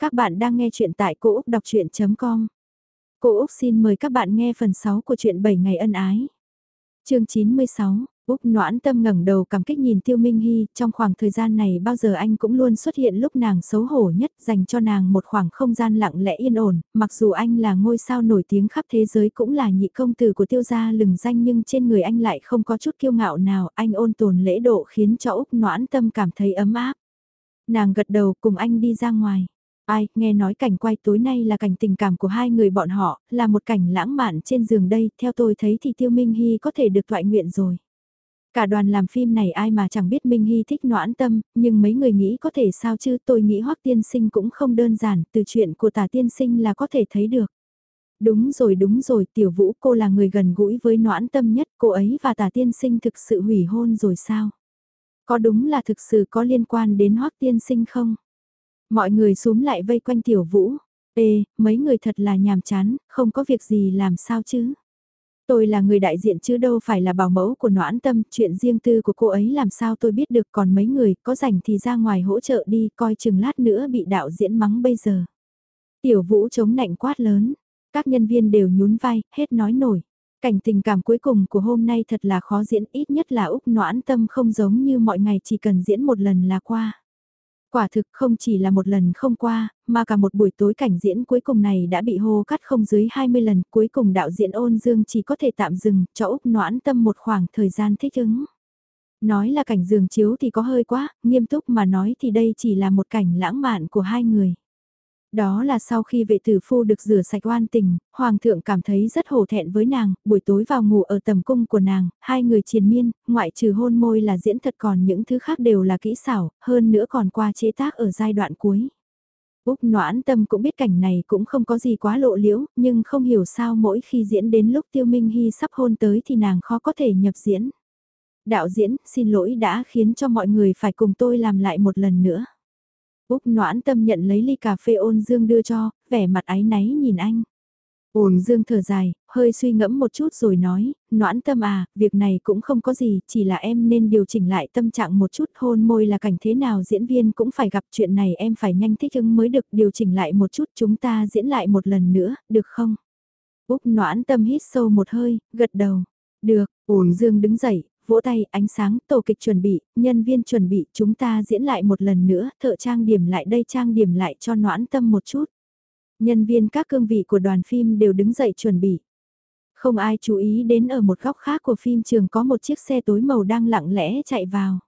Các bạn đang nghe chuyện tại cô úc đọc chuyện.com. Cô Úc xin mời các bạn nghe phần 6 của chuyện 7 ngày ân ái. chương 96, Úc noãn tâm ngẩng đầu cảm kích nhìn Tiêu Minh Hy, trong khoảng thời gian này bao giờ anh cũng luôn xuất hiện lúc nàng xấu hổ nhất, dành cho nàng một khoảng không gian lặng lẽ yên ổn, mặc dù anh là ngôi sao nổi tiếng khắp thế giới cũng là nhị công tử của tiêu gia lừng danh nhưng trên người anh lại không có chút kiêu ngạo nào, anh ôn tồn lễ độ khiến cho Úc noãn tâm cảm thấy ấm áp. Nàng gật đầu cùng anh đi ra ngoài. Ai, nghe nói cảnh quay tối nay là cảnh tình cảm của hai người bọn họ, là một cảnh lãng mạn trên giường đây, theo tôi thấy thì Tiêu Minh Hy có thể được thoại nguyện rồi. Cả đoàn làm phim này ai mà chẳng biết Minh Hy thích noãn tâm, nhưng mấy người nghĩ có thể sao chứ tôi nghĩ Hoắc Tiên Sinh cũng không đơn giản, từ chuyện của tả Tiên Sinh là có thể thấy được. Đúng rồi đúng rồi, Tiểu Vũ cô là người gần gũi với noãn tâm nhất, cô ấy và tả Tiên Sinh thực sự hủy hôn rồi sao? Có đúng là thực sự có liên quan đến Hoắc Tiên Sinh không? Mọi người xúm lại vây quanh tiểu vũ. Ê, mấy người thật là nhàm chán, không có việc gì làm sao chứ. Tôi là người đại diện chứ đâu phải là bảo mẫu của noãn tâm, chuyện riêng tư của cô ấy làm sao tôi biết được còn mấy người có rảnh thì ra ngoài hỗ trợ đi coi chừng lát nữa bị đạo diễn mắng bây giờ. Tiểu vũ chống nạnh quát lớn, các nhân viên đều nhún vai, hết nói nổi. Cảnh tình cảm cuối cùng của hôm nay thật là khó diễn ít nhất là Úc noãn tâm không giống như mọi ngày chỉ cần diễn một lần là qua. Quả thực không chỉ là một lần không qua, mà cả một buổi tối cảnh diễn cuối cùng này đã bị hô cắt không dưới 20 lần, cuối cùng đạo diễn ôn dương chỉ có thể tạm dừng, cho Úc noãn tâm một khoảng thời gian thích ứng. Nói là cảnh giường chiếu thì có hơi quá, nghiêm túc mà nói thì đây chỉ là một cảnh lãng mạn của hai người. Đó là sau khi vệ tử phu được rửa sạch oan tình, hoàng thượng cảm thấy rất hổ thẹn với nàng, buổi tối vào ngủ ở tầm cung của nàng, hai người triền miên, ngoại trừ hôn môi là diễn thật còn những thứ khác đều là kỹ xảo, hơn nữa còn qua chế tác ở giai đoạn cuối. Úc noãn tâm cũng biết cảnh này cũng không có gì quá lộ liễu, nhưng không hiểu sao mỗi khi diễn đến lúc tiêu minh hy sắp hôn tới thì nàng khó có thể nhập diễn. Đạo diễn, xin lỗi đã khiến cho mọi người phải cùng tôi làm lại một lần nữa. Úc noãn tâm nhận lấy ly cà phê ôn dương đưa cho, vẻ mặt áy náy nhìn anh. Ôn dương thở dài, hơi suy ngẫm một chút rồi nói, noãn tâm à, việc này cũng không có gì, chỉ là em nên điều chỉnh lại tâm trạng một chút hôn môi là cảnh thế nào diễn viên cũng phải gặp chuyện này em phải nhanh thích ứng mới được điều chỉnh lại một chút chúng ta diễn lại một lần nữa, được không? Úc noãn tâm hít sâu một hơi, gật đầu. Được, ổn dương đứng dậy, vỗ tay, ánh sáng, tổ kịch chuẩn bị, nhân viên chuẩn bị, chúng ta diễn lại một lần nữa, thợ trang điểm lại đây trang điểm lại cho noãn tâm một chút. Nhân viên các cương vị của đoàn phim đều đứng dậy chuẩn bị. Không ai chú ý đến ở một góc khác của phim trường có một chiếc xe tối màu đang lặng lẽ chạy vào.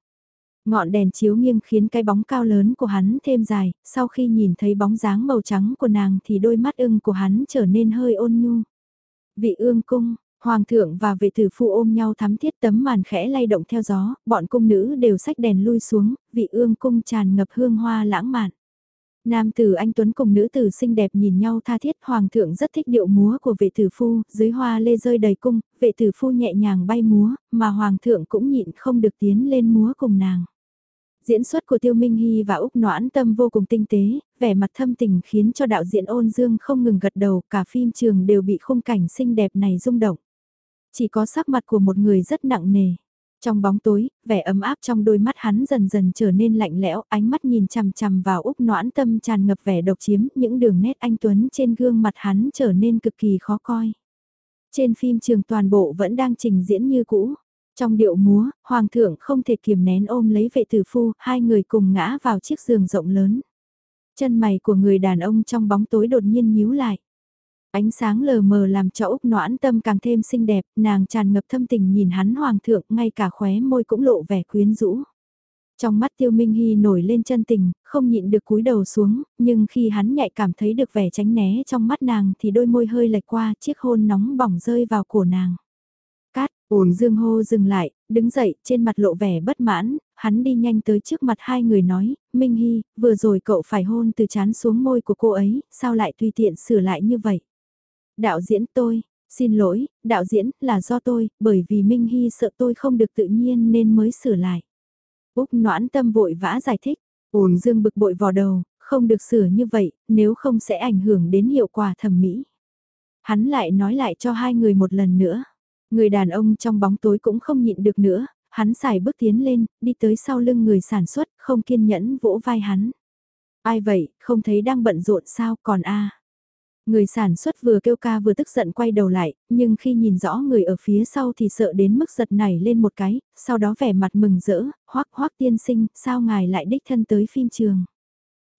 Ngọn đèn chiếu nghiêng khiến cái bóng cao lớn của hắn thêm dài, sau khi nhìn thấy bóng dáng màu trắng của nàng thì đôi mắt ưng của hắn trở nên hơi ôn nhu. Vị ương cung, Hoàng thượng và vệ tử phu ôm nhau thắm thiết tấm màn khẽ lay động theo gió, bọn cung nữ đều sách đèn lui xuống, vị ương cung tràn ngập hương hoa lãng mạn. Nam tử anh Tuấn cùng nữ tử xinh đẹp nhìn nhau tha thiết, hoàng thượng rất thích điệu múa của vệ tử phu, dưới hoa lê rơi đầy cung, vệ tử phu nhẹ nhàng bay múa, mà hoàng thượng cũng nhịn không được tiến lên múa cùng nàng. Diễn xuất của Tiêu Minh Hy và Úc Noãn Tâm vô cùng tinh tế, vẻ mặt thâm tình khiến cho đạo diễn ôn dương không ngừng gật đầu, cả phim trường đều bị khung cảnh xinh đẹp này rung động. Chỉ có sắc mặt của một người rất nặng nề. Trong bóng tối, vẻ ấm áp trong đôi mắt hắn dần dần trở nên lạnh lẽo, ánh mắt nhìn chằm chằm vào Úc noãn tâm tràn ngập vẻ độc chiếm, những đường nét anh Tuấn trên gương mặt hắn trở nên cực kỳ khó coi. Trên phim trường toàn bộ vẫn đang trình diễn như cũ. Trong điệu múa, Hoàng thượng không thể kiềm nén ôm lấy vệ tử phu, hai người cùng ngã vào chiếc giường rộng lớn. Chân mày của người đàn ông trong bóng tối đột nhiên nhíu lại. Ánh sáng lờ mờ làm cho Úc noãn tâm càng thêm xinh đẹp, nàng tràn ngập thâm tình nhìn hắn hoàng thượng, ngay cả khóe môi cũng lộ vẻ quyến rũ. Trong mắt Tiêu Minh Hy nổi lên chân tình, không nhịn được cúi đầu xuống, nhưng khi hắn nhạy cảm thấy được vẻ tránh né trong mắt nàng thì đôi môi hơi lệch qua, chiếc hôn nóng bỏng rơi vào cổ nàng. Cát, ổn dương hô dừng lại, đứng dậy, trên mặt lộ vẻ bất mãn, hắn đi nhanh tới trước mặt hai người nói, Minh Hy, vừa rồi cậu phải hôn từ chán xuống môi của cô ấy, sao lại tùy tiện sửa lại như vậy? Đạo diễn tôi, xin lỗi, đạo diễn là do tôi, bởi vì Minh Hy sợ tôi không được tự nhiên nên mới sửa lại. Úc noãn tâm vội vã giải thích, ổn dương bực bội vào đầu, không được sửa như vậy, nếu không sẽ ảnh hưởng đến hiệu quả thẩm mỹ. Hắn lại nói lại cho hai người một lần nữa. Người đàn ông trong bóng tối cũng không nhịn được nữa, hắn xài bước tiến lên, đi tới sau lưng người sản xuất, không kiên nhẫn vỗ vai hắn. Ai vậy, không thấy đang bận rộn sao còn a Người sản xuất vừa kêu ca vừa tức giận quay đầu lại, nhưng khi nhìn rõ người ở phía sau thì sợ đến mức giật nảy lên một cái, sau đó vẻ mặt mừng rỡ, hoắc hoắc tiên sinh, sao ngài lại đích thân tới phim trường.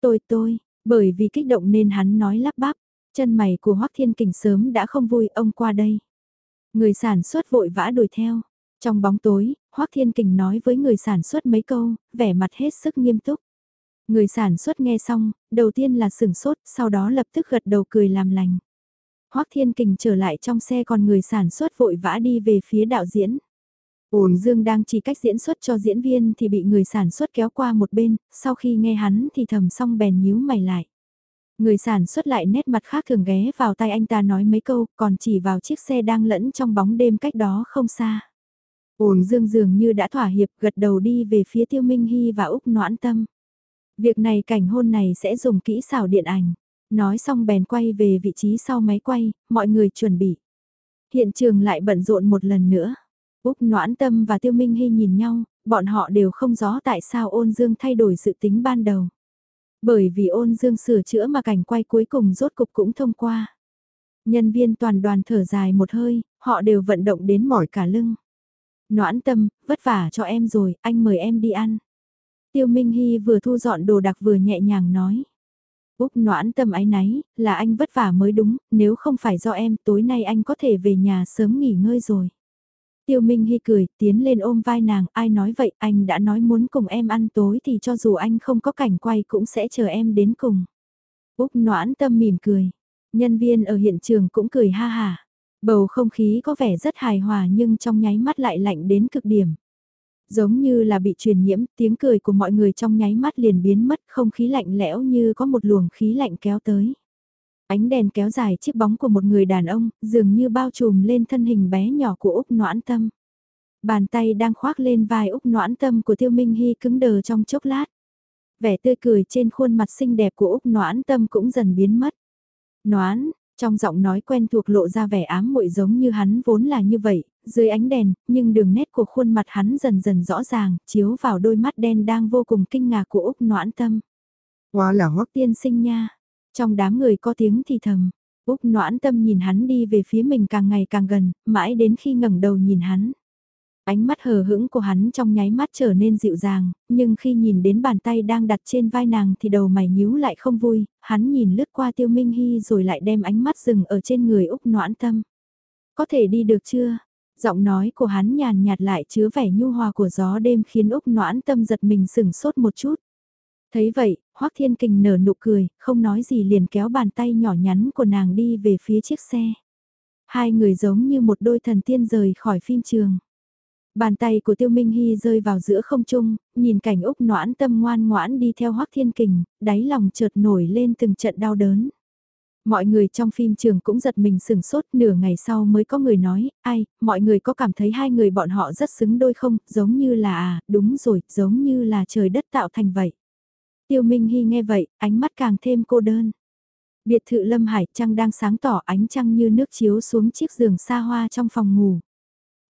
Tôi tôi, bởi vì kích động nên hắn nói lắp bắp, chân mày của hoắc thiên kình sớm đã không vui ông qua đây. Người sản xuất vội vã đuổi theo. Trong bóng tối, hoắc thiên kình nói với người sản xuất mấy câu, vẻ mặt hết sức nghiêm túc. Người sản xuất nghe xong, đầu tiên là sửng sốt, sau đó lập tức gật đầu cười làm lành. Hoắc Thiên Kình trở lại trong xe còn người sản xuất vội vã đi về phía đạo diễn. Ổn Dương đang chỉ cách diễn xuất cho diễn viên thì bị người sản xuất kéo qua một bên, sau khi nghe hắn thì thầm xong bèn nhíu mày lại. Người sản xuất lại nét mặt khác thường ghé vào tay anh ta nói mấy câu, còn chỉ vào chiếc xe đang lẫn trong bóng đêm cách đó không xa. Ổn Dương dường như đã thỏa hiệp gật đầu đi về phía Tiêu Minh Hy và Úc Noãn Tâm. Việc này cảnh hôn này sẽ dùng kỹ xảo điện ảnh. Nói xong bèn quay về vị trí sau máy quay, mọi người chuẩn bị. Hiện trường lại bận rộn một lần nữa. Úc Noãn Tâm và Tiêu Minh Hy nhìn nhau, bọn họ đều không rõ tại sao ôn dương thay đổi sự tính ban đầu. Bởi vì ôn dương sửa chữa mà cảnh quay cuối cùng rốt cục cũng thông qua. Nhân viên toàn đoàn thở dài một hơi, họ đều vận động đến mỏi cả lưng. Noãn tâm, vất vả cho em rồi, anh mời em đi ăn. Tiêu Minh Hy vừa thu dọn đồ đặc vừa nhẹ nhàng nói. Úc noãn tâm ái náy, là anh vất vả mới đúng, nếu không phải do em tối nay anh có thể về nhà sớm nghỉ ngơi rồi. Tiêu Minh Hy cười, tiến lên ôm vai nàng, ai nói vậy, anh đã nói muốn cùng em ăn tối thì cho dù anh không có cảnh quay cũng sẽ chờ em đến cùng. Úc noãn tâm mỉm cười, nhân viên ở hiện trường cũng cười ha hà. Bầu không khí có vẻ rất hài hòa nhưng trong nháy mắt lại lạnh đến cực điểm. Giống như là bị truyền nhiễm, tiếng cười của mọi người trong nháy mắt liền biến mất, không khí lạnh lẽo như có một luồng khí lạnh kéo tới. Ánh đèn kéo dài chiếc bóng của một người đàn ông, dường như bao trùm lên thân hình bé nhỏ của Úc Noãn Tâm. Bàn tay đang khoác lên vai Úc Noãn Tâm của Tiêu Minh Hy cứng đờ trong chốc lát. Vẻ tươi cười trên khuôn mặt xinh đẹp của Úc Noãn Tâm cũng dần biến mất. Noãn, trong giọng nói quen thuộc lộ ra vẻ ám muội giống như hắn vốn là như vậy, dưới ánh đèn, nhưng đường nét của khuôn mặt hắn dần dần rõ ràng, chiếu vào đôi mắt đen đang vô cùng kinh ngạc của Úc Noãn Tâm. Hóa là hoắc tiên sinh nha. Trong đám người có tiếng thì thầm, Úc Noãn Tâm nhìn hắn đi về phía mình càng ngày càng gần, mãi đến khi ngẩng đầu nhìn hắn. Ánh mắt hờ hững của hắn trong nháy mắt trở nên dịu dàng, nhưng khi nhìn đến bàn tay đang đặt trên vai nàng thì đầu mày nhíu lại không vui, hắn nhìn lướt qua Tiêu Minh Hy rồi lại đem ánh mắt dừng ở trên người Úc Noãn Tâm. Có thể đi được chưa? Giọng nói của hắn nhàn nhạt lại chứa vẻ nhu hòa của gió đêm khiến Úc Noãn Tâm giật mình sừng sốt một chút. Thấy vậy, Hoắc Thiên Kình nở nụ cười, không nói gì liền kéo bàn tay nhỏ nhắn của nàng đi về phía chiếc xe. Hai người giống như một đôi thần tiên rời khỏi phim trường. Bàn tay của Tiêu Minh Hy rơi vào giữa không trung, nhìn cảnh Úc noãn tâm ngoan ngoãn đi theo Hoắc Thiên Kình, đáy lòng chợt nổi lên từng trận đau đớn. Mọi người trong phim trường cũng giật mình sừng sốt nửa ngày sau mới có người nói, ai, mọi người có cảm thấy hai người bọn họ rất xứng đôi không, giống như là à, đúng rồi, giống như là trời đất tạo thành vậy. Tiêu Minh Hy nghe vậy, ánh mắt càng thêm cô đơn. Biệt thự Lâm Hải trăng đang sáng tỏ ánh trăng như nước chiếu xuống chiếc giường xa hoa trong phòng ngủ.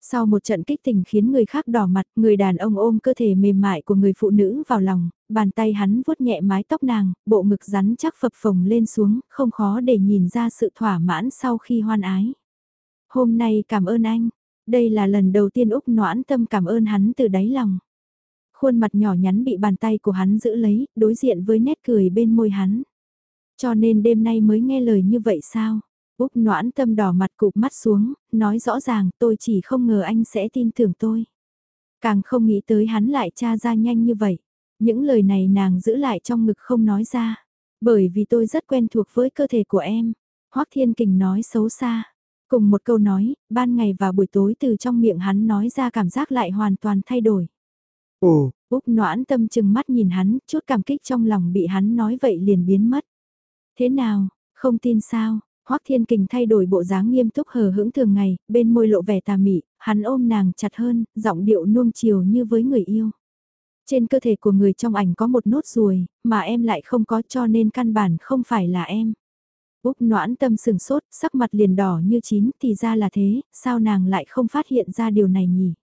Sau một trận kích tình khiến người khác đỏ mặt, người đàn ông ôm cơ thể mềm mại của người phụ nữ vào lòng, bàn tay hắn vuốt nhẹ mái tóc nàng, bộ ngực rắn chắc phập phồng lên xuống, không khó để nhìn ra sự thỏa mãn sau khi hoan ái. Hôm nay cảm ơn anh, đây là lần đầu tiên Úc noãn tâm cảm ơn hắn từ đáy lòng. Khuôn mặt nhỏ nhắn bị bàn tay của hắn giữ lấy, đối diện với nét cười bên môi hắn. Cho nên đêm nay mới nghe lời như vậy sao? Úc noãn tâm đỏ mặt cụp mắt xuống, nói rõ ràng tôi chỉ không ngờ anh sẽ tin tưởng tôi. Càng không nghĩ tới hắn lại tra ra nhanh như vậy. Những lời này nàng giữ lại trong ngực không nói ra. Bởi vì tôi rất quen thuộc với cơ thể của em. Hoác Thiên Kình nói xấu xa. Cùng một câu nói, ban ngày và buổi tối từ trong miệng hắn nói ra cảm giác lại hoàn toàn thay đổi. Ồ, Úc noãn tâm chừng mắt nhìn hắn, chút cảm kích trong lòng bị hắn nói vậy liền biến mất. Thế nào, không tin sao, Hoắc Thiên Kình thay đổi bộ dáng nghiêm túc hờ hững thường ngày, bên môi lộ vẻ tà mị, hắn ôm nàng chặt hơn, giọng điệu nuông chiều như với người yêu. Trên cơ thể của người trong ảnh có một nốt ruồi, mà em lại không có cho nên căn bản không phải là em. Úc noãn tâm sừng sốt, sắc mặt liền đỏ như chín, thì ra là thế, sao nàng lại không phát hiện ra điều này nhỉ?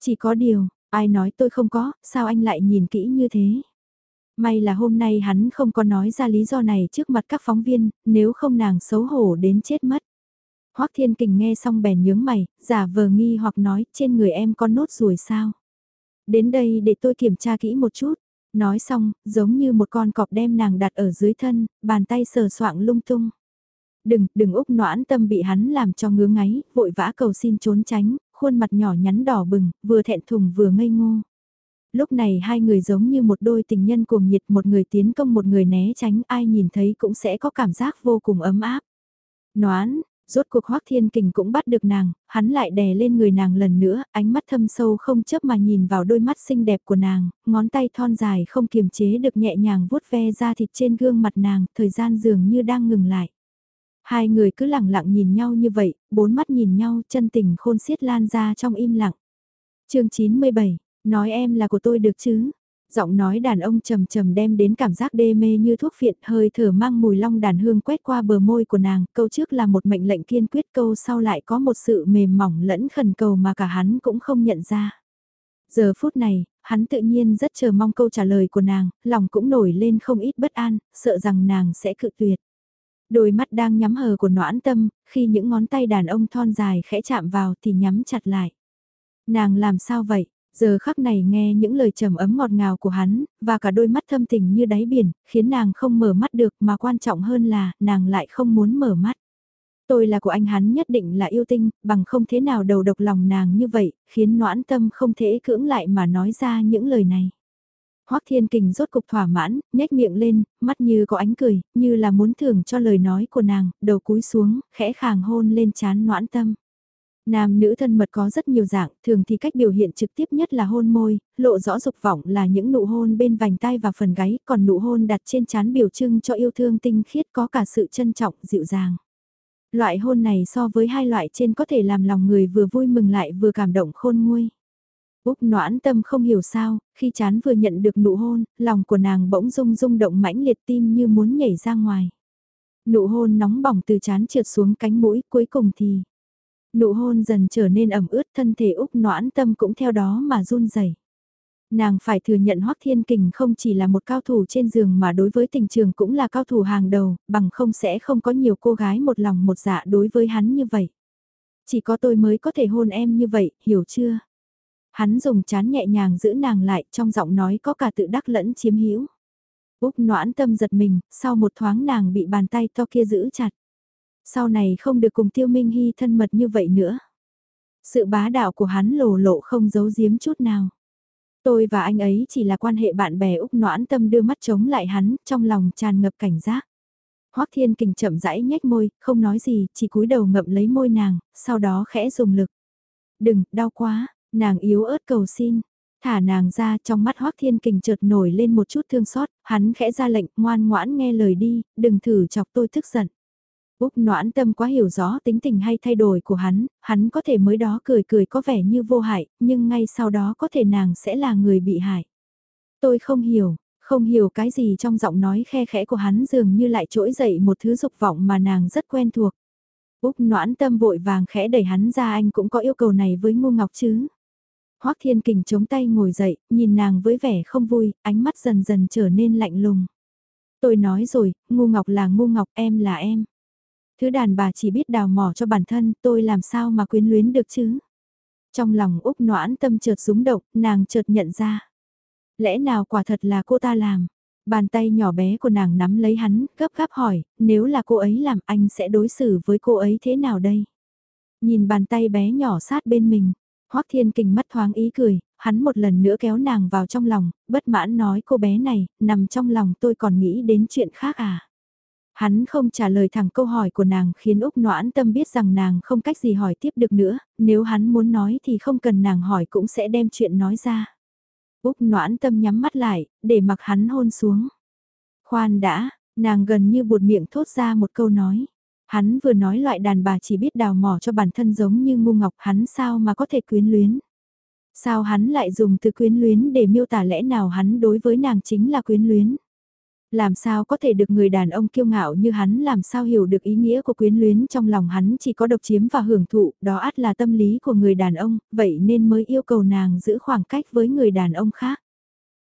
Chỉ có điều, ai nói tôi không có, sao anh lại nhìn kỹ như thế? May là hôm nay hắn không có nói ra lý do này trước mặt các phóng viên, nếu không nàng xấu hổ đến chết mất. Hoắc Thiên Kình nghe xong bèn nhướng mày, giả vờ nghi hoặc nói trên người em có nốt ruồi sao. Đến đây để tôi kiểm tra kỹ một chút. Nói xong, giống như một con cọp đem nàng đặt ở dưới thân, bàn tay sờ soạng lung tung. Đừng, đừng úc noãn tâm bị hắn làm cho ngứa ngáy, vội vã cầu xin trốn tránh, khuôn mặt nhỏ nhắn đỏ bừng, vừa thẹn thùng vừa ngây ngô. Lúc này hai người giống như một đôi tình nhân cuồng nhiệt một người tiến công một người né tránh ai nhìn thấy cũng sẽ có cảm giác vô cùng ấm áp. Noán, rốt cuộc Hoác Thiên Kình cũng bắt được nàng, hắn lại đè lên người nàng lần nữa, ánh mắt thâm sâu không chớp mà nhìn vào đôi mắt xinh đẹp của nàng, ngón tay thon dài không kiềm chế được nhẹ nhàng vuốt ve ra thịt trên gương mặt nàng, thời gian dường như đang ngừng lại. Hai người cứ lặng lặng nhìn nhau như vậy, bốn mắt nhìn nhau, chân tình khôn xiết lan ra trong im lặng. chương 97, nói em là của tôi được chứ? Giọng nói đàn ông trầm trầm đem đến cảm giác đê mê như thuốc phiện hơi thở mang mùi long đàn hương quét qua bờ môi của nàng, câu trước là một mệnh lệnh kiên quyết câu sau lại có một sự mềm mỏng lẫn khẩn cầu mà cả hắn cũng không nhận ra. Giờ phút này, hắn tự nhiên rất chờ mong câu trả lời của nàng, lòng cũng nổi lên không ít bất an, sợ rằng nàng sẽ cự tuyệt. Đôi mắt đang nhắm hờ của noãn tâm, khi những ngón tay đàn ông thon dài khẽ chạm vào thì nhắm chặt lại. Nàng làm sao vậy? Giờ khắc này nghe những lời trầm ấm ngọt ngào của hắn, và cả đôi mắt thâm tình như đáy biển, khiến nàng không mở mắt được mà quan trọng hơn là nàng lại không muốn mở mắt. Tôi là của anh hắn nhất định là yêu tinh, bằng không thế nào đầu độc lòng nàng như vậy, khiến noãn tâm không thể cưỡng lại mà nói ra những lời này. Hoắc Thiên Kình rốt cục thỏa mãn, nhếch miệng lên, mắt như có ánh cười, như là muốn thưởng cho lời nói của nàng, đầu cúi xuống, khẽ khàng hôn lên chán noãn tâm. Nam nữ thân mật có rất nhiều dạng, thường thì cách biểu hiện trực tiếp nhất là hôn môi, lộ rõ dục vọng là những nụ hôn bên vành tai và phần gáy, còn nụ hôn đặt trên chán biểu trưng cho yêu thương tinh khiết có cả sự trân trọng, dịu dàng. Loại hôn này so với hai loại trên có thể làm lòng người vừa vui mừng lại vừa cảm động khôn nguôi. Úc noãn tâm không hiểu sao, khi chán vừa nhận được nụ hôn, lòng của nàng bỗng rung rung động mãnh liệt tim như muốn nhảy ra ngoài. Nụ hôn nóng bỏng từ chán trượt xuống cánh mũi cuối cùng thì Nụ hôn dần trở nên ẩm ướt thân thể Úc noãn tâm cũng theo đó mà run rẩy. Nàng phải thừa nhận Hoắc Thiên Kình không chỉ là một cao thủ trên giường mà đối với tình trường cũng là cao thủ hàng đầu, bằng không sẽ không có nhiều cô gái một lòng một dạ đối với hắn như vậy. Chỉ có tôi mới có thể hôn em như vậy, hiểu chưa? Hắn dùng chán nhẹ nhàng giữ nàng lại, trong giọng nói có cả tự đắc lẫn chiếm hữu. Úc noãn tâm giật mình, sau một thoáng nàng bị bàn tay to kia giữ chặt. Sau này không được cùng Tiêu Minh Hy thân mật như vậy nữa. Sự bá đạo của hắn lồ lộ không giấu giếm chút nào. Tôi và anh ấy chỉ là quan hệ bạn bè Úc noãn tâm đưa mắt chống lại hắn, trong lòng tràn ngập cảnh giác. Hoắc Thiên Kình chậm rãi nhếch môi, không nói gì, chỉ cúi đầu ngậm lấy môi nàng, sau đó khẽ dùng lực. Đừng, đau quá, nàng yếu ớt cầu xin. Thả nàng ra trong mắt Hoắc Thiên Kình chợt nổi lên một chút thương xót, hắn khẽ ra lệnh, ngoan ngoãn nghe lời đi, đừng thử chọc tôi tức giận. Úc noãn tâm quá hiểu rõ tính tình hay thay đổi của hắn, hắn có thể mới đó cười cười có vẻ như vô hại, nhưng ngay sau đó có thể nàng sẽ là người bị hại. Tôi không hiểu, không hiểu cái gì trong giọng nói khe khẽ của hắn dường như lại trỗi dậy một thứ dục vọng mà nàng rất quen thuộc. Úc noãn tâm vội vàng khẽ đẩy hắn ra anh cũng có yêu cầu này với ngu ngọc chứ. Hoắc Thiên Kình chống tay ngồi dậy, nhìn nàng với vẻ không vui, ánh mắt dần dần trở nên lạnh lùng. Tôi nói rồi, ngu ngọc là ngu ngọc, em là em. Thứ đàn bà chỉ biết đào mỏ cho bản thân, tôi làm sao mà quyến luyến được chứ? Trong lòng Úc noãn tâm chợt rúng động, nàng chợt nhận ra. Lẽ nào quả thật là cô ta làm? Bàn tay nhỏ bé của nàng nắm lấy hắn, gấp gáp hỏi, nếu là cô ấy làm anh sẽ đối xử với cô ấy thế nào đây? Nhìn bàn tay bé nhỏ sát bên mình, Hoắc Thiên Kình mắt thoáng ý cười, hắn một lần nữa kéo nàng vào trong lòng, bất mãn nói cô bé này, nằm trong lòng tôi còn nghĩ đến chuyện khác à? Hắn không trả lời thẳng câu hỏi của nàng khiến Úc Noãn Tâm biết rằng nàng không cách gì hỏi tiếp được nữa, nếu hắn muốn nói thì không cần nàng hỏi cũng sẽ đem chuyện nói ra. Úc Noãn Tâm nhắm mắt lại, để mặc hắn hôn xuống. Khoan đã, nàng gần như buột miệng thốt ra một câu nói. Hắn vừa nói loại đàn bà chỉ biết đào mỏ cho bản thân giống như ngu ngọc hắn sao mà có thể quyến luyến. Sao hắn lại dùng từ quyến luyến để miêu tả lẽ nào hắn đối với nàng chính là quyến luyến. Làm sao có thể được người đàn ông kiêu ngạo như hắn làm sao hiểu được ý nghĩa của quyến luyến trong lòng hắn chỉ có độc chiếm và hưởng thụ, đó át là tâm lý của người đàn ông, vậy nên mới yêu cầu nàng giữ khoảng cách với người đàn ông khác.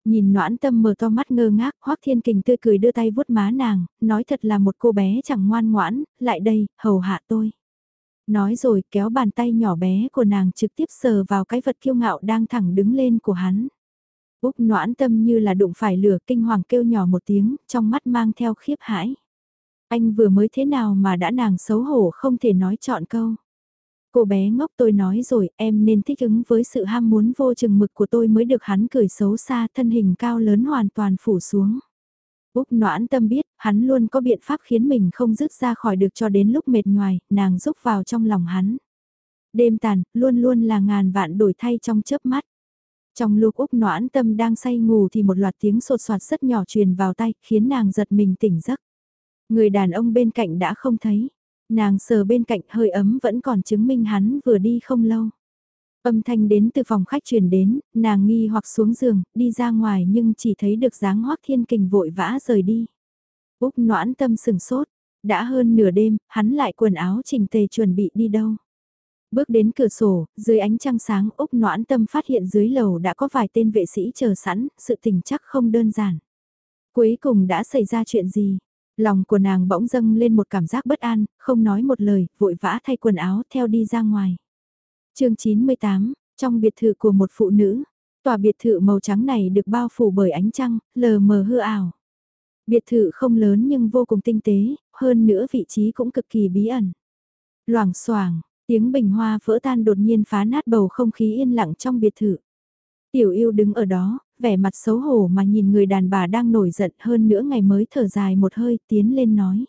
Nhìn noãn tâm mở to mắt ngơ ngác, Hoác Thiên Kình tươi cười đưa tay vuốt má nàng, nói thật là một cô bé chẳng ngoan ngoãn, lại đây, hầu hạ tôi. Nói rồi kéo bàn tay nhỏ bé của nàng trực tiếp sờ vào cái vật kiêu ngạo đang thẳng đứng lên của hắn. Úc noãn tâm như là đụng phải lửa kinh hoàng kêu nhỏ một tiếng, trong mắt mang theo khiếp hãi. Anh vừa mới thế nào mà đã nàng xấu hổ không thể nói chọn câu. Cô bé ngốc tôi nói rồi em nên thích ứng với sự ham muốn vô chừng mực của tôi mới được hắn cười xấu xa thân hình cao lớn hoàn toàn phủ xuống. Úc noãn tâm biết hắn luôn có biện pháp khiến mình không dứt ra khỏi được cho đến lúc mệt nhoài, nàng rúc vào trong lòng hắn. Đêm tàn, luôn luôn là ngàn vạn đổi thay trong chớp mắt. Trong lúc Úc noãn tâm đang say ngủ thì một loạt tiếng sột soạt rất nhỏ truyền vào tay, khiến nàng giật mình tỉnh giấc. Người đàn ông bên cạnh đã không thấy. Nàng sờ bên cạnh hơi ấm vẫn còn chứng minh hắn vừa đi không lâu. Âm thanh đến từ phòng khách truyền đến, nàng nghi hoặc xuống giường, đi ra ngoài nhưng chỉ thấy được dáng hoác thiên kình vội vã rời đi. Úc noãn tâm sừng sốt, đã hơn nửa đêm, hắn lại quần áo chỉnh tề chuẩn bị đi đâu. Bước đến cửa sổ, dưới ánh trăng sáng Úc noãn tâm phát hiện dưới lầu đã có vài tên vệ sĩ chờ sẵn, sự tình chắc không đơn giản. Cuối cùng đã xảy ra chuyện gì? Lòng của nàng bỗng dâng lên một cảm giác bất an, không nói một lời, vội vã thay quần áo theo đi ra ngoài. chương 98, trong biệt thự của một phụ nữ, tòa biệt thự màu trắng này được bao phủ bởi ánh trăng, lờ mờ hư ảo. Biệt thự không lớn nhưng vô cùng tinh tế, hơn nữa vị trí cũng cực kỳ bí ẩn. Loảng xoảng tiếng bình hoa vỡ tan đột nhiên phá nát bầu không khí yên lặng trong biệt thự. Tiểu yêu đứng ở đó, vẻ mặt xấu hổ mà nhìn người đàn bà đang nổi giận hơn nữa ngày mới thở dài một hơi tiến lên nói.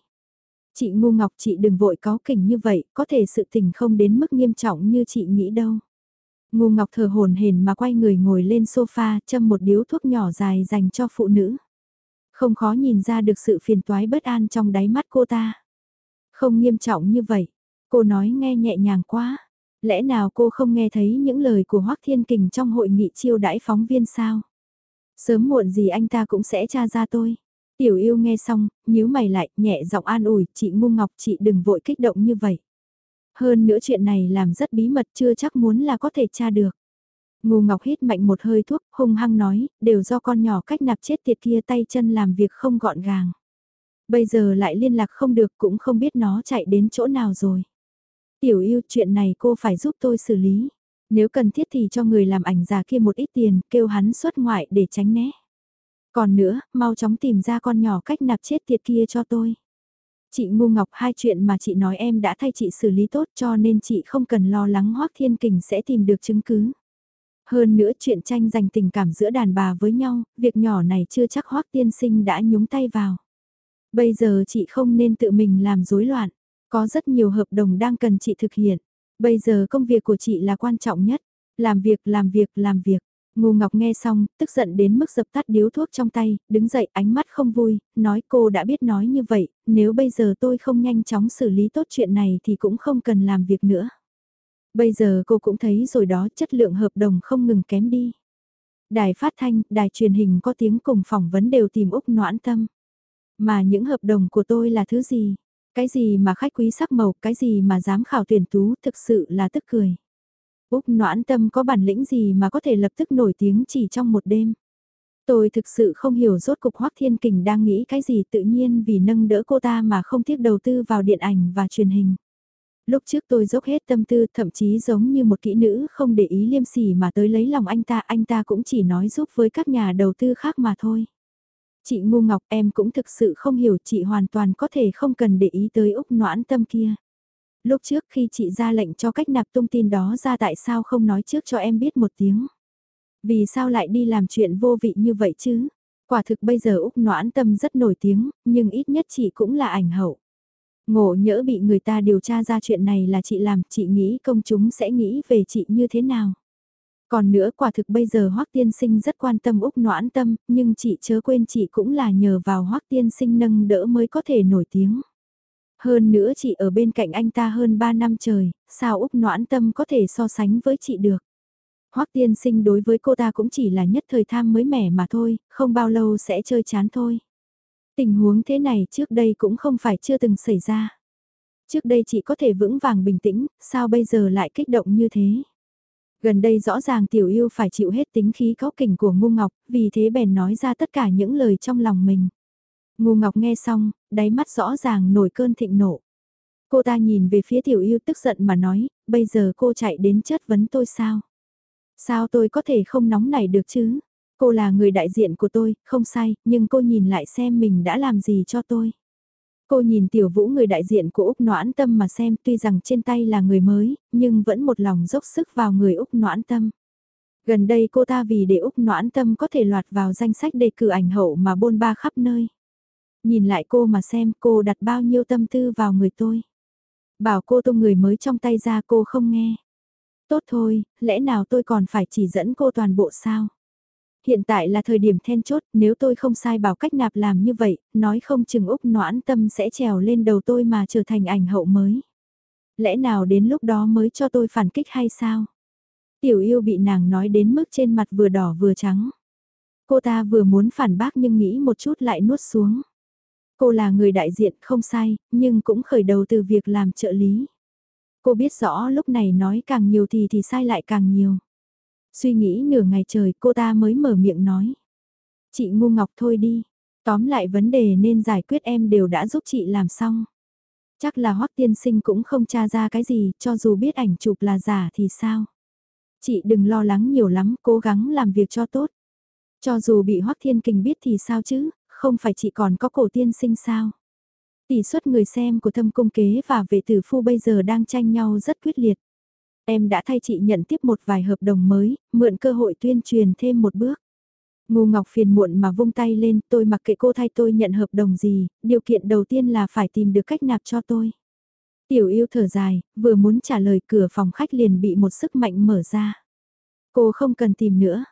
Chị ngu ngọc chị đừng vội có kỉnh như vậy, có thể sự tình không đến mức nghiêm trọng như chị nghĩ đâu. Ngu ngọc thở hồn hển mà quay người ngồi lên sofa châm một điếu thuốc nhỏ dài dành cho phụ nữ. Không khó nhìn ra được sự phiền toái bất an trong đáy mắt cô ta. Không nghiêm trọng như vậy, cô nói nghe nhẹ nhàng quá. Lẽ nào cô không nghe thấy những lời của Hoác Thiên Kình trong hội nghị chiêu đãi phóng viên sao? Sớm muộn gì anh ta cũng sẽ tra ra tôi. Tiểu yêu nghe xong, nhíu mày lại, nhẹ giọng an ủi, chị ngu ngọc chị đừng vội kích động như vậy. Hơn nữa chuyện này làm rất bí mật chưa chắc muốn là có thể tra được. Ngu ngọc hít mạnh một hơi thuốc, hung hăng nói, đều do con nhỏ cách nạp chết tiệt kia tay chân làm việc không gọn gàng. Bây giờ lại liên lạc không được cũng không biết nó chạy đến chỗ nào rồi. Tiểu yêu chuyện này cô phải giúp tôi xử lý. Nếu cần thiết thì cho người làm ảnh già kia một ít tiền, kêu hắn xuất ngoại để tránh né. Còn nữa, mau chóng tìm ra con nhỏ cách nạp chết tiệt kia cho tôi. Chị ngu ngọc hai chuyện mà chị nói em đã thay chị xử lý tốt cho nên chị không cần lo lắng Hoác Thiên Kình sẽ tìm được chứng cứ. Hơn nữa chuyện tranh giành tình cảm giữa đàn bà với nhau, việc nhỏ này chưa chắc Hoác Tiên Sinh đã nhúng tay vào. Bây giờ chị không nên tự mình làm rối loạn, có rất nhiều hợp đồng đang cần chị thực hiện. Bây giờ công việc của chị là quan trọng nhất. Làm việc, làm việc, làm việc. Ngô Ngọc nghe xong, tức giận đến mức dập tắt điếu thuốc trong tay, đứng dậy ánh mắt không vui, nói cô đã biết nói như vậy, nếu bây giờ tôi không nhanh chóng xử lý tốt chuyện này thì cũng không cần làm việc nữa. Bây giờ cô cũng thấy rồi đó chất lượng hợp đồng không ngừng kém đi. Đài phát thanh, đài truyền hình có tiếng cùng phỏng vấn đều tìm Úc noãn tâm. Mà những hợp đồng của tôi là thứ gì? Cái gì mà khách quý sắc màu, cái gì mà dám khảo tuyển tú, thực sự là tức cười. Úc noãn tâm có bản lĩnh gì mà có thể lập tức nổi tiếng chỉ trong một đêm. Tôi thực sự không hiểu rốt cục Hoác Thiên Kình đang nghĩ cái gì tự nhiên vì nâng đỡ cô ta mà không tiếc đầu tư vào điện ảnh và truyền hình. Lúc trước tôi dốc hết tâm tư thậm chí giống như một kỹ nữ không để ý liêm sỉ mà tới lấy lòng anh ta, anh ta cũng chỉ nói giúp với các nhà đầu tư khác mà thôi. Chị ngu ngọc em cũng thực sự không hiểu chị hoàn toàn có thể không cần để ý tới Úc noãn tâm kia. Lúc trước khi chị ra lệnh cho cách nạp thông tin đó ra tại sao không nói trước cho em biết một tiếng. Vì sao lại đi làm chuyện vô vị như vậy chứ? Quả thực bây giờ Úc noãn tâm rất nổi tiếng, nhưng ít nhất chị cũng là ảnh hậu. Ngộ nhỡ bị người ta điều tra ra chuyện này là chị làm, chị nghĩ công chúng sẽ nghĩ về chị như thế nào? Còn nữa quả thực bây giờ Hoắc Tiên Sinh rất quan tâm Úc Noãn Tâm, nhưng chị chớ quên chị cũng là nhờ vào Hoắc Tiên Sinh nâng đỡ mới có thể nổi tiếng. Hơn nữa chị ở bên cạnh anh ta hơn 3 năm trời, sao Úc Noãn Tâm có thể so sánh với chị được. Hoắc Tiên Sinh đối với cô ta cũng chỉ là nhất thời tham mới mẻ mà thôi, không bao lâu sẽ chơi chán thôi. Tình huống thế này trước đây cũng không phải chưa từng xảy ra. Trước đây chị có thể vững vàng bình tĩnh, sao bây giờ lại kích động như thế? Gần đây rõ ràng tiểu yêu phải chịu hết tính khí có kỉnh của ngu ngọc, vì thế bèn nói ra tất cả những lời trong lòng mình. Ngu ngọc nghe xong, đáy mắt rõ ràng nổi cơn thịnh nộ. Cô ta nhìn về phía tiểu yêu tức giận mà nói, bây giờ cô chạy đến chất vấn tôi sao? Sao tôi có thể không nóng nảy được chứ? Cô là người đại diện của tôi, không sai, nhưng cô nhìn lại xem mình đã làm gì cho tôi. Cô nhìn tiểu vũ người đại diện của Úc Noãn Tâm mà xem tuy rằng trên tay là người mới, nhưng vẫn một lòng dốc sức vào người Úc Noãn Tâm. Gần đây cô ta vì để Úc Noãn Tâm có thể loạt vào danh sách đề cử ảnh hậu mà bôn ba khắp nơi. Nhìn lại cô mà xem cô đặt bao nhiêu tâm tư vào người tôi. Bảo cô tung người mới trong tay ra cô không nghe. Tốt thôi, lẽ nào tôi còn phải chỉ dẫn cô toàn bộ sao? Hiện tại là thời điểm then chốt, nếu tôi không sai bảo cách nạp làm như vậy, nói không chừng Úc noãn tâm sẽ trèo lên đầu tôi mà trở thành ảnh hậu mới. Lẽ nào đến lúc đó mới cho tôi phản kích hay sao? Tiểu yêu bị nàng nói đến mức trên mặt vừa đỏ vừa trắng. Cô ta vừa muốn phản bác nhưng nghĩ một chút lại nuốt xuống. Cô là người đại diện không sai, nhưng cũng khởi đầu từ việc làm trợ lý. Cô biết rõ lúc này nói càng nhiều thì thì sai lại càng nhiều. Suy nghĩ nửa ngày trời cô ta mới mở miệng nói. Chị ngu ngọc thôi đi. Tóm lại vấn đề nên giải quyết em đều đã giúp chị làm xong. Chắc là hoắc tiên sinh cũng không tra ra cái gì, cho dù biết ảnh chụp là giả thì sao. Chị đừng lo lắng nhiều lắm, cố gắng làm việc cho tốt. Cho dù bị hoắc thiên kình biết thì sao chứ, không phải chị còn có cổ tiên sinh sao. Tỷ suất người xem của thâm cung kế và vệ tử phu bây giờ đang tranh nhau rất quyết liệt. Em đã thay chị nhận tiếp một vài hợp đồng mới, mượn cơ hội tuyên truyền thêm một bước. Ngô Ngọc phiền muộn mà vung tay lên, tôi mặc kệ cô thay tôi nhận hợp đồng gì, điều kiện đầu tiên là phải tìm được cách nạp cho tôi. Tiểu yêu thở dài, vừa muốn trả lời cửa phòng khách liền bị một sức mạnh mở ra. Cô không cần tìm nữa.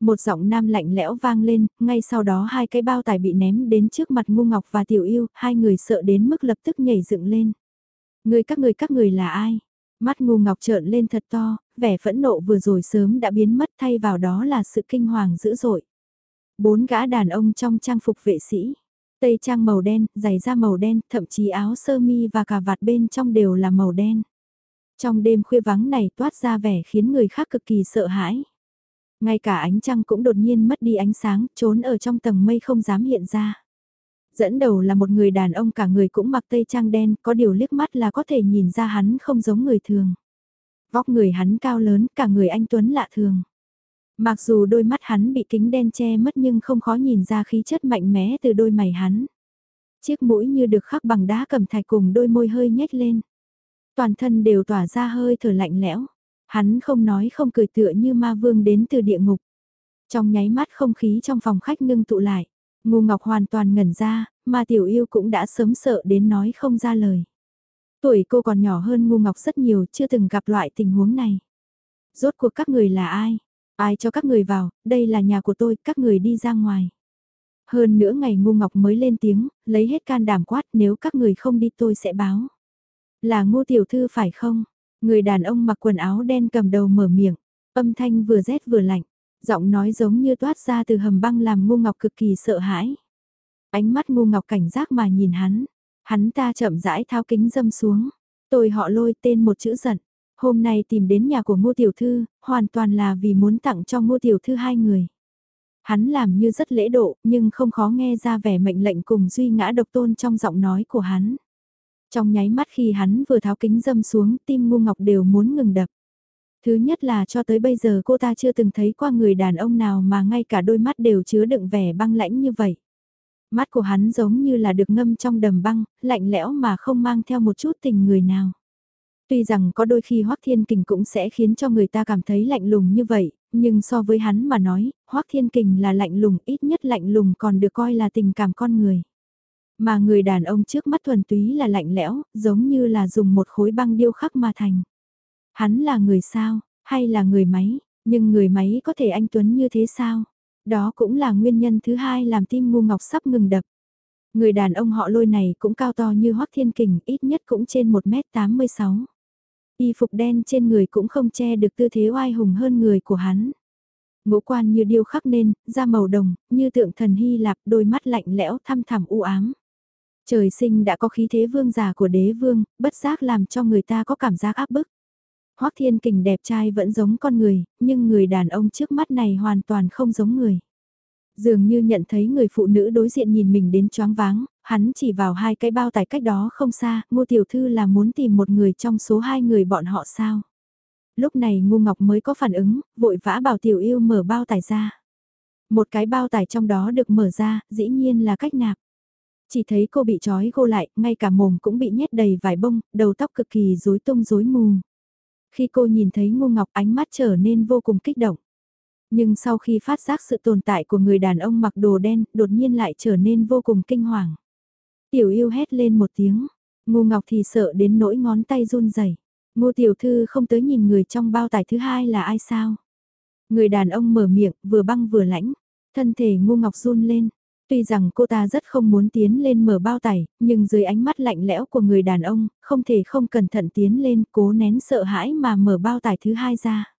Một giọng nam lạnh lẽo vang lên, ngay sau đó hai cái bao tải bị ném đến trước mặt Ngu Ngọc và Tiểu Yêu, hai người sợ đến mức lập tức nhảy dựng lên. Người các người các người là ai? Mắt Ngu Ngọc trợn lên thật to, vẻ phẫn nộ vừa rồi sớm đã biến mất thay vào đó là sự kinh hoàng dữ dội. Bốn gã đàn ông trong trang phục vệ sĩ, tây trang màu đen, giày da màu đen, thậm chí áo sơ mi và cà vạt bên trong đều là màu đen. Trong đêm khuya vắng này toát ra vẻ khiến người khác cực kỳ sợ hãi. Ngay cả ánh trăng cũng đột nhiên mất đi ánh sáng, trốn ở trong tầng mây không dám hiện ra. Dẫn đầu là một người đàn ông cả người cũng mặc tây trang đen, có điều liếc mắt là có thể nhìn ra hắn không giống người thường. Vóc người hắn cao lớn, cả người anh Tuấn lạ thường. Mặc dù đôi mắt hắn bị kính đen che mất nhưng không khó nhìn ra khí chất mạnh mẽ từ đôi mày hắn. Chiếc mũi như được khắc bằng đá cầm thạch cùng đôi môi hơi nhếch lên. Toàn thân đều tỏa ra hơi thở lạnh lẽo. Hắn không nói không cười tựa như ma vương đến từ địa ngục. Trong nháy mắt không khí trong phòng khách ngưng tụ lại. Ngu Ngọc hoàn toàn ngẩn ra, mà tiểu yêu cũng đã sớm sợ đến nói không ra lời. Tuổi cô còn nhỏ hơn Ngu Ngọc rất nhiều, chưa từng gặp loại tình huống này. Rốt cuộc các người là ai? Ai cho các người vào, đây là nhà của tôi, các người đi ra ngoài. Hơn nữa ngày Ngu Ngọc mới lên tiếng, lấy hết can đảm quát nếu các người không đi tôi sẽ báo. Là Ngô Tiểu Thư phải không? Người đàn ông mặc quần áo đen cầm đầu mở miệng, âm thanh vừa rét vừa lạnh, giọng nói giống như toát ra từ hầm băng làm ngu ngọc cực kỳ sợ hãi. Ánh mắt ngu ngọc cảnh giác mà nhìn hắn, hắn ta chậm rãi tháo kính dâm xuống, tôi họ lôi tên một chữ giận. Hôm nay tìm đến nhà của ngô tiểu thư, hoàn toàn là vì muốn tặng cho ngô tiểu thư hai người. Hắn làm như rất lễ độ, nhưng không khó nghe ra vẻ mệnh lệnh cùng duy ngã độc tôn trong giọng nói của hắn. Trong nháy mắt khi hắn vừa tháo kính dâm xuống, tim ngu ngọc đều muốn ngừng đập. Thứ nhất là cho tới bây giờ cô ta chưa từng thấy qua người đàn ông nào mà ngay cả đôi mắt đều chứa đựng vẻ băng lãnh như vậy. Mắt của hắn giống như là được ngâm trong đầm băng, lạnh lẽo mà không mang theo một chút tình người nào. Tuy rằng có đôi khi Hoác Thiên Kình cũng sẽ khiến cho người ta cảm thấy lạnh lùng như vậy, nhưng so với hắn mà nói, Hoác Thiên Kình là lạnh lùng, ít nhất lạnh lùng còn được coi là tình cảm con người. Mà người đàn ông trước mắt thuần túy là lạnh lẽo, giống như là dùng một khối băng điêu khắc mà thành. Hắn là người sao, hay là người máy, nhưng người máy có thể anh Tuấn như thế sao? Đó cũng là nguyên nhân thứ hai làm tim ngu ngọc sắp ngừng đập. Người đàn ông họ lôi này cũng cao to như Hoắc Thiên Kình, ít nhất cũng trên 1m86. Y phục đen trên người cũng không che được tư thế oai hùng hơn người của hắn. Ngũ quan như điêu khắc nên, da màu đồng, như tượng thần Hy Lạp, đôi mắt lạnh lẽo thăm thẳm u ám. Trời sinh đã có khí thế vương giả của đế vương, bất giác làm cho người ta có cảm giác áp bức. Hoắc Thiên Kình đẹp trai vẫn giống con người, nhưng người đàn ông trước mắt này hoàn toàn không giống người. Dường như nhận thấy người phụ nữ đối diện nhìn mình đến choáng váng, hắn chỉ vào hai cái bao tải cách đó không xa, ngô tiểu thư là muốn tìm một người trong số hai người bọn họ sao. Lúc này ngu ngọc mới có phản ứng, vội vã bảo tiểu yêu mở bao tải ra. Một cái bao tải trong đó được mở ra, dĩ nhiên là cách nạp. Chỉ thấy cô bị trói gô lại, ngay cả mồm cũng bị nhét đầy vải bông, đầu tóc cực kỳ rối tung rối mù. Khi cô nhìn thấy Ngô ngọc ánh mắt trở nên vô cùng kích động. Nhưng sau khi phát giác sự tồn tại của người đàn ông mặc đồ đen, đột nhiên lại trở nên vô cùng kinh hoàng. Tiểu yêu hét lên một tiếng, Ngô ngọc thì sợ đến nỗi ngón tay run rẩy. Ngô tiểu thư không tới nhìn người trong bao tải thứ hai là ai sao? Người đàn ông mở miệng, vừa băng vừa lãnh, thân thể Ngô ngọc run lên. Tuy rằng cô ta rất không muốn tiến lên mở bao tải, nhưng dưới ánh mắt lạnh lẽo của người đàn ông, không thể không cẩn thận tiến lên cố nén sợ hãi mà mở bao tải thứ hai ra.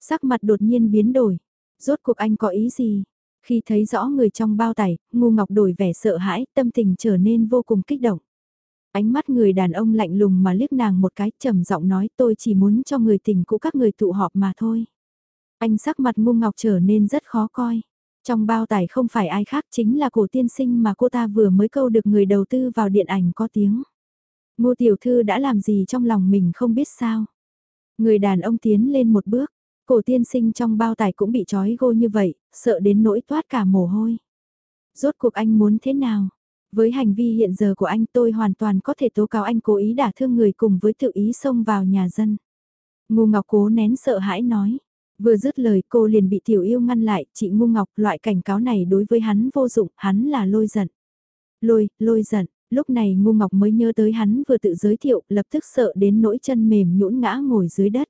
Sắc mặt đột nhiên biến đổi. Rốt cuộc anh có ý gì? Khi thấy rõ người trong bao tải, ngu ngọc đổi vẻ sợ hãi, tâm tình trở nên vô cùng kích động. Ánh mắt người đàn ông lạnh lùng mà liếc nàng một cái trầm giọng nói tôi chỉ muốn cho người tình cũ các người tụ họp mà thôi. Anh sắc mặt ngu ngọc trở nên rất khó coi. Trong bao tải không phải ai khác chính là cổ tiên sinh mà cô ta vừa mới câu được người đầu tư vào điện ảnh có tiếng. Ngô tiểu thư đã làm gì trong lòng mình không biết sao. Người đàn ông tiến lên một bước, cổ tiên sinh trong bao tải cũng bị trói gô như vậy, sợ đến nỗi toát cả mồ hôi. Rốt cuộc anh muốn thế nào? Với hành vi hiện giờ của anh tôi hoàn toàn có thể tố cáo anh cố ý đả thương người cùng với tự ý xông vào nhà dân. Ngô Ngọc cố nén sợ hãi nói. Vừa dứt lời cô liền bị tiểu yêu ngăn lại, chị Ngu Ngọc loại cảnh cáo này đối với hắn vô dụng, hắn là lôi giận. Lôi, lôi giận, lúc này Ngu Ngọc mới nhớ tới hắn vừa tự giới thiệu, lập tức sợ đến nỗi chân mềm nhũn ngã ngồi dưới đất.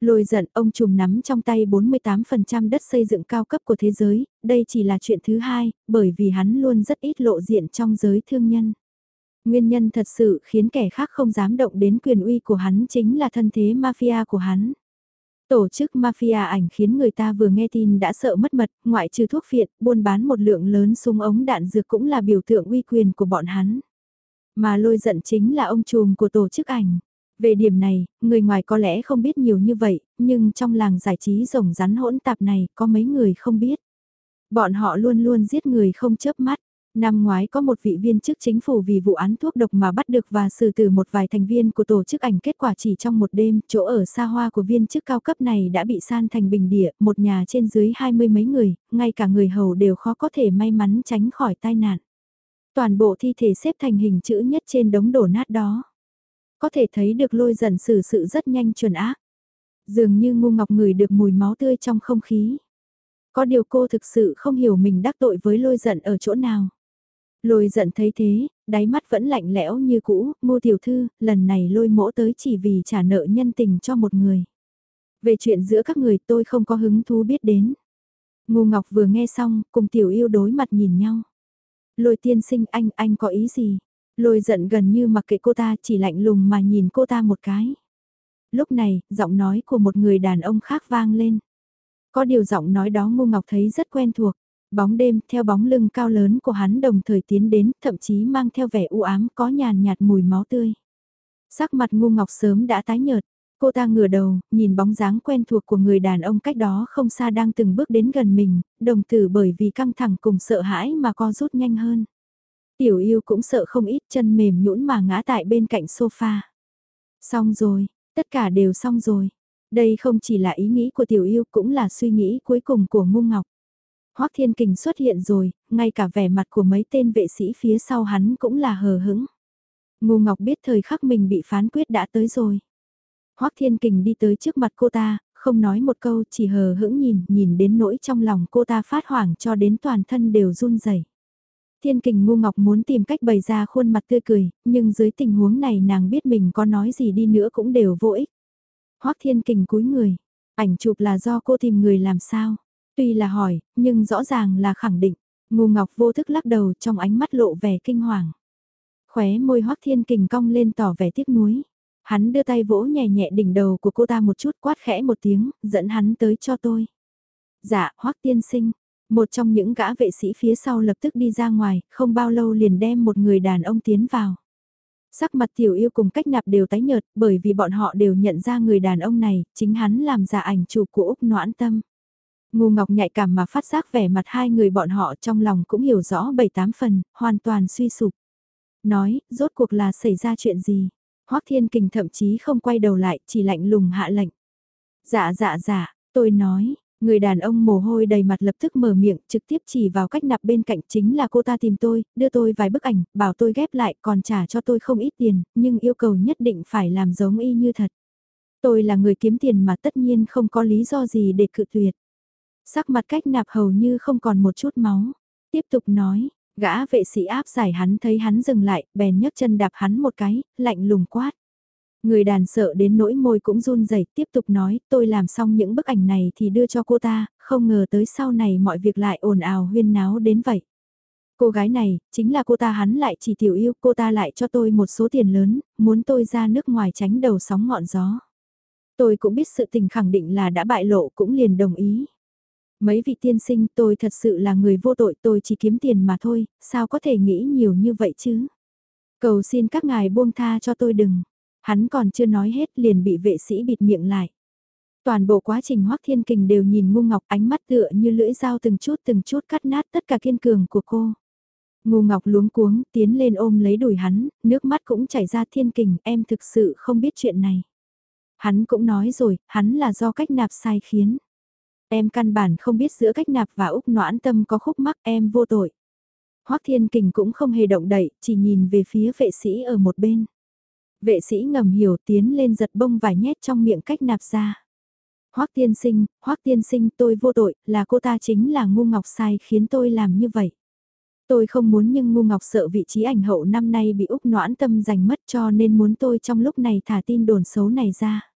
Lôi giận ông trùm nắm trong tay 48% đất xây dựng cao cấp của thế giới, đây chỉ là chuyện thứ hai, bởi vì hắn luôn rất ít lộ diện trong giới thương nhân. Nguyên nhân thật sự khiến kẻ khác không dám động đến quyền uy của hắn chính là thân thế mafia của hắn. Tổ chức mafia ảnh khiến người ta vừa nghe tin đã sợ mất mật, ngoại trừ thuốc phiện, buôn bán một lượng lớn súng ống đạn dược cũng là biểu tượng uy quyền của bọn hắn. Mà lôi giận chính là ông trùm của tổ chức ảnh. Về điểm này, người ngoài có lẽ không biết nhiều như vậy, nhưng trong làng giải trí rồng rắn hỗn tạp này có mấy người không biết. Bọn họ luôn luôn giết người không chớp mắt. Năm ngoái có một vị viên chức chính phủ vì vụ án thuốc độc mà bắt được và xử tử một vài thành viên của tổ chức ảnh kết quả chỉ trong một đêm, chỗ ở xa hoa của viên chức cao cấp này đã bị san thành bình địa, một nhà trên dưới hai mươi mấy người, ngay cả người hầu đều khó có thể may mắn tránh khỏi tai nạn. Toàn bộ thi thể xếp thành hình chữ nhất trên đống đổ nát đó. Có thể thấy được lôi dần xử sự rất nhanh chuẩn ác. Dường như ngu ngọc người được mùi máu tươi trong không khí. Có điều cô thực sự không hiểu mình đắc tội với lôi giận ở chỗ nào. Lôi giận thấy thế, đáy mắt vẫn lạnh lẽo như cũ, ngô tiểu thư, lần này lôi mỗ tới chỉ vì trả nợ nhân tình cho một người. Về chuyện giữa các người tôi không có hứng thú biết đến. Ngô Ngọc vừa nghe xong, cùng tiểu yêu đối mặt nhìn nhau. Lôi tiên sinh anh, anh có ý gì? Lôi giận gần như mặc kệ cô ta chỉ lạnh lùng mà nhìn cô ta một cái. Lúc này, giọng nói của một người đàn ông khác vang lên. Có điều giọng nói đó Ngô Ngọc thấy rất quen thuộc. Bóng đêm theo bóng lưng cao lớn của hắn đồng thời tiến đến, thậm chí mang theo vẻ u ám có nhàn nhạt mùi máu tươi. Sắc mặt ngu ngọc sớm đã tái nhợt, cô ta ngửa đầu, nhìn bóng dáng quen thuộc của người đàn ông cách đó không xa đang từng bước đến gần mình, đồng tử bởi vì căng thẳng cùng sợ hãi mà co rút nhanh hơn. Tiểu yêu cũng sợ không ít chân mềm nhũn mà ngã tại bên cạnh sofa. Xong rồi, tất cả đều xong rồi. Đây không chỉ là ý nghĩ của tiểu yêu cũng là suy nghĩ cuối cùng của ngu ngọc. Hoắc Thiên Kình xuất hiện rồi, ngay cả vẻ mặt của mấy tên vệ sĩ phía sau hắn cũng là hờ hững. Ngô Ngọc biết thời khắc mình bị phán quyết đã tới rồi. Hoắc Thiên Kình đi tới trước mặt cô ta, không nói một câu chỉ hờ hững nhìn, nhìn đến nỗi trong lòng cô ta phát hoảng cho đến toàn thân đều run rẩy. Thiên Kình Ngô Ngọc muốn tìm cách bày ra khuôn mặt tươi cười, nhưng dưới tình huống này nàng biết mình có nói gì đi nữa cũng đều vô ích. Hoắc Thiên Kình cúi người, ảnh chụp là do cô tìm người làm sao? Tuy là hỏi, nhưng rõ ràng là khẳng định. Ngô Ngọc vô thức lắc đầu trong ánh mắt lộ vẻ kinh hoàng. Khóe môi Hoắc Thiên Kình cong lên tỏ vẻ tiếc nuối. Hắn đưa tay vỗ nhẹ nhẹ đỉnh đầu của cô ta một chút quát khẽ một tiếng, dẫn hắn tới cho tôi. Dạ, Hoắc tiên sinh. Một trong những gã vệ sĩ phía sau lập tức đi ra ngoài, không bao lâu liền đem một người đàn ông tiến vào. Sắc mặt tiểu yêu cùng cách nạp đều tái nhợt bởi vì bọn họ đều nhận ra người đàn ông này, chính hắn làm giả ảnh chụp của Úc Noãn Tâm. Ngu Ngọc nhạy cảm mà phát giác vẻ mặt hai người bọn họ trong lòng cũng hiểu rõ bảy tám phần, hoàn toàn suy sụp. Nói, rốt cuộc là xảy ra chuyện gì? Hoắc Thiên Kình thậm chí không quay đầu lại, chỉ lạnh lùng hạ lệnh. Dạ dạ dạ, tôi nói, người đàn ông mồ hôi đầy mặt lập tức mở miệng, trực tiếp chỉ vào cách nạp bên cạnh chính là cô ta tìm tôi, đưa tôi vài bức ảnh, bảo tôi ghép lại còn trả cho tôi không ít tiền, nhưng yêu cầu nhất định phải làm giống y như thật. Tôi là người kiếm tiền mà tất nhiên không có lý do gì để cự tuyệt. Sắc mặt cách nạp hầu như không còn một chút máu. Tiếp tục nói, gã vệ sĩ áp giải hắn thấy hắn dừng lại, bèn nhấc chân đạp hắn một cái, lạnh lùng quát. Người đàn sợ đến nỗi môi cũng run rẩy tiếp tục nói tôi làm xong những bức ảnh này thì đưa cho cô ta, không ngờ tới sau này mọi việc lại ồn ào huyên náo đến vậy. Cô gái này, chính là cô ta hắn lại chỉ tiểu yêu, cô ta lại cho tôi một số tiền lớn, muốn tôi ra nước ngoài tránh đầu sóng ngọn gió. Tôi cũng biết sự tình khẳng định là đã bại lộ cũng liền đồng ý. Mấy vị tiên sinh tôi thật sự là người vô tội tôi chỉ kiếm tiền mà thôi, sao có thể nghĩ nhiều như vậy chứ? Cầu xin các ngài buông tha cho tôi đừng. Hắn còn chưa nói hết liền bị vệ sĩ bịt miệng lại. Toàn bộ quá trình Hoắc Thiên Kình đều nhìn Ngu Ngọc ánh mắt tựa như lưỡi dao từng chút từng chút cắt nát tất cả kiên cường của cô. Ngu Ngọc luống cuống tiến lên ôm lấy đùi hắn, nước mắt cũng chảy ra Thiên Kình em thực sự không biết chuyện này. Hắn cũng nói rồi, hắn là do cách nạp sai khiến. Em căn bản không biết giữa cách nạp và Úc noãn tâm có khúc mắc em vô tội. Hoắc Thiên Kình cũng không hề động đậy, chỉ nhìn về phía vệ sĩ ở một bên. Vệ sĩ ngầm hiểu tiến lên giật bông vài nhét trong miệng cách nạp ra. Hoắc tiên sinh, Hoắc tiên sinh tôi vô tội, là cô ta chính là ngu ngọc sai khiến tôi làm như vậy. Tôi không muốn nhưng ngu ngọc sợ vị trí ảnh hậu năm nay bị Úc noãn tâm giành mất cho nên muốn tôi trong lúc này thả tin đồn xấu này ra.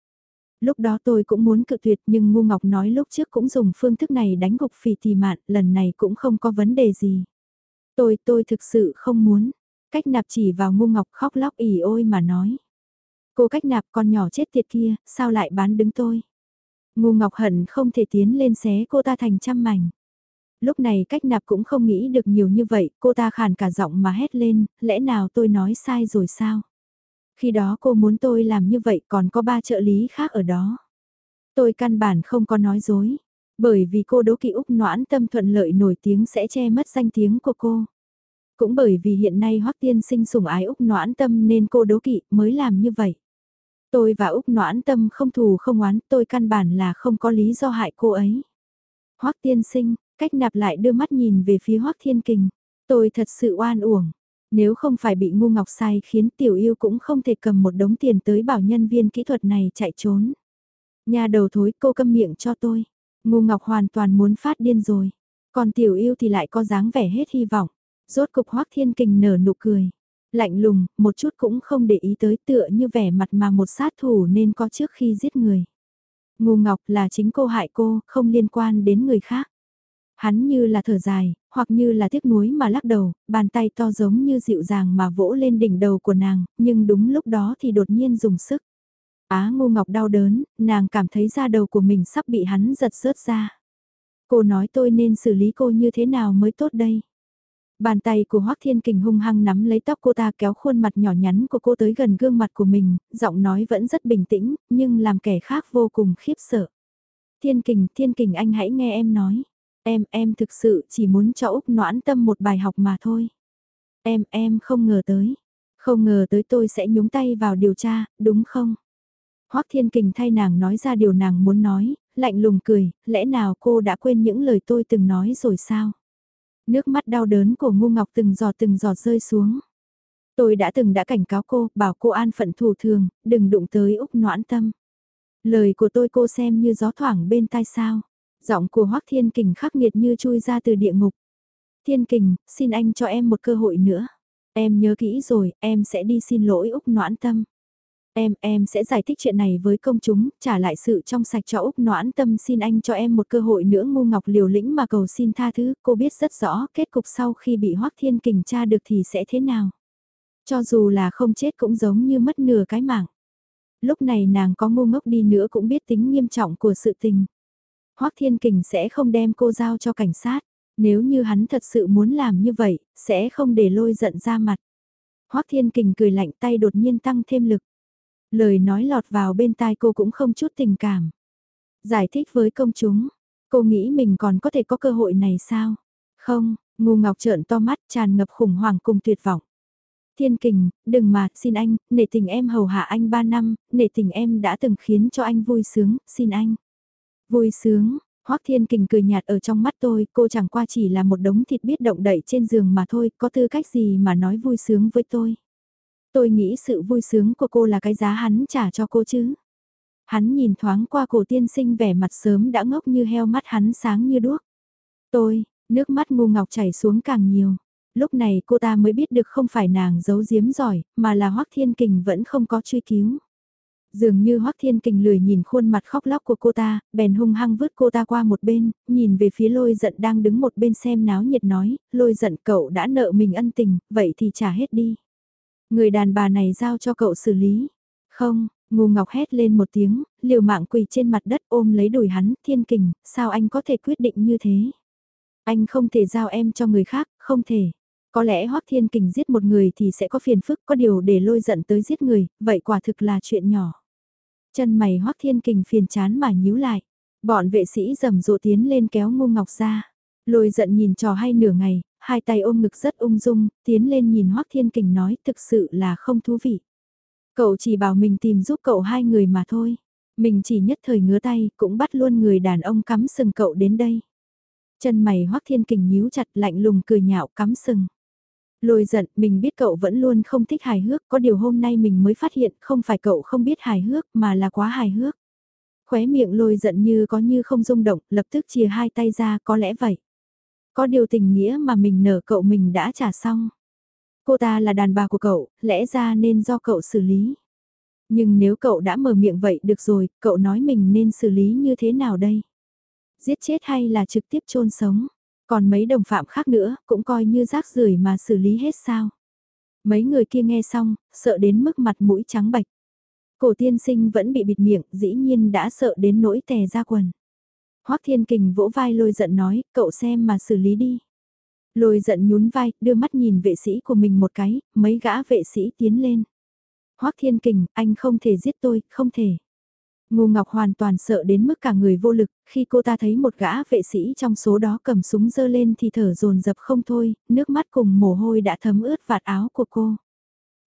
Lúc đó tôi cũng muốn cự tuyệt nhưng ngu ngọc nói lúc trước cũng dùng phương thức này đánh gục phì tì mạn, lần này cũng không có vấn đề gì. Tôi, tôi thực sự không muốn. Cách nạp chỉ vào ngu ngọc khóc lóc ỉ ôi mà nói. Cô cách nạp con nhỏ chết tiệt kia, sao lại bán đứng tôi? Ngu ngọc hận không thể tiến lên xé cô ta thành trăm mảnh. Lúc này cách nạp cũng không nghĩ được nhiều như vậy, cô ta khàn cả giọng mà hét lên, lẽ nào tôi nói sai rồi sao? Khi đó cô muốn tôi làm như vậy còn có ba trợ lý khác ở đó. Tôi căn bản không có nói dối, bởi vì cô đố kỵ Úc noãn tâm thuận lợi nổi tiếng sẽ che mất danh tiếng của cô. Cũng bởi vì hiện nay Hoắc Tiên sinh sủng ái Úc Noãn Tâm nên cô đố kỵ mới làm như vậy. Tôi và Úc Noãn Tâm không thù không oán, tôi căn bản là không có lý do hại cô ấy. Hoắc Tiên sinh, cách nạp lại đưa mắt nhìn về phía Hoắc Thiên Kình. Tôi thật sự oan uổng. Nếu không phải bị ngu ngọc sai khiến tiểu yêu cũng không thể cầm một đống tiền tới bảo nhân viên kỹ thuật này chạy trốn. Nhà đầu thối cô câm miệng cho tôi. Ngu ngọc hoàn toàn muốn phát điên rồi. Còn tiểu yêu thì lại có dáng vẻ hết hy vọng. Rốt cục Hoác Thiên Kình nở nụ cười. Lạnh lùng, một chút cũng không để ý tới tựa như vẻ mặt mà một sát thủ nên có trước khi giết người. Ngu Ngọc là chính cô hại cô, không liên quan đến người khác. Hắn như là thở dài, hoặc như là tiếc nuối mà lắc đầu, bàn tay to giống như dịu dàng mà vỗ lên đỉnh đầu của nàng, nhưng đúng lúc đó thì đột nhiên dùng sức. Á Ngô ngọc đau đớn, nàng cảm thấy da đầu của mình sắp bị hắn giật rớt ra. Cô nói tôi nên xử lý cô như thế nào mới tốt đây? Bàn tay của Hoác Thiên Kình hung hăng nắm lấy tóc cô ta kéo khuôn mặt nhỏ nhắn của cô tới gần gương mặt của mình, giọng nói vẫn rất bình tĩnh, nhưng làm kẻ khác vô cùng khiếp sợ. Thiên Kình, Thiên Kình anh hãy nghe em nói. Em, em thực sự chỉ muốn cho Úc noãn tâm một bài học mà thôi. Em, em không ngờ tới. Không ngờ tới tôi sẽ nhúng tay vào điều tra, đúng không? Hoác Thiên Kình thay nàng nói ra điều nàng muốn nói, lạnh lùng cười, lẽ nào cô đã quên những lời tôi từng nói rồi sao? Nước mắt đau đớn của ngu ngọc từng giọt từng giọt rơi xuống. Tôi đã từng đã cảnh cáo cô, bảo cô an phận thủ thường, đừng đụng tới Úc noãn tâm. Lời của tôi cô xem như gió thoảng bên tai sao. Giọng của Hoắc Thiên Kình khắc nghiệt như chui ra từ địa ngục. Thiên Kình, xin anh cho em một cơ hội nữa. Em nhớ kỹ rồi, em sẽ đi xin lỗi Úc noãn tâm. Em, em sẽ giải thích chuyện này với công chúng, trả lại sự trong sạch cho Úc noãn tâm xin anh cho em một cơ hội nữa ngu ngọc liều lĩnh mà cầu xin tha thứ, cô biết rất rõ kết cục sau khi bị Hoắc Thiên Kình tra được thì sẽ thế nào. Cho dù là không chết cũng giống như mất nửa cái mạng. Lúc này nàng có ngu ngốc đi nữa cũng biết tính nghiêm trọng của sự tình. Hoắc Thiên Kình sẽ không đem cô giao cho cảnh sát, nếu như hắn thật sự muốn làm như vậy, sẽ không để lôi giận ra mặt. Hoắc Thiên Kình cười lạnh tay đột nhiên tăng thêm lực. Lời nói lọt vào bên tai cô cũng không chút tình cảm. Giải thích với công chúng, cô nghĩ mình còn có thể có cơ hội này sao? Không, ngu ngọc trợn to mắt tràn ngập khủng hoảng cùng tuyệt vọng. Thiên kình, đừng mà, xin anh, nể tình em hầu hạ anh 3 năm, nể tình em đã từng khiến cho anh vui sướng, xin anh. Vui sướng, Hoắc Thiên Kình cười nhạt ở trong mắt tôi, cô chẳng qua chỉ là một đống thịt biết động đậy trên giường mà thôi, có tư cách gì mà nói vui sướng với tôi. Tôi nghĩ sự vui sướng của cô là cái giá hắn trả cho cô chứ. Hắn nhìn thoáng qua cổ tiên sinh vẻ mặt sớm đã ngốc như heo mắt hắn sáng như đuốc. Tôi, nước mắt ngu ngọc chảy xuống càng nhiều. Lúc này cô ta mới biết được không phải nàng giấu giếm giỏi, mà là Hoắc Thiên Kình vẫn không có truy cứu. Dường như Hoắc Thiên Kình lười nhìn khuôn mặt khóc lóc của cô ta, bèn hung hăng vứt cô ta qua một bên, nhìn về phía lôi giận đang đứng một bên xem náo nhiệt nói, lôi giận cậu đã nợ mình ân tình, vậy thì trả hết đi. Người đàn bà này giao cho cậu xử lý. Không, ngu ngọc hét lên một tiếng, liều mạng quỳ trên mặt đất ôm lấy đùi hắn, thiên kình, sao anh có thể quyết định như thế? Anh không thể giao em cho người khác, không thể. Có lẽ Hoắc Thiên Kình giết một người thì sẽ có phiền phức, có điều để lôi giận tới giết người, vậy quả thực là chuyện nhỏ. Chân mày Hoắc Thiên Kình phiền chán mà nhíu lại. Bọn vệ sĩ rầm rộ tiến lên kéo ngu ngọc ra. Lôi giận nhìn trò hay nửa ngày, hai tay ôm ngực rất ung dung, tiến lên nhìn Hoắc Thiên Kình nói thực sự là không thú vị. Cậu chỉ bảo mình tìm giúp cậu hai người mà thôi. Mình chỉ nhất thời ngứa tay, cũng bắt luôn người đàn ông cắm sừng cậu đến đây. Chân mày Hoắc Thiên Kình nhíu chặt lạnh lùng cười nhạo cắm sừng. Lôi giận, mình biết cậu vẫn luôn không thích hài hước, có điều hôm nay mình mới phát hiện không phải cậu không biết hài hước mà là quá hài hước. Khóe miệng lôi giận như có như không rung động, lập tức chia hai tay ra, có lẽ vậy. Có điều tình nghĩa mà mình nở cậu mình đã trả xong. Cô ta là đàn bà của cậu, lẽ ra nên do cậu xử lý. Nhưng nếu cậu đã mở miệng vậy được rồi, cậu nói mình nên xử lý như thế nào đây? Giết chết hay là trực tiếp chôn sống? Còn mấy đồng phạm khác nữa, cũng coi như rác rưởi mà xử lý hết sao? Mấy người kia nghe xong, sợ đến mức mặt mũi trắng bạch. Cổ tiên sinh vẫn bị bịt miệng, dĩ nhiên đã sợ đến nỗi tè ra quần. Hoắc Thiên Kình vỗ vai lôi giận nói, cậu xem mà xử lý đi. Lôi giận nhún vai, đưa mắt nhìn vệ sĩ của mình một cái, mấy gã vệ sĩ tiến lên. Hoắc Thiên Kình, anh không thể giết tôi, không thể. Ngô Ngọc hoàn toàn sợ đến mức cả người vô lực, khi cô ta thấy một gã vệ sĩ trong số đó cầm súng dơ lên thì thở dồn dập không thôi, nước mắt cùng mồ hôi đã thấm ướt vạt áo của cô.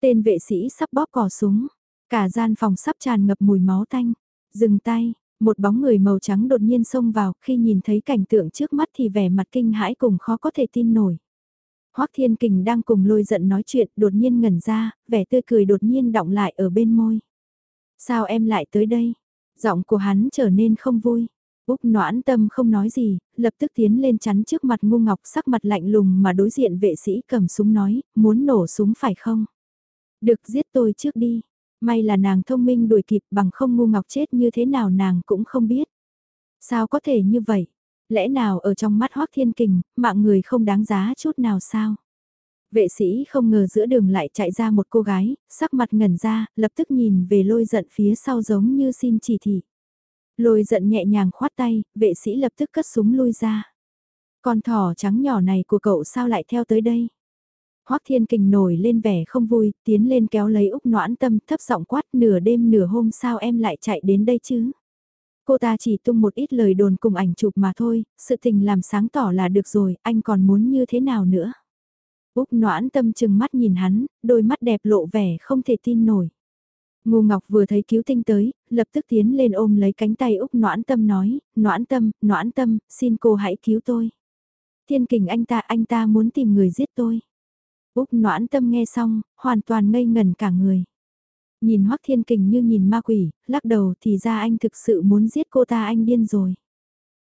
Tên vệ sĩ sắp bóp cò súng, cả gian phòng sắp tràn ngập mùi máu tanh. Dừng tay, một bóng người màu trắng đột nhiên xông vào, khi nhìn thấy cảnh tượng trước mắt thì vẻ mặt kinh hãi cùng khó có thể tin nổi. Hoắc Thiên Kình đang cùng lôi giận nói chuyện, đột nhiên ngẩn ra, vẻ tươi cười đột nhiên động lại ở bên môi. Sao em lại tới đây? Giọng của hắn trở nên không vui. Úc noãn tâm không nói gì, lập tức tiến lên chắn trước mặt ngu ngọc sắc mặt lạnh lùng mà đối diện vệ sĩ cầm súng nói, muốn nổ súng phải không? Được giết tôi trước đi. May là nàng thông minh đuổi kịp bằng không ngu ngọc chết như thế nào nàng cũng không biết. Sao có thể như vậy? Lẽ nào ở trong mắt hoác thiên kình, mạng người không đáng giá chút nào sao? Vệ sĩ không ngờ giữa đường lại chạy ra một cô gái, sắc mặt ngẩn ra, lập tức nhìn về lôi giận phía sau giống như xin chỉ thị. Lôi giận nhẹ nhàng khoát tay, vệ sĩ lập tức cất súng lui ra. Con thỏ trắng nhỏ này của cậu sao lại theo tới đây? Hoắc Thiên Kình nổi lên vẻ không vui, tiến lên kéo lấy Úc Noãn Tâm thấp giọng quát nửa đêm nửa hôm sao em lại chạy đến đây chứ? Cô ta chỉ tung một ít lời đồn cùng ảnh chụp mà thôi, sự tình làm sáng tỏ là được rồi, anh còn muốn như thế nào nữa? Úc Noãn Tâm chừng mắt nhìn hắn, đôi mắt đẹp lộ vẻ không thể tin nổi. Ngô Ngọc vừa thấy cứu tinh tới, lập tức tiến lên ôm lấy cánh tay Úc Noãn Tâm nói, Noãn Tâm, Noãn Tâm, xin cô hãy cứu tôi. Thiên kình anh ta, anh ta muốn tìm người giết tôi. Úc noãn tâm nghe xong, hoàn toàn ngây ngần cả người. Nhìn Hoắc Thiên Kình như nhìn ma quỷ, lắc đầu thì ra anh thực sự muốn giết cô ta anh điên rồi.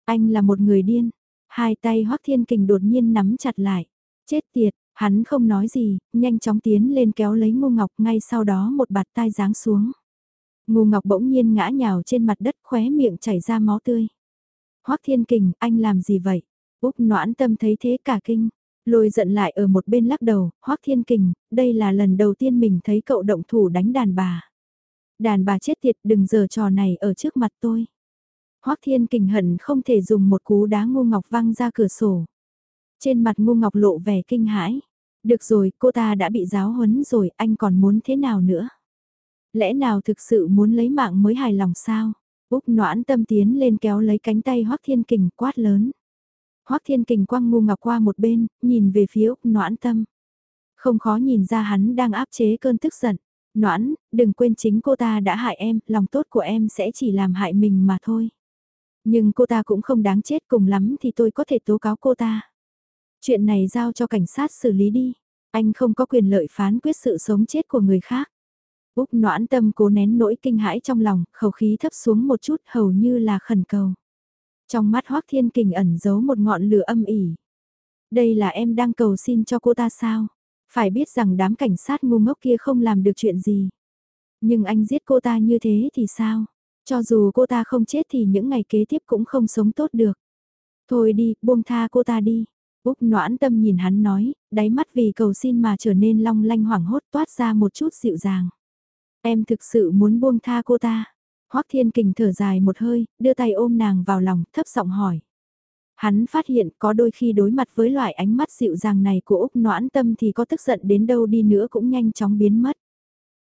Anh là một người điên. Hai tay Hoắc Thiên Kình đột nhiên nắm chặt lại. Chết tiệt, hắn không nói gì, nhanh chóng tiến lên kéo lấy ngu Ngọc ngay sau đó một bạt tai giáng xuống. ngu Ngọc bỗng nhiên ngã nhào trên mặt đất khóe miệng chảy ra máu tươi. Hoắc Thiên Kình, anh làm gì vậy? Úc noãn tâm thấy thế cả kinh. Lôi giận lại ở một bên lắc đầu, Hoắc Thiên Kình, đây là lần đầu tiên mình thấy cậu động thủ đánh đàn bà. Đàn bà chết tiệt đừng giờ trò này ở trước mặt tôi. Hoắc Thiên Kình hận không thể dùng một cú đá ngu ngọc văng ra cửa sổ. Trên mặt ngu ngọc lộ vẻ kinh hãi. Được rồi, cô ta đã bị giáo huấn rồi, anh còn muốn thế nào nữa? Lẽ nào thực sự muốn lấy mạng mới hài lòng sao? Úc noãn tâm tiến lên kéo lấy cánh tay Hoác Thiên Kình quát lớn. Hoác Thiên Kình quăng ngu ngọc qua một bên, nhìn về phía Úc noãn tâm. Không khó nhìn ra hắn đang áp chế cơn tức giận. Noãn, đừng quên chính cô ta đã hại em, lòng tốt của em sẽ chỉ làm hại mình mà thôi. Nhưng cô ta cũng không đáng chết cùng lắm thì tôi có thể tố cáo cô ta. Chuyện này giao cho cảnh sát xử lý đi. Anh không có quyền lợi phán quyết sự sống chết của người khác. Úc noãn tâm cố nén nỗi kinh hãi trong lòng, khẩu khí thấp xuống một chút hầu như là khẩn cầu. Trong mắt Hoác Thiên Kình ẩn giấu một ngọn lửa âm ỉ. Đây là em đang cầu xin cho cô ta sao? Phải biết rằng đám cảnh sát ngu ngốc kia không làm được chuyện gì. Nhưng anh giết cô ta như thế thì sao? Cho dù cô ta không chết thì những ngày kế tiếp cũng không sống tốt được. Thôi đi, buông tha cô ta đi. Úc noãn tâm nhìn hắn nói, đáy mắt vì cầu xin mà trở nên long lanh hoảng hốt toát ra một chút dịu dàng. Em thực sự muốn buông tha cô ta. Hoắc Thiên Kình thở dài một hơi, đưa tay ôm nàng vào lòng, thấp giọng hỏi. Hắn phát hiện có đôi khi đối mặt với loại ánh mắt dịu dàng này của Úc Noãn Tâm thì có tức giận đến đâu đi nữa cũng nhanh chóng biến mất.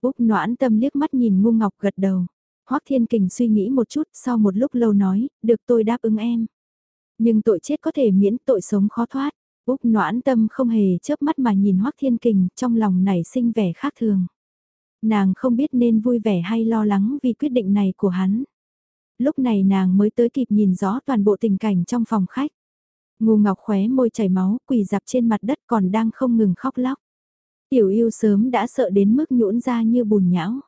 Úc Noãn Tâm liếc mắt nhìn ngu ngọc gật đầu. Hoắc Thiên Kình suy nghĩ một chút sau một lúc lâu nói, được tôi đáp ứng em. Nhưng tội chết có thể miễn tội sống khó thoát. Úc Noãn Tâm không hề chớp mắt mà nhìn hoác Thiên Kình trong lòng nảy sinh vẻ khác thường. Nàng không biết nên vui vẻ hay lo lắng vì quyết định này của hắn. Lúc này nàng mới tới kịp nhìn rõ toàn bộ tình cảnh trong phòng khách. Ngô Ngọc khóe môi chảy máu, quỳ dạp trên mặt đất còn đang không ngừng khóc lóc. Tiểu yêu sớm đã sợ đến mức nhũn ra như bùn nhão.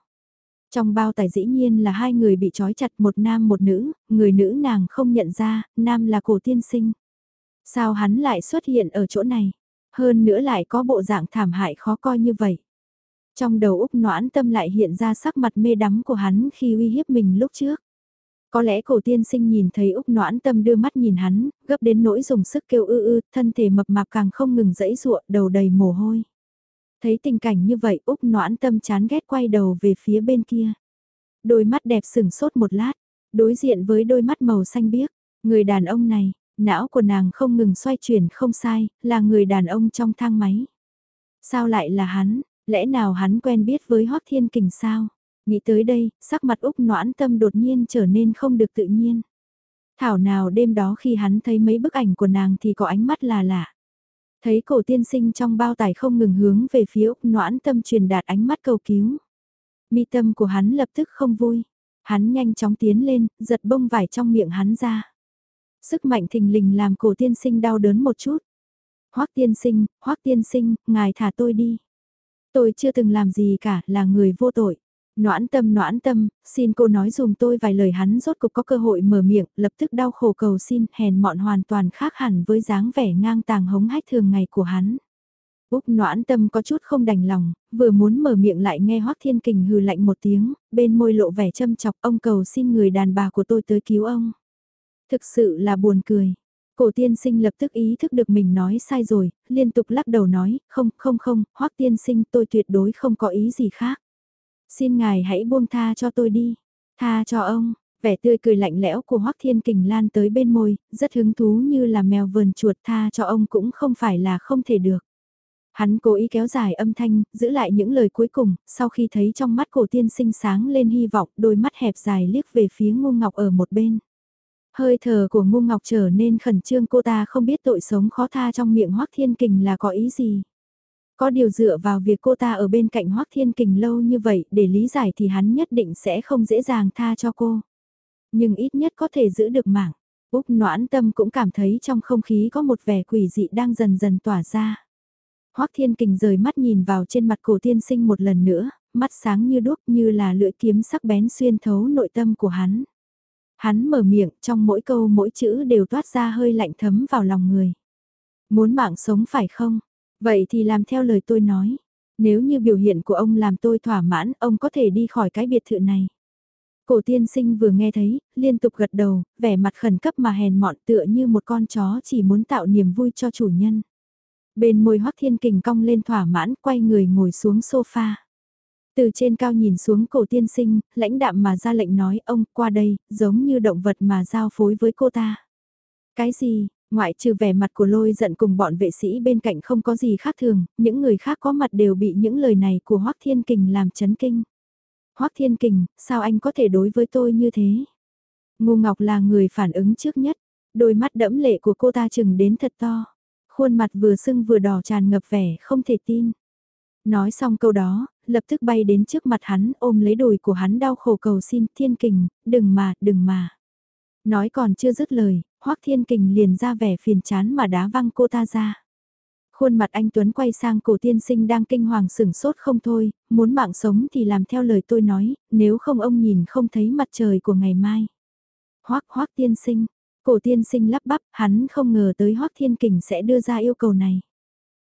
Trong bao tài dĩ nhiên là hai người bị trói chặt một nam một nữ, người nữ nàng không nhận ra, nam là cổ tiên sinh. Sao hắn lại xuất hiện ở chỗ này? Hơn nữa lại có bộ dạng thảm hại khó coi như vậy. Trong đầu Úc noãn tâm lại hiện ra sắc mặt mê đắm của hắn khi uy hiếp mình lúc trước. Có lẽ cổ tiên sinh nhìn thấy Úc noãn tâm đưa mắt nhìn hắn, gấp đến nỗi dùng sức kêu ư ư, thân thể mập mạp càng không ngừng dẫy ruộng, đầu đầy mồ hôi. Thấy tình cảnh như vậy Úc noãn tâm chán ghét quay đầu về phía bên kia. Đôi mắt đẹp sừng sốt một lát, đối diện với đôi mắt màu xanh biếc, người đàn ông này, não của nàng không ngừng xoay chuyển không sai, là người đàn ông trong thang máy. Sao lại là hắn, Lẽ nào hắn quen biết với Hoác Thiên Kình sao? Nghĩ tới đây, sắc mặt Úc noãn tâm đột nhiên trở nên không được tự nhiên. Thảo nào đêm đó khi hắn thấy mấy bức ảnh của nàng thì có ánh mắt là lạ. Thấy cổ tiên sinh trong bao tải không ngừng hướng về phía Úc noãn tâm truyền đạt ánh mắt cầu cứu. Mi tâm của hắn lập tức không vui. Hắn nhanh chóng tiến lên, giật bông vải trong miệng hắn ra. Sức mạnh thình lình làm cổ tiên sinh đau đớn một chút. Hoác tiên sinh, hoác tiên sinh, ngài thả tôi đi. Tôi chưa từng làm gì cả, là người vô tội. Noãn tâm noãn tâm, xin cô nói dùm tôi vài lời hắn rốt cục có cơ hội mở miệng, lập tức đau khổ cầu xin, hèn mọn hoàn toàn khác hẳn với dáng vẻ ngang tàng hống hách thường ngày của hắn. Úc noãn tâm có chút không đành lòng, vừa muốn mở miệng lại nghe Hoác Thiên Kình hừ lạnh một tiếng, bên môi lộ vẻ châm chọc ông cầu xin người đàn bà của tôi tới cứu ông. Thực sự là buồn cười, Cổ tiên sinh lập tức ý thức được mình nói sai rồi, liên tục lắc đầu nói, không, không không, hoắc tiên sinh tôi tuyệt đối không có ý gì khác. Xin ngài hãy buông tha cho tôi đi, tha cho ông, vẻ tươi cười lạnh lẽo của hoắc thiên kình lan tới bên môi, rất hứng thú như là mèo vườn chuột tha cho ông cũng không phải là không thể được. Hắn cố ý kéo dài âm thanh, giữ lại những lời cuối cùng, sau khi thấy trong mắt cổ tiên sinh sáng lên hy vọng, đôi mắt hẹp dài liếc về phía ngu ngọc ở một bên. Hơi thở của ngu ngọc trở nên khẩn trương cô ta không biết tội sống khó tha trong miệng Hoác Thiên Kình là có ý gì. Có điều dựa vào việc cô ta ở bên cạnh Hoác Thiên Kình lâu như vậy để lý giải thì hắn nhất định sẽ không dễ dàng tha cho cô. Nhưng ít nhất có thể giữ được mạng. Úc noãn tâm cũng cảm thấy trong không khí có một vẻ quỷ dị đang dần dần tỏa ra. Hoác Thiên Kình rời mắt nhìn vào trên mặt cổ tiên sinh một lần nữa, mắt sáng như đuốc như là lưỡi kiếm sắc bén xuyên thấu nội tâm của hắn. Hắn mở miệng, trong mỗi câu mỗi chữ đều toát ra hơi lạnh thấm vào lòng người. Muốn mạng sống phải không? Vậy thì làm theo lời tôi nói. Nếu như biểu hiện của ông làm tôi thỏa mãn, ông có thể đi khỏi cái biệt thự này. Cổ tiên sinh vừa nghe thấy, liên tục gật đầu, vẻ mặt khẩn cấp mà hèn mọn tựa như một con chó chỉ muốn tạo niềm vui cho chủ nhân. Bên môi hoắc thiên kình cong lên thỏa mãn, quay người ngồi xuống sofa. Từ trên cao nhìn xuống cổ tiên sinh, lãnh đạm mà ra lệnh nói ông qua đây, giống như động vật mà giao phối với cô ta. Cái gì, Ngoại trừ vẻ mặt của lôi giận cùng bọn vệ sĩ bên cạnh không có gì khác thường, những người khác có mặt đều bị những lời này của Hoác Thiên Kình làm chấn kinh. Hoác Thiên Kình, sao anh có thể đối với tôi như thế? Ngô Ngọc là người phản ứng trước nhất, đôi mắt đẫm lệ của cô ta chừng đến thật to. Khuôn mặt vừa sưng vừa đỏ tràn ngập vẻ không thể tin. Nói xong câu đó, lập tức bay đến trước mặt hắn ôm lấy đùi của hắn đau khổ cầu xin Thiên Kình, đừng mà, đừng mà. Nói còn chưa dứt lời, Hoắc Thiên Kình liền ra vẻ phiền chán mà đá văng cô ta ra. Khuôn mặt anh Tuấn quay sang cổ tiên sinh đang kinh hoàng sửng sốt không thôi, muốn mạng sống thì làm theo lời tôi nói, nếu không ông nhìn không thấy mặt trời của ngày mai. Hoắc Hoắc tiên sinh, cổ tiên sinh lắp bắp, hắn không ngờ tới Hoắc Thiên Kình sẽ đưa ra yêu cầu này.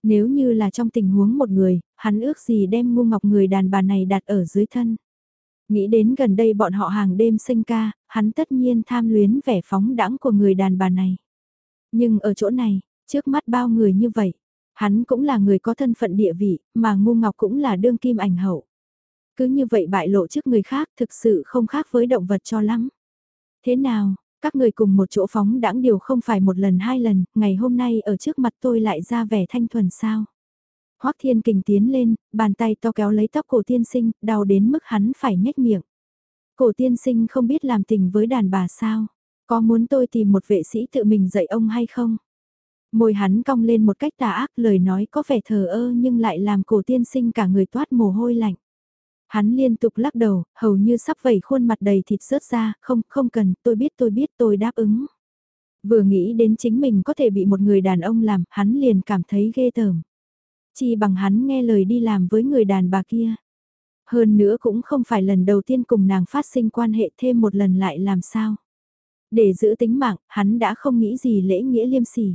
Nếu như là trong tình huống một người, hắn ước gì đem ngu ngọc người đàn bà này đặt ở dưới thân. Nghĩ đến gần đây bọn họ hàng đêm sinh ca, hắn tất nhiên tham luyến vẻ phóng đãng của người đàn bà này. Nhưng ở chỗ này, trước mắt bao người như vậy, hắn cũng là người có thân phận địa vị, mà ngu ngọc cũng là đương kim ảnh hậu. Cứ như vậy bại lộ trước người khác thực sự không khác với động vật cho lắm. Thế nào, các người cùng một chỗ phóng đãng điều không phải một lần hai lần, ngày hôm nay ở trước mặt tôi lại ra vẻ thanh thuần sao? Hoắc Thiên Kình tiến lên, bàn tay to kéo lấy tóc cổ tiên sinh, đau đến mức hắn phải nhếch miệng. Cổ tiên sinh không biết làm tình với đàn bà sao? Có muốn tôi tìm một vệ sĩ tự mình dạy ông hay không? Môi hắn cong lên một cách tà ác lời nói có vẻ thờ ơ nhưng lại làm cổ tiên sinh cả người toát mồ hôi lạnh. Hắn liên tục lắc đầu, hầu như sắp vẩy khuôn mặt đầy thịt rớt ra, không, không cần, tôi biết tôi biết tôi đáp ứng. Vừa nghĩ đến chính mình có thể bị một người đàn ông làm, hắn liền cảm thấy ghê tởm chi bằng hắn nghe lời đi làm với người đàn bà kia. Hơn nữa cũng không phải lần đầu tiên cùng nàng phát sinh quan hệ thêm một lần lại làm sao. Để giữ tính mạng, hắn đã không nghĩ gì lễ nghĩa liêm sỉ.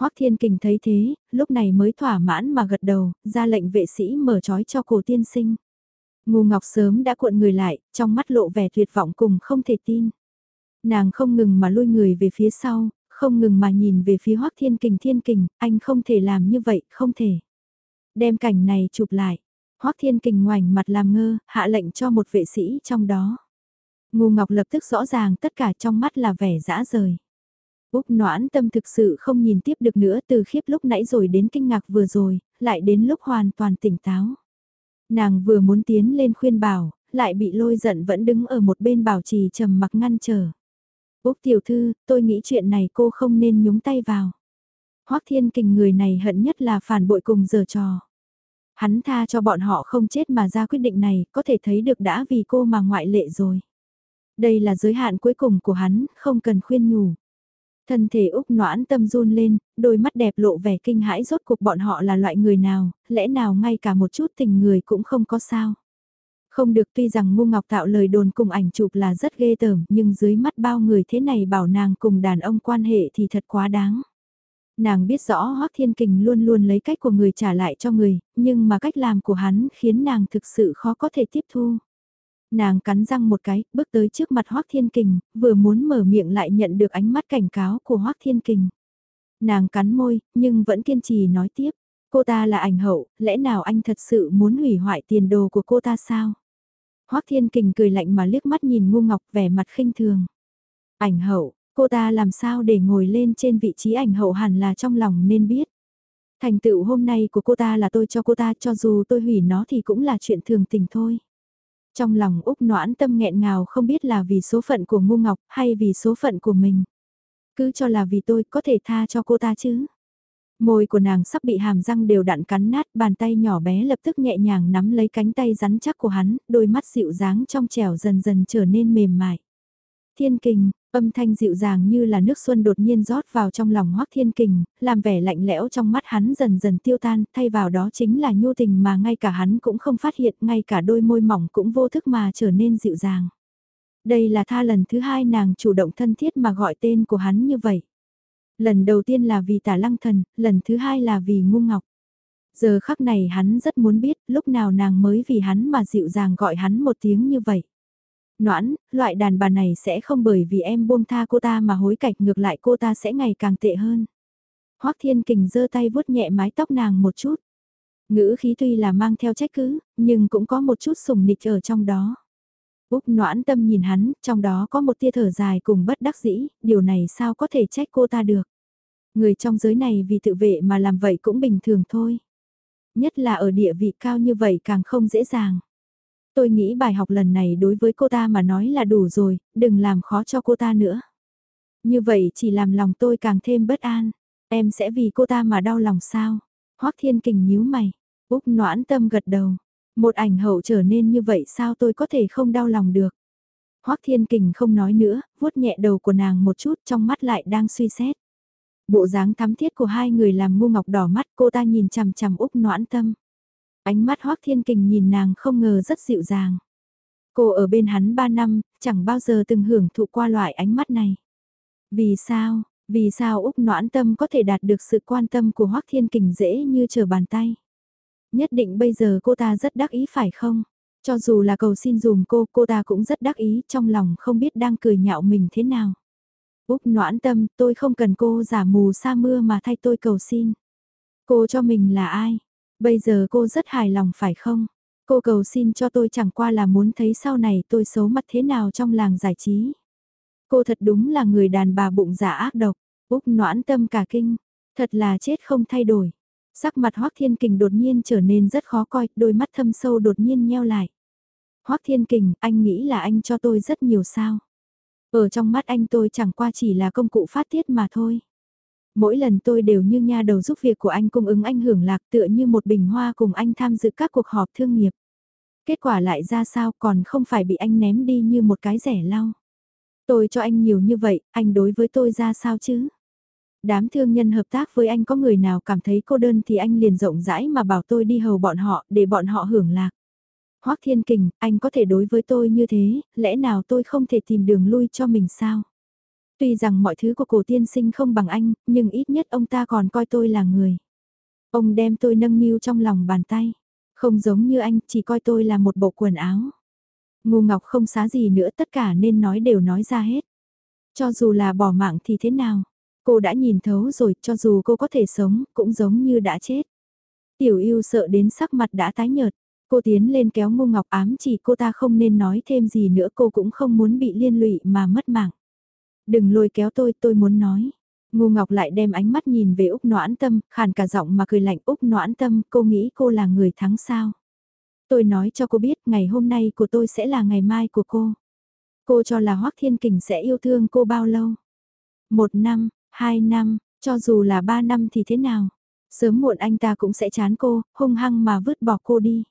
Hoắc Thiên Kình thấy thế, lúc này mới thỏa mãn mà gật đầu, ra lệnh vệ sĩ mở trói cho cổ tiên sinh. Ngô Ngọc sớm đã cuộn người lại, trong mắt lộ vẻ tuyệt vọng cùng không thể tin. Nàng không ngừng mà lui người về phía sau, không ngừng mà nhìn về phía Hoắc Thiên Kình Thiên Kình, anh không thể làm như vậy, không thể. Đem cảnh này chụp lại, Hoắc Thiên Kình ngoảnh mặt làm ngơ, hạ lệnh cho một vệ sĩ trong đó. Ngô Ngọc lập tức rõ ràng tất cả trong mắt là vẻ dã rời. Úc noãn tâm thực sự không nhìn tiếp được nữa từ khiếp lúc nãy rồi đến kinh ngạc vừa rồi, lại đến lúc hoàn toàn tỉnh táo. Nàng vừa muốn tiến lên khuyên bảo, lại bị lôi giận vẫn đứng ở một bên bảo trì trầm mặc ngăn trở. Úc tiểu thư, tôi nghĩ chuyện này cô không nên nhúng tay vào. Hoắc thiên kình người này hận nhất là phản bội cùng giờ trò. Hắn tha cho bọn họ không chết mà ra quyết định này, có thể thấy được đã vì cô mà ngoại lệ rồi. Đây là giới hạn cuối cùng của hắn, không cần khuyên nhủ. Thân thể Úc noãn tâm run lên, đôi mắt đẹp lộ vẻ kinh hãi rốt cuộc bọn họ là loại người nào, lẽ nào ngay cả một chút tình người cũng không có sao. Không được tuy rằng ngu ngọc tạo lời đồn cùng ảnh chụp là rất ghê tởm nhưng dưới mắt bao người thế này bảo nàng cùng đàn ông quan hệ thì thật quá đáng. Nàng biết rõ Hoác Thiên Kình luôn luôn lấy cách của người trả lại cho người, nhưng mà cách làm của hắn khiến nàng thực sự khó có thể tiếp thu. Nàng cắn răng một cái, bước tới trước mặt Hoác Thiên Kình, vừa muốn mở miệng lại nhận được ánh mắt cảnh cáo của Hoác Thiên Kình. Nàng cắn môi, nhưng vẫn kiên trì nói tiếp. Cô ta là ảnh hậu, lẽ nào anh thật sự muốn hủy hoại tiền đồ của cô ta sao? Hoác Thiên Kình cười lạnh mà liếc mắt nhìn ngu ngọc vẻ mặt khinh thường. Ảnh hậu, cô ta làm sao để ngồi lên trên vị trí ảnh hậu hẳn là trong lòng nên biết. Thành tựu hôm nay của cô ta là tôi cho cô ta cho dù tôi hủy nó thì cũng là chuyện thường tình thôi. Trong lòng Úc noãn tâm nghẹn ngào không biết là vì số phận của ngu ngọc hay vì số phận của mình. Cứ cho là vì tôi có thể tha cho cô ta chứ. Môi của nàng sắp bị hàm răng đều đặn cắn nát, bàn tay nhỏ bé lập tức nhẹ nhàng nắm lấy cánh tay rắn chắc của hắn, đôi mắt dịu dáng trong trẻo dần dần trở nên mềm mại. Thiên kình, âm thanh dịu dàng như là nước xuân đột nhiên rót vào trong lòng hoắc thiên kình, làm vẻ lạnh lẽo trong mắt hắn dần dần tiêu tan, thay vào đó chính là nhu tình mà ngay cả hắn cũng không phát hiện, ngay cả đôi môi mỏng cũng vô thức mà trở nên dịu dàng. Đây là tha lần thứ hai nàng chủ động thân thiết mà gọi tên của hắn như vậy. Lần đầu tiên là vì tả lăng thần, lần thứ hai là vì ngu ngọc. Giờ khắc này hắn rất muốn biết lúc nào nàng mới vì hắn mà dịu dàng gọi hắn một tiếng như vậy. Noãn, loại đàn bà này sẽ không bởi vì em buông tha cô ta mà hối cạch ngược lại cô ta sẽ ngày càng tệ hơn. Hoắc Thiên Kình giơ tay vuốt nhẹ mái tóc nàng một chút. Ngữ khí tuy là mang theo trách cứ, nhưng cũng có một chút sùng nịch ở trong đó. Úc noãn tâm nhìn hắn, trong đó có một tia thở dài cùng bất đắc dĩ, điều này sao có thể trách cô ta được. Người trong giới này vì tự vệ mà làm vậy cũng bình thường thôi. Nhất là ở địa vị cao như vậy càng không dễ dàng. Tôi nghĩ bài học lần này đối với cô ta mà nói là đủ rồi, đừng làm khó cho cô ta nữa. Như vậy chỉ làm lòng tôi càng thêm bất an. Em sẽ vì cô ta mà đau lòng sao? Hoác Thiên Kình nhíu mày. Úc noãn tâm gật đầu. Một ảnh hậu trở nên như vậy sao tôi có thể không đau lòng được? Hoác Thiên Kình không nói nữa, vuốt nhẹ đầu của nàng một chút trong mắt lại đang suy xét. Bộ dáng thắm thiết của hai người làm ngu ngọc đỏ mắt cô ta nhìn chằm chằm Úc noãn tâm. Ánh mắt Hoác Thiên Kình nhìn nàng không ngờ rất dịu dàng. Cô ở bên hắn ba năm, chẳng bao giờ từng hưởng thụ qua loại ánh mắt này. Vì sao, vì sao Úc noãn tâm có thể đạt được sự quan tâm của Hoác Thiên Kình dễ như trở bàn tay? Nhất định bây giờ cô ta rất đắc ý phải không? Cho dù là cầu xin dùm cô, cô ta cũng rất đắc ý trong lòng không biết đang cười nhạo mình thế nào. Úc noãn tâm, tôi không cần cô giả mù sa mưa mà thay tôi cầu xin. Cô cho mình là ai? Bây giờ cô rất hài lòng phải không? Cô cầu xin cho tôi chẳng qua là muốn thấy sau này tôi xấu mặt thế nào trong làng giải trí. Cô thật đúng là người đàn bà bụng giả ác độc, úp noãn tâm cả kinh, thật là chết không thay đổi. Sắc mặt Hoác Thiên Kình đột nhiên trở nên rất khó coi, đôi mắt thâm sâu đột nhiên nheo lại. Hoác Thiên Kình, anh nghĩ là anh cho tôi rất nhiều sao. Ở trong mắt anh tôi chẳng qua chỉ là công cụ phát tiết mà thôi. Mỗi lần tôi đều như nha đầu giúp việc của anh cung ứng anh hưởng lạc tựa như một bình hoa cùng anh tham dự các cuộc họp thương nghiệp. Kết quả lại ra sao còn không phải bị anh ném đi như một cái rẻ lau. Tôi cho anh nhiều như vậy, anh đối với tôi ra sao chứ? Đám thương nhân hợp tác với anh có người nào cảm thấy cô đơn thì anh liền rộng rãi mà bảo tôi đi hầu bọn họ để bọn họ hưởng lạc. Hoắc Thiên Kình, anh có thể đối với tôi như thế, lẽ nào tôi không thể tìm đường lui cho mình sao? Tuy rằng mọi thứ của cổ tiên sinh không bằng anh, nhưng ít nhất ông ta còn coi tôi là người. Ông đem tôi nâng niu trong lòng bàn tay. Không giống như anh, chỉ coi tôi là một bộ quần áo. Ngu ngọc không xá gì nữa tất cả nên nói đều nói ra hết. Cho dù là bỏ mạng thì thế nào? Cô đã nhìn thấu rồi, cho dù cô có thể sống, cũng giống như đã chết. Tiểu yêu sợ đến sắc mặt đã tái nhợt. Cô tiến lên kéo ngu ngọc ám chỉ cô ta không nên nói thêm gì nữa cô cũng không muốn bị liên lụy mà mất mạng. Đừng lôi kéo tôi, tôi muốn nói. Ngu Ngọc lại đem ánh mắt nhìn về Úc Noãn Tâm, khàn cả giọng mà cười lạnh Úc Noãn Tâm, cô nghĩ cô là người thắng sao? Tôi nói cho cô biết ngày hôm nay của tôi sẽ là ngày mai của cô. Cô cho là Hoác Thiên Kình sẽ yêu thương cô bao lâu? Một năm, hai năm, cho dù là ba năm thì thế nào? Sớm muộn anh ta cũng sẽ chán cô, hung hăng mà vứt bỏ cô đi.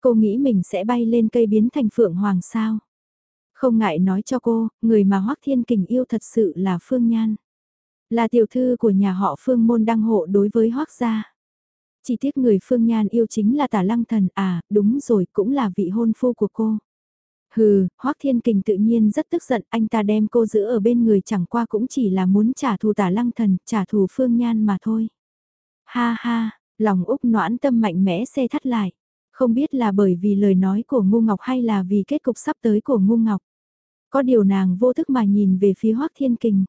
Cô nghĩ mình sẽ bay lên cây biến thành phượng hoàng sao? Không ngại nói cho cô, người mà Hoắc Thiên Kình yêu thật sự là Phương Nhan. Là tiểu thư của nhà họ Phương môn đăng hộ đối với Hoắc gia. Chỉ tiếc người Phương Nhan yêu chính là tả lăng thần, à, đúng rồi, cũng là vị hôn phu của cô. Hừ, Hoắc Thiên Kình tự nhiên rất tức giận, anh ta đem cô giữ ở bên người chẳng qua cũng chỉ là muốn trả thù tả lăng thần, trả thù Phương Nhan mà thôi. Ha ha, lòng Úc noãn tâm mạnh mẽ xe thắt lại. Không biết là bởi vì lời nói của Ngu Ngọc hay là vì kết cục sắp tới của Ngu Ngọc. Có điều nàng vô thức mà nhìn về phía Hoác Thiên Kình.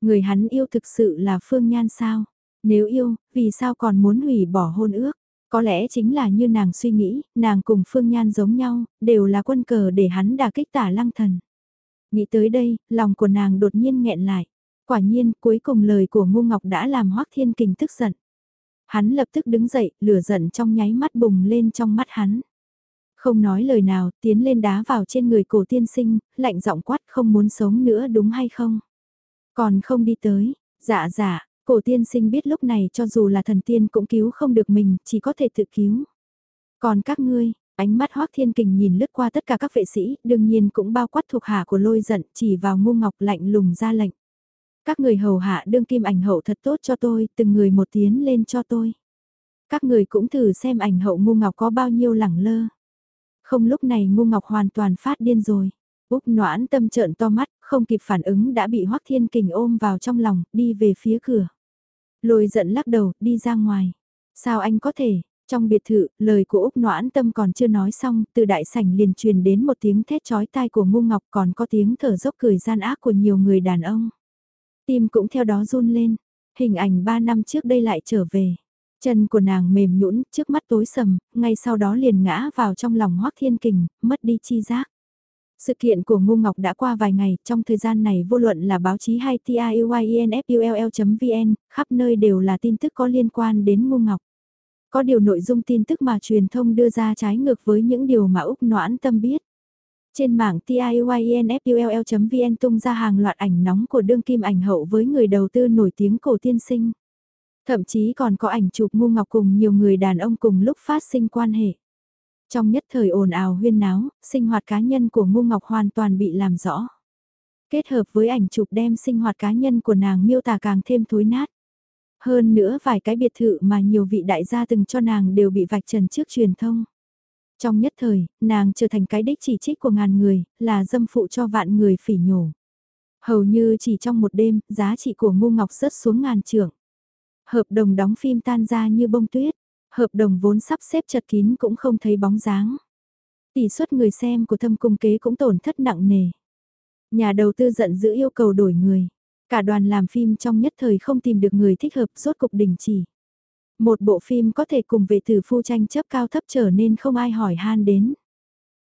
Người hắn yêu thực sự là Phương Nhan sao? Nếu yêu, vì sao còn muốn hủy bỏ hôn ước? Có lẽ chính là như nàng suy nghĩ, nàng cùng Phương Nhan giống nhau, đều là quân cờ để hắn đả kích tả lăng thần. Nghĩ tới đây, lòng của nàng đột nhiên nghẹn lại. Quả nhiên, cuối cùng lời của Ngu Ngọc đã làm Hoác Thiên Kình tức giận. Hắn lập tức đứng dậy, lửa giận trong nháy mắt bùng lên trong mắt hắn. Không nói lời nào, tiến lên đá vào trên người cổ tiên sinh, lạnh giọng quát không muốn sống nữa đúng hay không? Còn không đi tới, dạ dạ, cổ tiên sinh biết lúc này cho dù là thần tiên cũng cứu không được mình, chỉ có thể tự cứu. Còn các ngươi, ánh mắt hoác thiên kình nhìn lướt qua tất cả các vệ sĩ, đương nhiên cũng bao quát thuộc hạ của lôi giận, chỉ vào ngu ngọc lạnh lùng ra lệnh. Các người hầu hạ đương kim ảnh hậu thật tốt cho tôi, từng người một tiến lên cho tôi. Các người cũng thử xem ảnh hậu ngu ngọc có bao nhiêu lẳng lơ. Không lúc này ngu ngọc hoàn toàn phát điên rồi. Úc noãn tâm trợn to mắt, không kịp phản ứng đã bị Hoắc Thiên Kình ôm vào trong lòng, đi về phía cửa. Lôi giận lắc đầu, đi ra ngoài. Sao anh có thể, trong biệt thự, lời của Úc Noãn Tâm còn chưa nói xong, từ đại sảnh liền truyền đến một tiếng thét chói tai của ngu ngọc còn có tiếng thở dốc cười gian ác của nhiều người đàn ông. Tim cũng theo đó run lên, hình ảnh ba năm trước đây lại trở về. Chân của nàng mềm nhũn, trước mắt tối sầm, ngay sau đó liền ngã vào trong lòng Hoắc Thiên Kình, mất đi chi giác. Sự kiện của Ngu Ngọc đã qua vài ngày, trong thời gian này vô luận là báo chí hay tiuyinfull.vn, khắp nơi đều là tin tức có liên quan đến Ngu Ngọc. Có điều nội dung tin tức mà truyền thông đưa ra trái ngược với những điều mà Úc Noãn Tâm biết. Trên mạng tiuyinfull.vn tung ra hàng loạt ảnh nóng của đương kim ảnh hậu với người đầu tư nổi tiếng cổ tiên sinh. Thậm chí còn có ảnh chụp Ngu Ngọc cùng nhiều người đàn ông cùng lúc phát sinh quan hệ. Trong nhất thời ồn ào huyên náo, sinh hoạt cá nhân của Ngu Ngọc hoàn toàn bị làm rõ. Kết hợp với ảnh chụp đem sinh hoạt cá nhân của nàng miêu tả càng thêm thối nát. Hơn nữa vài cái biệt thự mà nhiều vị đại gia từng cho nàng đều bị vạch trần trước truyền thông. Trong nhất thời, nàng trở thành cái đích chỉ trích của ngàn người, là dâm phụ cho vạn người phỉ nhổ. Hầu như chỉ trong một đêm, giá trị của ngu ngọc rớt xuống ngàn trưởng. Hợp đồng đóng phim tan ra như bông tuyết, hợp đồng vốn sắp xếp chật kín cũng không thấy bóng dáng. Tỷ suất người xem của thâm cung kế cũng tổn thất nặng nề. Nhà đầu tư giận dữ yêu cầu đổi người. Cả đoàn làm phim trong nhất thời không tìm được người thích hợp rốt cục đình chỉ. Một bộ phim có thể cùng vệ tử phu tranh chấp cao thấp trở nên không ai hỏi han đến.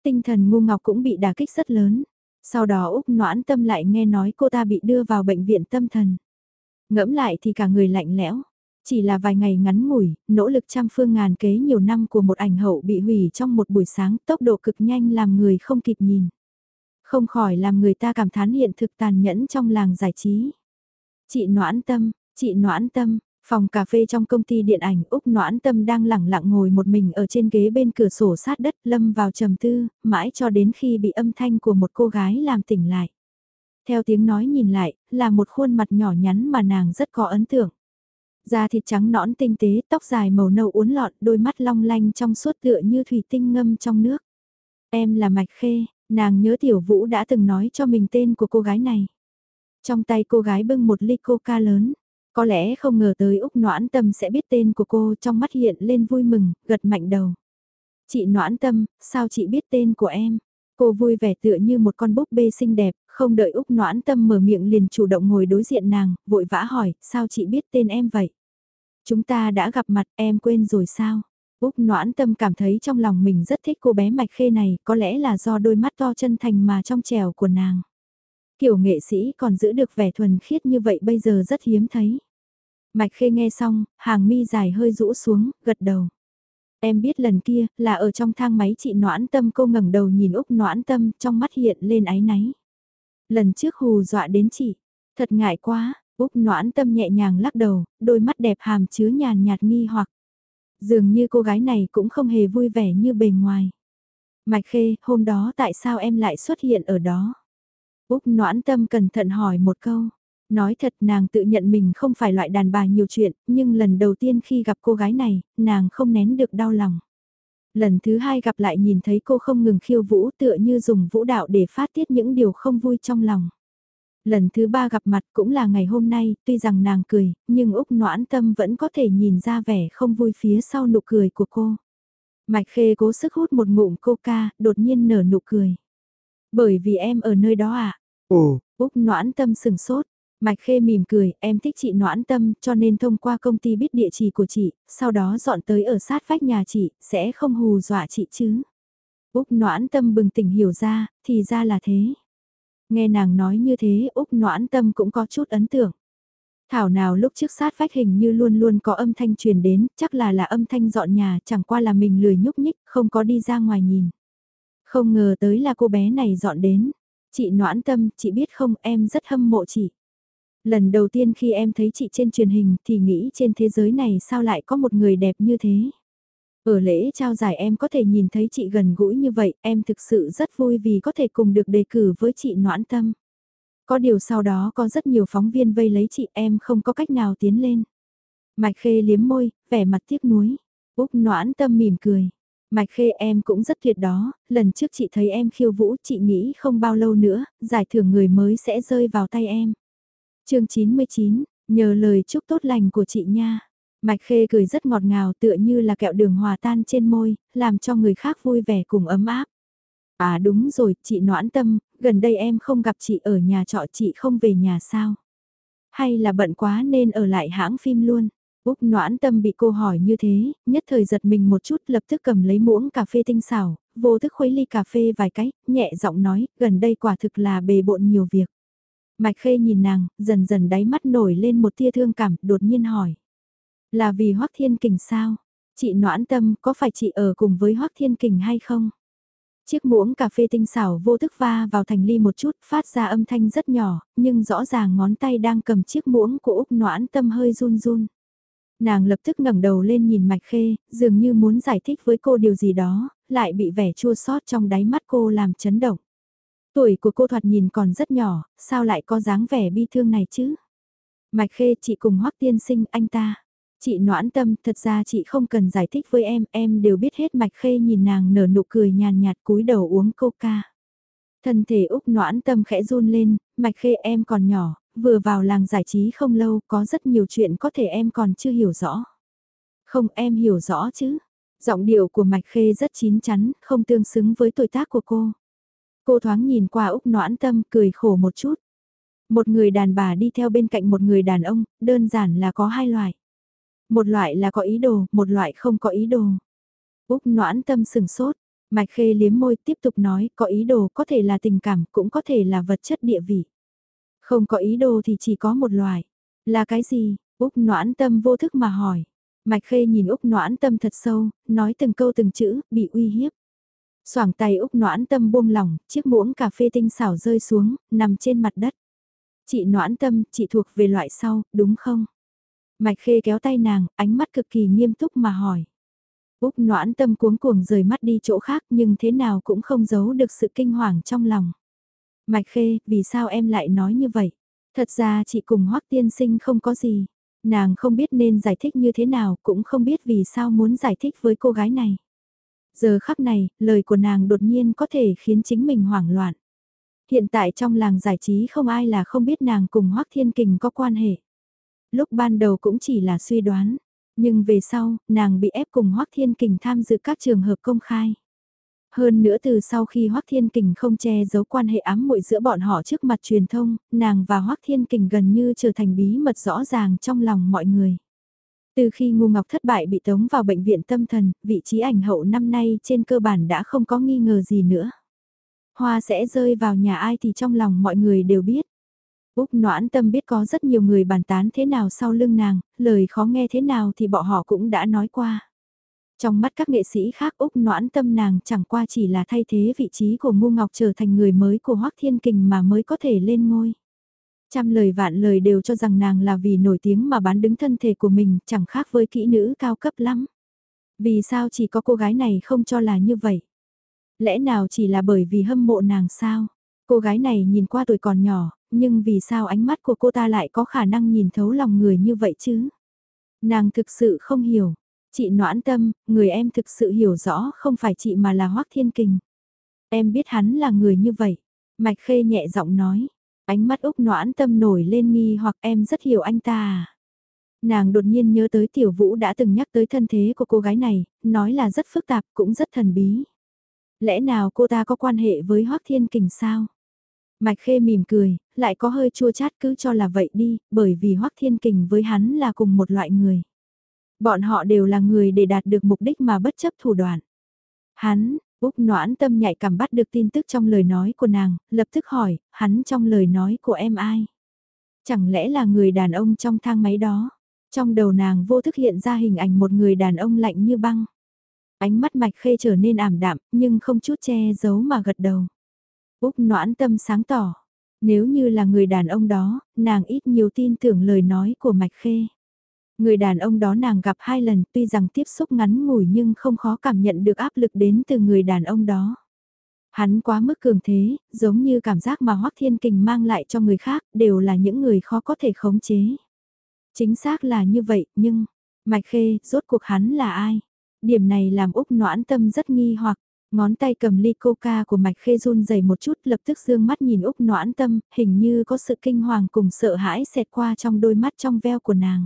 Tinh thần ngu ngọc cũng bị đả kích rất lớn. Sau đó Úc noãn tâm lại nghe nói cô ta bị đưa vào bệnh viện tâm thần. Ngẫm lại thì cả người lạnh lẽo. Chỉ là vài ngày ngắn ngủi, nỗ lực trăm phương ngàn kế nhiều năm của một ảnh hậu bị hủy trong một buổi sáng tốc độ cực nhanh làm người không kịp nhìn. Không khỏi làm người ta cảm thán hiện thực tàn nhẫn trong làng giải trí. Chị noãn tâm, chị noãn tâm, Phòng cà phê trong công ty điện ảnh Úc Noãn Tâm đang lẳng lặng ngồi một mình ở trên ghế bên cửa sổ sát đất lâm vào trầm tư, mãi cho đến khi bị âm thanh của một cô gái làm tỉnh lại. Theo tiếng nói nhìn lại, là một khuôn mặt nhỏ nhắn mà nàng rất có ấn tượng. Da thịt trắng nõn tinh tế, tóc dài màu nâu uốn lọn đôi mắt long lanh trong suốt tựa như thủy tinh ngâm trong nước. Em là Mạch Khê, nàng nhớ Tiểu Vũ đã từng nói cho mình tên của cô gái này. Trong tay cô gái bưng một ly coca lớn. Có lẽ không ngờ tới Úc Noãn Tâm sẽ biết tên của cô trong mắt hiện lên vui mừng, gật mạnh đầu. Chị Noãn Tâm, sao chị biết tên của em? Cô vui vẻ tựa như một con búp bê xinh đẹp, không đợi Úc Noãn Tâm mở miệng liền chủ động ngồi đối diện nàng, vội vã hỏi, sao chị biết tên em vậy? Chúng ta đã gặp mặt, em quên rồi sao? Úc Noãn Tâm cảm thấy trong lòng mình rất thích cô bé mạch khê này, có lẽ là do đôi mắt to chân thành mà trong trèo của nàng. Kiểu nghệ sĩ còn giữ được vẻ thuần khiết như vậy bây giờ rất hiếm thấy. Mạch khê nghe xong, hàng mi dài hơi rũ xuống, gật đầu. Em biết lần kia, là ở trong thang máy chị noãn tâm cô ngẩng đầu nhìn Úc noãn tâm, trong mắt hiện lên áy náy. Lần trước hù dọa đến chị, thật ngại quá, Úc noãn tâm nhẹ nhàng lắc đầu, đôi mắt đẹp hàm chứa nhàn nhạt nghi hoặc. Dường như cô gái này cũng không hề vui vẻ như bề ngoài. Mạch khê, hôm đó tại sao em lại xuất hiện ở đó? Úc noãn tâm cẩn thận hỏi một câu. Nói thật nàng tự nhận mình không phải loại đàn bà nhiều chuyện, nhưng lần đầu tiên khi gặp cô gái này, nàng không nén được đau lòng. Lần thứ hai gặp lại nhìn thấy cô không ngừng khiêu vũ tựa như dùng vũ đạo để phát tiết những điều không vui trong lòng. Lần thứ ba gặp mặt cũng là ngày hôm nay, tuy rằng nàng cười, nhưng Úc noãn tâm vẫn có thể nhìn ra vẻ không vui phía sau nụ cười của cô. Mạch khê cố sức hút một ngụm coca, đột nhiên nở nụ cười. Bởi vì em ở nơi đó à? Ồ, Úc noãn tâm sừng sốt. Mạch Khê mỉm cười, em thích chị noãn tâm, cho nên thông qua công ty biết địa chỉ của chị, sau đó dọn tới ở sát vách nhà chị, sẽ không hù dọa chị chứ. Úc noãn tâm bừng tỉnh hiểu ra, thì ra là thế. Nghe nàng nói như thế, Úc noãn tâm cũng có chút ấn tượng. Thảo nào lúc trước sát vách hình như luôn luôn có âm thanh truyền đến, chắc là là âm thanh dọn nhà, chẳng qua là mình lười nhúc nhích, không có đi ra ngoài nhìn. Không ngờ tới là cô bé này dọn đến. Chị noãn tâm, chị biết không, em rất hâm mộ chị. Lần đầu tiên khi em thấy chị trên truyền hình thì nghĩ trên thế giới này sao lại có một người đẹp như thế. Ở lễ trao giải em có thể nhìn thấy chị gần gũi như vậy, em thực sự rất vui vì có thể cùng được đề cử với chị Noãn Tâm. Có điều sau đó có rất nhiều phóng viên vây lấy chị em không có cách nào tiến lên. Mạch Khê liếm môi, vẻ mặt tiếc nuối. Úc Noãn Tâm mỉm cười. Mạch Khê em cũng rất tuyệt đó, lần trước chị thấy em khiêu vũ chị nghĩ không bao lâu nữa, giải thưởng người mới sẽ rơi vào tay em chương 99, nhờ lời chúc tốt lành của chị nha. Mạch Khê cười rất ngọt ngào tựa như là kẹo đường hòa tan trên môi, làm cho người khác vui vẻ cùng ấm áp. À đúng rồi, chị noãn tâm, gần đây em không gặp chị ở nhà trọ chị không về nhà sao? Hay là bận quá nên ở lại hãng phim luôn? Úc noãn tâm bị cô hỏi như thế, nhất thời giật mình một chút lập tức cầm lấy muỗng cà phê tinh xảo, vô thức khuấy ly cà phê vài cái, nhẹ giọng nói, gần đây quả thực là bề bộn nhiều việc. Mạch khê nhìn nàng, dần dần đáy mắt nổi lên một tia thương cảm, đột nhiên hỏi. Là vì Hoác Thiên Kình sao? Chị noãn tâm có phải chị ở cùng với Hoác Thiên Kình hay không? Chiếc muỗng cà phê tinh xảo vô thức va vào thành ly một chút, phát ra âm thanh rất nhỏ, nhưng rõ ràng ngón tay đang cầm chiếc muỗng của Úc noãn tâm hơi run run. Nàng lập tức ngẩng đầu lên nhìn Mạch Khê, dường như muốn giải thích với cô điều gì đó, lại bị vẻ chua xót trong đáy mắt cô làm chấn động. Tuổi của cô thoạt nhìn còn rất nhỏ, sao lại có dáng vẻ bi thương này chứ? Mạch Khê chị cùng Hoắc tiên sinh anh ta. Chị noãn tâm, thật ra chị không cần giải thích với em, em đều biết hết Mạch Khê nhìn nàng nở nụ cười nhàn nhạt cúi đầu uống coca. Thân thể Úc noãn tâm khẽ run lên, Mạch Khê em còn nhỏ, vừa vào làng giải trí không lâu, có rất nhiều chuyện có thể em còn chưa hiểu rõ. Không em hiểu rõ chứ. Giọng điệu của Mạch Khê rất chín chắn, không tương xứng với tuổi tác của cô. Cô thoáng nhìn qua Úc noãn tâm, cười khổ một chút. Một người đàn bà đi theo bên cạnh một người đàn ông, đơn giản là có hai loại. Một loại là có ý đồ, một loại không có ý đồ. Úc noãn tâm sừng sốt, Mạch Khê liếm môi tiếp tục nói có ý đồ có thể là tình cảm cũng có thể là vật chất địa vị. Không có ý đồ thì chỉ có một loại. Là cái gì? Úc noãn tâm vô thức mà hỏi. Mạch Khê nhìn Úc noãn tâm thật sâu, nói từng câu từng chữ, bị uy hiếp. Soảng tay Úc noãn tâm buông lỏng, chiếc muỗng cà phê tinh xảo rơi xuống, nằm trên mặt đất. Chị noãn tâm, chị thuộc về loại sau, đúng không? Mạch Khê kéo tay nàng, ánh mắt cực kỳ nghiêm túc mà hỏi. Úc noãn tâm cuống cuồng rời mắt đi chỗ khác nhưng thế nào cũng không giấu được sự kinh hoàng trong lòng. Mạch Khê, vì sao em lại nói như vậy? Thật ra chị cùng Hoắc tiên sinh không có gì. Nàng không biết nên giải thích như thế nào, cũng không biết vì sao muốn giải thích với cô gái này. Giờ khắc này, lời của nàng đột nhiên có thể khiến chính mình hoảng loạn. Hiện tại trong làng giải trí không ai là không biết nàng cùng Hoắc Thiên Kình có quan hệ. Lúc ban đầu cũng chỉ là suy đoán, nhưng về sau, nàng bị ép cùng Hoắc Thiên Kình tham dự các trường hợp công khai. Hơn nữa từ sau khi Hoắc Thiên Kình không che giấu quan hệ ám muội giữa bọn họ trước mặt truyền thông, nàng và Hoắc Thiên Kình gần như trở thành bí mật rõ ràng trong lòng mọi người. Từ khi Ngu Ngọc thất bại bị tống vào bệnh viện tâm thần, vị trí ảnh hậu năm nay trên cơ bản đã không có nghi ngờ gì nữa. Hoa sẽ rơi vào nhà ai thì trong lòng mọi người đều biết. Úc noãn tâm biết có rất nhiều người bàn tán thế nào sau lưng nàng, lời khó nghe thế nào thì bọn họ cũng đã nói qua. Trong mắt các nghệ sĩ khác Úc noãn tâm nàng chẳng qua chỉ là thay thế vị trí của Ngu Ngọc trở thành người mới của Hoác Thiên Kình mà mới có thể lên ngôi. Trăm lời vạn lời đều cho rằng nàng là vì nổi tiếng mà bán đứng thân thể của mình chẳng khác với kỹ nữ cao cấp lắm. Vì sao chỉ có cô gái này không cho là như vậy? Lẽ nào chỉ là bởi vì hâm mộ nàng sao? Cô gái này nhìn qua tuổi còn nhỏ, nhưng vì sao ánh mắt của cô ta lại có khả năng nhìn thấu lòng người như vậy chứ? Nàng thực sự không hiểu. Chị noãn tâm, người em thực sự hiểu rõ không phải chị mà là Hoác Thiên Kình. Em biết hắn là người như vậy. Mạch Khê nhẹ giọng nói. Ánh mắt Úc noãn tâm nổi lên nghi hoặc em rất hiểu anh ta à. Nàng đột nhiên nhớ tới Tiểu Vũ đã từng nhắc tới thân thế của cô gái này, nói là rất phức tạp cũng rất thần bí. Lẽ nào cô ta có quan hệ với Hoác Thiên Kình sao? Mạch Khê mỉm cười, lại có hơi chua chát cứ cho là vậy đi, bởi vì Hoác Thiên Kình với hắn là cùng một loại người. Bọn họ đều là người để đạt được mục đích mà bất chấp thủ đoạn. Hắn, Úc noãn tâm nhạy cảm bắt được tin tức trong lời nói của nàng, lập tức hỏi, hắn trong lời nói của em ai? Chẳng lẽ là người đàn ông trong thang máy đó? Trong đầu nàng vô thức hiện ra hình ảnh một người đàn ông lạnh như băng. Ánh mắt mạch khê trở nên ảm đạm, nhưng không chút che giấu mà gật đầu. Úc noãn tâm sáng tỏ. Nếu như là người đàn ông đó, nàng ít nhiều tin tưởng lời nói của mạch khê. Người đàn ông đó nàng gặp hai lần tuy rằng tiếp xúc ngắn ngủi nhưng không khó cảm nhận được áp lực đến từ người đàn ông đó. Hắn quá mức cường thế, giống như cảm giác mà Hoắc Thiên Kình mang lại cho người khác đều là những người khó có thể khống chế. Chính xác là như vậy, nhưng, Mạch Khê, rốt cuộc hắn là ai? Điểm này làm Úc noãn tâm rất nghi hoặc, ngón tay cầm ly coca của Mạch Khê run dày một chút lập tức dương mắt nhìn Úc noãn tâm, hình như có sự kinh hoàng cùng sợ hãi xẹt qua trong đôi mắt trong veo của nàng.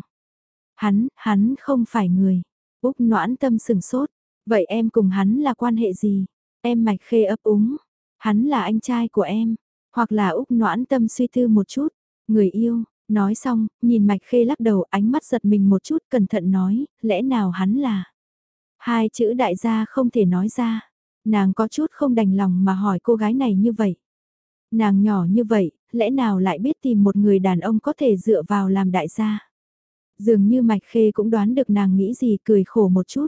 Hắn, hắn không phải người. Úc noãn tâm sừng sốt. Vậy em cùng hắn là quan hệ gì? Em mạch khê ấp úng. Hắn là anh trai của em. Hoặc là Úc noãn tâm suy tư một chút. Người yêu, Nói xong, nhìn Mạch Khê lắc đầu ánh mắt giật mình một chút cẩn thận nói, lẽ nào hắn là... Hai chữ đại gia không thể nói ra. Nàng có chút không đành lòng mà hỏi cô gái này như vậy. Nàng nhỏ như vậy, lẽ nào lại biết tìm một người đàn ông có thể dựa vào làm đại gia. Dường như Mạch Khê cũng đoán được nàng nghĩ gì cười khổ một chút.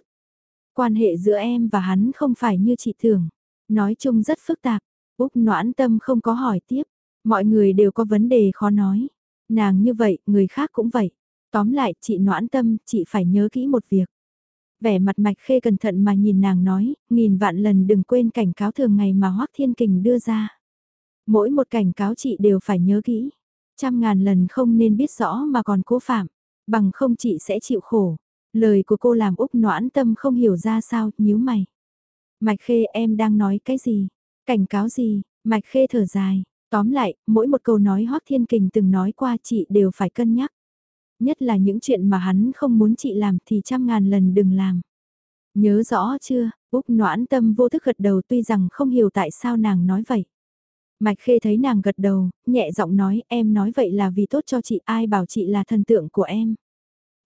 Quan hệ giữa em và hắn không phải như chị tưởng. Nói chung rất phức tạp. Úc noãn tâm không có hỏi tiếp. Mọi người đều có vấn đề khó nói. Nàng như vậy, người khác cũng vậy. Tóm lại, chị noãn tâm, chị phải nhớ kỹ một việc. Vẻ mặt mạch khê cẩn thận mà nhìn nàng nói, nghìn vạn lần đừng quên cảnh cáo thường ngày mà Hoác Thiên Kình đưa ra. Mỗi một cảnh cáo chị đều phải nhớ kỹ. Trăm ngàn lần không nên biết rõ mà còn cố phạm. Bằng không chị sẽ chịu khổ. Lời của cô làm Úc noãn tâm không hiểu ra sao, nhíu mày. Mạch Khê em đang nói cái gì? Cảnh cáo gì? Mạch Khê thở dài. Tóm lại, mỗi một câu nói Hoác Thiên Kình từng nói qua chị đều phải cân nhắc. Nhất là những chuyện mà hắn không muốn chị làm thì trăm ngàn lần đừng làm. Nhớ rõ chưa, Úc noãn tâm vô thức gật đầu tuy rằng không hiểu tại sao nàng nói vậy. Mạch Khê thấy nàng gật đầu, nhẹ giọng nói em nói vậy là vì tốt cho chị ai bảo chị là thần tượng của em.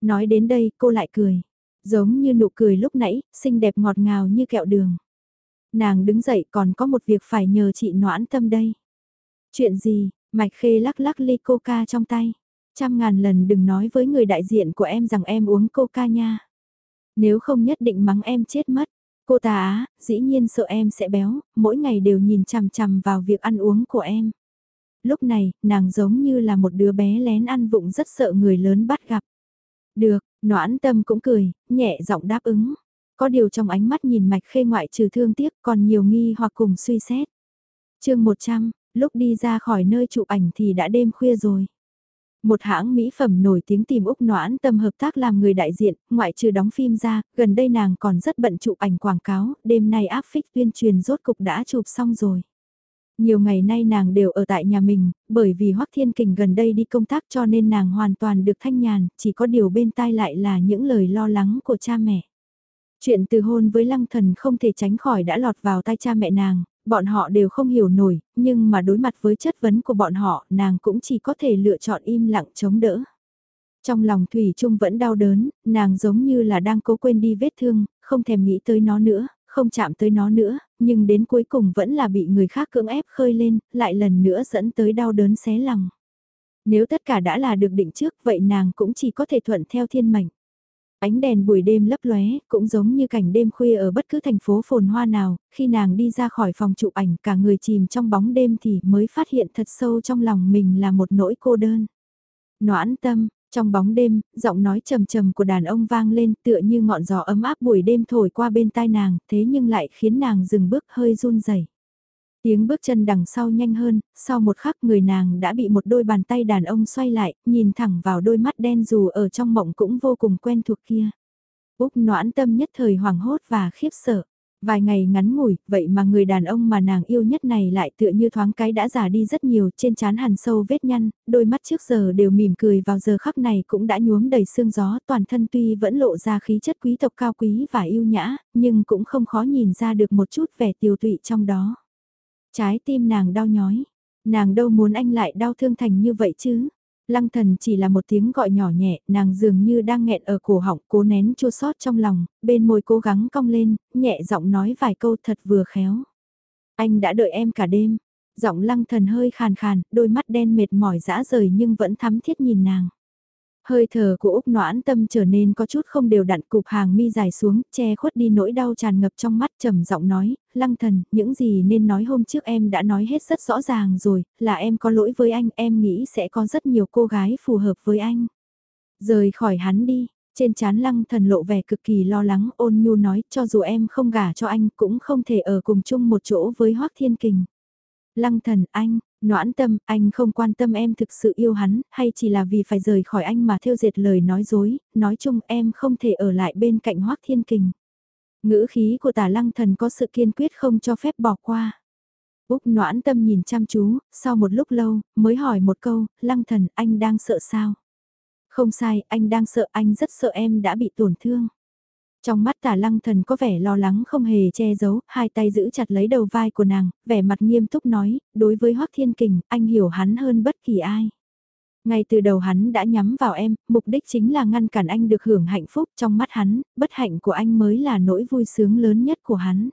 Nói đến đây cô lại cười, giống như nụ cười lúc nãy, xinh đẹp ngọt ngào như kẹo đường. Nàng đứng dậy còn có một việc phải nhờ chị noãn tâm đây. Chuyện gì, Mạch Khê lắc lắc ly coca trong tay. Trăm ngàn lần đừng nói với người đại diện của em rằng em uống coca nha. Nếu không nhất định mắng em chết mất. Cô ta á, dĩ nhiên sợ em sẽ béo, mỗi ngày đều nhìn chằm chằm vào việc ăn uống của em. Lúc này, nàng giống như là một đứa bé lén ăn vụng rất sợ người lớn bắt gặp. Được, noãn tâm cũng cười, nhẹ giọng đáp ứng. Có điều trong ánh mắt nhìn mạch khê ngoại trừ thương tiếc còn nhiều nghi hoặc cùng suy xét. chương 100, lúc đi ra khỏi nơi chụp ảnh thì đã đêm khuya rồi. Một hãng mỹ phẩm nổi tiếng tìm Úc Noãn tâm hợp tác làm người đại diện, ngoại trừ đóng phim ra, gần đây nàng còn rất bận chụp ảnh quảng cáo, đêm nay áp phích tuyên truyền rốt cục đã chụp xong rồi. Nhiều ngày nay nàng đều ở tại nhà mình, bởi vì Hoắc Thiên Kình gần đây đi công tác cho nên nàng hoàn toàn được thanh nhàn, chỉ có điều bên tai lại là những lời lo lắng của cha mẹ. Chuyện từ hôn với lăng thần không thể tránh khỏi đã lọt vào tai cha mẹ nàng, bọn họ đều không hiểu nổi, nhưng mà đối mặt với chất vấn của bọn họ, nàng cũng chỉ có thể lựa chọn im lặng chống đỡ. Trong lòng Thủy Trung vẫn đau đớn, nàng giống như là đang cố quên đi vết thương, không thèm nghĩ tới nó nữa, không chạm tới nó nữa, nhưng đến cuối cùng vẫn là bị người khác cưỡng ép khơi lên, lại lần nữa dẫn tới đau đớn xé lòng. Nếu tất cả đã là được định trước, vậy nàng cũng chỉ có thể thuận theo thiên mệnh. Ánh đèn buổi đêm lấp lóe, cũng giống như cảnh đêm khuya ở bất cứ thành phố phồn hoa nào, khi nàng đi ra khỏi phòng chụp ảnh cả người chìm trong bóng đêm thì mới phát hiện thật sâu trong lòng mình là một nỗi cô đơn. Noãn tâm, trong bóng đêm, giọng nói trầm trầm của đàn ông vang lên tựa như ngọn gió ấm áp buổi đêm thổi qua bên tai nàng, thế nhưng lại khiến nàng dừng bước hơi run rẩy. Tiếng bước chân đằng sau nhanh hơn, sau một khắc người nàng đã bị một đôi bàn tay đàn ông xoay lại, nhìn thẳng vào đôi mắt đen dù ở trong mộng cũng vô cùng quen thuộc kia. Úc noãn tâm nhất thời hoảng hốt và khiếp sợ. Vài ngày ngắn ngủi, vậy mà người đàn ông mà nàng yêu nhất này lại tựa như thoáng cái đã già đi rất nhiều, trên trán hằn sâu vết nhăn, đôi mắt trước giờ đều mỉm cười vào giờ khắc này cũng đã nhuốm đầy sương gió, toàn thân tuy vẫn lộ ra khí chất quý tộc cao quý và yêu nhã, nhưng cũng không khó nhìn ra được một chút vẻ tiêu tụy trong đó. Trái tim nàng đau nhói. Nàng đâu muốn anh lại đau thương thành như vậy chứ. Lăng thần chỉ là một tiếng gọi nhỏ nhẹ, nàng dường như đang nghẹn ở cổ họng, cố nén chua sót trong lòng, bên môi cố gắng cong lên, nhẹ giọng nói vài câu thật vừa khéo. Anh đã đợi em cả đêm. Giọng lăng thần hơi khàn khàn, đôi mắt đen mệt mỏi dã rời nhưng vẫn thắm thiết nhìn nàng. Hơi thở của Úc noãn tâm trở nên có chút không đều đặn cục hàng mi dài xuống, che khuất đi nỗi đau tràn ngập trong mắt trầm giọng nói, lăng thần, những gì nên nói hôm trước em đã nói hết rất rõ ràng rồi, là em có lỗi với anh, em nghĩ sẽ có rất nhiều cô gái phù hợp với anh. Rời khỏi hắn đi, trên chán lăng thần lộ vẻ cực kỳ lo lắng ôn nhu nói cho dù em không gả cho anh cũng không thể ở cùng chung một chỗ với Hoác Thiên Kình. Lăng thần anh, Noãn tâm, anh không quan tâm em thực sự yêu hắn, hay chỉ là vì phải rời khỏi anh mà theo diệt lời nói dối, nói chung em không thể ở lại bên cạnh Hoác Thiên Kình. Ngữ khí của tả lăng thần có sự kiên quyết không cho phép bỏ qua. Úc noãn tâm nhìn chăm chú, sau một lúc lâu, mới hỏi một câu, lăng thần, anh đang sợ sao? Không sai, anh đang sợ, anh rất sợ em đã bị tổn thương. Trong mắt tả lăng thần có vẻ lo lắng không hề che giấu, hai tay giữ chặt lấy đầu vai của nàng, vẻ mặt nghiêm túc nói, đối với Hoác Thiên Kình, anh hiểu hắn hơn bất kỳ ai. Ngay từ đầu hắn đã nhắm vào em, mục đích chính là ngăn cản anh được hưởng hạnh phúc trong mắt hắn, bất hạnh của anh mới là nỗi vui sướng lớn nhất của hắn.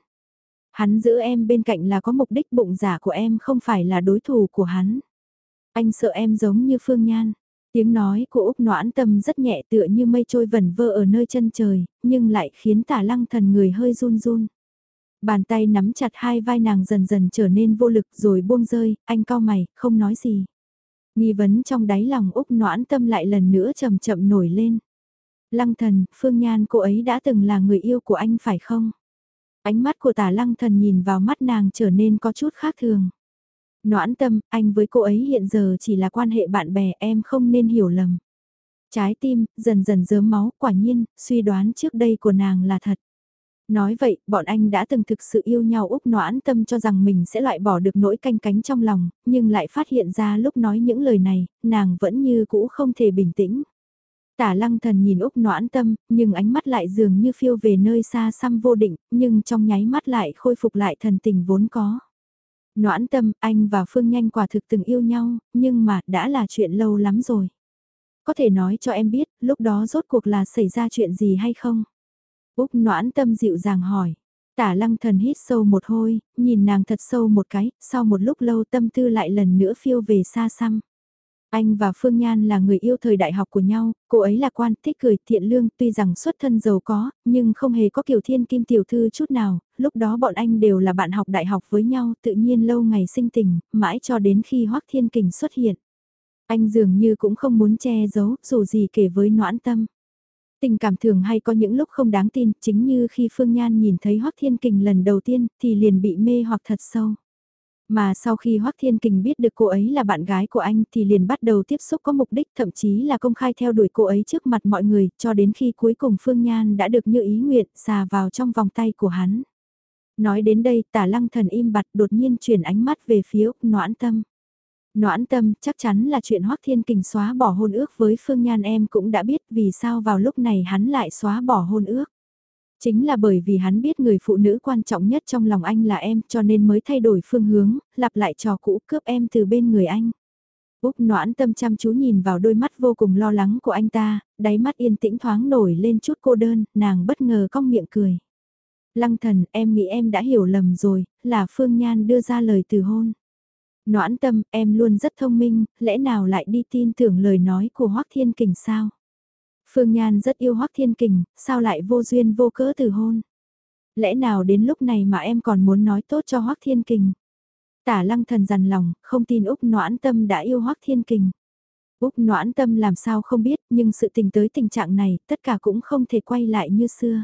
Hắn giữ em bên cạnh là có mục đích bụng giả của em không phải là đối thủ của hắn. Anh sợ em giống như Phương Nhan. Tiếng nói của Úc noãn tâm rất nhẹ tựa như mây trôi vẩn vơ ở nơi chân trời, nhưng lại khiến tả lăng thần người hơi run run. Bàn tay nắm chặt hai vai nàng dần dần trở nên vô lực rồi buông rơi, anh cao mày, không nói gì. Nghi vấn trong đáy lòng Úc noãn tâm lại lần nữa chậm chậm nổi lên. Lăng thần, Phương Nhan cô ấy đã từng là người yêu của anh phải không? Ánh mắt của tả lăng thần nhìn vào mắt nàng trở nên có chút khác thường. Noãn tâm, anh với cô ấy hiện giờ chỉ là quan hệ bạn bè em không nên hiểu lầm. Trái tim, dần dần dớm máu, quả nhiên, suy đoán trước đây của nàng là thật. Nói vậy, bọn anh đã từng thực sự yêu nhau Úc noãn tâm cho rằng mình sẽ loại bỏ được nỗi canh cánh trong lòng, nhưng lại phát hiện ra lúc nói những lời này, nàng vẫn như cũ không thể bình tĩnh. Tả lăng thần nhìn Úc noãn tâm, nhưng ánh mắt lại dường như phiêu về nơi xa xăm vô định, nhưng trong nháy mắt lại khôi phục lại thần tình vốn có. Noãn tâm, anh và Phương Nhanh quả thực từng yêu nhau, nhưng mà đã là chuyện lâu lắm rồi. Có thể nói cho em biết, lúc đó rốt cuộc là xảy ra chuyện gì hay không? Úc noãn tâm dịu dàng hỏi. Tả lăng thần hít sâu một hôi, nhìn nàng thật sâu một cái, sau một lúc lâu tâm tư lại lần nữa phiêu về xa xăm. Anh và Phương Nhan là người yêu thời đại học của nhau, cô ấy là quan, thích cười, thiện lương, tuy rằng xuất thân giàu có, nhưng không hề có kiểu thiên kim tiểu thư chút nào, lúc đó bọn anh đều là bạn học đại học với nhau, tự nhiên lâu ngày sinh tình, mãi cho đến khi Hoác Thiên Kình xuất hiện. Anh dường như cũng không muốn che giấu, dù gì kể với noãn tâm. Tình cảm thường hay có những lúc không đáng tin, chính như khi Phương Nhan nhìn thấy Hoác Thiên Kình lần đầu tiên, thì liền bị mê hoặc thật sâu. Mà sau khi Hoác Thiên Kình biết được cô ấy là bạn gái của anh thì liền bắt đầu tiếp xúc có mục đích, thậm chí là công khai theo đuổi cô ấy trước mặt mọi người, cho đến khi cuối cùng Phương Nhan đã được như ý nguyện xà vào trong vòng tay của hắn. Nói đến đây, tả lăng thần im bặt, đột nhiên chuyển ánh mắt về phía Úc Noãn Tâm. Noãn Tâm, chắc chắn là chuyện Hoác Thiên Kình xóa bỏ hôn ước với Phương Nhan em cũng đã biết vì sao vào lúc này hắn lại xóa bỏ hôn ước. Chính là bởi vì hắn biết người phụ nữ quan trọng nhất trong lòng anh là em cho nên mới thay đổi phương hướng, lặp lại trò cũ cướp em từ bên người anh. Úc noãn tâm chăm chú nhìn vào đôi mắt vô cùng lo lắng của anh ta, đáy mắt yên tĩnh thoáng nổi lên chút cô đơn, nàng bất ngờ cong miệng cười. Lăng thần, em nghĩ em đã hiểu lầm rồi, là Phương Nhan đưa ra lời từ hôn. Noãn tâm, em luôn rất thông minh, lẽ nào lại đi tin tưởng lời nói của Hoác Thiên Kình sao? Phương Nhan rất yêu Hoắc Thiên Kình, sao lại vô duyên vô cớ từ hôn? Lẽ nào đến lúc này mà em còn muốn nói tốt cho Hoắc Thiên Kình? Tả lăng thần dằn lòng, không tin Úc Noãn Tâm đã yêu Hoắc Thiên Kình. Úc Noãn Tâm làm sao không biết, nhưng sự tình tới tình trạng này, tất cả cũng không thể quay lại như xưa.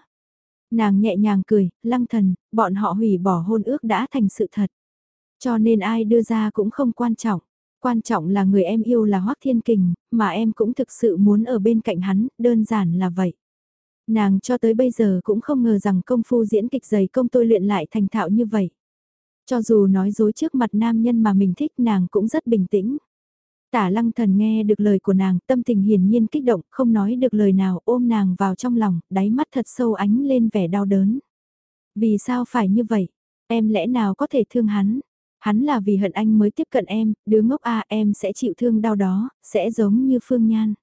Nàng nhẹ nhàng cười, lăng thần, bọn họ hủy bỏ hôn ước đã thành sự thật. Cho nên ai đưa ra cũng không quan trọng. Quan trọng là người em yêu là Hoác Thiên Kình, mà em cũng thực sự muốn ở bên cạnh hắn, đơn giản là vậy. Nàng cho tới bây giờ cũng không ngờ rằng công phu diễn kịch dày công tôi luyện lại thành thạo như vậy. Cho dù nói dối trước mặt nam nhân mà mình thích nàng cũng rất bình tĩnh. Tả lăng thần nghe được lời của nàng, tâm tình hiển nhiên kích động, không nói được lời nào, ôm nàng vào trong lòng, đáy mắt thật sâu ánh lên vẻ đau đớn. Vì sao phải như vậy? Em lẽ nào có thể thương hắn? Hắn là vì hận anh mới tiếp cận em, đứa ngốc a em sẽ chịu thương đau đó, sẽ giống như Phương Nhan.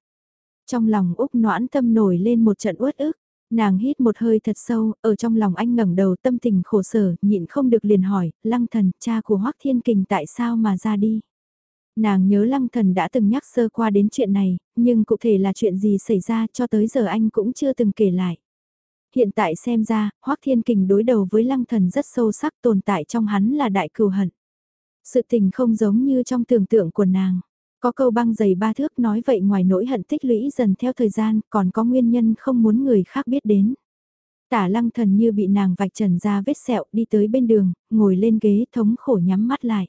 Trong lòng Úc noãn tâm nổi lên một trận uất ức, nàng hít một hơi thật sâu, ở trong lòng anh ngẩng đầu tâm tình khổ sở, nhịn không được liền hỏi, lăng thần, cha của Hoác Thiên Kình tại sao mà ra đi. Nàng nhớ lăng thần đã từng nhắc sơ qua đến chuyện này, nhưng cụ thể là chuyện gì xảy ra cho tới giờ anh cũng chưa từng kể lại. Hiện tại xem ra, Hoác Thiên Kình đối đầu với lăng thần rất sâu sắc tồn tại trong hắn là đại cừu hận. Sự tình không giống như trong tưởng tượng của nàng. Có câu băng dày ba thước nói vậy ngoài nỗi hận tích lũy dần theo thời gian còn có nguyên nhân không muốn người khác biết đến. Tả lăng thần như bị nàng vạch trần ra vết sẹo đi tới bên đường, ngồi lên ghế thống khổ nhắm mắt lại.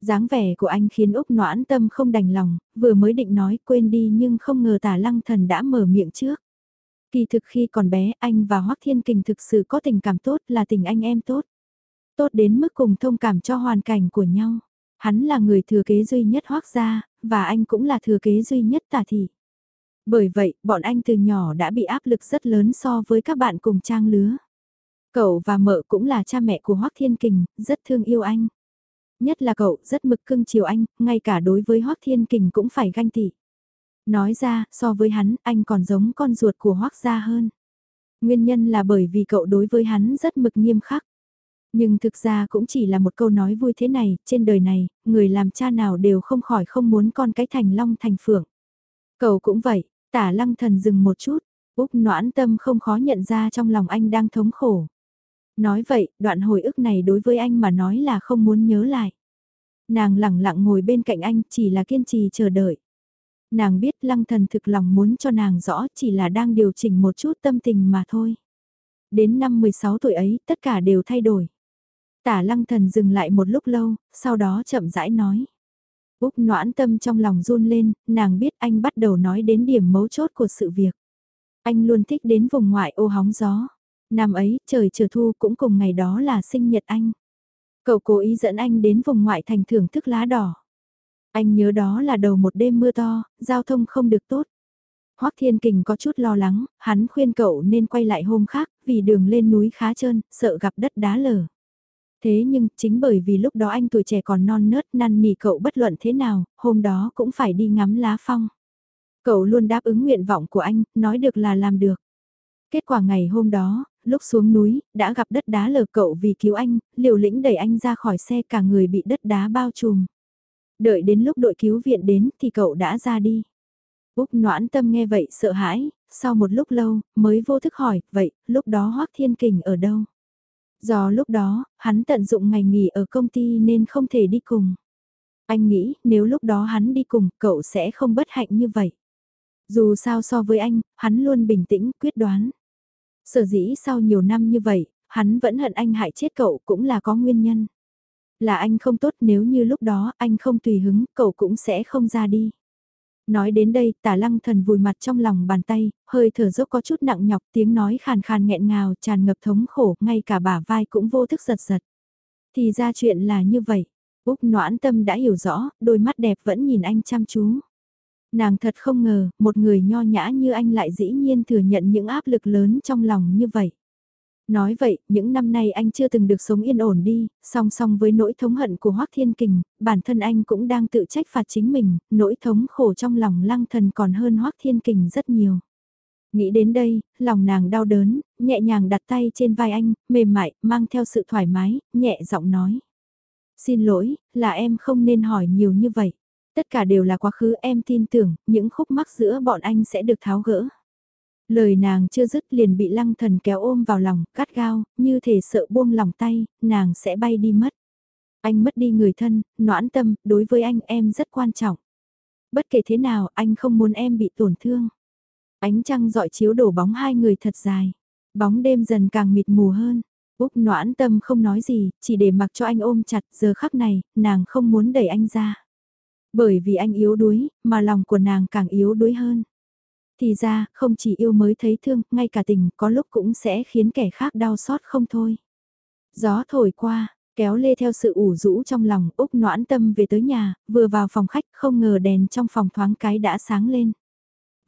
dáng vẻ của anh khiến Úc noãn tâm không đành lòng, vừa mới định nói quên đi nhưng không ngờ tả lăng thần đã mở miệng trước. Kỳ thực khi còn bé anh và Hoác Thiên Kình thực sự có tình cảm tốt là tình anh em tốt. Tốt đến mức cùng thông cảm cho hoàn cảnh của nhau. Hắn là người thừa kế duy nhất hoác gia, và anh cũng là thừa kế duy nhất tả thị. Bởi vậy, bọn anh từ nhỏ đã bị áp lực rất lớn so với các bạn cùng trang lứa. Cậu và mợ cũng là cha mẹ của Hoác Thiên Kình, rất thương yêu anh. Nhất là cậu rất mực cưng chiều anh, ngay cả đối với Hoác Thiên Kình cũng phải ganh tị. Nói ra, so với hắn, anh còn giống con ruột của Hoác gia hơn. Nguyên nhân là bởi vì cậu đối với hắn rất mực nghiêm khắc. Nhưng thực ra cũng chỉ là một câu nói vui thế này, trên đời này, người làm cha nào đều không khỏi không muốn con cái thành long thành phượng. Cậu cũng vậy, tả lăng thần dừng một chút, Úc noãn tâm không khó nhận ra trong lòng anh đang thống khổ. Nói vậy, đoạn hồi ức này đối với anh mà nói là không muốn nhớ lại. Nàng lẳng lặng ngồi bên cạnh anh chỉ là kiên trì chờ đợi. Nàng biết lăng thần thực lòng muốn cho nàng rõ chỉ là đang điều chỉnh một chút tâm tình mà thôi. Đến năm 16 tuổi ấy, tất cả đều thay đổi. Tả lăng thần dừng lại một lúc lâu, sau đó chậm rãi nói. Úc noãn tâm trong lòng run lên, nàng biết anh bắt đầu nói đến điểm mấu chốt của sự việc. Anh luôn thích đến vùng ngoại ô hóng gió. Năm ấy, trời trở thu cũng cùng ngày đó là sinh nhật anh. Cậu cố ý dẫn anh đến vùng ngoại thành thưởng thức lá đỏ. Anh nhớ đó là đầu một đêm mưa to, giao thông không được tốt. Hoắc Thiên Kình có chút lo lắng, hắn khuyên cậu nên quay lại hôm khác, vì đường lên núi khá trơn, sợ gặp đất đá lở. Thế nhưng, chính bởi vì lúc đó anh tuổi trẻ còn non nớt năn nỉ cậu bất luận thế nào, hôm đó cũng phải đi ngắm lá phong. Cậu luôn đáp ứng nguyện vọng của anh, nói được là làm được. Kết quả ngày hôm đó, lúc xuống núi, đã gặp đất đá lở cậu vì cứu anh, liều lĩnh đẩy anh ra khỏi xe cả người bị đất đá bao trùm. Đợi đến lúc đội cứu viện đến thì cậu đã ra đi. Úc noãn tâm nghe vậy sợ hãi, sau một lúc lâu, mới vô thức hỏi, vậy, lúc đó Hoác Thiên Kình ở đâu? Do lúc đó, hắn tận dụng ngày nghỉ ở công ty nên không thể đi cùng. Anh nghĩ, nếu lúc đó hắn đi cùng, cậu sẽ không bất hạnh như vậy. Dù sao so với anh, hắn luôn bình tĩnh, quyết đoán. Sở dĩ sau nhiều năm như vậy, hắn vẫn hận anh hại chết cậu cũng là có nguyên nhân. Là anh không tốt nếu như lúc đó anh không tùy hứng, cậu cũng sẽ không ra đi. Nói đến đây, tả lăng thần vùi mặt trong lòng bàn tay, hơi thở dốc có chút nặng nhọc, tiếng nói khàn khàn nghẹn ngào, tràn ngập thống khổ, ngay cả bả vai cũng vô thức giật giật. Thì ra chuyện là như vậy. Úc noãn tâm đã hiểu rõ, đôi mắt đẹp vẫn nhìn anh chăm chú. Nàng thật không ngờ, một người nho nhã như anh lại dĩ nhiên thừa nhận những áp lực lớn trong lòng như vậy. Nói vậy, những năm nay anh chưa từng được sống yên ổn đi, song song với nỗi thống hận của Hoác Thiên Kình, bản thân anh cũng đang tự trách phạt chính mình, nỗi thống khổ trong lòng lăng thần còn hơn Hoác Thiên Kình rất nhiều. Nghĩ đến đây, lòng nàng đau đớn, nhẹ nhàng đặt tay trên vai anh, mềm mại, mang theo sự thoải mái, nhẹ giọng nói. Xin lỗi, là em không nên hỏi nhiều như vậy. Tất cả đều là quá khứ em tin tưởng, những khúc mắc giữa bọn anh sẽ được tháo gỡ. Lời nàng chưa dứt liền bị lăng thần kéo ôm vào lòng, cắt gao, như thể sợ buông lòng tay, nàng sẽ bay đi mất. Anh mất đi người thân, noãn tâm, đối với anh em rất quan trọng. Bất kể thế nào, anh không muốn em bị tổn thương. Ánh trăng dọi chiếu đổ bóng hai người thật dài. Bóng đêm dần càng mịt mù hơn. Úc noãn tâm không nói gì, chỉ để mặc cho anh ôm chặt giờ khắc này, nàng không muốn đẩy anh ra. Bởi vì anh yếu đuối, mà lòng của nàng càng yếu đuối hơn. Thì ra, không chỉ yêu mới thấy thương, ngay cả tình có lúc cũng sẽ khiến kẻ khác đau xót không thôi. Gió thổi qua, kéo lê theo sự ủ rũ trong lòng, Úc noãn tâm về tới nhà, vừa vào phòng khách không ngờ đèn trong phòng thoáng cái đã sáng lên.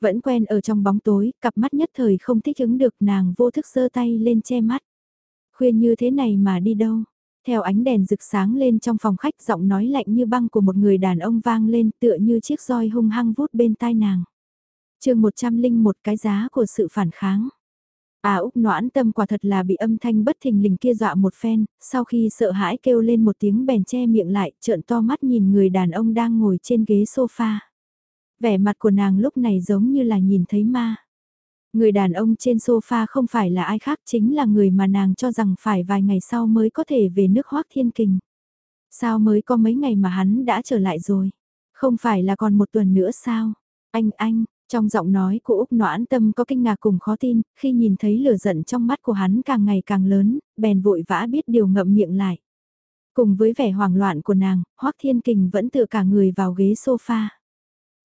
Vẫn quen ở trong bóng tối, cặp mắt nhất thời không thích ứng được nàng vô thức giơ tay lên che mắt. Khuyên như thế này mà đi đâu? Theo ánh đèn rực sáng lên trong phòng khách giọng nói lạnh như băng của một người đàn ông vang lên tựa như chiếc roi hung hăng vút bên tai nàng chương 101 cái giá của sự phản kháng. À Úc noãn tâm quả thật là bị âm thanh bất thình lình kia dọa một phen, sau khi sợ hãi kêu lên một tiếng bèn che miệng lại, trợn to mắt nhìn người đàn ông đang ngồi trên ghế sofa. Vẻ mặt của nàng lúc này giống như là nhìn thấy ma. Người đàn ông trên sofa không phải là ai khác chính là người mà nàng cho rằng phải vài ngày sau mới có thể về nước Hoác Thiên Kình. Sao mới có mấy ngày mà hắn đã trở lại rồi? Không phải là còn một tuần nữa sao? Anh anh, trong giọng nói của Úc Noãn Tâm có kinh ngạc cùng khó tin, khi nhìn thấy lửa giận trong mắt của hắn càng ngày càng lớn, bèn vội vã biết điều ngậm miệng lại. Cùng với vẻ hoảng loạn của nàng, Hoác Thiên Kình vẫn tựa cả người vào ghế sofa.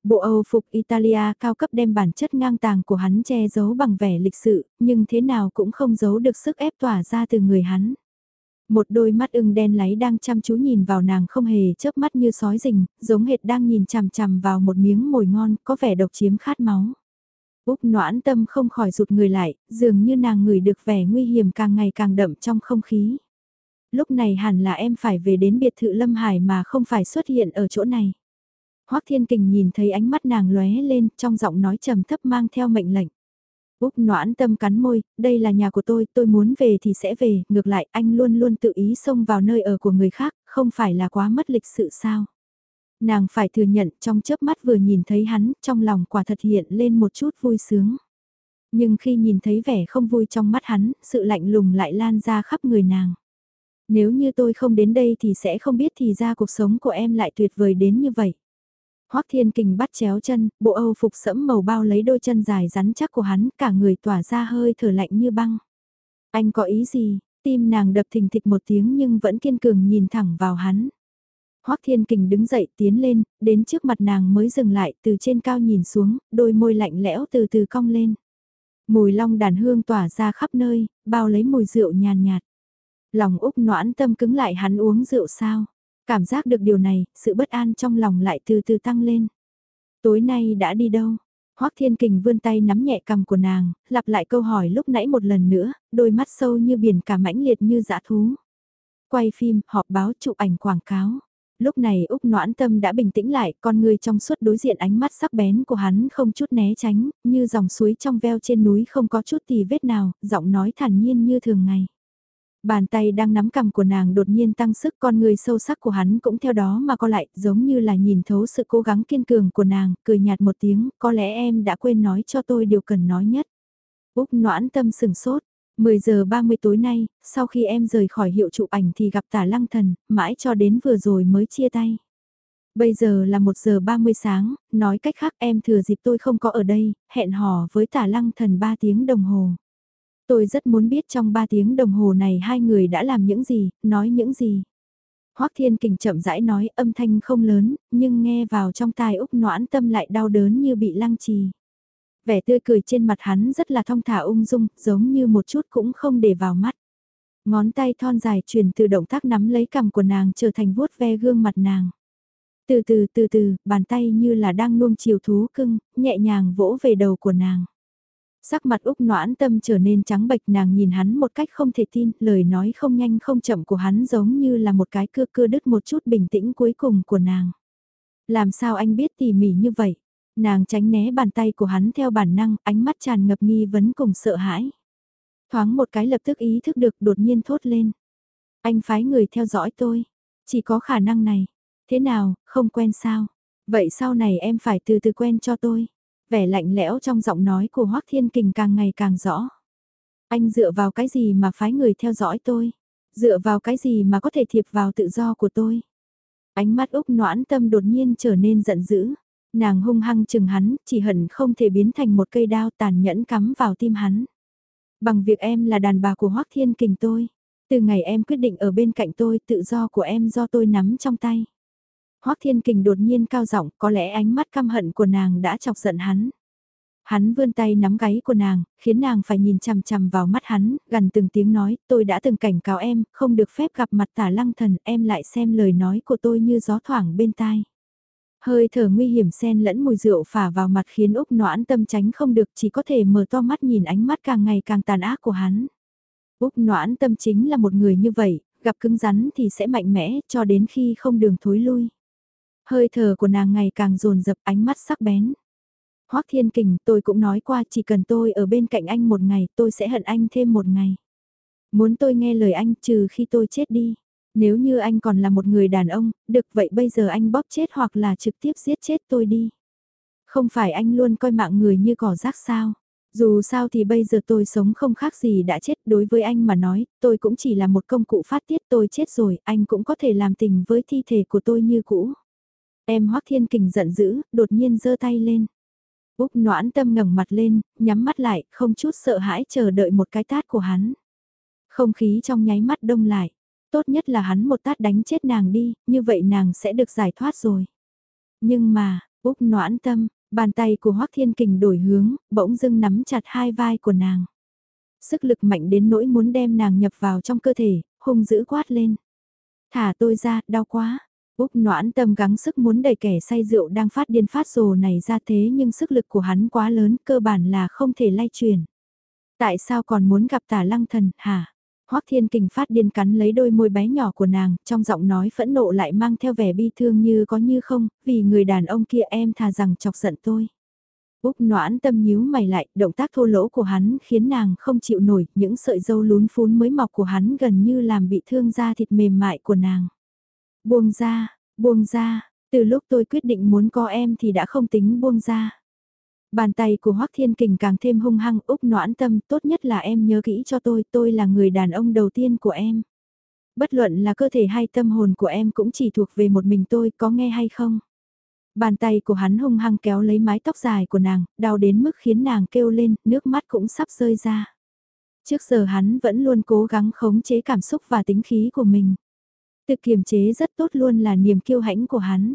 Bộ Âu phục Italia cao cấp đem bản chất ngang tàng của hắn che giấu bằng vẻ lịch sự, nhưng thế nào cũng không giấu được sức ép tỏa ra từ người hắn. Một đôi mắt ưng đen láy đang chăm chú nhìn vào nàng không hề chớp mắt như sói rình, giống hệt đang nhìn chằm chằm vào một miếng mồi ngon có vẻ độc chiếm khát máu. Úc noãn tâm không khỏi rụt người lại, dường như nàng ngửi được vẻ nguy hiểm càng ngày càng đậm trong không khí. Lúc này hẳn là em phải về đến biệt thự Lâm Hải mà không phải xuất hiện ở chỗ này. Hoắc Thiên Kình nhìn thấy ánh mắt nàng lóe lên, trong giọng nói trầm thấp mang theo mệnh lệnh. Úc noãn tâm cắn môi, đây là nhà của tôi, tôi muốn về thì sẽ về, ngược lại anh luôn luôn tự ý xông vào nơi ở của người khác, không phải là quá mất lịch sự sao. Nàng phải thừa nhận trong chớp mắt vừa nhìn thấy hắn, trong lòng quả thật hiện lên một chút vui sướng. Nhưng khi nhìn thấy vẻ không vui trong mắt hắn, sự lạnh lùng lại lan ra khắp người nàng. Nếu như tôi không đến đây thì sẽ không biết thì ra cuộc sống của em lại tuyệt vời đến như vậy. Hoắc Thiên Kình bắt chéo chân, bộ Âu phục sẫm màu bao lấy đôi chân dài rắn chắc của hắn, cả người tỏa ra hơi thở lạnh như băng. Anh có ý gì? Tim nàng đập thình thịch một tiếng nhưng vẫn kiên cường nhìn thẳng vào hắn. Hoắc Thiên Kình đứng dậy tiến lên, đến trước mặt nàng mới dừng lại, từ trên cao nhìn xuống, đôi môi lạnh lẽo từ từ cong lên. Mùi long đàn hương tỏa ra khắp nơi, bao lấy mùi rượu nhàn nhạt. Lòng Úc noãn tâm cứng lại hắn uống rượu sao? Cảm giác được điều này, sự bất an trong lòng lại từ từ tăng lên. Tối nay đã đi đâu? Hoắc Thiên Kình vươn tay nắm nhẹ cầm của nàng, lặp lại câu hỏi lúc nãy một lần nữa, đôi mắt sâu như biển cả mãnh liệt như dã thú. Quay phim, họp báo, chụp ảnh quảng cáo. Lúc này Úc Noãn Tâm đã bình tĩnh lại, con người trong suốt đối diện ánh mắt sắc bén của hắn không chút né tránh, như dòng suối trong veo trên núi không có chút tì vết nào, giọng nói thản nhiên như thường ngày. Bàn tay đang nắm cầm của nàng đột nhiên tăng sức con người sâu sắc của hắn cũng theo đó mà co lại giống như là nhìn thấu sự cố gắng kiên cường của nàng, cười nhạt một tiếng, có lẽ em đã quên nói cho tôi điều cần nói nhất. Úc noãn tâm sừng sốt, 10 giờ 30 tối nay, sau khi em rời khỏi hiệu chụp ảnh thì gặp tả lăng thần, mãi cho đến vừa rồi mới chia tay. Bây giờ là 1 giờ 30 sáng, nói cách khác em thừa dịp tôi không có ở đây, hẹn hò với tả lăng thần 3 tiếng đồng hồ. Tôi rất muốn biết trong 3 tiếng đồng hồ này hai người đã làm những gì, nói những gì. Hoắc Thiên Kình chậm rãi nói âm thanh không lớn, nhưng nghe vào trong tai Úc noãn tâm lại đau đớn như bị lăng trì. Vẻ tươi cười trên mặt hắn rất là thong thả ung dung, giống như một chút cũng không để vào mắt. Ngón tay thon dài chuyển từ động tác nắm lấy cằm của nàng trở thành vuốt ve gương mặt nàng. Từ từ từ từ, bàn tay như là đang nuông chiều thú cưng, nhẹ nhàng vỗ về đầu của nàng. Sắc mặt Úc noãn tâm trở nên trắng bệch nàng nhìn hắn một cách không thể tin, lời nói không nhanh không chậm của hắn giống như là một cái cưa cưa đứt một chút bình tĩnh cuối cùng của nàng. Làm sao anh biết tỉ mỉ như vậy? Nàng tránh né bàn tay của hắn theo bản năng, ánh mắt tràn ngập nghi vấn cùng sợ hãi. Thoáng một cái lập tức ý thức được đột nhiên thốt lên. Anh phái người theo dõi tôi. Chỉ có khả năng này. Thế nào, không quen sao? Vậy sau này em phải từ từ quen cho tôi vẻ lạnh lẽo trong giọng nói của Hoác Thiên Kình càng ngày càng rõ. Anh dựa vào cái gì mà phái người theo dõi tôi? Dựa vào cái gì mà có thể thiệp vào tự do của tôi? Ánh mắt Úc noãn tâm đột nhiên trở nên giận dữ. Nàng hung hăng chừng hắn, chỉ hận không thể biến thành một cây đao tàn nhẫn cắm vào tim hắn. Bằng việc em là đàn bà của Hoác Thiên Kình tôi. Từ ngày em quyết định ở bên cạnh tôi, tự do của em do tôi nắm trong tay. Hoắc Thiên Kình đột nhiên cao giọng, có lẽ ánh mắt căm hận của nàng đã chọc giận hắn. Hắn vươn tay nắm gáy của nàng, khiến nàng phải nhìn chằm chằm vào mắt hắn, gần từng tiếng nói, tôi đã từng cảnh cáo em, không được phép gặp mặt tả lăng thần, em lại xem lời nói của tôi như gió thoảng bên tai. Hơi thở nguy hiểm xen lẫn mùi rượu phả vào mặt khiến Úc noãn tâm tránh không được chỉ có thể mở to mắt nhìn ánh mắt càng ngày càng tàn ác của hắn. Úc noãn tâm chính là một người như vậy, gặp cứng rắn thì sẽ mạnh mẽ cho đến khi không đường thối lui. Hơi thở của nàng ngày càng dồn dập ánh mắt sắc bén. Hoắc Thiên Kình, tôi cũng nói qua chỉ cần tôi ở bên cạnh anh một ngày, tôi sẽ hận anh thêm một ngày. Muốn tôi nghe lời anh trừ khi tôi chết đi. Nếu như anh còn là một người đàn ông, được vậy bây giờ anh bóp chết hoặc là trực tiếp giết chết tôi đi. Không phải anh luôn coi mạng người như cỏ rác sao. Dù sao thì bây giờ tôi sống không khác gì đã chết đối với anh mà nói, tôi cũng chỉ là một công cụ phát tiết tôi chết rồi, anh cũng có thể làm tình với thi thể của tôi như cũ. Em Hoắc Thiên Kình giận dữ, đột nhiên giơ tay lên. Úc noãn tâm ngẩng mặt lên, nhắm mắt lại, không chút sợ hãi chờ đợi một cái tát của hắn. Không khí trong nháy mắt đông lại. Tốt nhất là hắn một tát đánh chết nàng đi, như vậy nàng sẽ được giải thoát rồi. Nhưng mà, Úc noãn tâm, bàn tay của Hoắc Thiên Kình đổi hướng, bỗng dưng nắm chặt hai vai của nàng. Sức lực mạnh đến nỗi muốn đem nàng nhập vào trong cơ thể, hung dữ quát lên. Thả tôi ra, đau quá. Úc noãn tâm gắng sức muốn đẩy kẻ say rượu đang phát điên phát rồ này ra thế nhưng sức lực của hắn quá lớn cơ bản là không thể lay truyền. Tại sao còn muốn gặp tả lăng thần hả? Hoắc Thiên Kình phát điên cắn lấy đôi môi bé nhỏ của nàng, trong giọng nói phẫn nộ lại mang theo vẻ bi thương như có như không, vì người đàn ông kia em thà rằng chọc giận tôi. Úc noãn tâm nhíu mày lại, động tác thô lỗ của hắn khiến nàng không chịu nổi, những sợi dâu lún phún mới mọc của hắn gần như làm bị thương da thịt mềm mại của nàng. Buông ra, buông ra, từ lúc tôi quyết định muốn có em thì đã không tính buông ra. Bàn tay của Hoác Thiên Kình càng thêm hung hăng, Úc noãn tâm, tốt nhất là em nhớ kỹ cho tôi, tôi là người đàn ông đầu tiên của em. Bất luận là cơ thể hay tâm hồn của em cũng chỉ thuộc về một mình tôi, có nghe hay không? Bàn tay của hắn hung hăng kéo lấy mái tóc dài của nàng, đau đến mức khiến nàng kêu lên, nước mắt cũng sắp rơi ra. Trước giờ hắn vẫn luôn cố gắng khống chế cảm xúc và tính khí của mình. Tự kiềm chế rất tốt luôn là niềm kiêu hãnh của hắn.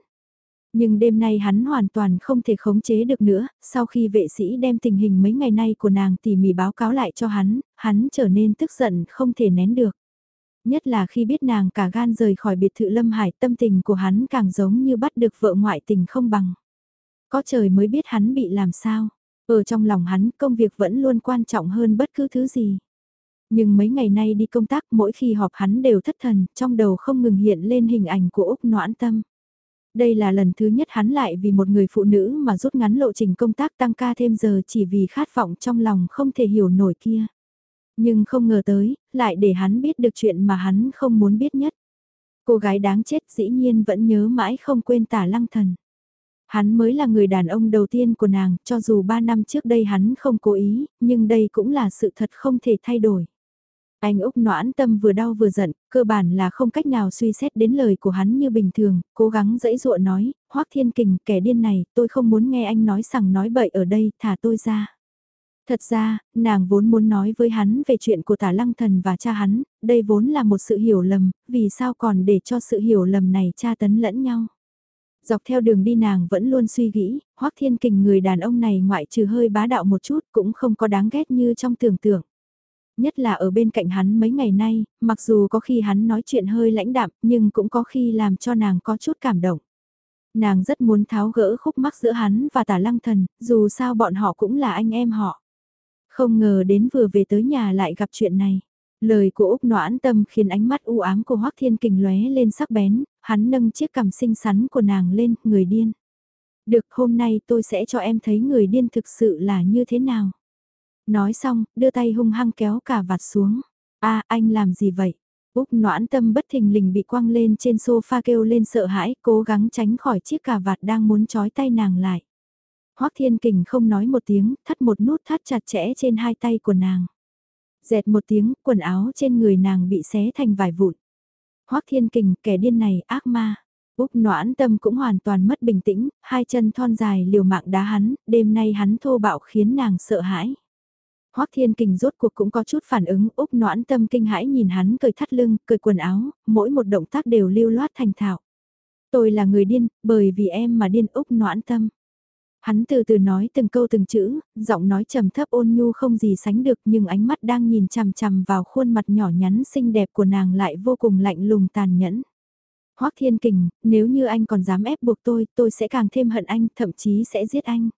Nhưng đêm nay hắn hoàn toàn không thể khống chế được nữa, sau khi vệ sĩ đem tình hình mấy ngày nay của nàng tỉ mỉ báo cáo lại cho hắn, hắn trở nên tức giận không thể nén được. Nhất là khi biết nàng cả gan rời khỏi biệt thự Lâm Hải tâm tình của hắn càng giống như bắt được vợ ngoại tình không bằng. Có trời mới biết hắn bị làm sao. Ở trong lòng hắn công việc vẫn luôn quan trọng hơn bất cứ thứ gì. Nhưng mấy ngày nay đi công tác mỗi khi họp hắn đều thất thần, trong đầu không ngừng hiện lên hình ảnh của Úc Noãn Tâm. Đây là lần thứ nhất hắn lại vì một người phụ nữ mà rút ngắn lộ trình công tác tăng ca thêm giờ chỉ vì khát vọng trong lòng không thể hiểu nổi kia. Nhưng không ngờ tới, lại để hắn biết được chuyện mà hắn không muốn biết nhất. Cô gái đáng chết dĩ nhiên vẫn nhớ mãi không quên tả lăng thần. Hắn mới là người đàn ông đầu tiên của nàng, cho dù ba năm trước đây hắn không cố ý, nhưng đây cũng là sự thật không thể thay đổi. Anh Úc noãn tâm vừa đau vừa giận, cơ bản là không cách nào suy xét đến lời của hắn như bình thường, cố gắng dẫy dụa nói, Hoác Thiên Kình, kẻ điên này, tôi không muốn nghe anh nói sằng nói bậy ở đây, thả tôi ra. Thật ra, nàng vốn muốn nói với hắn về chuyện của tả lăng thần và cha hắn, đây vốn là một sự hiểu lầm, vì sao còn để cho sự hiểu lầm này tra tấn lẫn nhau. Dọc theo đường đi nàng vẫn luôn suy nghĩ, hoắc thiên kình người đàn ông này ngoại trừ hơi bá đạo một chút cũng không có đáng ghét như trong tưởng tượng. Nhất là ở bên cạnh hắn mấy ngày nay, mặc dù có khi hắn nói chuyện hơi lãnh đạm nhưng cũng có khi làm cho nàng có chút cảm động nàng rất muốn tháo gỡ khúc mắc giữa hắn và tả lăng thần, dù sao bọn họ cũng là anh em họ. Không ngờ đến vừa về tới nhà lại gặp chuyện này. Lời của Úc noãn tâm khiến ánh mắt u ám của Hoác Thiên Kình lóe lên sắc bén, hắn nâng chiếc cằm xinh xắn của nàng lên, người điên. Được hôm nay tôi sẽ cho em thấy người điên thực sự là như thế nào. Nói xong, đưa tay hung hăng kéo cả vạt xuống. a anh làm gì vậy? Úc noãn tâm bất thình lình bị quăng lên trên sofa kêu lên sợ hãi, cố gắng tránh khỏi chiếc cà vạt đang muốn trói tay nàng lại. Hoắc Thiên Kình không nói một tiếng, thắt một nút thắt chặt chẽ trên hai tay của nàng. Dẹt một tiếng, quần áo trên người nàng bị xé thành vài vụn. Hoắc Thiên Kình, kẻ điên này, ác ma. Úc noãn tâm cũng hoàn toàn mất bình tĩnh, hai chân thon dài liều mạng đá hắn, đêm nay hắn thô bạo khiến nàng sợ hãi. Hoắc Thiên Kình rốt cuộc cũng có chút phản ứng, Úc noãn tâm kinh hãi nhìn hắn cởi thắt lưng, cởi quần áo, mỗi một động tác đều lưu loát thành thạo. Tôi là người điên, bởi vì em mà điên Úc noãn tâm. Hắn từ từ nói từng câu từng chữ, giọng nói trầm thấp ôn nhu không gì sánh được nhưng ánh mắt đang nhìn chằm chằm vào khuôn mặt nhỏ nhắn xinh đẹp của nàng lại vô cùng lạnh lùng tàn nhẫn. Hoắc Thiên Kình, nếu như anh còn dám ép buộc tôi, tôi sẽ càng thêm hận anh, thậm chí sẽ giết anh.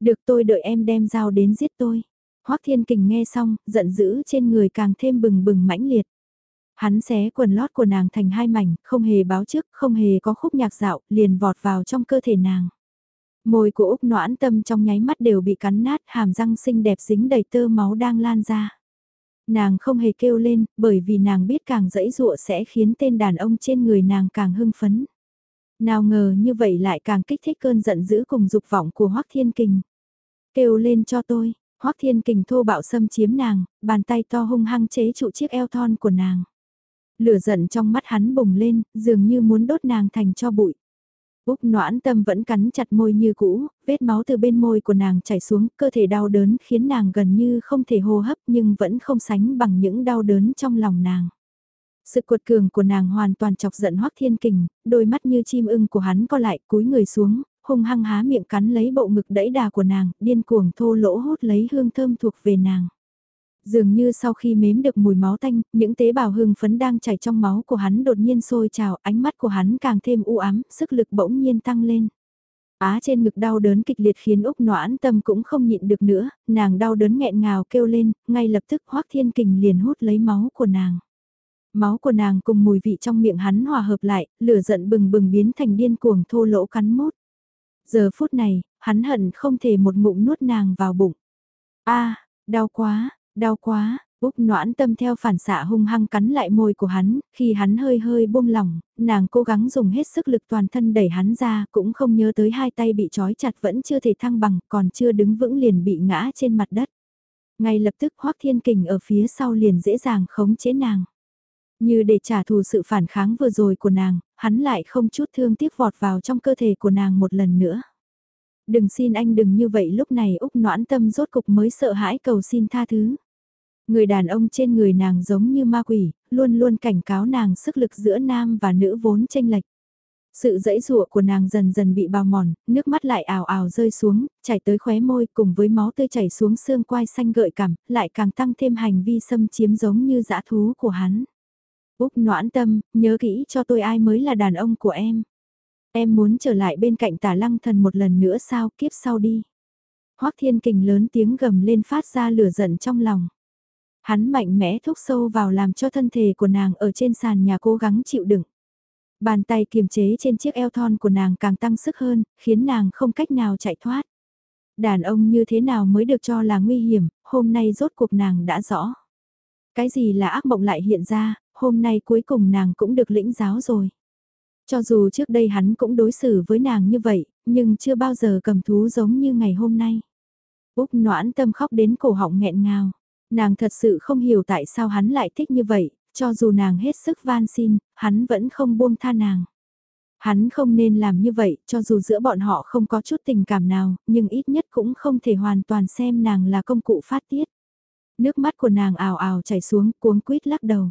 Được tôi đợi em đem dao đến giết tôi. Hoắc Thiên Kình nghe xong, giận dữ trên người càng thêm bừng bừng mãnh liệt. Hắn xé quần lót của nàng thành hai mảnh, không hề báo trước, không hề có khúc nhạc dạo, liền vọt vào trong cơ thể nàng. Môi của Úc noãn tâm trong nháy mắt đều bị cắn nát, hàm răng xinh đẹp dính đầy tơ máu đang lan ra. Nàng không hề kêu lên, bởi vì nàng biết càng dẫy dụa sẽ khiến tên đàn ông trên người nàng càng hưng phấn. Nào ngờ như vậy lại càng kích thích cơn giận dữ cùng dục vọng của Hoắc Thiên Kình. Kêu lên cho tôi, Hoắc Thiên Kình thô bạo xâm chiếm nàng, bàn tay to hung hăng chế trụ chiếc eo thon của nàng. Lửa giận trong mắt hắn bùng lên, dường như muốn đốt nàng thành cho bụi. Úc noãn tâm vẫn cắn chặt môi như cũ, vết máu từ bên môi của nàng chảy xuống, cơ thể đau đớn khiến nàng gần như không thể hô hấp nhưng vẫn không sánh bằng những đau đớn trong lòng nàng. Sự cuột cường của nàng hoàn toàn chọc giận Hoắc Thiên Kình, đôi mắt như chim ưng của hắn co lại cúi người xuống, hung hăng há miệng cắn lấy bộ ngực đẫy đà của nàng, điên cuồng thô lỗ hút lấy hương thơm thuộc về nàng. Dường như sau khi mếm được mùi máu tanh, những tế bào hưng phấn đang chảy trong máu của hắn đột nhiên sôi trào, ánh mắt của hắn càng thêm u ám, sức lực bỗng nhiên tăng lên. Á trên ngực đau đớn kịch liệt khiến Úc noãn tâm cũng không nhịn được nữa, nàng đau đớn nghẹn ngào kêu lên, ngay lập tức Hoác Thiên Kình liền hút lấy máu của nàng. Máu của nàng cùng mùi vị trong miệng hắn hòa hợp lại, lửa giận bừng bừng biến thành điên cuồng thô lỗ cắn mút. Giờ phút này, hắn hận không thể một ngụm nuốt nàng vào bụng. a đau quá, đau quá, Úc noãn tâm theo phản xạ hung hăng cắn lại môi của hắn, khi hắn hơi hơi buông lỏng, nàng cố gắng dùng hết sức lực toàn thân đẩy hắn ra, cũng không nhớ tới hai tay bị trói chặt vẫn chưa thể thăng bằng, còn chưa đứng vững liền bị ngã trên mặt đất. Ngay lập tức Hoác Thiên Kình ở phía sau liền dễ dàng khống chế nàng. Như để trả thù sự phản kháng vừa rồi của nàng, hắn lại không chút thương tiếc vọt vào trong cơ thể của nàng một lần nữa. Đừng xin anh đừng như vậy lúc này Úc noãn tâm rốt cục mới sợ hãi cầu xin tha thứ. Người đàn ông trên người nàng giống như ma quỷ, luôn luôn cảnh cáo nàng sức lực giữa nam và nữ vốn tranh lệch. Sự dãy dụa của nàng dần dần bị bào mòn, nước mắt lại ảo ảo rơi xuống, chảy tới khóe môi cùng với máu tươi chảy xuống xương quai xanh gợi cảm, lại càng tăng thêm hành vi xâm chiếm giống như dã thú của hắn. Úc noãn tâm, nhớ kỹ cho tôi ai mới là đàn ông của em. Em muốn trở lại bên cạnh tả lăng thần một lần nữa sao kiếp sau đi. Hoác thiên kình lớn tiếng gầm lên phát ra lửa giận trong lòng. Hắn mạnh mẽ thúc sâu vào làm cho thân thể của nàng ở trên sàn nhà cố gắng chịu đựng. Bàn tay kiềm chế trên chiếc eo thon của nàng càng tăng sức hơn, khiến nàng không cách nào chạy thoát. Đàn ông như thế nào mới được cho là nguy hiểm, hôm nay rốt cuộc nàng đã rõ. Cái gì là ác mộng lại hiện ra, hôm nay cuối cùng nàng cũng được lĩnh giáo rồi. Cho dù trước đây hắn cũng đối xử với nàng như vậy, nhưng chưa bao giờ cầm thú giống như ngày hôm nay. Úc noãn tâm khóc đến cổ họng nghẹn ngào. Nàng thật sự không hiểu tại sao hắn lại thích như vậy, cho dù nàng hết sức van xin, hắn vẫn không buông tha nàng. Hắn không nên làm như vậy, cho dù giữa bọn họ không có chút tình cảm nào, nhưng ít nhất cũng không thể hoàn toàn xem nàng là công cụ phát tiết. Nước mắt của nàng ào ào chảy xuống, cuống quýt lắc đầu.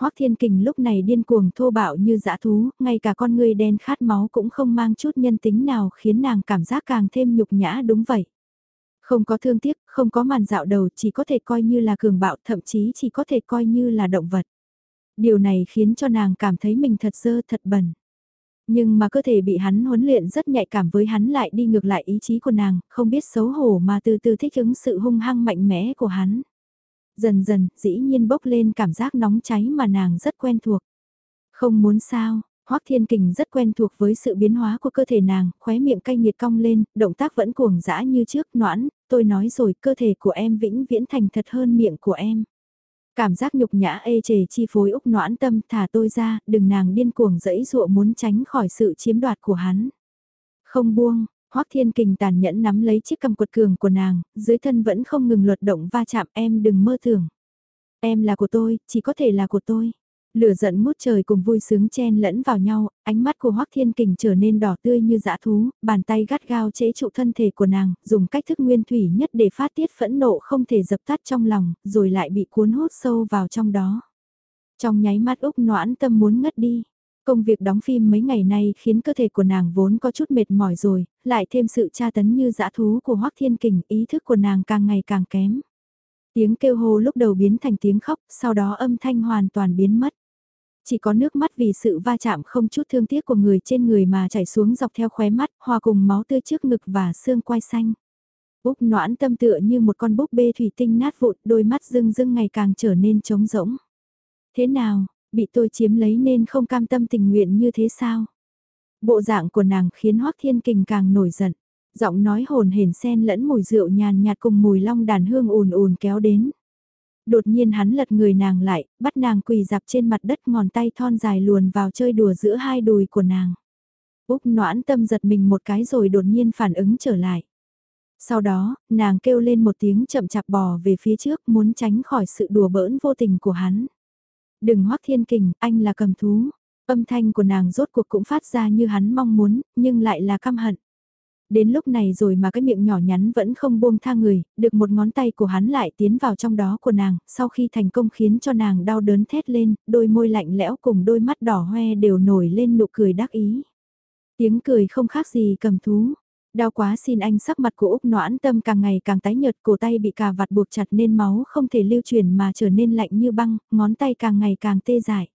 Hoắc Thiên Kình lúc này điên cuồng thô bạo như dã thú, ngay cả con người đen khát máu cũng không mang chút nhân tính nào khiến nàng cảm giác càng thêm nhục nhã đúng vậy. Không có thương tiếc, không có màn dạo đầu chỉ có thể coi như là cường bạo thậm chí chỉ có thể coi như là động vật. Điều này khiến cho nàng cảm thấy mình thật dơ thật bẩn. Nhưng mà cơ thể bị hắn huấn luyện rất nhạy cảm với hắn lại đi ngược lại ý chí của nàng, không biết xấu hổ mà từ từ thích ứng sự hung hăng mạnh mẽ của hắn. Dần dần, dĩ nhiên bốc lên cảm giác nóng cháy mà nàng rất quen thuộc. Không muốn sao, Hoắc Thiên Kình rất quen thuộc với sự biến hóa của cơ thể nàng, khóe miệng cay nghiệt cong lên, động tác vẫn cuồng dã như trước, noãn, tôi nói rồi, cơ thể của em vĩnh viễn thành thật hơn miệng của em. Cảm giác nhục nhã ê chề chi phối Úc noãn tâm thả tôi ra, đừng nàng điên cuồng dẫy dụa muốn tránh khỏi sự chiếm đoạt của hắn. Không buông, Hoắc Thiên Kình tàn nhẫn nắm lấy chiếc cầm quật cường của nàng, dưới thân vẫn không ngừng luật động va chạm em đừng mơ tưởng. Em là của tôi, chỉ có thể là của tôi. Lửa giận mút trời cùng vui sướng chen lẫn vào nhau, ánh mắt của Hoắc Thiên Kình trở nên đỏ tươi như dã thú, bàn tay gắt gao chế trụ thân thể của nàng, dùng cách thức nguyên thủy nhất để phát tiết phẫn nộ không thể dập tắt trong lòng, rồi lại bị cuốn hút sâu vào trong đó. Trong nháy mắt Úc noãn tâm muốn ngất đi. Công việc đóng phim mấy ngày nay khiến cơ thể của nàng vốn có chút mệt mỏi rồi, lại thêm sự tra tấn như dã thú của Hoắc Thiên Kình, ý thức của nàng càng ngày càng kém. Tiếng kêu hô lúc đầu biến thành tiếng khóc, sau đó âm thanh hoàn toàn biến mất. Chỉ có nước mắt vì sự va chạm không chút thương tiếc của người trên người mà chảy xuống dọc theo khóe mắt, hòa cùng máu tươi trước ngực và xương quai xanh. Úc noãn tâm tựa như một con búp bê thủy tinh nát vụn, đôi mắt rưng rưng ngày càng trở nên trống rỗng. Thế nào, bị tôi chiếm lấy nên không cam tâm tình nguyện như thế sao? Bộ dạng của nàng khiến Hoác Thiên Kình càng nổi giận. Giọng nói hồn hển xen lẫn mùi rượu nhàn nhạt cùng mùi long đàn hương ùn ùn kéo đến. Đột nhiên hắn lật người nàng lại, bắt nàng quỳ dạp trên mặt đất ngón tay thon dài luồn vào chơi đùa giữa hai đùi của nàng. Úc noãn tâm giật mình một cái rồi đột nhiên phản ứng trở lại. Sau đó, nàng kêu lên một tiếng chậm chạp bò về phía trước muốn tránh khỏi sự đùa bỡn vô tình của hắn. Đừng hoắc thiên kình, anh là cầm thú. Âm thanh của nàng rốt cuộc cũng phát ra như hắn mong muốn, nhưng lại là căm hận. Đến lúc này rồi mà cái miệng nhỏ nhắn vẫn không buông tha người, được một ngón tay của hắn lại tiến vào trong đó của nàng, sau khi thành công khiến cho nàng đau đớn thét lên, đôi môi lạnh lẽo cùng đôi mắt đỏ hoe đều nổi lên nụ cười đắc ý. Tiếng cười không khác gì cầm thú. Đau quá xin anh sắc mặt của Úc noãn tâm càng ngày càng tái nhợt cổ tay bị cà vạt buộc chặt nên máu không thể lưu truyền mà trở nên lạnh như băng, ngón tay càng ngày càng tê dại.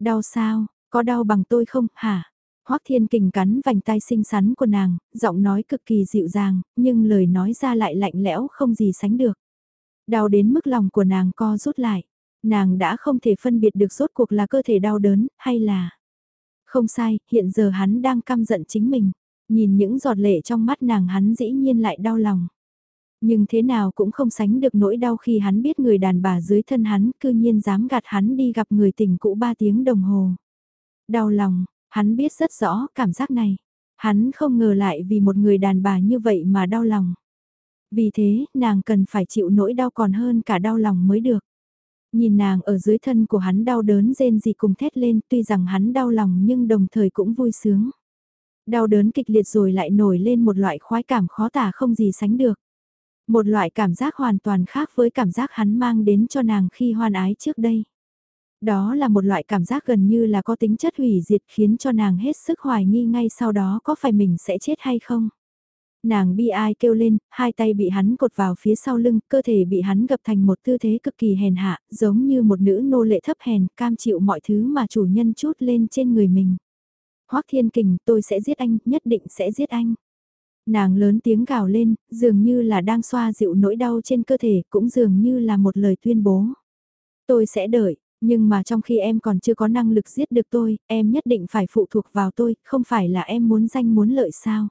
Đau sao, có đau bằng tôi không, hả? Hoắc Thiên Kình cắn vành tay xinh xắn của nàng, giọng nói cực kỳ dịu dàng, nhưng lời nói ra lại lạnh lẽo không gì sánh được. Đau đến mức lòng của nàng co rút lại. Nàng đã không thể phân biệt được rốt cuộc là cơ thể đau đớn, hay là... Không sai, hiện giờ hắn đang căm giận chính mình. Nhìn những giọt lệ trong mắt nàng hắn dĩ nhiên lại đau lòng. Nhưng thế nào cũng không sánh được nỗi đau khi hắn biết người đàn bà dưới thân hắn cư nhiên dám gạt hắn đi gặp người tình cũ ba tiếng đồng hồ. Đau lòng, hắn biết rất rõ cảm giác này. Hắn không ngờ lại vì một người đàn bà như vậy mà đau lòng. Vì thế, nàng cần phải chịu nỗi đau còn hơn cả đau lòng mới được. Nhìn nàng ở dưới thân của hắn đau đớn rên gì cùng thét lên tuy rằng hắn đau lòng nhưng đồng thời cũng vui sướng. Đau đớn kịch liệt rồi lại nổi lên một loại khoái cảm khó tả không gì sánh được. Một loại cảm giác hoàn toàn khác với cảm giác hắn mang đến cho nàng khi hoan ái trước đây. Đó là một loại cảm giác gần như là có tính chất hủy diệt khiến cho nàng hết sức hoài nghi ngay sau đó có phải mình sẽ chết hay không. Nàng bi ai kêu lên, hai tay bị hắn cột vào phía sau lưng, cơ thể bị hắn gập thành một tư thế cực kỳ hèn hạ, giống như một nữ nô lệ thấp hèn, cam chịu mọi thứ mà chủ nhân chút lên trên người mình. Hoắc Thiên Kình, tôi sẽ giết anh, nhất định sẽ giết anh. Nàng lớn tiếng gào lên, dường như là đang xoa dịu nỗi đau trên cơ thể, cũng dường như là một lời tuyên bố. Tôi sẽ đợi, nhưng mà trong khi em còn chưa có năng lực giết được tôi, em nhất định phải phụ thuộc vào tôi, không phải là em muốn danh muốn lợi sao.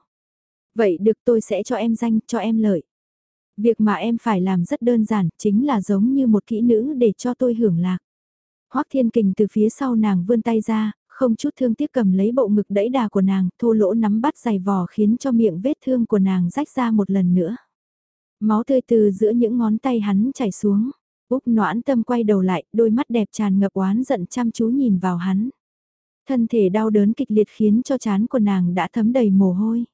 Vậy được tôi sẽ cho em danh, cho em lợi. Việc mà em phải làm rất đơn giản, chính là giống như một kỹ nữ để cho tôi hưởng lạc. Hoắc Thiên Kình từ phía sau nàng vươn tay ra, không chút thương tiếc cầm lấy bộ ngực đẫy đà của nàng, thô lỗ nắm bắt giày vò khiến cho miệng vết thương của nàng rách ra một lần nữa. Máu tươi từ giữa những ngón tay hắn chảy xuống. Úc noãn tâm quay đầu lại, đôi mắt đẹp tràn ngập oán giận chăm chú nhìn vào hắn. Thân thể đau đớn kịch liệt khiến cho chán của nàng đã thấm đầy mồ hôi.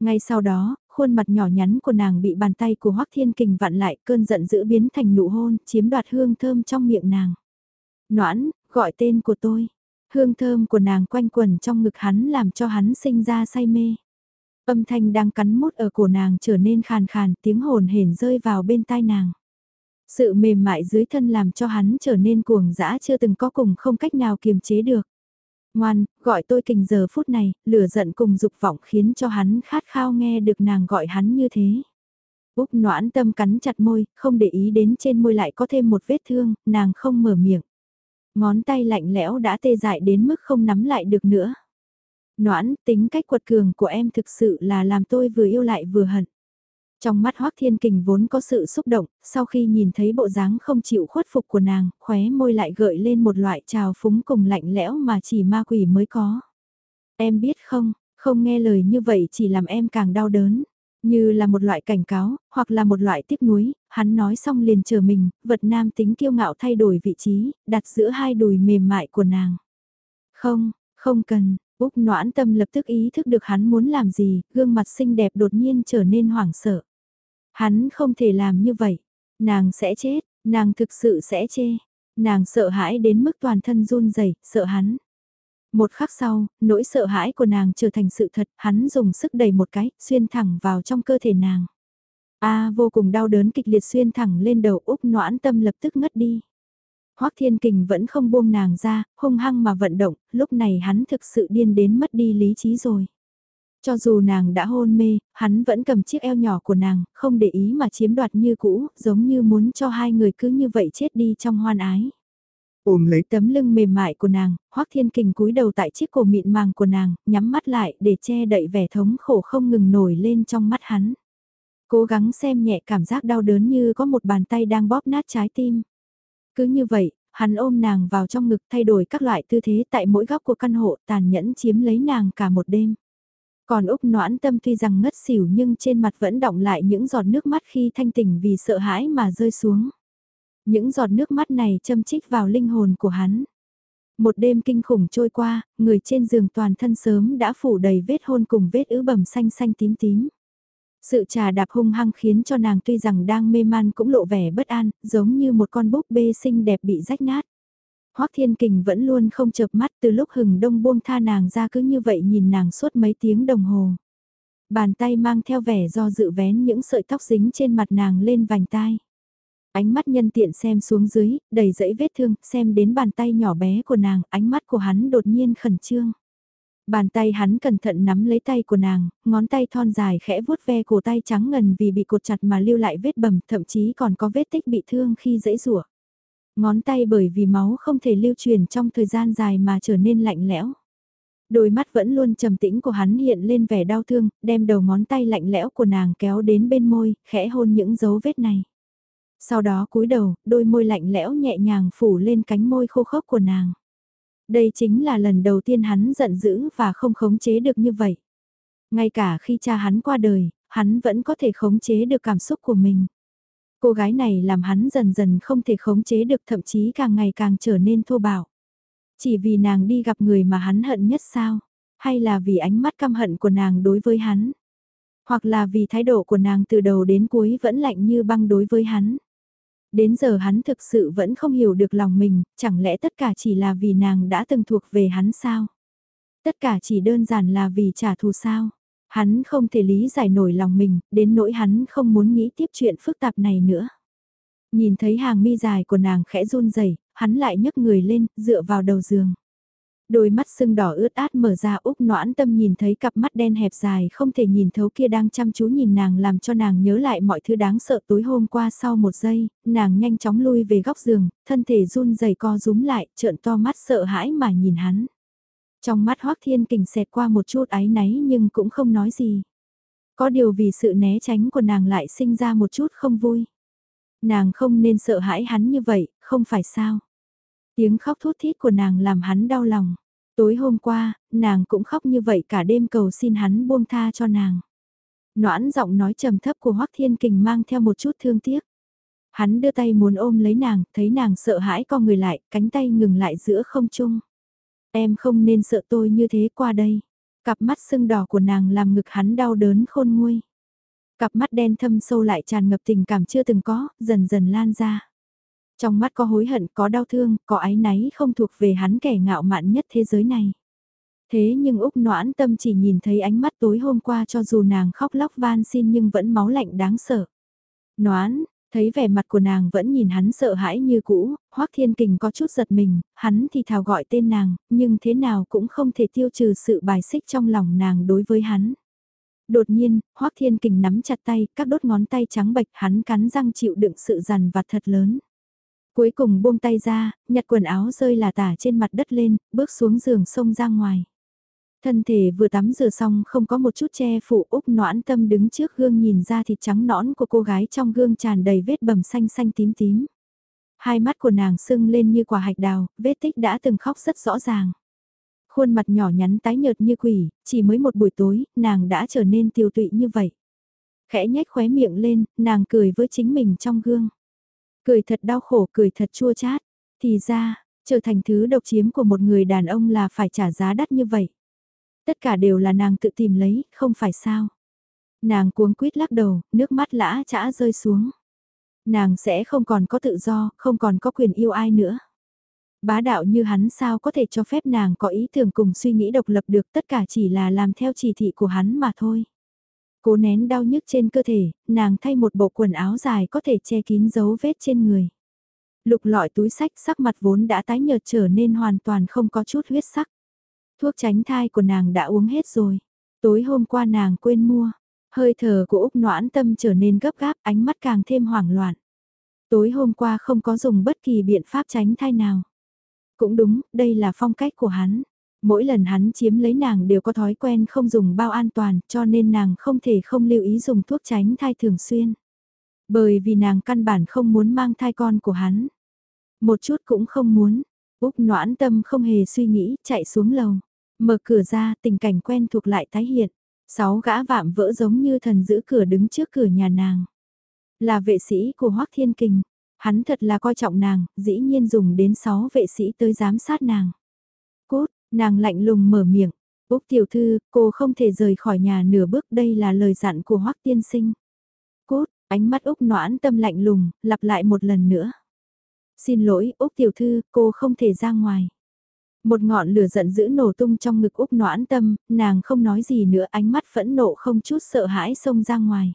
Ngay sau đó, khuôn mặt nhỏ nhắn của nàng bị bàn tay của Hoắc Thiên Kình vặn lại cơn giận dữ biến thành nụ hôn, chiếm đoạt hương thơm trong miệng nàng. Noãn, gọi tên của tôi. Hương thơm của nàng quanh quẩn trong ngực hắn làm cho hắn sinh ra say mê. Âm thanh đang cắn mút ở cổ nàng trở nên khàn khàn, tiếng hồn hển rơi vào bên tai nàng. Sự mềm mại dưới thân làm cho hắn trở nên cuồng dã chưa từng có cùng không cách nào kiềm chế được. Ngoan, gọi tôi kình giờ phút này, lửa giận cùng dục vọng khiến cho hắn khát khao nghe được nàng gọi hắn như thế. Úc noãn tâm cắn chặt môi, không để ý đến trên môi lại có thêm một vết thương, nàng không mở miệng. Ngón tay lạnh lẽo đã tê dại đến mức không nắm lại được nữa. Noãn, tính cách quật cường của em thực sự là làm tôi vừa yêu lại vừa hận. Trong mắt Hoác Thiên Kình vốn có sự xúc động, sau khi nhìn thấy bộ dáng không chịu khuất phục của nàng, khóe môi lại gợi lên một loại trào phúng cùng lạnh lẽo mà chỉ ma quỷ mới có. Em biết không, không nghe lời như vậy chỉ làm em càng đau đớn. Như là một loại cảnh cáo, hoặc là một loại tiếc nuối, hắn nói xong liền chờ mình, vật nam tính kiêu ngạo thay đổi vị trí, đặt giữa hai đùi mềm mại của nàng. Không, không cần, Úc noãn tâm lập tức ý thức được hắn muốn làm gì, gương mặt xinh đẹp đột nhiên trở nên hoảng sợ. Hắn không thể làm như vậy. Nàng sẽ chết, nàng thực sự sẽ chê. Nàng sợ hãi đến mức toàn thân run rẩy, sợ hắn. Một khắc sau, nỗi sợ hãi của nàng trở thành sự thật, hắn dùng sức đẩy một cái, xuyên thẳng vào trong cơ thể nàng. A vô cùng đau đớn kịch liệt xuyên thẳng lên đầu Úc noãn tâm lập tức ngất đi. Hoắc Thiên Kình vẫn không buông nàng ra, hung hăng mà vận động, lúc này hắn thực sự điên đến mất đi lý trí rồi. Cho dù nàng đã hôn mê, hắn vẫn cầm chiếc eo nhỏ của nàng, không để ý mà chiếm đoạt như cũ, giống như muốn cho hai người cứ như vậy chết đi trong hoan ái. Ôm lấy tấm lưng mềm mại của nàng, Hoắc Thiên Kình cúi đầu tại chiếc cổ mịn màng của nàng, nhắm mắt lại để che đậy vẻ thống khổ không ngừng nổi lên trong mắt hắn. Cố gắng xem nhẹ cảm giác đau đớn như có một bàn tay đang bóp nát trái tim. Cứ như vậy, hắn ôm nàng vào trong ngực thay đổi các loại tư thế tại mỗi góc của căn hộ tàn nhẫn chiếm lấy nàng cả một đêm. Còn Úc noãn tâm tuy rằng ngất xỉu nhưng trên mặt vẫn đọng lại những giọt nước mắt khi thanh tỉnh vì sợ hãi mà rơi xuống. Những giọt nước mắt này châm chích vào linh hồn của hắn. Một đêm kinh khủng trôi qua, người trên giường toàn thân sớm đã phủ đầy vết hôn cùng vết ứ bầm xanh xanh tím tím. Sự trà đạp hung hăng khiến cho nàng tuy rằng đang mê man cũng lộ vẻ bất an, giống như một con búp bê xinh đẹp bị rách nát. Hoắc Thiên Kình vẫn luôn không chợp mắt từ lúc hừng đông buông tha nàng ra cứ như vậy nhìn nàng suốt mấy tiếng đồng hồ. Bàn tay mang theo vẻ do dự vén những sợi tóc dính trên mặt nàng lên vành tai. Ánh mắt nhân tiện xem xuống dưới, đầy dẫy vết thương, xem đến bàn tay nhỏ bé của nàng, ánh mắt của hắn đột nhiên khẩn trương. Bàn tay hắn cẩn thận nắm lấy tay của nàng, ngón tay thon dài khẽ vuốt ve cổ tay trắng ngần vì bị cột chặt mà lưu lại vết bầm, thậm chí còn có vết tích bị thương khi dẫy rủa. Ngón tay bởi vì máu không thể lưu truyền trong thời gian dài mà trở nên lạnh lẽo. Đôi mắt vẫn luôn trầm tĩnh của hắn hiện lên vẻ đau thương, đem đầu ngón tay lạnh lẽo của nàng kéo đến bên môi, khẽ hôn những dấu vết này. Sau đó cúi đầu, đôi môi lạnh lẽo nhẹ nhàng phủ lên cánh môi khô khốc của nàng. Đây chính là lần đầu tiên hắn giận dữ và không khống chế được như vậy. Ngay cả khi cha hắn qua đời, hắn vẫn có thể khống chế được cảm xúc của mình. Cô gái này làm hắn dần dần không thể khống chế được thậm chí càng ngày càng trở nên thô bạo. Chỉ vì nàng đi gặp người mà hắn hận nhất sao? Hay là vì ánh mắt căm hận của nàng đối với hắn? Hoặc là vì thái độ của nàng từ đầu đến cuối vẫn lạnh như băng đối với hắn? Đến giờ hắn thực sự vẫn không hiểu được lòng mình, chẳng lẽ tất cả chỉ là vì nàng đã từng thuộc về hắn sao? Tất cả chỉ đơn giản là vì trả thù sao? Hắn không thể lý giải nổi lòng mình, đến nỗi hắn không muốn nghĩ tiếp chuyện phức tạp này nữa. Nhìn thấy hàng mi dài của nàng khẽ run rẩy, hắn lại nhấc người lên, dựa vào đầu giường. Đôi mắt sưng đỏ ướt át mở ra Úc noãn tâm nhìn thấy cặp mắt đen hẹp dài không thể nhìn thấu kia đang chăm chú nhìn nàng làm cho nàng nhớ lại mọi thứ đáng sợ tối hôm qua sau một giây, nàng nhanh chóng lui về góc giường, thân thể run rẩy co rúm lại, trợn to mắt sợ hãi mà nhìn hắn. Trong mắt Hoác Thiên Kình xẹt qua một chút áy náy nhưng cũng không nói gì. Có điều vì sự né tránh của nàng lại sinh ra một chút không vui. Nàng không nên sợ hãi hắn như vậy, không phải sao. Tiếng khóc thút thít của nàng làm hắn đau lòng. Tối hôm qua, nàng cũng khóc như vậy cả đêm cầu xin hắn buông tha cho nàng. Noãn giọng nói trầm thấp của Hoắc Thiên Kình mang theo một chút thương tiếc. Hắn đưa tay muốn ôm lấy nàng, thấy nàng sợ hãi co người lại, cánh tay ngừng lại giữa không trung. Em không nên sợ tôi như thế qua đây. Cặp mắt sưng đỏ của nàng làm ngực hắn đau đớn khôn nguôi. Cặp mắt đen thâm sâu lại tràn ngập tình cảm chưa từng có, dần dần lan ra. Trong mắt có hối hận, có đau thương, có ái náy không thuộc về hắn kẻ ngạo mạn nhất thế giới này. Thế nhưng Úc noãn tâm chỉ nhìn thấy ánh mắt tối hôm qua cho dù nàng khóc lóc van xin nhưng vẫn máu lạnh đáng sợ. Noãn, thấy vẻ mặt của nàng vẫn nhìn hắn sợ hãi như cũ, Hoắc Thiên Kình có chút giật mình, hắn thì thào gọi tên nàng, nhưng thế nào cũng không thể tiêu trừ sự bài xích trong lòng nàng đối với hắn. Đột nhiên, Hoắc Thiên Kình nắm chặt tay, các đốt ngón tay trắng bệch, hắn cắn răng chịu đựng sự dằn vặt thật lớn. Cuối cùng buông tay ra, nhặt quần áo rơi là tả trên mặt đất lên, bước xuống giường sông ra ngoài. Thân thể vừa tắm rửa xong không có một chút che phủ Úc noãn tâm đứng trước gương nhìn ra thịt trắng nõn của cô gái trong gương tràn đầy vết bầm xanh xanh tím tím. Hai mắt của nàng sưng lên như quả hạch đào, vết tích đã từng khóc rất rõ ràng. Khuôn mặt nhỏ nhắn tái nhợt như quỷ, chỉ mới một buổi tối, nàng đã trở nên tiêu tụy như vậy. Khẽ nhếch khóe miệng lên, nàng cười với chính mình trong gương. Cười thật đau khổ, cười thật chua chát. Thì ra, trở thành thứ độc chiếm của một người đàn ông là phải trả giá đắt như vậy. Tất cả đều là nàng tự tìm lấy, không phải sao. Nàng cuống quýt lắc đầu, nước mắt lã chã rơi xuống. Nàng sẽ không còn có tự do, không còn có quyền yêu ai nữa. Bá đạo như hắn sao có thể cho phép nàng có ý tưởng cùng suy nghĩ độc lập được tất cả chỉ là làm theo chỉ thị của hắn mà thôi. Cố nén đau nhức trên cơ thể, nàng thay một bộ quần áo dài có thể che kín dấu vết trên người. Lục lọi túi sách sắc mặt vốn đã tái nhợt trở nên hoàn toàn không có chút huyết sắc. Thuốc tránh thai của nàng đã uống hết rồi. Tối hôm qua nàng quên mua. Hơi thở của Úc noãn tâm trở nên gấp gáp, ánh mắt càng thêm hoảng loạn. Tối hôm qua không có dùng bất kỳ biện pháp tránh thai nào. Cũng đúng, đây là phong cách của hắn. Mỗi lần hắn chiếm lấy nàng đều có thói quen không dùng bao an toàn cho nên nàng không thể không lưu ý dùng thuốc tránh thai thường xuyên. Bởi vì nàng căn bản không muốn mang thai con của hắn. Một chút cũng không muốn. Úc noãn tâm không hề suy nghĩ, chạy xuống lầu. Mở cửa ra, tình cảnh quen thuộc lại tái hiện. Sáu gã vạm vỡ giống như thần giữ cửa đứng trước cửa nhà nàng. Là vệ sĩ của Hoác Thiên Kình. Hắn thật là coi trọng nàng, dĩ nhiên dùng đến sáu vệ sĩ tới giám sát nàng. Nàng lạnh lùng mở miệng. Úc tiểu thư, cô không thể rời khỏi nhà nửa bước đây là lời dặn của Hoác Tiên Sinh. Cốt, ánh mắt Úc noãn tâm lạnh lùng, lặp lại một lần nữa. Xin lỗi, Úc tiểu thư, cô không thể ra ngoài. Một ngọn lửa giận dữ nổ tung trong ngực Úc noãn tâm, nàng không nói gì nữa ánh mắt phẫn nộ không chút sợ hãi xông ra ngoài.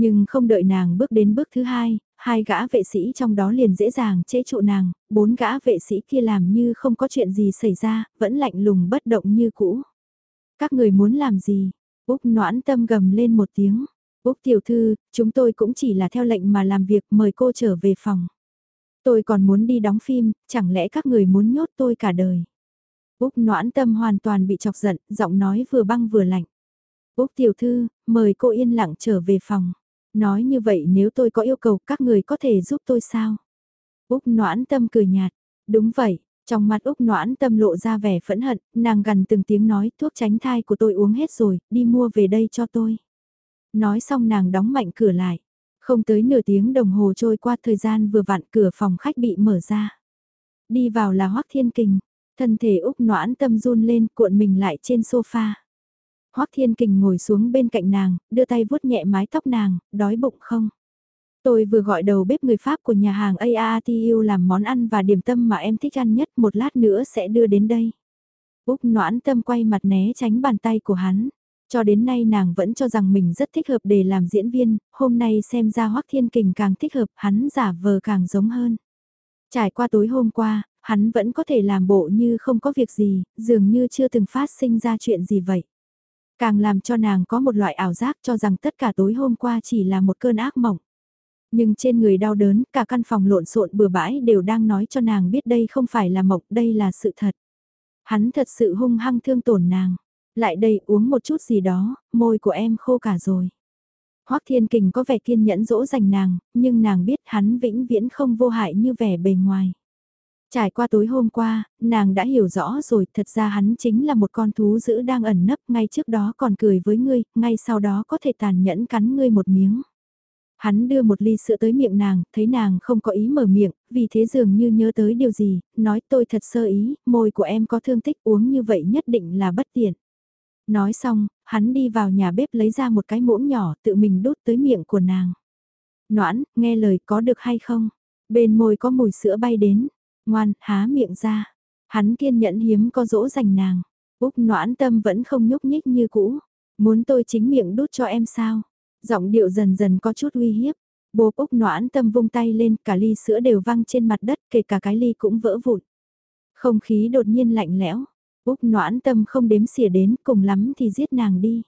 Nhưng không đợi nàng bước đến bước thứ hai, hai gã vệ sĩ trong đó liền dễ dàng chế trụ nàng, bốn gã vệ sĩ kia làm như không có chuyện gì xảy ra, vẫn lạnh lùng bất động như cũ. Các người muốn làm gì? Úc noãn tâm gầm lên một tiếng. Úc tiểu thư, chúng tôi cũng chỉ là theo lệnh mà làm việc mời cô trở về phòng. Tôi còn muốn đi đóng phim, chẳng lẽ các người muốn nhốt tôi cả đời? Úc noãn tâm hoàn toàn bị chọc giận, giọng nói vừa băng vừa lạnh. Úc tiểu thư, mời cô yên lặng trở về phòng. Nói như vậy nếu tôi có yêu cầu các người có thể giúp tôi sao? Úc noãn tâm cười nhạt. Đúng vậy, trong mặt Úc noãn tâm lộ ra vẻ phẫn hận, nàng gần từng tiếng nói thuốc tránh thai của tôi uống hết rồi, đi mua về đây cho tôi. Nói xong nàng đóng mạnh cửa lại. Không tới nửa tiếng đồng hồ trôi qua thời gian vừa vặn cửa phòng khách bị mở ra. Đi vào là Hoác Thiên Kình, thân thể Úc noãn tâm run lên cuộn mình lại trên sofa. Hoác Thiên Kình ngồi xuống bên cạnh nàng, đưa tay vuốt nhẹ mái tóc nàng, đói bụng không? Tôi vừa gọi đầu bếp người Pháp của nhà hàng AATU làm món ăn và điểm tâm mà em thích ăn nhất một lát nữa sẽ đưa đến đây. Úc noãn tâm quay mặt né tránh bàn tay của hắn. Cho đến nay nàng vẫn cho rằng mình rất thích hợp để làm diễn viên, hôm nay xem ra Hoắc Thiên Kình càng thích hợp, hắn giả vờ càng giống hơn. Trải qua tối hôm qua, hắn vẫn có thể làm bộ như không có việc gì, dường như chưa từng phát sinh ra chuyện gì vậy. Càng làm cho nàng có một loại ảo giác cho rằng tất cả tối hôm qua chỉ là một cơn ác mộng. Nhưng trên người đau đớn, cả căn phòng lộn xộn bừa bãi đều đang nói cho nàng biết đây không phải là mộng, đây là sự thật. Hắn thật sự hung hăng thương tổn nàng. Lại đây uống một chút gì đó, môi của em khô cả rồi. Hoắc Thiên Kình có vẻ kiên nhẫn dỗ dành nàng, nhưng nàng biết hắn vĩnh viễn không vô hại như vẻ bề ngoài. Trải qua tối hôm qua, nàng đã hiểu rõ rồi, thật ra hắn chính là một con thú dữ đang ẩn nấp ngay trước đó còn cười với ngươi, ngay sau đó có thể tàn nhẫn cắn ngươi một miếng. Hắn đưa một ly sữa tới miệng nàng, thấy nàng không có ý mở miệng, vì thế dường như nhớ tới điều gì, nói tôi thật sơ ý, môi của em có thương tích uống như vậy nhất định là bất tiện. Nói xong, hắn đi vào nhà bếp lấy ra một cái muỗng nhỏ tự mình đút tới miệng của nàng. Noãn, nghe lời có được hay không? Bên môi có mùi sữa bay đến. Ngoan, há miệng ra. Hắn kiên nhẫn hiếm có dỗ dành nàng. Úc noãn tâm vẫn không nhúc nhích như cũ. Muốn tôi chính miệng đút cho em sao? Giọng điệu dần dần có chút uy hiếp. Bố Úc noãn tâm vung tay lên, cả ly sữa đều văng trên mặt đất, kể cả cái ly cũng vỡ vụn. Không khí đột nhiên lạnh lẽo. Úc noãn tâm không đếm xỉa đến, cùng lắm thì giết nàng đi.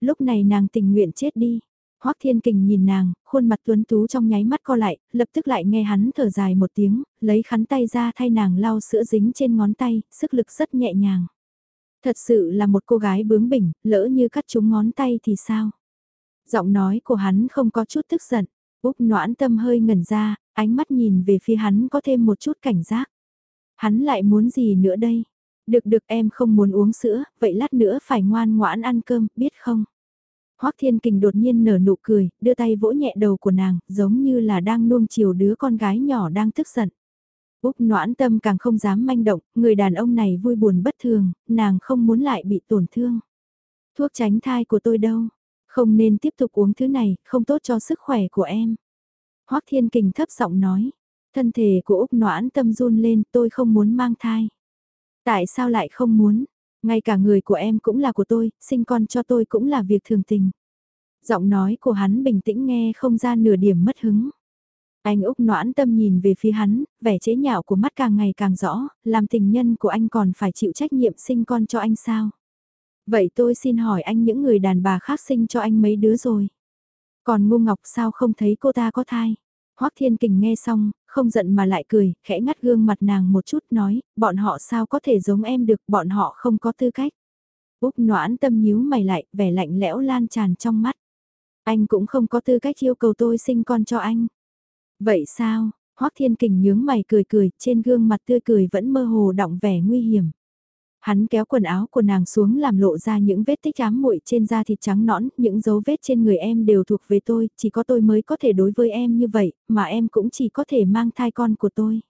Lúc này nàng tình nguyện chết đi. Hoắc Thiên Kình nhìn nàng, khuôn mặt tuấn tú trong nháy mắt co lại, lập tức lại nghe hắn thở dài một tiếng, lấy khăn tay ra thay nàng lau sữa dính trên ngón tay, sức lực rất nhẹ nhàng. Thật sự là một cô gái bướng bỉnh, lỡ như cắt trúng ngón tay thì sao? Giọng nói của hắn không có chút tức giận, Úc noãn tâm hơi ngẩn ra, ánh mắt nhìn về phía hắn có thêm một chút cảnh giác. Hắn lại muốn gì nữa đây? Được được em không muốn uống sữa, vậy lát nữa phải ngoan ngoãn ăn cơm, biết không? Hoắc Thiên Kình đột nhiên nở nụ cười, đưa tay vỗ nhẹ đầu của nàng, giống như là đang nuông chiều đứa con gái nhỏ đang tức giận. Úc noãn tâm càng không dám manh động, người đàn ông này vui buồn bất thường, nàng không muốn lại bị tổn thương. Thuốc tránh thai của tôi đâu? Không nên tiếp tục uống thứ này, không tốt cho sức khỏe của em. Hoắc Thiên Kình thấp giọng nói, thân thể của Úc noãn tâm run lên, tôi không muốn mang thai. Tại sao lại không muốn? Ngay cả người của em cũng là của tôi, sinh con cho tôi cũng là việc thường tình. Giọng nói của hắn bình tĩnh nghe không ra nửa điểm mất hứng. Anh Úc noãn tâm nhìn về phía hắn, vẻ chế nhạo của mắt càng ngày càng rõ, làm tình nhân của anh còn phải chịu trách nhiệm sinh con cho anh sao? Vậy tôi xin hỏi anh những người đàn bà khác sinh cho anh mấy đứa rồi? Còn ngu ngọc sao không thấy cô ta có thai? Hoắc Thiên Kình nghe xong, không giận mà lại cười, khẽ ngắt gương mặt nàng một chút nói, bọn họ sao có thể giống em được, bọn họ không có tư cách. Úc noãn tâm nhíu mày lại, vẻ lạnh lẽo lan tràn trong mắt. Anh cũng không có tư cách yêu cầu tôi sinh con cho anh. Vậy sao? Hoắc Thiên Kình nhướng mày cười cười, trên gương mặt tươi cười vẫn mơ hồ đọng vẻ nguy hiểm. Hắn kéo quần áo của nàng xuống làm lộ ra những vết tích ám muội trên da thịt trắng nõn, những dấu vết trên người em đều thuộc về tôi, chỉ có tôi mới có thể đối với em như vậy, mà em cũng chỉ có thể mang thai con của tôi.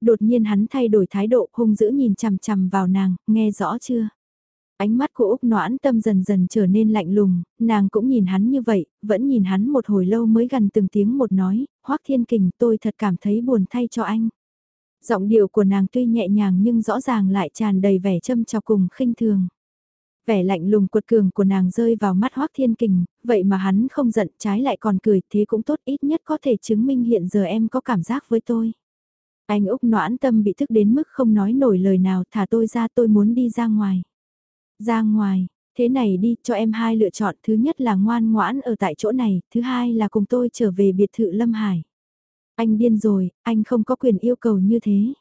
Đột nhiên hắn thay đổi thái độ hung dữ nhìn chằm chằm vào nàng, nghe rõ chưa? Ánh mắt của Úc noãn tâm dần dần trở nên lạnh lùng, nàng cũng nhìn hắn như vậy, vẫn nhìn hắn một hồi lâu mới gần từng tiếng một nói, hoắc Thiên Kình tôi thật cảm thấy buồn thay cho anh. Giọng điệu của nàng tuy nhẹ nhàng nhưng rõ ràng lại tràn đầy vẻ châm chọc cùng khinh thường. Vẻ lạnh lùng cuột cường của nàng rơi vào mắt Hoác Thiên Kình, vậy mà hắn không giận trái lại còn cười thế cũng tốt ít nhất có thể chứng minh hiện giờ em có cảm giác với tôi. Anh Úc noãn tâm bị thức đến mức không nói nổi lời nào thả tôi ra tôi muốn đi ra ngoài. Ra ngoài, thế này đi, cho em hai lựa chọn, thứ nhất là ngoan ngoãn ở tại chỗ này, thứ hai là cùng tôi trở về biệt thự Lâm Hải. Anh điên rồi, anh không có quyền yêu cầu như thế.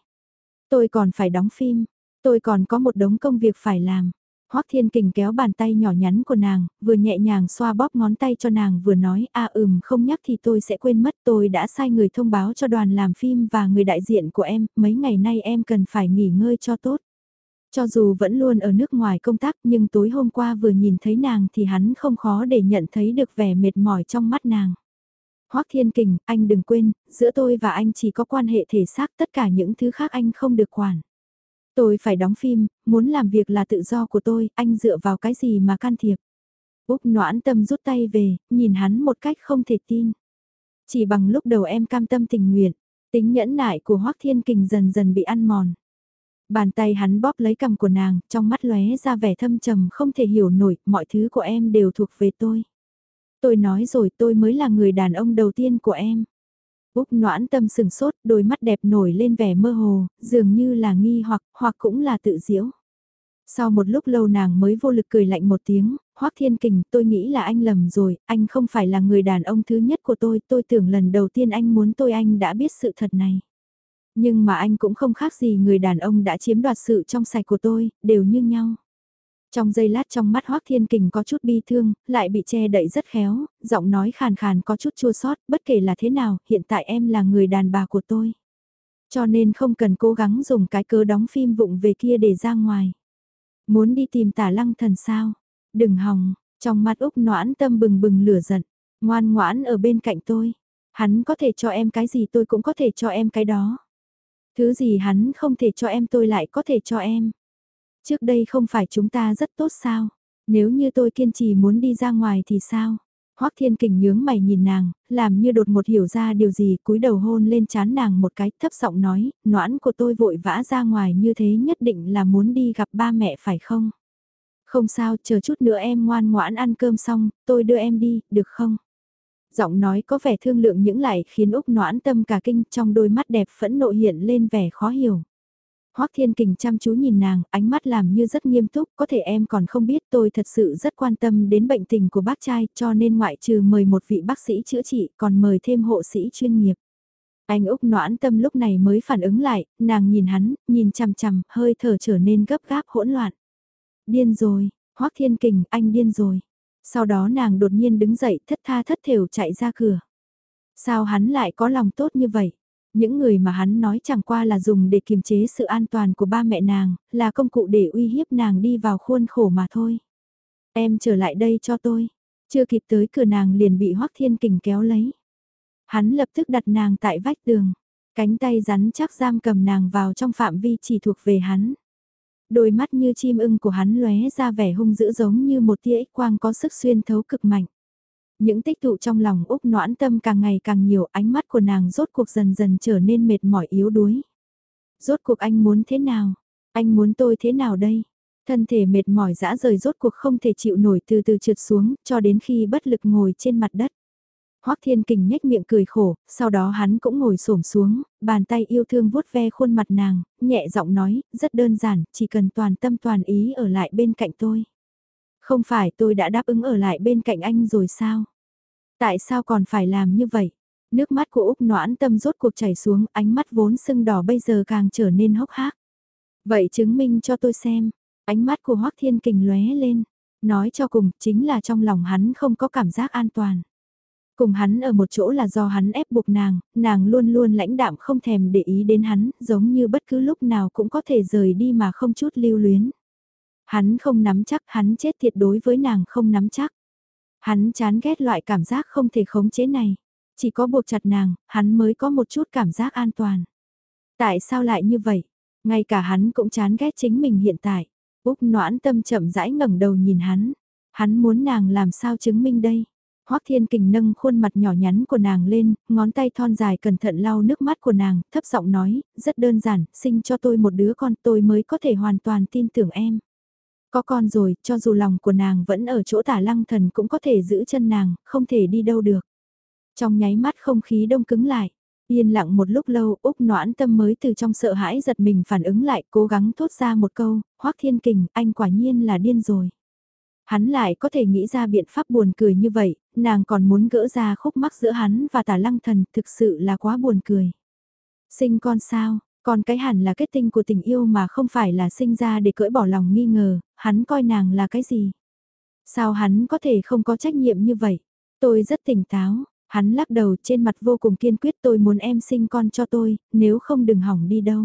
Tôi còn phải đóng phim, tôi còn có một đống công việc phải làm. Hoắc Thiên Kình kéo bàn tay nhỏ nhắn của nàng, vừa nhẹ nhàng xoa bóp ngón tay cho nàng vừa nói a ừm không nhắc thì tôi sẽ quên mất tôi đã sai người thông báo cho đoàn làm phim và người đại diện của em, mấy ngày nay em cần phải nghỉ ngơi cho tốt. Cho dù vẫn luôn ở nước ngoài công tác nhưng tối hôm qua vừa nhìn thấy nàng thì hắn không khó để nhận thấy được vẻ mệt mỏi trong mắt nàng. Hoắc Thiên Kình, anh đừng quên, giữa tôi và anh chỉ có quan hệ thể xác tất cả những thứ khác anh không được quản. Tôi phải đóng phim, muốn làm việc là tự do của tôi, anh dựa vào cái gì mà can thiệp. Úc noãn tâm rút tay về, nhìn hắn một cách không thể tin. Chỉ bằng lúc đầu em cam tâm tình nguyện, tính nhẫn nại của Hoắc Thiên Kình dần dần bị ăn mòn. Bàn tay hắn bóp lấy cầm của nàng, trong mắt lóe ra vẻ thâm trầm không thể hiểu nổi, mọi thứ của em đều thuộc về tôi. Tôi nói rồi tôi mới là người đàn ông đầu tiên của em. Úc noãn tâm sừng sốt, đôi mắt đẹp nổi lên vẻ mơ hồ, dường như là nghi hoặc, hoặc cũng là tự diễu. Sau một lúc lâu nàng mới vô lực cười lạnh một tiếng, Hoắc Thiên Kình, tôi nghĩ là anh lầm rồi, anh không phải là người đàn ông thứ nhất của tôi, tôi tưởng lần đầu tiên anh muốn tôi anh đã biết sự thật này. Nhưng mà anh cũng không khác gì người đàn ông đã chiếm đoạt sự trong sạch của tôi, đều như nhau. Trong giây lát trong mắt Hoác Thiên Kình có chút bi thương, lại bị che đậy rất khéo, giọng nói khàn khàn có chút chua sót, bất kể là thế nào, hiện tại em là người đàn bà của tôi. Cho nên không cần cố gắng dùng cái cớ đóng phim vụng về kia để ra ngoài. Muốn đi tìm tả lăng thần sao? Đừng hòng, trong mắt Úc noãn tâm bừng bừng lửa giận, ngoan ngoãn ở bên cạnh tôi. Hắn có thể cho em cái gì tôi cũng có thể cho em cái đó. Thứ gì hắn không thể cho em tôi lại có thể cho em. Trước đây không phải chúng ta rất tốt sao? Nếu như tôi kiên trì muốn đi ra ngoài thì sao? Hoắc Thiên Kình nhướng mày nhìn nàng, làm như đột một hiểu ra điều gì, cúi đầu hôn lên chán nàng một cái, thấp giọng nói, noãn của tôi vội vã ra ngoài như thế nhất định là muốn đi gặp ba mẹ phải không? Không sao, chờ chút nữa em ngoan ngoãn ăn cơm xong, tôi đưa em đi, được không? Giọng nói có vẻ thương lượng những lại khiến Úc noãn tâm cả kinh trong đôi mắt đẹp phẫn nộ hiện lên vẻ khó hiểu. Hoắc Thiên Kình chăm chú nhìn nàng, ánh mắt làm như rất nghiêm túc, có thể em còn không biết tôi thật sự rất quan tâm đến bệnh tình của bác trai, cho nên ngoại trừ mời một vị bác sĩ chữa trị, còn mời thêm hộ sĩ chuyên nghiệp. Anh Úc noãn tâm lúc này mới phản ứng lại, nàng nhìn hắn, nhìn chằm chằm, hơi thở trở nên gấp gáp hỗn loạn. Điên rồi, Hoắc Thiên Kình, anh điên rồi. Sau đó nàng đột nhiên đứng dậy thất tha thất thểu chạy ra cửa. Sao hắn lại có lòng tốt như vậy? Những người mà hắn nói chẳng qua là dùng để kiềm chế sự an toàn của ba mẹ nàng, là công cụ để uy hiếp nàng đi vào khuôn khổ mà thôi. Em trở lại đây cho tôi. Chưa kịp tới cửa nàng liền bị Hoắc Thiên Kình kéo lấy. Hắn lập tức đặt nàng tại vách tường. Cánh tay rắn chắc giam cầm nàng vào trong phạm vi chỉ thuộc về hắn. Đôi mắt như chim ưng của hắn lóe ra vẻ hung dữ giống như một tia ích quang có sức xuyên thấu cực mạnh. Những tích tụ trong lòng Úc noãn tâm càng ngày càng nhiều ánh mắt của nàng rốt cuộc dần dần trở nên mệt mỏi yếu đuối. Rốt cuộc anh muốn thế nào? Anh muốn tôi thế nào đây? Thân thể mệt mỏi dã rời rốt cuộc không thể chịu nổi từ từ trượt xuống cho đến khi bất lực ngồi trên mặt đất. Hoắc Thiên Kình nhếch miệng cười khổ, sau đó hắn cũng ngồi xổm xuống, bàn tay yêu thương vuốt ve khuôn mặt nàng, nhẹ giọng nói, rất đơn giản, chỉ cần toàn tâm toàn ý ở lại bên cạnh tôi. Không phải tôi đã đáp ứng ở lại bên cạnh anh rồi sao? Tại sao còn phải làm như vậy? Nước mắt của Úc noãn tâm rốt cuộc chảy xuống, ánh mắt vốn sưng đỏ bây giờ càng trở nên hốc hác. Vậy chứng minh cho tôi xem, ánh mắt của Hoắc Thiên Kình lóe lên, nói cho cùng chính là trong lòng hắn không có cảm giác an toàn. Cùng hắn ở một chỗ là do hắn ép buộc nàng, nàng luôn luôn lãnh đạm không thèm để ý đến hắn, giống như bất cứ lúc nào cũng có thể rời đi mà không chút lưu luyến. Hắn không nắm chắc, hắn chết thiệt đối với nàng không nắm chắc. Hắn chán ghét loại cảm giác không thể khống chế này. Chỉ có buộc chặt nàng, hắn mới có một chút cảm giác an toàn. Tại sao lại như vậy? Ngay cả hắn cũng chán ghét chính mình hiện tại. Úc noãn tâm chậm rãi ngẩng đầu nhìn hắn. Hắn muốn nàng làm sao chứng minh đây? Hoắc Thiên Kình nâng khuôn mặt nhỏ nhắn của nàng lên, ngón tay thon dài cẩn thận lau nước mắt của nàng, thấp giọng nói, rất đơn giản, sinh cho tôi một đứa con tôi mới có thể hoàn toàn tin tưởng em. Có con rồi, cho dù lòng của nàng vẫn ở chỗ tả lăng thần cũng có thể giữ chân nàng, không thể đi đâu được. Trong nháy mắt không khí đông cứng lại, Yên lặng một lúc lâu, Úc noãn tâm mới từ trong sợ hãi giật mình phản ứng lại, cố gắng thốt ra một câu, Hoắc Thiên Kình, anh quả nhiên là điên rồi. Hắn lại có thể nghĩ ra biện pháp buồn cười như vậy, nàng còn muốn gỡ ra khúc mắc giữa hắn và tả lăng thần, thực sự là quá buồn cười. Sinh con sao, còn cái hẳn là kết tinh của tình yêu mà không phải là sinh ra để cưỡi bỏ lòng nghi ngờ, hắn coi nàng là cái gì? Sao hắn có thể không có trách nhiệm như vậy? Tôi rất tỉnh táo, hắn lắc đầu trên mặt vô cùng kiên quyết tôi muốn em sinh con cho tôi, nếu không đừng hỏng đi đâu.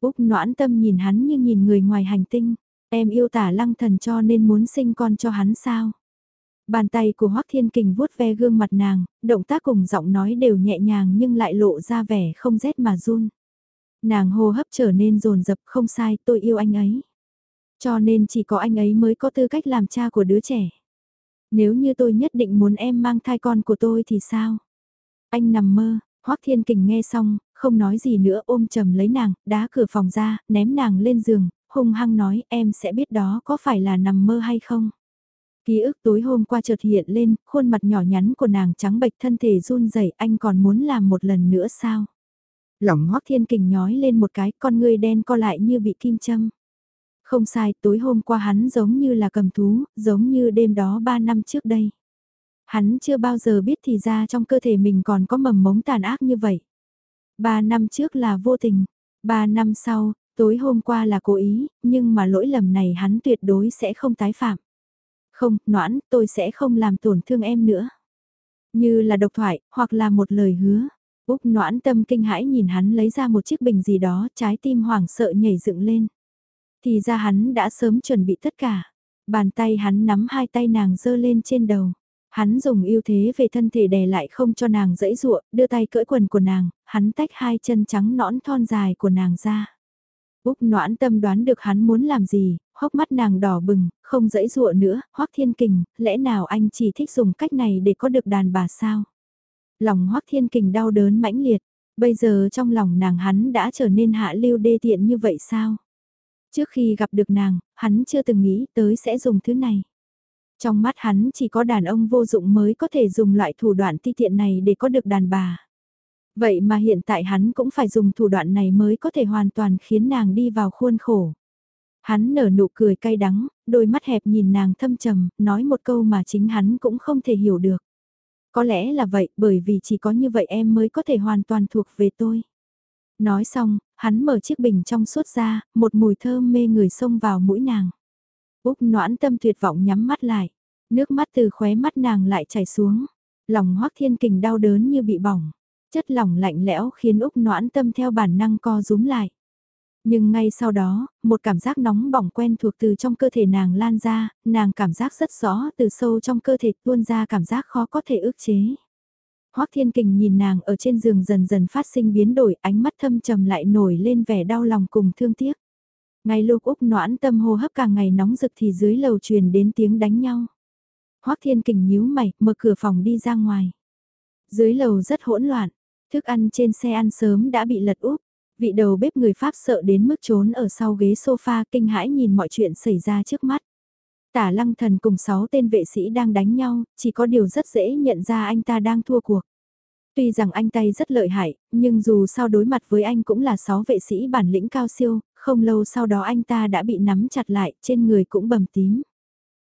Úc noãn tâm nhìn hắn như nhìn người ngoài hành tinh, em yêu tả lăng thần cho nên muốn sinh con cho hắn sao? Bàn tay của Hoắc Thiên Kình vuốt ve gương mặt nàng, động tác cùng giọng nói đều nhẹ nhàng nhưng lại lộ ra vẻ không rét mà run. Nàng hô hấp trở nên rồn rập không sai tôi yêu anh ấy. Cho nên chỉ có anh ấy mới có tư cách làm cha của đứa trẻ. Nếu như tôi nhất định muốn em mang thai con của tôi thì sao? Anh nằm mơ, Hoác Thiên Kình nghe xong, không nói gì nữa ôm chầm lấy nàng, đá cửa phòng ra, ném nàng lên giường, hung hăng nói em sẽ biết đó có phải là nằm mơ hay không. Ký ức tối hôm qua chợt hiện lên, khuôn mặt nhỏ nhắn của nàng trắng bệch thân thể run rẩy anh còn muốn làm một lần nữa sao? Lỏng hoắc thiên kình nhói lên một cái, con người đen co lại như bị kim châm. Không sai, tối hôm qua hắn giống như là cầm thú, giống như đêm đó ba năm trước đây. Hắn chưa bao giờ biết thì ra trong cơ thể mình còn có mầm mống tàn ác như vậy. Ba năm trước là vô tình, ba năm sau, tối hôm qua là cố ý, nhưng mà lỗi lầm này hắn tuyệt đối sẽ không tái phạm. Không, noãn, tôi sẽ không làm tổn thương em nữa. Như là độc thoại, hoặc là một lời hứa. Úc noãn tâm kinh hãi nhìn hắn lấy ra một chiếc bình gì đó, trái tim hoảng sợ nhảy dựng lên. Thì ra hắn đã sớm chuẩn bị tất cả. Bàn tay hắn nắm hai tay nàng dơ lên trên đầu. Hắn dùng ưu thế về thân thể đè lại không cho nàng dẫy dụa, đưa tay cỡ quần của nàng, hắn tách hai chân trắng nõn thon dài của nàng ra. Úc noãn tâm đoán được hắn muốn làm gì, hốc mắt nàng đỏ bừng, không dẫy dụa nữa, hoắc thiên kình, lẽ nào anh chỉ thích dùng cách này để có được đàn bà sao? Lòng hoắc thiên kình đau đớn mãnh liệt, bây giờ trong lòng nàng hắn đã trở nên hạ lưu đê tiện như vậy sao? Trước khi gặp được nàng, hắn chưa từng nghĩ tới sẽ dùng thứ này. Trong mắt hắn chỉ có đàn ông vô dụng mới có thể dùng loại thủ đoạn ti tiện này để có được đàn bà. Vậy mà hiện tại hắn cũng phải dùng thủ đoạn này mới có thể hoàn toàn khiến nàng đi vào khuôn khổ. Hắn nở nụ cười cay đắng, đôi mắt hẹp nhìn nàng thâm trầm, nói một câu mà chính hắn cũng không thể hiểu được. Có lẽ là vậy, bởi vì chỉ có như vậy em mới có thể hoàn toàn thuộc về tôi. Nói xong, hắn mở chiếc bình trong suốt ra, một mùi thơm mê người xông vào mũi nàng. Úc noãn tâm tuyệt vọng nhắm mắt lại, nước mắt từ khóe mắt nàng lại chảy xuống. Lòng hoác thiên kình đau đớn như bị bỏng. Chất lỏng lạnh lẽo khiến Úc noãn tâm theo bản năng co rúm lại. Nhưng ngay sau đó, một cảm giác nóng bỏng quen thuộc từ trong cơ thể nàng lan ra, nàng cảm giác rất rõ từ sâu trong cơ thể tuôn ra cảm giác khó có thể ức chế. Hoắc Thiên Kình nhìn nàng ở trên giường dần dần phát sinh biến đổi, ánh mắt thâm trầm lại nổi lên vẻ đau lòng cùng thương tiếc. Ngay lúc Úc noãn tâm hô hấp càng ngày nóng rực thì dưới lầu truyền đến tiếng đánh nhau. Hoắc Thiên Kình nhíu mày, mở cửa phòng đi ra ngoài. Dưới lầu rất hỗn loạn, thức ăn trên xe ăn sớm đã bị lật úp. Vị đầu bếp người Pháp sợ đến mức trốn ở sau ghế sofa kinh hãi nhìn mọi chuyện xảy ra trước mắt. Tả lăng thần cùng 6 tên vệ sĩ đang đánh nhau, chỉ có điều rất dễ nhận ra anh ta đang thua cuộc. Tuy rằng anh tay rất lợi hại, nhưng dù sao đối mặt với anh cũng là 6 vệ sĩ bản lĩnh cao siêu, không lâu sau đó anh ta đã bị nắm chặt lại, trên người cũng bầm tím.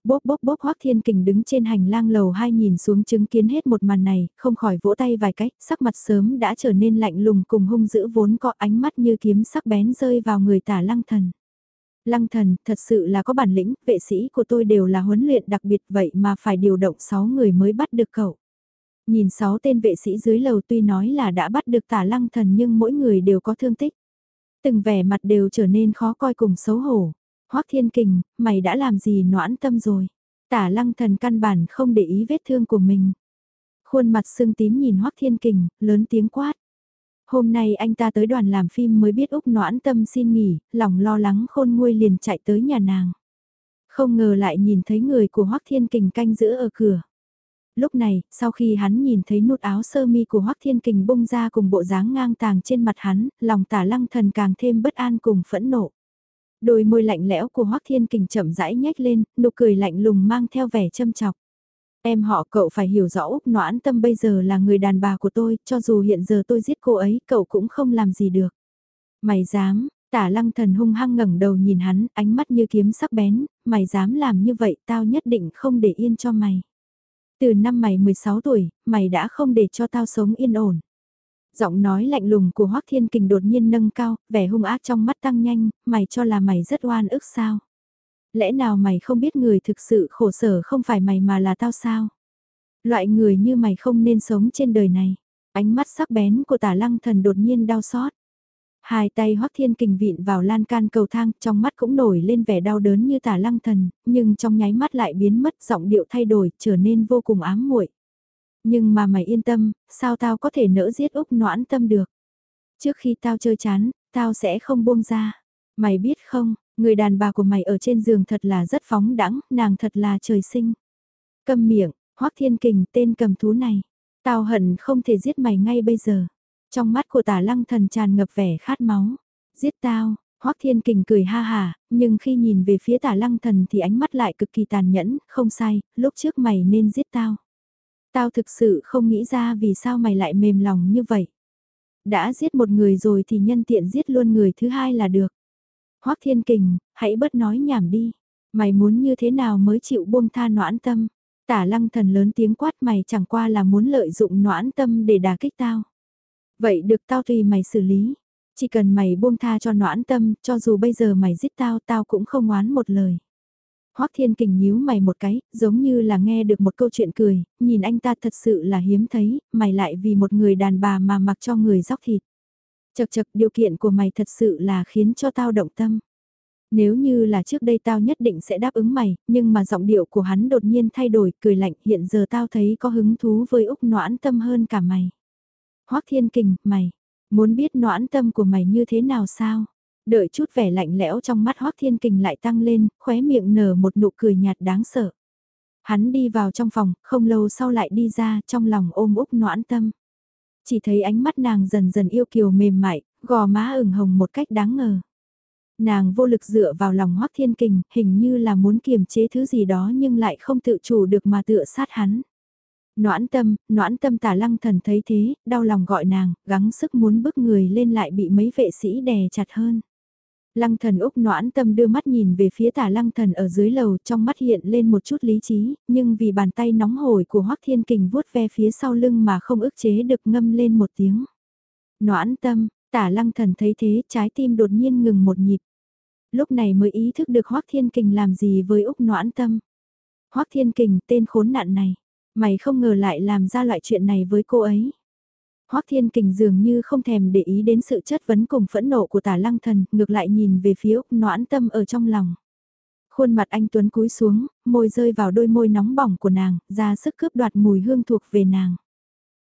Bốp bốp bốp Hoắc Thiên Kình đứng trên hành lang lầu hai nhìn xuống chứng kiến hết một màn này, không khỏi vỗ tay vài cách, sắc mặt sớm đã trở nên lạnh lùng cùng hung dữ vốn có ánh mắt như kiếm sắc bén rơi vào người tả lăng thần. Lăng thần, thật sự là có bản lĩnh, vệ sĩ của tôi đều là huấn luyện đặc biệt vậy mà phải điều động 6 người mới bắt được cậu. Nhìn 6 tên vệ sĩ dưới lầu tuy nói là đã bắt được tả lăng thần nhưng mỗi người đều có thương tích. Từng vẻ mặt đều trở nên khó coi cùng xấu hổ. Hoắc Thiên Kình, mày đã làm gì noãn tâm rồi? Tả lăng thần căn bản không để ý vết thương của mình. Khuôn mặt sưng tím nhìn Hoắc Thiên Kình, lớn tiếng quát. Hôm nay anh ta tới đoàn làm phim mới biết Úc noãn tâm xin nghỉ, lòng lo lắng khôn nguôi liền chạy tới nhà nàng. Không ngờ lại nhìn thấy người của Hoắc Thiên Kình canh giữ ở cửa. Lúc này, sau khi hắn nhìn thấy nút áo sơ mi của Hoắc Thiên Kình bung ra cùng bộ dáng ngang tàng trên mặt hắn, lòng tả lăng thần càng thêm bất an cùng phẫn nộ. Đôi môi lạnh lẽo của Hoắc Thiên Kình chậm rãi nhếch lên, nụ cười lạnh lùng mang theo vẻ châm chọc. Em họ cậu phải hiểu rõ Úc Noãn Tâm bây giờ là người đàn bà của tôi, cho dù hiện giờ tôi giết cô ấy, cậu cũng không làm gì được. Mày dám, tả lăng thần hung hăng ngẩng đầu nhìn hắn, ánh mắt như kiếm sắc bén, mày dám làm như vậy tao nhất định không để yên cho mày. Từ năm mày 16 tuổi, mày đã không để cho tao sống yên ổn. Giọng nói lạnh lùng của Hoác Thiên Kình đột nhiên nâng cao, vẻ hung ác trong mắt tăng nhanh, mày cho là mày rất oan ức sao? Lẽ nào mày không biết người thực sự khổ sở không phải mày mà là tao sao? Loại người như mày không nên sống trên đời này. Ánh mắt sắc bén của tả lăng thần đột nhiên đau xót. Hai tay Hoắc Thiên Kình vịn vào lan can cầu thang, trong mắt cũng nổi lên vẻ đau đớn như tả lăng thần, nhưng trong nháy mắt lại biến mất giọng điệu thay đổi, trở nên vô cùng ám muội. Nhưng mà mày yên tâm, sao tao có thể nỡ giết Úc noãn tâm được? Trước khi tao chơi chán, tao sẽ không buông ra. Mày biết không, người đàn bà của mày ở trên giường thật là rất phóng đẳng, nàng thật là trời sinh. Câm miệng, Hoắc Thiên Kình tên cầm thú này. Tao hận không thể giết mày ngay bây giờ. Trong mắt của tả lăng thần tràn ngập vẻ khát máu. Giết tao, Hoắc Thiên Kình cười ha hà, nhưng khi nhìn về phía tả lăng thần thì ánh mắt lại cực kỳ tàn nhẫn, không sai, lúc trước mày nên giết tao. Tao thực sự không nghĩ ra vì sao mày lại mềm lòng như vậy. Đã giết một người rồi thì nhân tiện giết luôn người thứ hai là được. Hoắc Thiên Kình, hãy bớt nói nhảm đi. Mày muốn như thế nào mới chịu buông tha noãn tâm. Tả lăng thần lớn tiếng quát mày chẳng qua là muốn lợi dụng noãn tâm để đả kích tao. Vậy được tao tùy mày xử lý. Chỉ cần mày buông tha cho noãn tâm, cho dù bây giờ mày giết tao, tao cũng không oán một lời. Hoắc Thiên Kình nhíu mày một cái, giống như là nghe được một câu chuyện cười, nhìn anh ta thật sự là hiếm thấy, mày lại vì một người đàn bà mà mặc cho người dóc thịt. Chật chật điều kiện của mày thật sự là khiến cho tao động tâm. Nếu như là trước đây tao nhất định sẽ đáp ứng mày, nhưng mà giọng điệu của hắn đột nhiên thay đổi, cười lạnh, hiện giờ tao thấy có hứng thú với Úc noãn tâm hơn cả mày. Hoắc Thiên Kình, mày, muốn biết noãn tâm của mày như thế nào sao? Đợi chút vẻ lạnh lẽo trong mắt Hoắc Thiên Kình lại tăng lên, khóe miệng nở một nụ cười nhạt đáng sợ. Hắn đi vào trong phòng, không lâu sau lại đi ra, trong lòng ôm Úc noãn tâm. Chỉ thấy ánh mắt nàng dần dần yêu kiều mềm mại, gò má ửng hồng một cách đáng ngờ. Nàng vô lực dựa vào lòng Hoắc Thiên Kình, hình như là muốn kiềm chế thứ gì đó nhưng lại không tự chủ được mà tựa sát hắn. Noãn tâm, noãn tâm tả lăng thần thấy thế, đau lòng gọi nàng, gắng sức muốn bước người lên lại bị mấy vệ sĩ đè chặt hơn. Lăng thần Úc noãn tâm đưa mắt nhìn về phía tả lăng thần ở dưới lầu trong mắt hiện lên một chút lý trí, nhưng vì bàn tay nóng hổi của Hoắc Thiên Kình vuốt ve phía sau lưng mà không ức chế được ngâm lên một tiếng. Noãn tâm, tả lăng thần thấy thế trái tim đột nhiên ngừng một nhịp. Lúc này mới ý thức được Hoắc Thiên Kình làm gì với Úc noãn tâm. Hoắc Thiên Kình tên khốn nạn này, mày không ngờ lại làm ra loại chuyện này với cô ấy. Hoắc Thiên Kình dường như không thèm để ý đến sự chất vấn cùng phẫn nộ của tả lăng thần, ngược lại nhìn về phía Úc noãn tâm ở trong lòng. Khuôn mặt anh Tuấn cúi xuống, môi rơi vào đôi môi nóng bỏng của nàng, ra sức cướp đoạt mùi hương thuộc về nàng.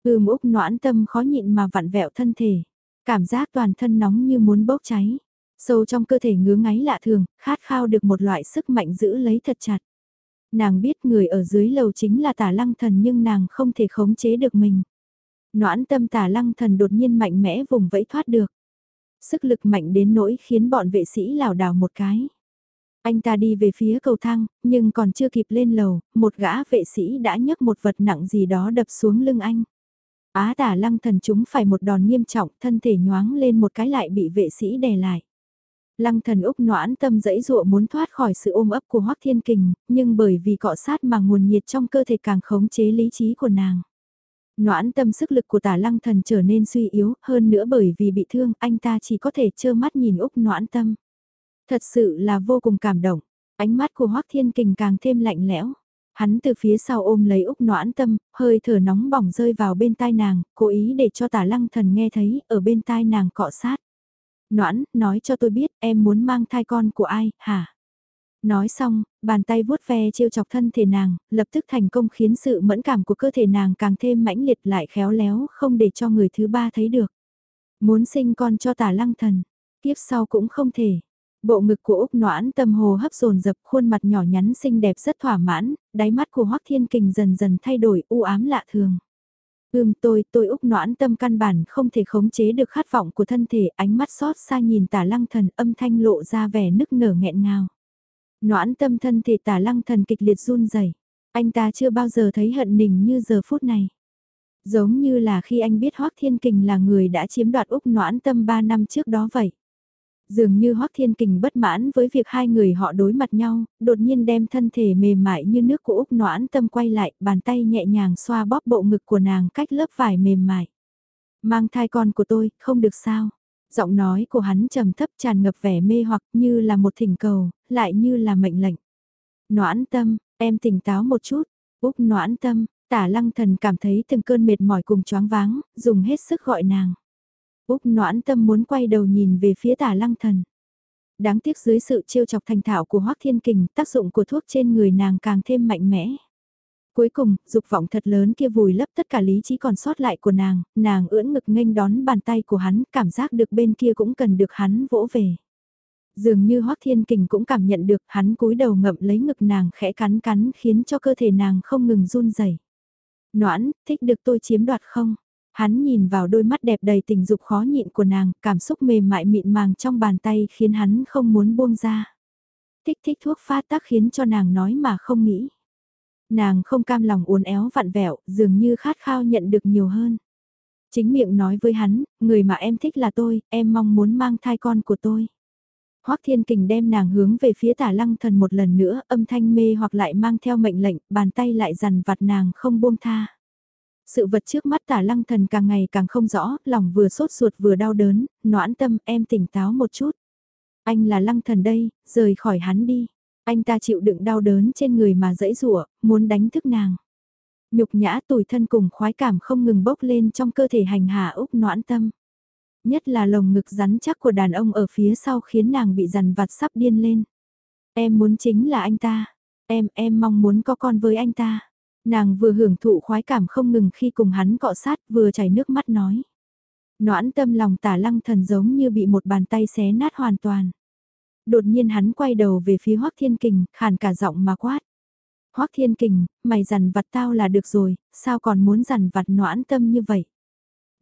Ưm Úc noãn tâm khó nhịn mà vặn vẹo thân thể, cảm giác toàn thân nóng như muốn bốc cháy. Sâu trong cơ thể ngứa ngáy lạ thường, khát khao được một loại sức mạnh giữ lấy thật chặt. Nàng biết người ở dưới lầu chính là tả lăng thần nhưng nàng không thể khống chế được mình. Noãn tâm tà lăng thần đột nhiên mạnh mẽ vùng vẫy thoát được. Sức lực mạnh đến nỗi khiến bọn vệ sĩ lảo đảo một cái. Anh ta đi về phía cầu thang, nhưng còn chưa kịp lên lầu, một gã vệ sĩ đã nhấc một vật nặng gì đó đập xuống lưng anh. Á tả lăng thần chúng phải một đòn nghiêm trọng, thân thể nhoáng lên một cái lại bị vệ sĩ đè lại. Lăng thần Úc noãn tâm dẫy dụa muốn thoát khỏi sự ôm ấp của Hoắc Thiên Kình, nhưng bởi vì cọ sát mà nguồn nhiệt trong cơ thể càng khống chế lý trí của nàng. Noãn tâm sức lực của tả lăng thần trở nên suy yếu, hơn nữa bởi vì bị thương, anh ta chỉ có thể trơ mắt nhìn Úc noãn tâm. Thật sự là vô cùng cảm động, ánh mắt của Hoắc Thiên Kình càng thêm lạnh lẽo. Hắn từ phía sau ôm lấy Úc noãn tâm, hơi thở nóng bỏng rơi vào bên tai nàng, cố ý để cho tả lăng thần nghe thấy, ở bên tai nàng cọ sát. Noãn, nói cho tôi biết em muốn mang thai con của ai, hả? Nói xong, bàn tay vuốt ve trêu chọc thân thể nàng, lập tức thành công khiến sự mẫn cảm của cơ thể nàng càng thêm mãnh liệt lại khéo léo không để cho người thứ ba thấy được. Muốn sinh con cho tả lăng thần, tiếp sau cũng không thể. Bộ ngực của Úc noãn tâm hồ hấp dồn dập khuôn mặt nhỏ nhắn xinh đẹp rất thỏa mãn, đáy mắt của Hoắc Thiên Kình dần dần thay đổi u ám lạ thường. Ưm tôi, tôi Úc noãn tâm căn bản không thể khống chế được khát vọng của thân thể, ánh mắt xót xa nhìn tả lăng thần âm thanh lộ ra vẻ nức nở nghẹn ngào. Noãn tâm thân thể tả lăng thần kịch liệt run rẩy Anh ta chưa bao giờ thấy hận nình như giờ phút này. Giống như là khi anh biết Hoác Thiên Kình là người đã chiếm đoạt Úc Noãn Tâm 3 năm trước đó vậy. Dường như Hoác Thiên Kình bất mãn với việc hai người họ đối mặt nhau, đột nhiên đem thân thể mềm mại như nước của Úc Noãn Tâm quay lại, bàn tay nhẹ nhàng xoa bóp bộ ngực của nàng cách lớp vải mềm mại. Mang thai con của tôi, không được sao. Giọng nói của hắn trầm thấp tràn ngập vẻ mê hoặc như là một thỉnh cầu, lại như là mệnh lệnh. Noãn tâm, em tỉnh táo một chút. Úc noãn tâm, tả lăng thần cảm thấy từng cơn mệt mỏi cùng choáng váng, dùng hết sức gọi nàng. Úc noãn tâm muốn quay đầu nhìn về phía tả lăng thần. Đáng tiếc dưới sự trêu chọc thành thạo của Hoác Thiên Kình, tác dụng của thuốc trên người nàng càng thêm mạnh mẽ. Cuối cùng, dục vọng thật lớn kia vùi lấp tất cả lý trí còn sót lại của nàng, nàng ưỡn ngực nghênh đón bàn tay của hắn, cảm giác được bên kia cũng cần được hắn vỗ về. Dường như Hoắc Thiên Kình cũng cảm nhận được hắn cúi đầu ngậm lấy ngực nàng khẽ cắn cắn khiến cho cơ thể nàng không ngừng run rẩy. Noãn, thích được tôi chiếm đoạt không? Hắn nhìn vào đôi mắt đẹp đầy tình dục khó nhịn của nàng, cảm xúc mềm mại mịn màng trong bàn tay khiến hắn không muốn buông ra. Thích thích thuốc pha tác khiến cho nàng nói mà không nghĩ. Nàng không cam lòng uốn éo vặn vẹo, dường như khát khao nhận được nhiều hơn. Chính miệng nói với hắn, người mà em thích là tôi, em mong muốn mang thai con của tôi. Hoắc Thiên Kình đem nàng hướng về phía tả lăng thần một lần nữa, âm thanh mê hoặc lại mang theo mệnh lệnh, bàn tay lại dằn vặt nàng không buông tha. Sự vật trước mắt tả lăng thần càng ngày càng không rõ, lòng vừa sốt ruột vừa đau đớn, noãn tâm em tỉnh táo một chút. Anh là lăng thần đây, rời khỏi hắn đi. Anh ta chịu đựng đau đớn trên người mà dẫy rủa muốn đánh thức nàng. Nhục nhã tủi thân cùng khoái cảm không ngừng bốc lên trong cơ thể hành hạ Úc noãn tâm. Nhất là lồng ngực rắn chắc của đàn ông ở phía sau khiến nàng bị dằn vặt sắp điên lên. Em muốn chính là anh ta. Em, em mong muốn có con với anh ta. Nàng vừa hưởng thụ khoái cảm không ngừng khi cùng hắn cọ sát vừa chảy nước mắt nói. Noãn tâm lòng tả lăng thần giống như bị một bàn tay xé nát hoàn toàn. Đột nhiên hắn quay đầu về phía Hoác Thiên Kình, khàn cả giọng mà quát. Hoác Thiên Kình, mày dằn vặt tao là được rồi, sao còn muốn dằn vặt noãn tâm như vậy?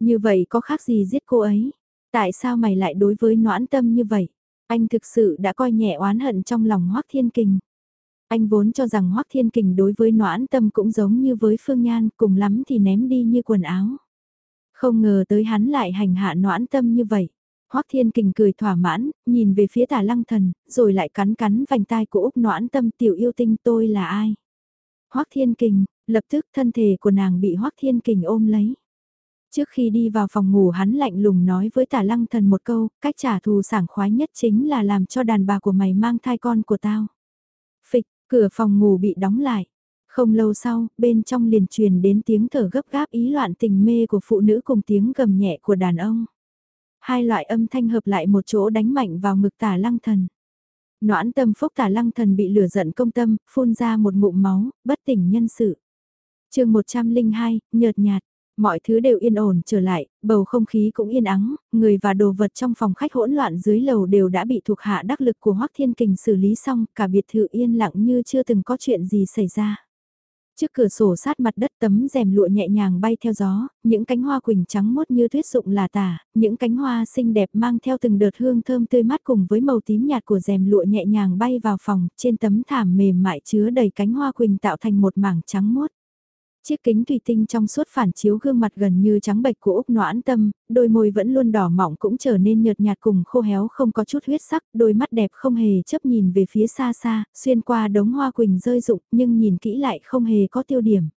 Như vậy có khác gì giết cô ấy? Tại sao mày lại đối với noãn tâm như vậy? Anh thực sự đã coi nhẹ oán hận trong lòng Hoác Thiên Kình. Anh vốn cho rằng Hoác Thiên Kình đối với noãn tâm cũng giống như với Phương Nhan, cùng lắm thì ném đi như quần áo. Không ngờ tới hắn lại hành hạ noãn tâm như vậy. Hoắc Thiên Kình cười thỏa mãn, nhìn về phía tả lăng thần, rồi lại cắn cắn vành tai của Úc noãn tâm tiểu yêu tinh tôi là ai. Hoắc Thiên Kình, lập tức thân thể của nàng bị Hoắc Thiên Kình ôm lấy. Trước khi đi vào phòng ngủ hắn lạnh lùng nói với tả lăng thần một câu, cách trả thù sảng khoái nhất chính là làm cho đàn bà của mày mang thai con của tao. Phịch, cửa phòng ngủ bị đóng lại. Không lâu sau, bên trong liền truyền đến tiếng thở gấp gáp ý loạn tình mê của phụ nữ cùng tiếng gầm nhẹ của đàn ông. Hai loại âm thanh hợp lại một chỗ đánh mạnh vào ngực tả lăng thần. Noãn tâm phúc tả lăng thần bị lửa giận công tâm, phun ra một ngụm máu, bất tỉnh nhân sự. chương 102, nhợt nhạt. Mọi thứ đều yên ổn trở lại, bầu không khí cũng yên ắng, người và đồ vật trong phòng khách hỗn loạn dưới lầu đều đã bị thuộc hạ đắc lực của Hoắc Thiên Kình xử lý xong, cả biệt thự yên lặng như chưa từng có chuyện gì xảy ra. Trước cửa sổ sát mặt đất tấm rèm lụa nhẹ nhàng bay theo gió, những cánh hoa quỳnh trắng mốt như tuyết dụng là tả, những cánh hoa xinh đẹp mang theo từng đợt hương thơm tươi mát cùng với màu tím nhạt của rèm lụa nhẹ nhàng bay vào phòng, trên tấm thảm mềm mại chứa đầy cánh hoa quỳnh tạo thành một mảng trắng mốt. Chiếc kính thủy tinh trong suốt phản chiếu gương mặt gần như trắng bệch của Úc Noãn Tâm, đôi môi vẫn luôn đỏ mỏng cũng trở nên nhợt nhạt cùng khô héo không có chút huyết sắc, đôi mắt đẹp không hề chấp nhìn về phía xa xa, xuyên qua đống hoa quỳnh rơi rụng nhưng nhìn kỹ lại không hề có tiêu điểm.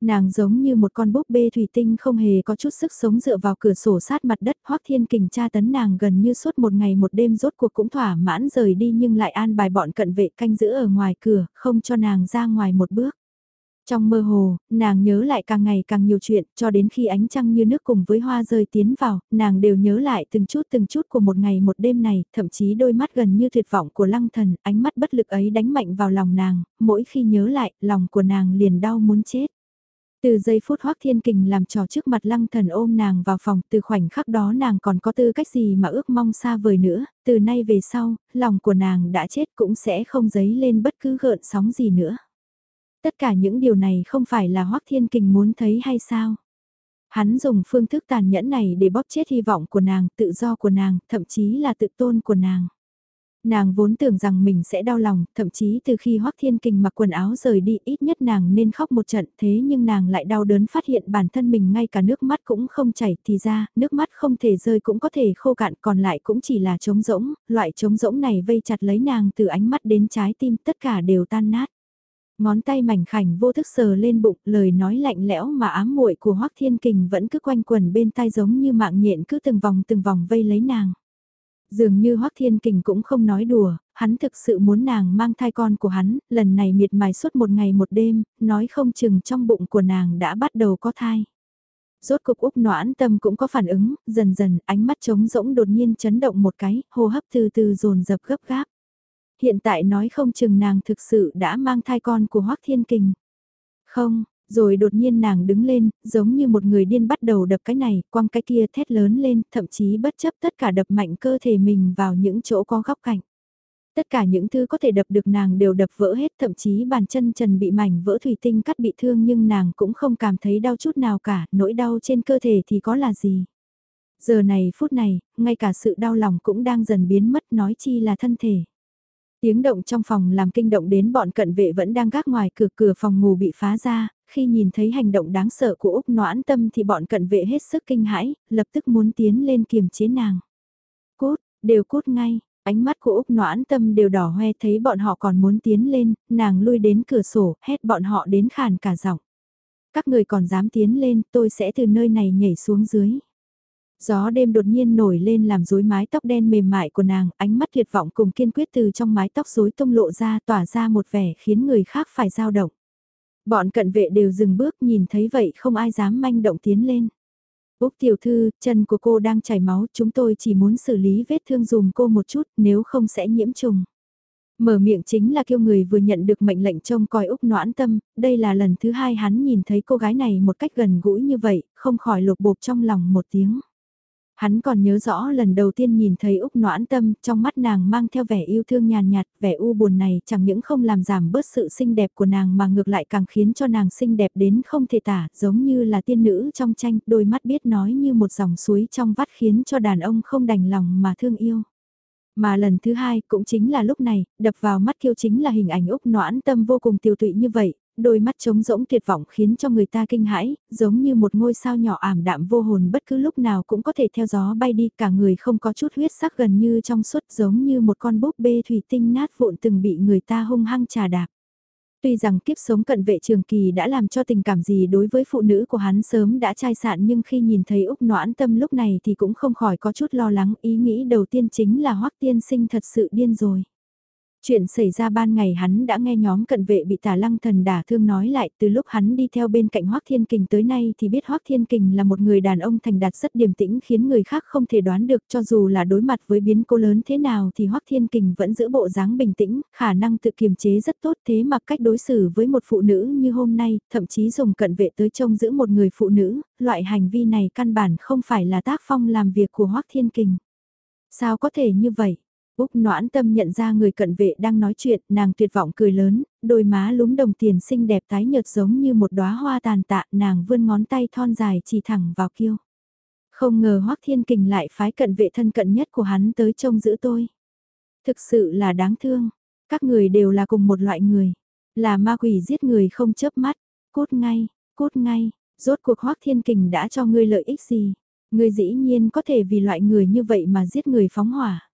Nàng giống như một con búp bê thủy tinh không hề có chút sức sống dựa vào cửa sổ sát mặt đất hoắc thiên kình tra tấn nàng gần như suốt một ngày một đêm rốt cuộc cũng thỏa mãn rời đi nhưng lại an bài bọn cận vệ canh giữ ở ngoài cửa, không cho nàng ra ngoài một bước. Trong mơ hồ, nàng nhớ lại càng ngày càng nhiều chuyện, cho đến khi ánh trăng như nước cùng với hoa rơi tiến vào, nàng đều nhớ lại từng chút từng chút của một ngày một đêm này, thậm chí đôi mắt gần như tuyệt vọng của lăng thần, ánh mắt bất lực ấy đánh mạnh vào lòng nàng, mỗi khi nhớ lại, lòng của nàng liền đau muốn chết. Từ giây phút Hoác Thiên Kình làm trò trước mặt lăng thần ôm nàng vào phòng, từ khoảnh khắc đó nàng còn có tư cách gì mà ước mong xa vời nữa, từ nay về sau, lòng của nàng đã chết cũng sẽ không dấy lên bất cứ gợn sóng gì nữa. Tất cả những điều này không phải là Hoắc Thiên Kình muốn thấy hay sao? Hắn dùng phương thức tàn nhẫn này để bóp chết hy vọng của nàng, tự do của nàng, thậm chí là tự tôn của nàng. Nàng vốn tưởng rằng mình sẽ đau lòng, thậm chí từ khi Hoắc Thiên Kình mặc quần áo rời đi ít nhất nàng nên khóc một trận thế nhưng nàng lại đau đớn phát hiện bản thân mình ngay cả nước mắt cũng không chảy thì ra, nước mắt không thể rơi cũng có thể khô cạn còn lại cũng chỉ là trống rỗng, loại trống rỗng này vây chặt lấy nàng từ ánh mắt đến trái tim tất cả đều tan nát. Ngón tay mảnh khảnh vô thức sờ lên bụng, lời nói lạnh lẽo mà ám muội của Hoắc Thiên Kình vẫn cứ quanh quẩn bên tai giống như mạng nhện cứ từng vòng từng vòng vây lấy nàng. Dường như Hoắc Thiên Kình cũng không nói đùa, hắn thực sự muốn nàng mang thai con của hắn, lần này miệt mài suốt một ngày một đêm, nói không chừng trong bụng của nàng đã bắt đầu có thai. Rốt cục Úc noãn tâm cũng có phản ứng, dần dần ánh mắt trống rỗng đột nhiên chấn động một cái, hô hấp từ từ dồn dập gấp gáp. Hiện tại nói không chừng nàng thực sự đã mang thai con của Hoắc Thiên Kình. Không, rồi đột nhiên nàng đứng lên, giống như một người điên bắt đầu đập cái này, quăng cái kia thét lớn lên, thậm chí bất chấp tất cả đập mạnh cơ thể mình vào những chỗ có góc cạnh. Tất cả những thứ có thể đập được nàng đều đập vỡ hết, thậm chí bàn chân trần bị mảnh vỡ thủy tinh cắt bị thương nhưng nàng cũng không cảm thấy đau chút nào cả, nỗi đau trên cơ thể thì có là gì. Giờ này phút này, ngay cả sự đau lòng cũng đang dần biến mất nói chi là thân thể. Tiếng động trong phòng làm kinh động đến bọn cận vệ vẫn đang gác ngoài cửa cửa phòng ngủ bị phá ra, khi nhìn thấy hành động đáng sợ của Úc Noãn Tâm thì bọn cận vệ hết sức kinh hãi, lập tức muốn tiến lên kiềm chế nàng. Cút, đều cút ngay, ánh mắt của Úc Noãn Tâm đều đỏ hoe thấy bọn họ còn muốn tiến lên, nàng lui đến cửa sổ, hét bọn họ đến khàn cả giọng. Các người còn dám tiến lên, tôi sẽ từ nơi này nhảy xuống dưới. Gió đêm đột nhiên nổi lên làm rối mái tóc đen mềm mại của nàng, ánh mắt tuyệt vọng cùng kiên quyết từ trong mái tóc rối tung lộ ra tỏa ra một vẻ khiến người khác phải dao động. Bọn cận vệ đều dừng bước nhìn thấy vậy không ai dám manh động tiến lên. Úc tiểu thư, chân của cô đang chảy máu, chúng tôi chỉ muốn xử lý vết thương dùm cô một chút, nếu không sẽ nhiễm trùng. Mở miệng chính là kêu người vừa nhận được mệnh lệnh trông coi Úc noãn tâm, đây là lần thứ hai hắn nhìn thấy cô gái này một cách gần gũi như vậy, không khỏi lột bột trong lòng một tiếng. Hắn còn nhớ rõ lần đầu tiên nhìn thấy Úc noãn tâm, trong mắt nàng mang theo vẻ yêu thương nhàn nhạt, vẻ u buồn này chẳng những không làm giảm bớt sự xinh đẹp của nàng mà ngược lại càng khiến cho nàng xinh đẹp đến không thể tả, giống như là tiên nữ trong tranh, đôi mắt biết nói như một dòng suối trong vắt khiến cho đàn ông không đành lòng mà thương yêu. Mà lần thứ hai cũng chính là lúc này, đập vào mắt kiêu chính là hình ảnh Úc noãn tâm vô cùng tiêu tụy như vậy, đôi mắt trống rỗng tuyệt vọng khiến cho người ta kinh hãi, giống như một ngôi sao nhỏ ảm đạm vô hồn bất cứ lúc nào cũng có thể theo gió bay đi, cả người không có chút huyết sắc gần như trong suốt giống như một con búp bê thủy tinh nát vụn từng bị người ta hung hăng trà đạp. Tuy rằng kiếp sống cận vệ trường kỳ đã làm cho tình cảm gì đối với phụ nữ của hắn sớm đã chai sạn nhưng khi nhìn thấy Úc noãn tâm lúc này thì cũng không khỏi có chút lo lắng ý nghĩ đầu tiên chính là hoắc tiên sinh thật sự điên rồi. Chuyện xảy ra ban ngày hắn đã nghe nhóm cận vệ bị tả lăng thần đả thương nói lại từ lúc hắn đi theo bên cạnh Hoác Thiên Kình tới nay thì biết Hoác Thiên Kình là một người đàn ông thành đạt rất điềm tĩnh khiến người khác không thể đoán được cho dù là đối mặt với biến cố lớn thế nào thì Hoác Thiên Kình vẫn giữ bộ dáng bình tĩnh, khả năng tự kiềm chế rất tốt thế mà cách đối xử với một phụ nữ như hôm nay, thậm chí dùng cận vệ tới trông giữ một người phụ nữ, loại hành vi này căn bản không phải là tác phong làm việc của Hoác Thiên Kình. Sao có thể như vậy? Úc noãn tâm nhận ra người cận vệ đang nói chuyện, nàng tuyệt vọng cười lớn, đôi má lúm đồng tiền xinh đẹp tái nhợt giống như một đóa hoa tàn tạ, nàng vươn ngón tay thon dài chỉ thẳng vào kiêu. Không ngờ Hoắc Thiên Kình lại phái cận vệ thân cận nhất của hắn tới trông giữ tôi. Thực sự là đáng thương, các người đều là cùng một loại người, là ma quỷ giết người không chớp mắt, cút ngay, cút ngay, rốt cuộc Hoắc Thiên Kình đã cho ngươi lợi ích gì? Ngươi dĩ nhiên có thể vì loại người như vậy mà giết người phóng hỏa.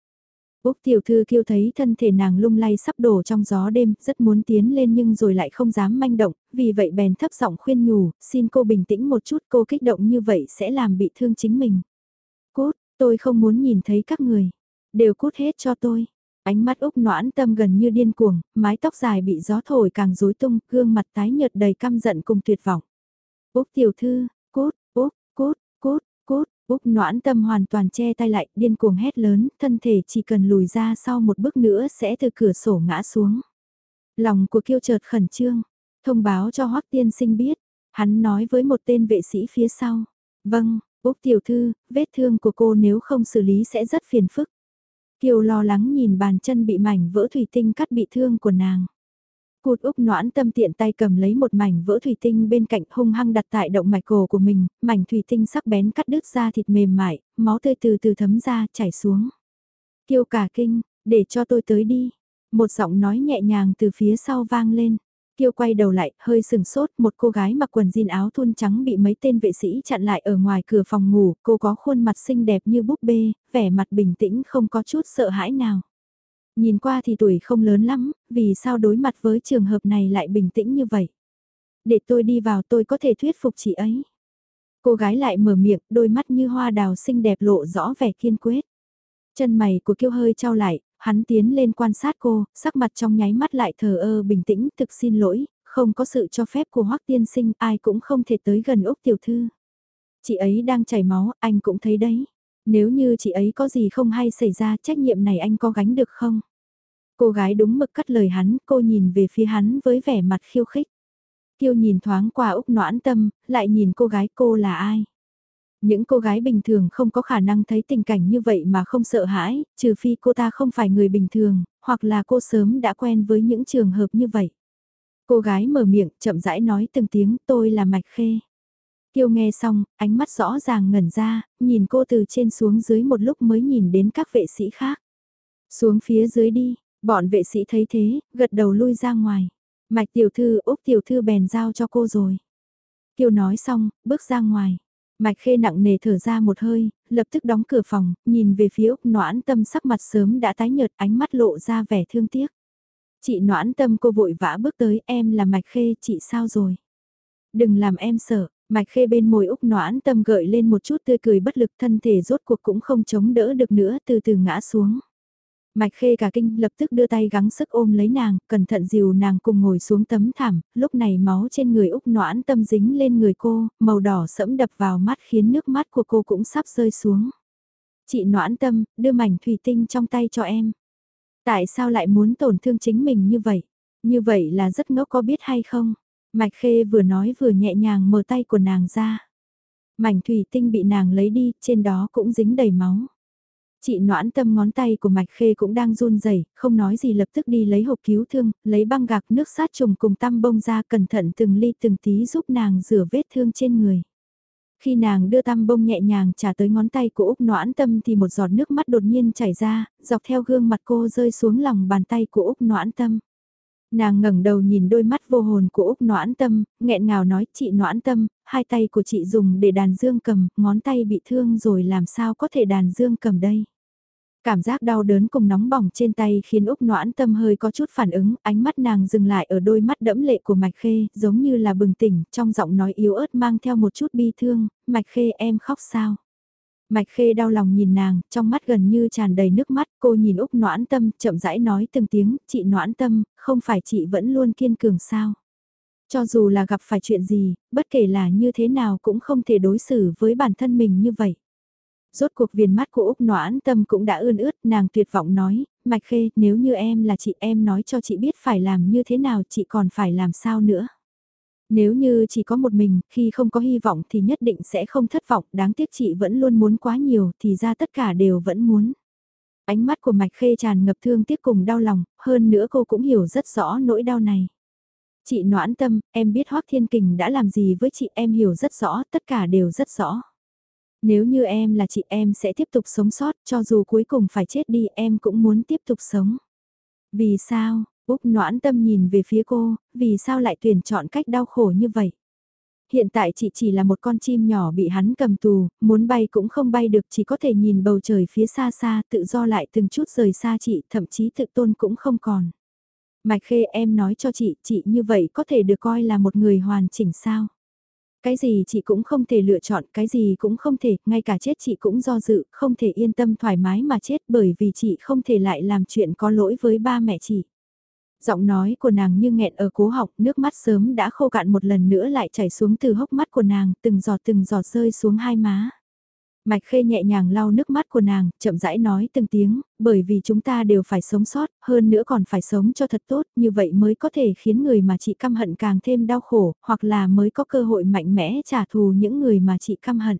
Úc tiểu thư kêu thấy thân thể nàng lung lay sắp đổ trong gió đêm, rất muốn tiến lên nhưng rồi lại không dám manh động, vì vậy bèn thấp giọng khuyên nhủ, xin cô bình tĩnh một chút cô kích động như vậy sẽ làm bị thương chính mình. Cút, tôi không muốn nhìn thấy các người, đều cút hết cho tôi. Ánh mắt Úc noãn tâm gần như điên cuồng, mái tóc dài bị gió thổi càng rối tung, gương mặt tái nhợt đầy căm giận cùng tuyệt vọng. Úc tiểu thư, cút, Úc, cút, cút, cút, Úc noãn tâm hoàn toàn che tay lại, điên cuồng hét lớn, thân thể chỉ cần lùi ra sau một bước nữa sẽ từ cửa sổ ngã xuống. Lòng của kiêu chợt khẩn trương, thông báo cho Hoắc tiên sinh biết, hắn nói với một tên vệ sĩ phía sau. Vâng, Úc tiểu thư, vết thương của cô nếu không xử lý sẽ rất phiền phức. Kiều lo lắng nhìn bàn chân bị mảnh vỡ thủy tinh cắt bị thương của nàng. Cụt Úc noãn tâm tiện tay cầm lấy một mảnh vỡ thủy tinh bên cạnh hung hăng đặt tại động mạch cổ của mình, mảnh thủy tinh sắc bén cắt đứt ra thịt mềm mại, máu tươi từ từ thấm ra chảy xuống. Kiêu cả kinh, để cho tôi tới đi. Một giọng nói nhẹ nhàng từ phía sau vang lên. Kiêu quay đầu lại, hơi sừng sốt, một cô gái mặc quần jean áo thun trắng bị mấy tên vệ sĩ chặn lại ở ngoài cửa phòng ngủ, cô có khuôn mặt xinh đẹp như búp bê, vẻ mặt bình tĩnh không có chút sợ hãi nào. Nhìn qua thì tuổi không lớn lắm, vì sao đối mặt với trường hợp này lại bình tĩnh như vậy? Để tôi đi vào tôi có thể thuyết phục chị ấy. Cô gái lại mở miệng, đôi mắt như hoa đào xinh đẹp lộ rõ vẻ kiên quyết. Chân mày của kiêu hơi trao lại, hắn tiến lên quan sát cô, sắc mặt trong nháy mắt lại thờ ơ bình tĩnh, thực xin lỗi, không có sự cho phép của Hoắc tiên sinh, ai cũng không thể tới gần Úc tiểu thư. Chị ấy đang chảy máu, anh cũng thấy đấy. Nếu như chị ấy có gì không hay xảy ra, trách nhiệm này anh có gánh được không? Cô gái đúng mực cắt lời hắn, cô nhìn về phía hắn với vẻ mặt khiêu khích. Kiêu nhìn thoáng qua Úc noãn tâm, lại nhìn cô gái cô là ai? Những cô gái bình thường không có khả năng thấy tình cảnh như vậy mà không sợ hãi, trừ phi cô ta không phải người bình thường, hoặc là cô sớm đã quen với những trường hợp như vậy. Cô gái mở miệng, chậm rãi nói từng tiếng tôi là Mạch Khê. Kiêu nghe xong, ánh mắt rõ ràng ngẩn ra, nhìn cô từ trên xuống dưới một lúc mới nhìn đến các vệ sĩ khác. Xuống phía dưới đi, bọn vệ sĩ thấy thế, gật đầu lui ra ngoài. Mạch tiểu thư, Úc tiểu thư bèn giao cho cô rồi. Kiều nói xong, bước ra ngoài. Mạch khê nặng nề thở ra một hơi, lập tức đóng cửa phòng, nhìn về phía Úc noãn tâm sắc mặt sớm đã tái nhợt ánh mắt lộ ra vẻ thương tiếc. Chị noãn tâm cô vội vã bước tới em là Mạch khê, chị sao rồi? Đừng làm em sợ, Mạch khê bên môi Úc noãn tâm gợi lên một chút tươi cười bất lực thân thể rốt cuộc cũng không chống đỡ được nữa từ từ ngã xuống. Mạch khê cả kinh lập tức đưa tay gắng sức ôm lấy nàng, cẩn thận dìu nàng cùng ngồi xuống tấm thảm, lúc này máu trên người Úc noãn tâm dính lên người cô, màu đỏ sẫm đập vào mắt khiến nước mắt của cô cũng sắp rơi xuống. Chị noãn tâm, đưa mảnh thủy tinh trong tay cho em. Tại sao lại muốn tổn thương chính mình như vậy? Như vậy là rất ngốc có biết hay không? Mạch khê vừa nói vừa nhẹ nhàng mở tay của nàng ra. Mảnh thủy tinh bị nàng lấy đi, trên đó cũng dính đầy máu. Chị noãn tâm ngón tay của Mạch Khê cũng đang run rẩy, không nói gì lập tức đi lấy hộp cứu thương, lấy băng gạc nước sát trùng cùng tăm bông ra cẩn thận từng ly từng tí giúp nàng rửa vết thương trên người. Khi nàng đưa tăm bông nhẹ nhàng trả tới ngón tay của Úc noãn tâm thì một giọt nước mắt đột nhiên chảy ra, dọc theo gương mặt cô rơi xuống lòng bàn tay của Úc noãn tâm. Nàng ngẩng đầu nhìn đôi mắt vô hồn của Úc noãn tâm, nghẹn ngào nói chị noãn tâm, hai tay của chị dùng để đàn dương cầm, ngón tay bị thương rồi làm sao có thể đàn dương cầm đây. Cảm giác đau đớn cùng nóng bỏng trên tay khiến Úc noãn tâm hơi có chút phản ứng, ánh mắt nàng dừng lại ở đôi mắt đẫm lệ của Mạch Khê, giống như là bừng tỉnh, trong giọng nói yếu ớt mang theo một chút bi thương, Mạch Khê em khóc sao? Mạch Khê đau lòng nhìn nàng, trong mắt gần như tràn đầy nước mắt, cô nhìn Úc noãn tâm, chậm rãi nói từng tiếng, chị noãn tâm, không phải chị vẫn luôn kiên cường sao? Cho dù là gặp phải chuyện gì, bất kể là như thế nào cũng không thể đối xử với bản thân mình như vậy. Rốt cuộc viền mắt của Úc noãn tâm cũng đã ươn ướt, nàng tuyệt vọng nói, Mạch Khê, nếu như em là chị em nói cho chị biết phải làm như thế nào chị còn phải làm sao nữa. Nếu như chỉ có một mình, khi không có hy vọng thì nhất định sẽ không thất vọng, đáng tiếc chị vẫn luôn muốn quá nhiều, thì ra tất cả đều vẫn muốn. Ánh mắt của Mạch Khê tràn ngập thương tiếc cùng đau lòng, hơn nữa cô cũng hiểu rất rõ nỗi đau này. Chị noãn tâm, em biết Hoác Thiên Kình đã làm gì với chị em hiểu rất rõ, tất cả đều rất rõ. Nếu như em là chị em sẽ tiếp tục sống sót, cho dù cuối cùng phải chết đi em cũng muốn tiếp tục sống. Vì sao, Úc noãn tâm nhìn về phía cô, vì sao lại tuyển chọn cách đau khổ như vậy? Hiện tại chị chỉ là một con chim nhỏ bị hắn cầm tù, muốn bay cũng không bay được chỉ có thể nhìn bầu trời phía xa xa tự do lại từng chút rời xa chị, thậm chí tự tôn cũng không còn. Mạch khê em nói cho chị, chị như vậy có thể được coi là một người hoàn chỉnh sao? Cái gì chị cũng không thể lựa chọn, cái gì cũng không thể, ngay cả chết chị cũng do dự, không thể yên tâm thoải mái mà chết bởi vì chị không thể lại làm chuyện có lỗi với ba mẹ chị. Giọng nói của nàng như nghẹn ở cố học, nước mắt sớm đã khô cạn một lần nữa lại chảy xuống từ hốc mắt của nàng, từng giọt từng giọt rơi xuống hai má. Mạch Khê nhẹ nhàng lau nước mắt của nàng, chậm rãi nói từng tiếng, bởi vì chúng ta đều phải sống sót, hơn nữa còn phải sống cho thật tốt, như vậy mới có thể khiến người mà chị căm hận càng thêm đau khổ, hoặc là mới có cơ hội mạnh mẽ trả thù những người mà chị căm hận.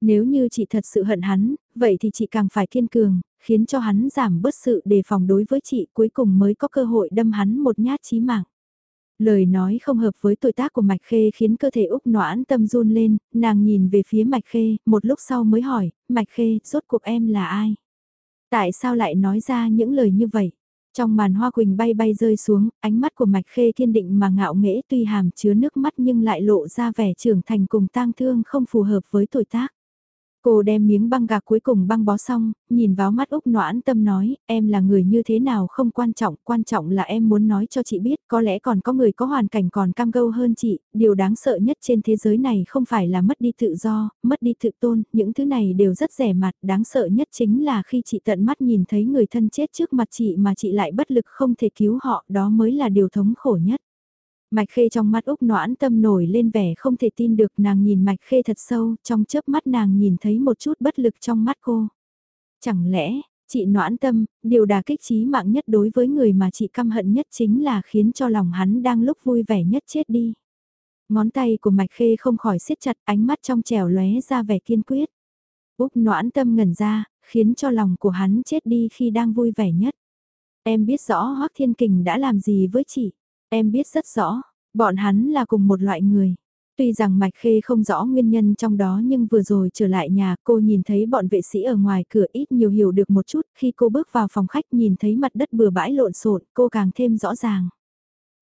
Nếu như chị thật sự hận hắn, vậy thì chị càng phải kiên cường, khiến cho hắn giảm bớt sự đề phòng đối với chị cuối cùng mới có cơ hội đâm hắn một nhát chí mạng. Lời nói không hợp với tuổi tác của Mạch Khê khiến cơ thể Úc noãn tâm run lên, nàng nhìn về phía Mạch Khê, một lúc sau mới hỏi, Mạch Khê, rốt cuộc em là ai? Tại sao lại nói ra những lời như vậy? Trong màn hoa quỳnh bay bay rơi xuống, ánh mắt của Mạch Khê kiên định mà ngạo nghễ tuy hàm chứa nước mắt nhưng lại lộ ra vẻ trưởng thành cùng tang thương không phù hợp với tuổi tác. Cô đem miếng băng gạc cuối cùng băng bó xong, nhìn vào mắt Úc noãn tâm nói, em là người như thế nào không quan trọng, quan trọng là em muốn nói cho chị biết, có lẽ còn có người có hoàn cảnh còn cam gâu hơn chị, điều đáng sợ nhất trên thế giới này không phải là mất đi tự do, mất đi tự tôn, những thứ này đều rất rẻ mặt, đáng sợ nhất chính là khi chị tận mắt nhìn thấy người thân chết trước mặt chị mà chị lại bất lực không thể cứu họ, đó mới là điều thống khổ nhất. Mạch Khê trong mắt Úc noãn tâm nổi lên vẻ không thể tin được nàng nhìn Mạch Khê thật sâu, trong chớp mắt nàng nhìn thấy một chút bất lực trong mắt cô. Chẳng lẽ, chị noãn tâm, điều đà kích trí mạng nhất đối với người mà chị căm hận nhất chính là khiến cho lòng hắn đang lúc vui vẻ nhất chết đi. Ngón tay của Mạch Khê không khỏi siết chặt ánh mắt trong trèo lóe ra vẻ kiên quyết. Úc noãn tâm ngẩn ra, khiến cho lòng của hắn chết đi khi đang vui vẻ nhất. Em biết rõ Hoác Thiên Kình đã làm gì với chị. Em biết rất rõ, bọn hắn là cùng một loại người. Tuy rằng Mạch Khê không rõ nguyên nhân trong đó nhưng vừa rồi trở lại nhà cô nhìn thấy bọn vệ sĩ ở ngoài cửa ít nhiều hiểu được một chút khi cô bước vào phòng khách nhìn thấy mặt đất bừa bãi lộn xộn cô càng thêm rõ ràng.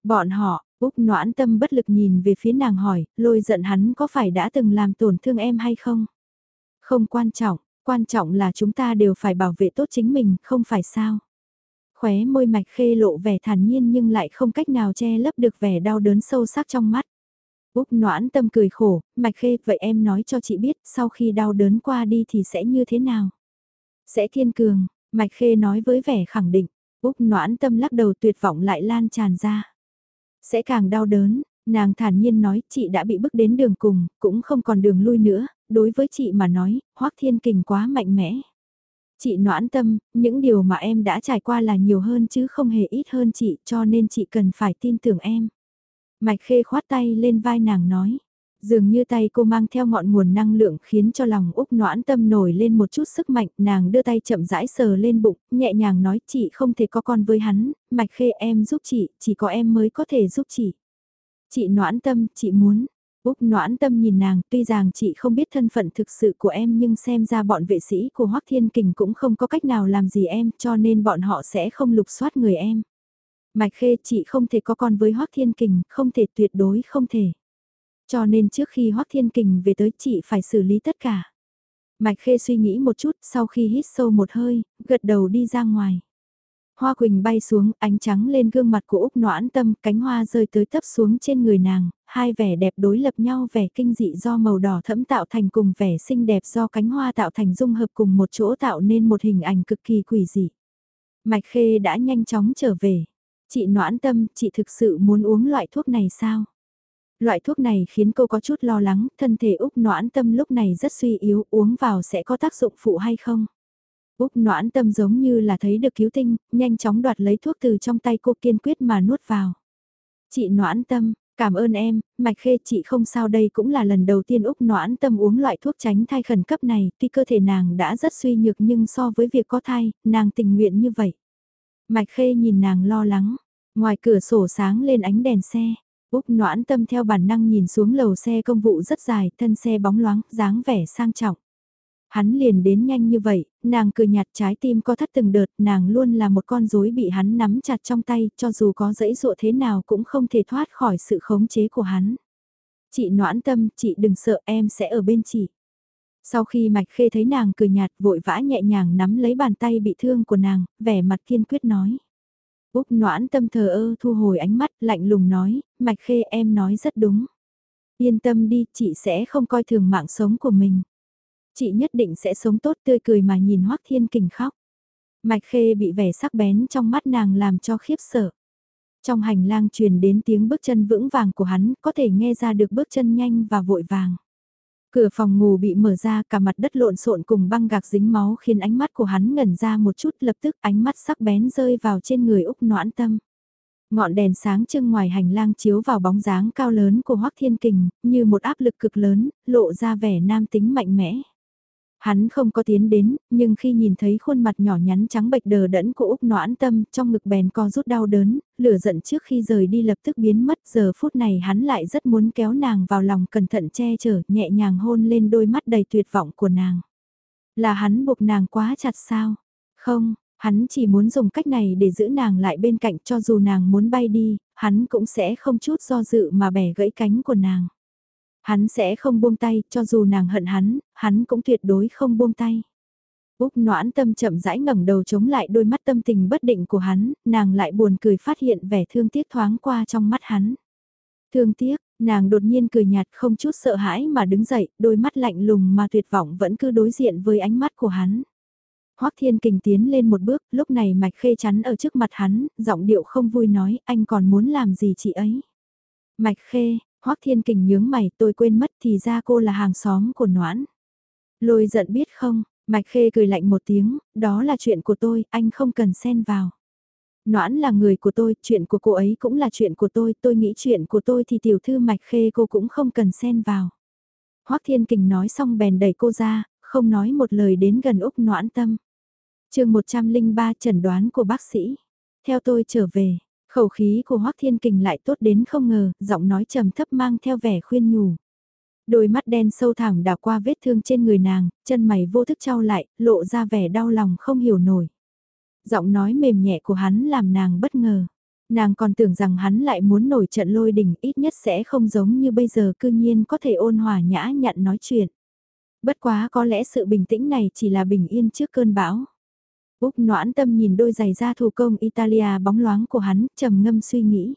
Bọn họ, Úc noãn tâm bất lực nhìn về phía nàng hỏi, lôi giận hắn có phải đã từng làm tổn thương em hay không? Không quan trọng, quan trọng là chúng ta đều phải bảo vệ tốt chính mình, không phải sao? Khóe môi mạch khê lộ vẻ thản nhiên nhưng lại không cách nào che lấp được vẻ đau đớn sâu sắc trong mắt. Úc noãn tâm cười khổ, mạch khê vậy em nói cho chị biết sau khi đau đớn qua đi thì sẽ như thế nào? Sẽ kiên cường, mạch khê nói với vẻ khẳng định, Úc noãn tâm lắc đầu tuyệt vọng lại lan tràn ra. Sẽ càng đau đớn, nàng thản nhiên nói chị đã bị bước đến đường cùng, cũng không còn đường lui nữa, đối với chị mà nói, hoắc thiên kình quá mạnh mẽ. Chị noãn tâm, những điều mà em đã trải qua là nhiều hơn chứ không hề ít hơn chị cho nên chị cần phải tin tưởng em. Mạch khê khoát tay lên vai nàng nói. Dường như tay cô mang theo ngọn nguồn năng lượng khiến cho lòng Úc noãn tâm nổi lên một chút sức mạnh, nàng đưa tay chậm rãi sờ lên bụng, nhẹ nhàng nói chị không thể có con với hắn, mạch khê em giúp chị, chỉ có em mới có thể giúp chị. Chị noãn tâm, chị muốn, Úc noãn tâm nhìn nàng, tuy rằng chị không biết thân phận thực sự của em nhưng xem ra bọn vệ sĩ của Hoắc Thiên Kình cũng không có cách nào làm gì em cho nên bọn họ sẽ không lục soát người em. Mạch Khê chị không thể có con với Hoắc Thiên Kình, không thể tuyệt đối không thể. Cho nên trước khi Hoắc Thiên Kình về tới chị phải xử lý tất cả. Mạch Khê suy nghĩ một chút sau khi hít sâu một hơi, gật đầu đi ra ngoài. Hoa quỳnh bay xuống, ánh trắng lên gương mặt của Úc noãn tâm, cánh hoa rơi tới tấp xuống trên người nàng, hai vẻ đẹp đối lập nhau vẻ kinh dị do màu đỏ thẫm tạo thành cùng vẻ xinh đẹp do cánh hoa tạo thành dung hợp cùng một chỗ tạo nên một hình ảnh cực kỳ quỷ dị. Mạch Khê đã nhanh chóng trở về. Chị noãn tâm, chị thực sự muốn uống loại thuốc này sao? Loại thuốc này khiến cô có chút lo lắng, thân thể Úc noãn tâm lúc này rất suy yếu, uống vào sẽ có tác dụng phụ hay không? Úc noãn tâm giống như là thấy được cứu tinh, nhanh chóng đoạt lấy thuốc từ trong tay cô kiên quyết mà nuốt vào. Chị noãn tâm, cảm ơn em, mạch khê chị không sao đây cũng là lần đầu tiên Úc noãn tâm uống loại thuốc tránh thai khẩn cấp này, tuy cơ thể nàng đã rất suy nhược nhưng so với việc có thai, nàng tình nguyện như vậy. Mạch khê nhìn nàng lo lắng, ngoài cửa sổ sáng lên ánh đèn xe. Úc noãn tâm theo bản năng nhìn xuống lầu xe công vụ rất dài, thân xe bóng loáng, dáng vẻ sang trọng. Hắn liền đến nhanh như vậy, nàng cười nhạt trái tim có thắt từng đợt, nàng luôn là một con rối bị hắn nắm chặt trong tay, cho dù có dẫy dụa thế nào cũng không thể thoát khỏi sự khống chế của hắn. Chị noãn tâm, chị đừng sợ em sẽ ở bên chị. Sau khi mạch khê thấy nàng cười nhạt vội vã nhẹ nhàng nắm lấy bàn tay bị thương của nàng, vẻ mặt kiên quyết nói. Úc noãn tâm thờ ơ thu hồi ánh mắt lạnh lùng nói, mạch khê em nói rất đúng. Yên tâm đi, chị sẽ không coi thường mạng sống của mình chị nhất định sẽ sống tốt tươi cười mà nhìn Hoác Thiên Kình khóc. Mạch Khê bị vẻ sắc bén trong mắt nàng làm cho khiếp sợ. Trong hành lang truyền đến tiếng bước chân vững vàng của hắn, có thể nghe ra được bước chân nhanh và vội vàng. Cửa phòng ngủ bị mở ra, cả mặt đất lộn xộn cùng băng gạc dính máu khiến ánh mắt của hắn ngẩn ra một chút lập tức ánh mắt sắc bén rơi vào trên người Úc noãn tâm. Ngọn đèn sáng trưng ngoài hành lang chiếu vào bóng dáng cao lớn của Hoắc Thiên Kình, như một áp lực cực lớn, lộ ra vẻ nam tính mạnh mẽ. Hắn không có tiến đến, nhưng khi nhìn thấy khuôn mặt nhỏ nhắn trắng bệch đờ đẫn của Úc noãn tâm trong ngực bèn co rút đau đớn, lửa giận trước khi rời đi lập tức biến mất giờ phút này hắn lại rất muốn kéo nàng vào lòng cẩn thận che chở nhẹ nhàng hôn lên đôi mắt đầy tuyệt vọng của nàng. Là hắn buộc nàng quá chặt sao? Không, hắn chỉ muốn dùng cách này để giữ nàng lại bên cạnh cho dù nàng muốn bay đi, hắn cũng sẽ không chút do dự mà bẻ gãy cánh của nàng. Hắn sẽ không buông tay, cho dù nàng hận hắn, hắn cũng tuyệt đối không buông tay. Úc noãn tâm chậm rãi ngẩng đầu chống lại đôi mắt tâm tình bất định của hắn, nàng lại buồn cười phát hiện vẻ thương tiếc thoáng qua trong mắt hắn. Thương tiếc, nàng đột nhiên cười nhạt không chút sợ hãi mà đứng dậy, đôi mắt lạnh lùng mà tuyệt vọng vẫn cứ đối diện với ánh mắt của hắn. Hoắc Thiên Kình tiến lên một bước, lúc này Mạch Khê chắn ở trước mặt hắn, giọng điệu không vui nói, anh còn muốn làm gì chị ấy. Mạch Khê, Hoắc Thiên Kình nhướng mày, tôi quên mất thì ra cô là hàng xóm của Noãn. Lôi giận biết không, Mạch Khê cười lạnh một tiếng, đó là chuyện của tôi, anh không cần xen vào. Noãn là người của tôi, chuyện của cô ấy cũng là chuyện của tôi, tôi nghĩ chuyện của tôi thì tiểu thư Mạch Khê cô cũng không cần xen vào. Hoắc Thiên Kình nói xong bèn đẩy cô ra, không nói một lời đến gần Úc Noãn Tâm. chương 103 chẩn đoán của bác sĩ. Theo tôi trở về, khẩu khí của Hoác Thiên Kình lại tốt đến không ngờ, giọng nói trầm thấp mang theo vẻ khuyên nhủ. Đôi mắt đen sâu thẳm đảo qua vết thương trên người nàng, chân mày vô thức trao lại, lộ ra vẻ đau lòng không hiểu nổi. Giọng nói mềm nhẹ của hắn làm nàng bất ngờ. Nàng còn tưởng rằng hắn lại muốn nổi trận lôi đình ít nhất sẽ không giống như bây giờ cư nhiên có thể ôn hòa nhã nhặn nói chuyện. Bất quá có lẽ sự bình tĩnh này chỉ là bình yên trước cơn bão. Úc noãn tâm nhìn đôi giày da thủ công Italia bóng loáng của hắn, trầm ngâm suy nghĩ.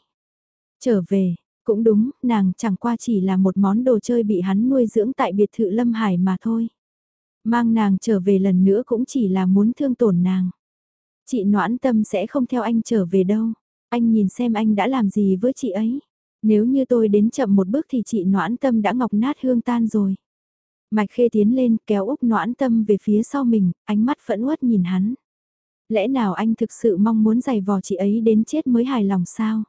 Trở về, cũng đúng, nàng chẳng qua chỉ là một món đồ chơi bị hắn nuôi dưỡng tại biệt thự Lâm Hải mà thôi. Mang nàng trở về lần nữa cũng chỉ là muốn thương tổn nàng. Chị noãn tâm sẽ không theo anh trở về đâu. Anh nhìn xem anh đã làm gì với chị ấy. Nếu như tôi đến chậm một bước thì chị noãn tâm đã ngọc nát hương tan rồi. Mạch khê tiến lên kéo Úc noãn tâm về phía sau mình, ánh mắt phẫn uất nhìn hắn. Lẽ nào anh thực sự mong muốn giày vò chị ấy đến chết mới hài lòng sao?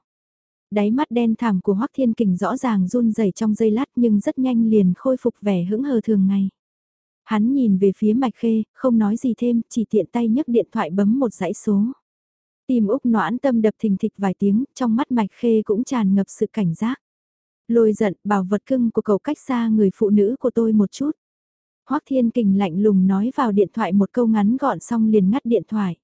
Đáy mắt đen thảm của Hoắc Thiên Kình rõ ràng run rẩy trong giây lát nhưng rất nhanh liền khôi phục vẻ hững hờ thường ngày. Hắn nhìn về phía Mạch Khê, không nói gì thêm, chỉ tiện tay nhấc điện thoại bấm một dãy số. Tim Úc noãn tâm đập thình thịch vài tiếng, trong mắt Mạch Khê cũng tràn ngập sự cảnh giác. Lôi giận, bảo vật cưng của cậu cách xa người phụ nữ của tôi một chút. Hoắc Thiên Kình lạnh lùng nói vào điện thoại một câu ngắn gọn xong liền ngắt điện thoại.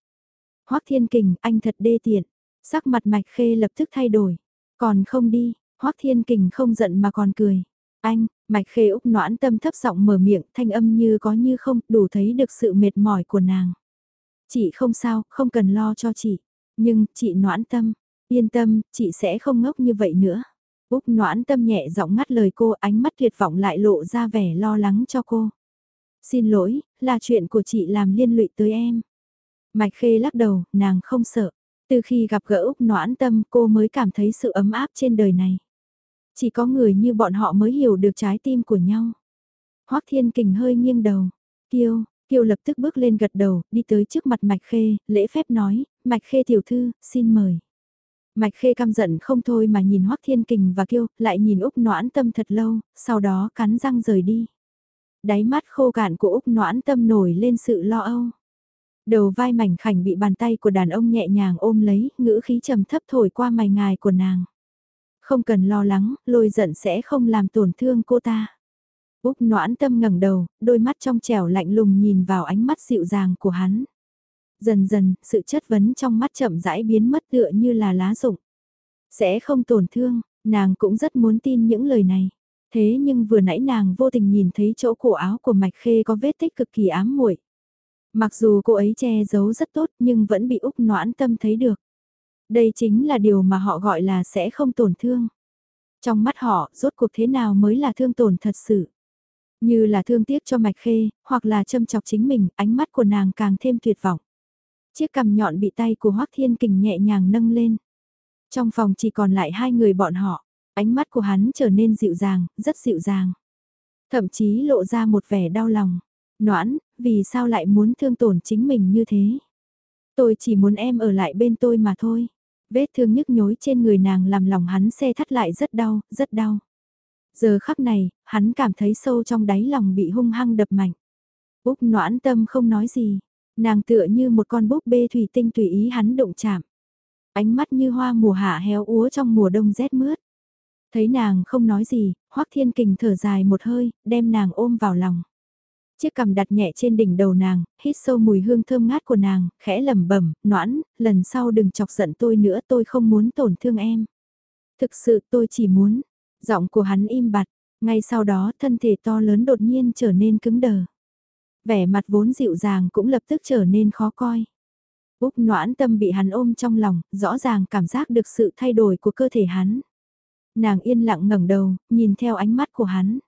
Hoắc Thiên Kình, anh thật đê tiện. Sắc mặt Mạch Khê lập tức thay đổi. Còn không đi, Hoắc Thiên Kình không giận mà còn cười. Anh, Mạch Khê Úc noãn tâm thấp giọng mở miệng, thanh âm như có như không, đủ thấy được sự mệt mỏi của nàng. Chị không sao, không cần lo cho chị. Nhưng, chị noãn tâm, yên tâm, chị sẽ không ngốc như vậy nữa. Úc noãn tâm nhẹ giọng ngắt lời cô, ánh mắt tuyệt vọng lại lộ ra vẻ lo lắng cho cô. Xin lỗi, là chuyện của chị làm liên lụy tới em. Mạch Khê lắc đầu, nàng không sợ. Từ khi gặp gỡ Úc noãn tâm cô mới cảm thấy sự ấm áp trên đời này. Chỉ có người như bọn họ mới hiểu được trái tim của nhau. Hoắc Thiên Kình hơi nghiêng đầu. Kiêu, Kiều lập tức bước lên gật đầu, đi tới trước mặt Mạch Khê, lễ phép nói, Mạch Khê tiểu thư, xin mời. Mạch Khê căm giận không thôi mà nhìn Hoắc Thiên Kình và Kiêu, lại nhìn Úc Noãn Tâm thật lâu, sau đó cắn răng rời đi. Đáy mắt khô cạn của Úc Noãn Tâm nổi lên sự lo âu. Đầu vai mảnh khảnh bị bàn tay của đàn ông nhẹ nhàng ôm lấy, ngữ khí trầm thấp thổi qua mày ngài của nàng. Không cần lo lắng, lôi giận sẽ không làm tổn thương cô ta. Úc noãn tâm ngẩng đầu, đôi mắt trong trẻo lạnh lùng nhìn vào ánh mắt dịu dàng của hắn. Dần dần, sự chất vấn trong mắt chậm rãi biến mất tựa như là lá rụng. Sẽ không tổn thương, nàng cũng rất muốn tin những lời này. Thế nhưng vừa nãy nàng vô tình nhìn thấy chỗ cổ áo của Mạch Khê có vết tích cực kỳ ám muội. Mặc dù cô ấy che giấu rất tốt nhưng vẫn bị Úc noãn tâm thấy được. Đây chính là điều mà họ gọi là sẽ không tổn thương. Trong mắt họ, rốt cuộc thế nào mới là thương tổn thật sự. Như là thương tiếc cho mạch khê, hoặc là châm chọc chính mình, ánh mắt của nàng càng thêm tuyệt vọng. Chiếc cằm nhọn bị tay của Hoác Thiên Kình nhẹ nhàng nâng lên. Trong phòng chỉ còn lại hai người bọn họ, ánh mắt của hắn trở nên dịu dàng, rất dịu dàng. Thậm chí lộ ra một vẻ đau lòng. Noãn, vì sao lại muốn thương tổn chính mình như thế? Tôi chỉ muốn em ở lại bên tôi mà thôi. Vết thương nhức nhối trên người nàng làm lòng hắn xe thắt lại rất đau, rất đau. Giờ khắc này, hắn cảm thấy sâu trong đáy lòng bị hung hăng đập mạnh. Úc noãn tâm không nói gì, nàng tựa như một con búp bê thủy tinh tùy ý hắn động chạm. Ánh mắt như hoa mùa hạ héo úa trong mùa đông rét mướt. Thấy nàng không nói gì, Hoắc Thiên Kình thở dài một hơi, đem nàng ôm vào lòng. Chiếc cằm đặt nhẹ trên đỉnh đầu nàng, hít sâu mùi hương thơm ngát của nàng, khẽ lẩm bẩm, noãn, lần sau đừng chọc giận tôi nữa tôi không muốn tổn thương em. Thực sự tôi chỉ muốn, giọng của hắn im bặt, ngay sau đó thân thể to lớn đột nhiên trở nên cứng đờ. Vẻ mặt vốn dịu dàng cũng lập tức trở nên khó coi. Úc noãn tâm bị hắn ôm trong lòng, rõ ràng cảm giác được sự thay đổi của cơ thể hắn. Nàng yên lặng ngẩng đầu, nhìn theo ánh mắt của hắn.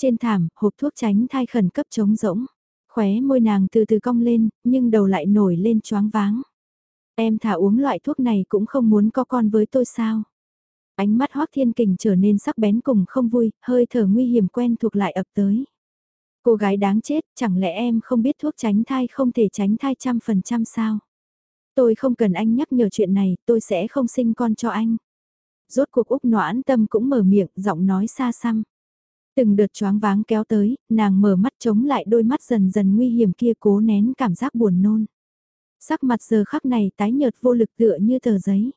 Trên thảm, hộp thuốc tránh thai khẩn cấp trống rỗng. Khóe môi nàng từ từ cong lên, nhưng đầu lại nổi lên choáng váng. Em thả uống loại thuốc này cũng không muốn có con với tôi sao? Ánh mắt Hoác Thiên Kình trở nên sắc bén cùng không vui, hơi thở nguy hiểm quen thuộc lại ập tới. Cô gái đáng chết, chẳng lẽ em không biết thuốc tránh thai không thể tránh thai trăm phần trăm sao? Tôi không cần anh nhắc nhở chuyện này, tôi sẽ không sinh con cho anh. Rốt cuộc Úc noãn tâm cũng mở miệng, giọng nói xa xăm. Từng đợt choáng váng kéo tới, nàng mở mắt chống lại đôi mắt dần dần nguy hiểm kia cố nén cảm giác buồn nôn. Sắc mặt giờ khắc này tái nhợt vô lực tựa như tờ giấy.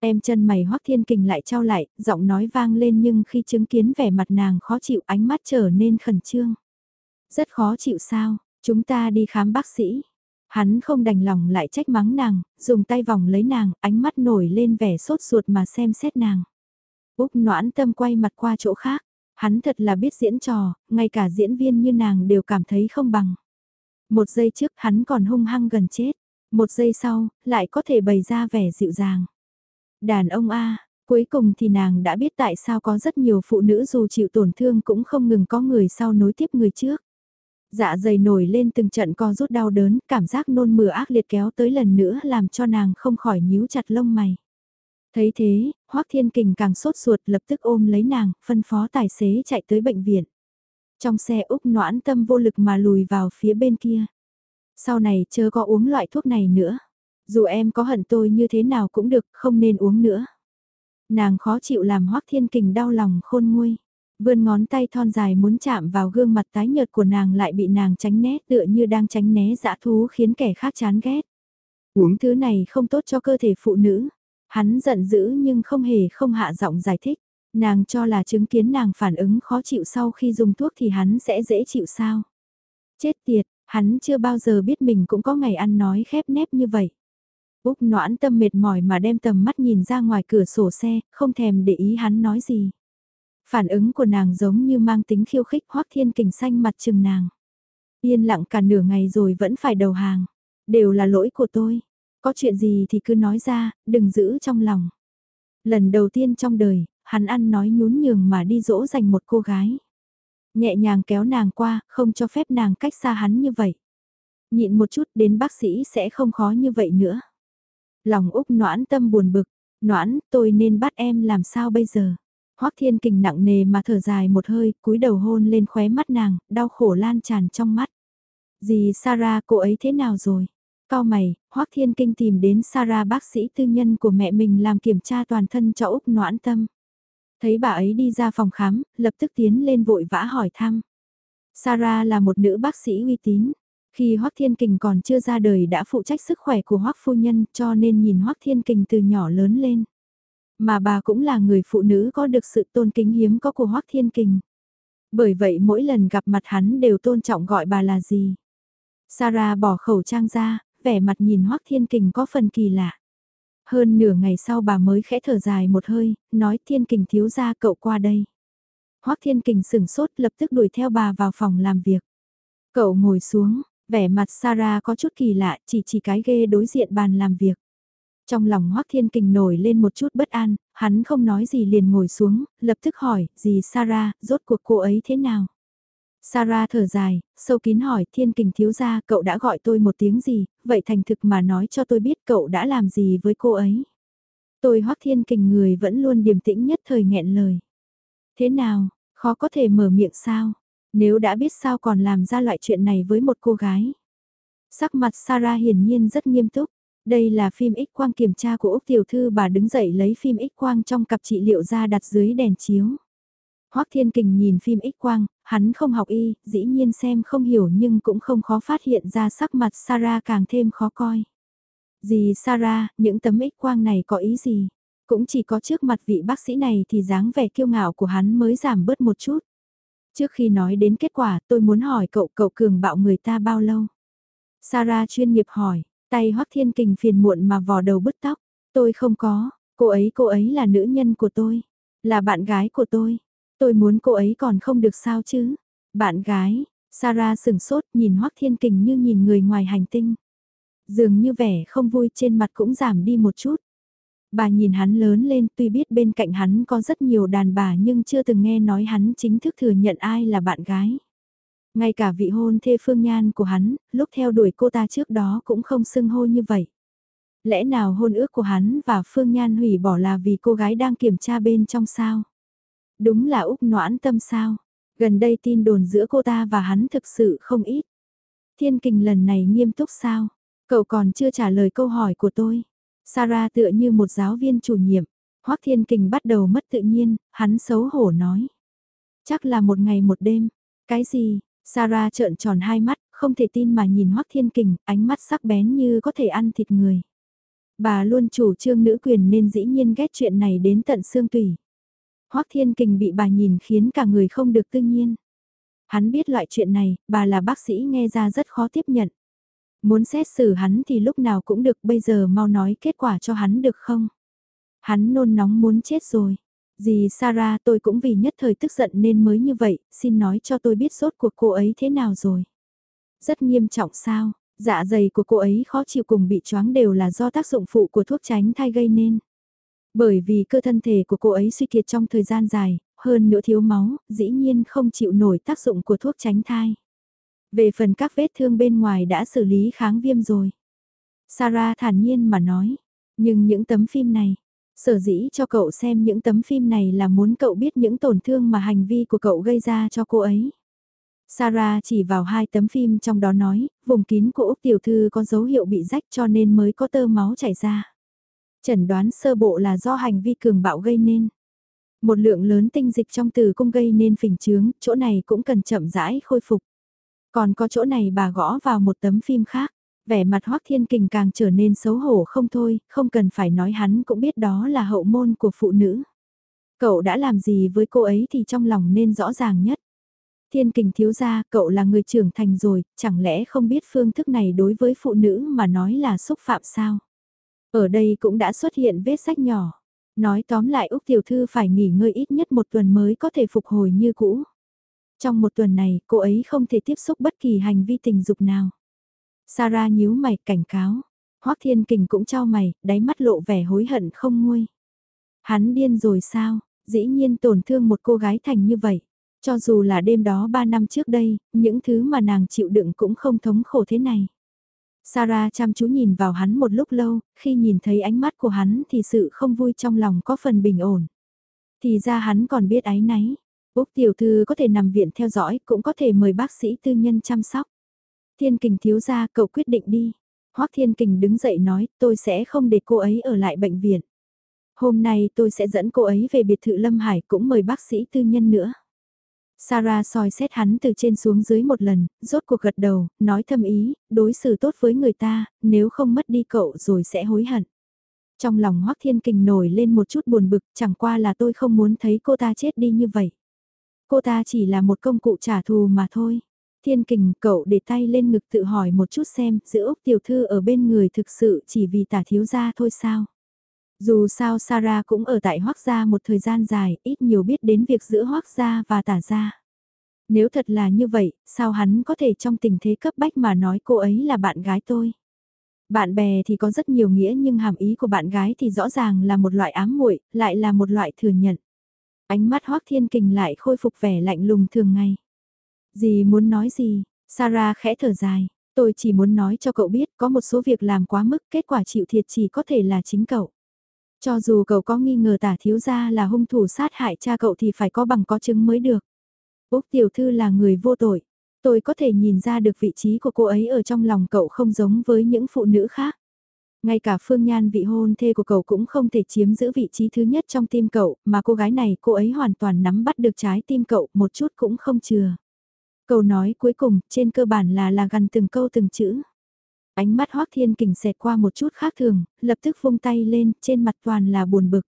Em chân mày hoắc thiên kình lại trao lại, giọng nói vang lên nhưng khi chứng kiến vẻ mặt nàng khó chịu ánh mắt trở nên khẩn trương. Rất khó chịu sao, chúng ta đi khám bác sĩ. Hắn không đành lòng lại trách mắng nàng, dùng tay vòng lấy nàng, ánh mắt nổi lên vẻ sốt ruột mà xem xét nàng. Úc noãn tâm quay mặt qua chỗ khác, hắn thật là biết diễn trò, ngay cả diễn viên như nàng đều cảm thấy không bằng. Một giây trước hắn còn hung hăng gần chết, một giây sau, lại có thể bày ra vẻ dịu dàng. Đàn ông A, cuối cùng thì nàng đã biết tại sao có rất nhiều phụ nữ dù chịu tổn thương cũng không ngừng có người sau nối tiếp người trước. Dạ dày nổi lên từng trận co rút đau đớn, cảm giác nôn mửa ác liệt kéo tới lần nữa làm cho nàng không khỏi nhíu chặt lông mày. Thấy thế, Hoác Thiên Kình càng sốt ruột lập tức ôm lấy nàng, phân phó tài xế chạy tới bệnh viện. Trong xe Úc noãn tâm vô lực mà lùi vào phía bên kia. Sau này chớ có uống loại thuốc này nữa. Dù em có hận tôi như thế nào cũng được, không nên uống nữa. Nàng khó chịu làm Hoác Thiên Kình đau lòng khôn nguôi. Vươn ngón tay thon dài muốn chạm vào gương mặt tái nhợt của nàng lại bị nàng tránh né tựa như đang tránh né dã thú khiến kẻ khác chán ghét. Uống thứ này không tốt cho cơ thể phụ nữ. Hắn giận dữ nhưng không hề không hạ giọng giải thích. Nàng cho là chứng kiến nàng phản ứng khó chịu sau khi dùng thuốc thì hắn sẽ dễ chịu sao. Chết tiệt, hắn chưa bao giờ biết mình cũng có ngày ăn nói khép nép như vậy. Úc noãn tâm mệt mỏi mà đem tầm mắt nhìn ra ngoài cửa sổ xe, không thèm để ý hắn nói gì. Phản ứng của nàng giống như mang tính khiêu khích hoác thiên kình xanh mặt chừng nàng. Yên lặng cả nửa ngày rồi vẫn phải đầu hàng. Đều là lỗi của tôi. Có chuyện gì thì cứ nói ra, đừng giữ trong lòng. Lần đầu tiên trong đời, hắn ăn nói nhún nhường mà đi dỗ dành một cô gái. Nhẹ nhàng kéo nàng qua, không cho phép nàng cách xa hắn như vậy. Nhịn một chút đến bác sĩ sẽ không khó như vậy nữa. Lòng Úc noãn tâm buồn bực, noãn tôi nên bắt em làm sao bây giờ. Hoắc Thiên Kình nặng nề mà thở dài một hơi, cúi đầu hôn lên khóe mắt nàng, đau khổ lan tràn trong mắt. Dì Sarah cô ấy thế nào rồi? Cao mày, Hoắc Thiên Kinh tìm đến Sarah bác sĩ tư nhân của mẹ mình làm kiểm tra toàn thân cho Úc noãn tâm. Thấy bà ấy đi ra phòng khám, lập tức tiến lên vội vã hỏi thăm. Sarah là một nữ bác sĩ uy tín. Khi Hoắc Thiên Kình còn chưa ra đời đã phụ trách sức khỏe của Hoắc phu nhân cho nên nhìn Hoắc Thiên Kình từ nhỏ lớn lên. Mà bà cũng là người phụ nữ có được sự tôn kính hiếm có của Hoắc Thiên Kình. Bởi vậy mỗi lần gặp mặt hắn đều tôn trọng gọi bà là gì. Sarah bỏ khẩu trang ra, vẻ mặt nhìn Hoắc Thiên Kình có phần kỳ lạ. Hơn nửa ngày sau bà mới khẽ thở dài một hơi, nói Thiên Kình thiếu gia cậu qua đây. Hoắc Thiên Kình sửng sốt lập tức đuổi theo bà vào phòng làm việc. Cậu ngồi xuống, vẻ mặt Sarah có chút kỳ lạ, chỉ chỉ cái ghê đối diện bàn làm việc. Trong lòng Hoắc Thiên Kình nổi lên một chút bất an, hắn không nói gì liền ngồi xuống, lập tức hỏi, gì Sarah, rốt cuộc cô ấy thế nào? Sarah thở dài, sâu kín hỏi Thiên Kình thiếu gia cậu đã gọi tôi một tiếng gì, vậy thành thực mà nói cho tôi biết cậu đã làm gì với cô ấy. Tôi Hoắc Thiên Kình người vẫn luôn điềm tĩnh nhất thời nghẹn lời. Thế nào, khó có thể mở miệng sao? Nếu đã biết sao còn làm ra loại chuyện này với một cô gái. Sắc mặt Sarah hiển nhiên rất nghiêm túc. Đây là phim X quang kiểm tra của Úc Tiểu Thư bà đứng dậy lấy phim X quang trong cặp trị liệu ra đặt dưới đèn chiếu. Hoắc Thiên Kình nhìn phim X quang, hắn không học y, dĩ nhiên xem không hiểu nhưng cũng không khó phát hiện ra sắc mặt Sarah càng thêm khó coi. Gì Sarah, những tấm X quang này có ý gì? Cũng chỉ có trước mặt vị bác sĩ này thì dáng vẻ kiêu ngạo của hắn mới giảm bớt một chút. Trước khi nói đến kết quả tôi muốn hỏi cậu cậu cường bạo người ta bao lâu? Sarah chuyên nghiệp hỏi, tay Hoắc Thiên Kình phiền muộn mà vò đầu bứt tóc. Tôi không có, cô ấy cô ấy là nữ nhân của tôi, là bạn gái của tôi. Tôi muốn cô ấy còn không được sao chứ. Bạn gái, Sarah sừng sốt nhìn Hoắc Thiên Kình như nhìn người ngoài hành tinh. Dường như vẻ không vui trên mặt cũng giảm đi một chút. Bà nhìn hắn lớn lên tuy biết bên cạnh hắn có rất nhiều đàn bà nhưng chưa từng nghe nói hắn chính thức thừa nhận ai là bạn gái. Ngay cả vị hôn thê phương nhan của hắn, lúc theo đuổi cô ta trước đó cũng không xưng hô như vậy. Lẽ nào hôn ước của hắn và phương nhan hủy bỏ là vì cô gái đang kiểm tra bên trong sao? Đúng là Úc noãn tâm sao? Gần đây tin đồn giữa cô ta và hắn thực sự không ít. Thiên kình lần này nghiêm túc sao? Cậu còn chưa trả lời câu hỏi của tôi. Sarah tựa như một giáo viên chủ nhiệm. Hoắc Thiên Kình bắt đầu mất tự nhiên, hắn xấu hổ nói. Chắc là một ngày một đêm. Cái gì? Sarah trợn tròn hai mắt, không thể tin mà nhìn Hoắc Thiên Kình, ánh mắt sắc bén như có thể ăn thịt người. Bà luôn chủ trương nữ quyền nên dĩ nhiên ghét chuyện này đến tận xương tủy. Hoắc Thiên Kình bị bà nhìn khiến cả người không được tự nhiên. Hắn biết loại chuyện này, bà là bác sĩ nghe ra rất khó tiếp nhận. Muốn xét xử hắn thì lúc nào cũng được bây giờ mau nói kết quả cho hắn được không? Hắn nôn nóng muốn chết rồi. Dì Sarah tôi cũng vì nhất thời tức giận nên mới như vậy, xin nói cho tôi biết sốt của cô ấy thế nào rồi. Rất nghiêm trọng sao, dạ dày của cô ấy khó chịu cùng bị choáng đều là do tác dụng phụ của thuốc tránh thai gây nên. Bởi vì cơ thân thể của cô ấy suy kiệt trong thời gian dài, hơn nữa thiếu máu, dĩ nhiên không chịu nổi tác dụng của thuốc tránh thai. Về phần các vết thương bên ngoài đã xử lý kháng viêm rồi. Sarah thản nhiên mà nói, nhưng những tấm phim này, sở dĩ cho cậu xem những tấm phim này là muốn cậu biết những tổn thương mà hành vi của cậu gây ra cho cô ấy. Sarah chỉ vào hai tấm phim trong đó nói, vùng kín của Úc Tiểu Thư có dấu hiệu bị rách cho nên mới có tơ máu chảy ra. Chẩn đoán sơ bộ là do hành vi cường bạo gây nên. Một lượng lớn tinh dịch trong tử cung gây nên phình trướng, chỗ này cũng cần chậm rãi khôi phục. Còn có chỗ này bà gõ vào một tấm phim khác, vẻ mặt Hoắc Thiên Kình càng trở nên xấu hổ không thôi, không cần phải nói hắn cũng biết đó là hậu môn của phụ nữ. Cậu đã làm gì với cô ấy thì trong lòng nên rõ ràng nhất. Thiên Kình thiếu gia, cậu là người trưởng thành rồi, chẳng lẽ không biết phương thức này đối với phụ nữ mà nói là xúc phạm sao? Ở đây cũng đã xuất hiện vết sách nhỏ. Nói tóm lại Úc Tiểu Thư phải nghỉ ngơi ít nhất một tuần mới có thể phục hồi như cũ. Trong một tuần này, cô ấy không thể tiếp xúc bất kỳ hành vi tình dục nào. Sarah nhíu mày cảnh cáo. Hoắc Thiên Kình cũng trao mày, đáy mắt lộ vẻ hối hận không nguôi. Hắn điên rồi sao, dĩ nhiên tổn thương một cô gái thành như vậy. Cho dù là đêm đó ba năm trước đây, những thứ mà nàng chịu đựng cũng không thống khổ thế này. Sarah chăm chú nhìn vào hắn một lúc lâu, khi nhìn thấy ánh mắt của hắn thì sự không vui trong lòng có phần bình ổn. Thì ra hắn còn biết ái náy. Úc tiểu thư có thể nằm viện theo dõi, cũng có thể mời bác sĩ tư nhân chăm sóc. Thiên kình thiếu gia cậu quyết định đi. Hoắc Thiên Kình đứng dậy nói, tôi sẽ không để cô ấy ở lại bệnh viện. Hôm nay tôi sẽ dẫn cô ấy về biệt thự Lâm Hải cũng mời bác sĩ tư nhân nữa. Sarah soi xét hắn từ trên xuống dưới một lần, rốt cuộc gật đầu, nói thâm ý, đối xử tốt với người ta, nếu không mất đi cậu rồi sẽ hối hận. Trong lòng Hoác Thiên Kình nổi lên một chút buồn bực, chẳng qua là tôi không muốn thấy cô ta chết đi như vậy. Cô ta chỉ là một công cụ trả thù mà thôi. Thiên kình cậu để tay lên ngực tự hỏi một chút xem giữa Úc tiểu thư ở bên người thực sự chỉ vì tả thiếu gia thôi sao. Dù sao Sarah cũng ở tại Hoác Gia một thời gian dài, ít nhiều biết đến việc giữa Hoác Gia và tả Gia. Nếu thật là như vậy, sao hắn có thể trong tình thế cấp bách mà nói cô ấy là bạn gái tôi? Bạn bè thì có rất nhiều nghĩa nhưng hàm ý của bạn gái thì rõ ràng là một loại ám muội, lại là một loại thừa nhận. Ánh mắt Hoác Thiên Kình lại khôi phục vẻ lạnh lùng thường ngày. Gì muốn nói gì? Sarah khẽ thở dài. Tôi chỉ muốn nói cho cậu biết có một số việc làm quá mức kết quả chịu thiệt chỉ có thể là chính cậu. Cho dù cậu có nghi ngờ tả thiếu gia là hung thủ sát hại cha cậu thì phải có bằng có chứng mới được. Úc tiểu thư là người vô tội. Tôi có thể nhìn ra được vị trí của cô ấy ở trong lòng cậu không giống với những phụ nữ khác. Ngay cả Phương Nhan vị hôn thê của cậu cũng không thể chiếm giữ vị trí thứ nhất trong tim cậu, mà cô gái này cô ấy hoàn toàn nắm bắt được trái tim cậu, một chút cũng không chừa. Câu nói cuối cùng, trên cơ bản là là gần từng câu từng chữ. Ánh mắt Hoác Thiên Kình xẹt qua một chút khác thường, lập tức vung tay lên, trên mặt toàn là buồn bực.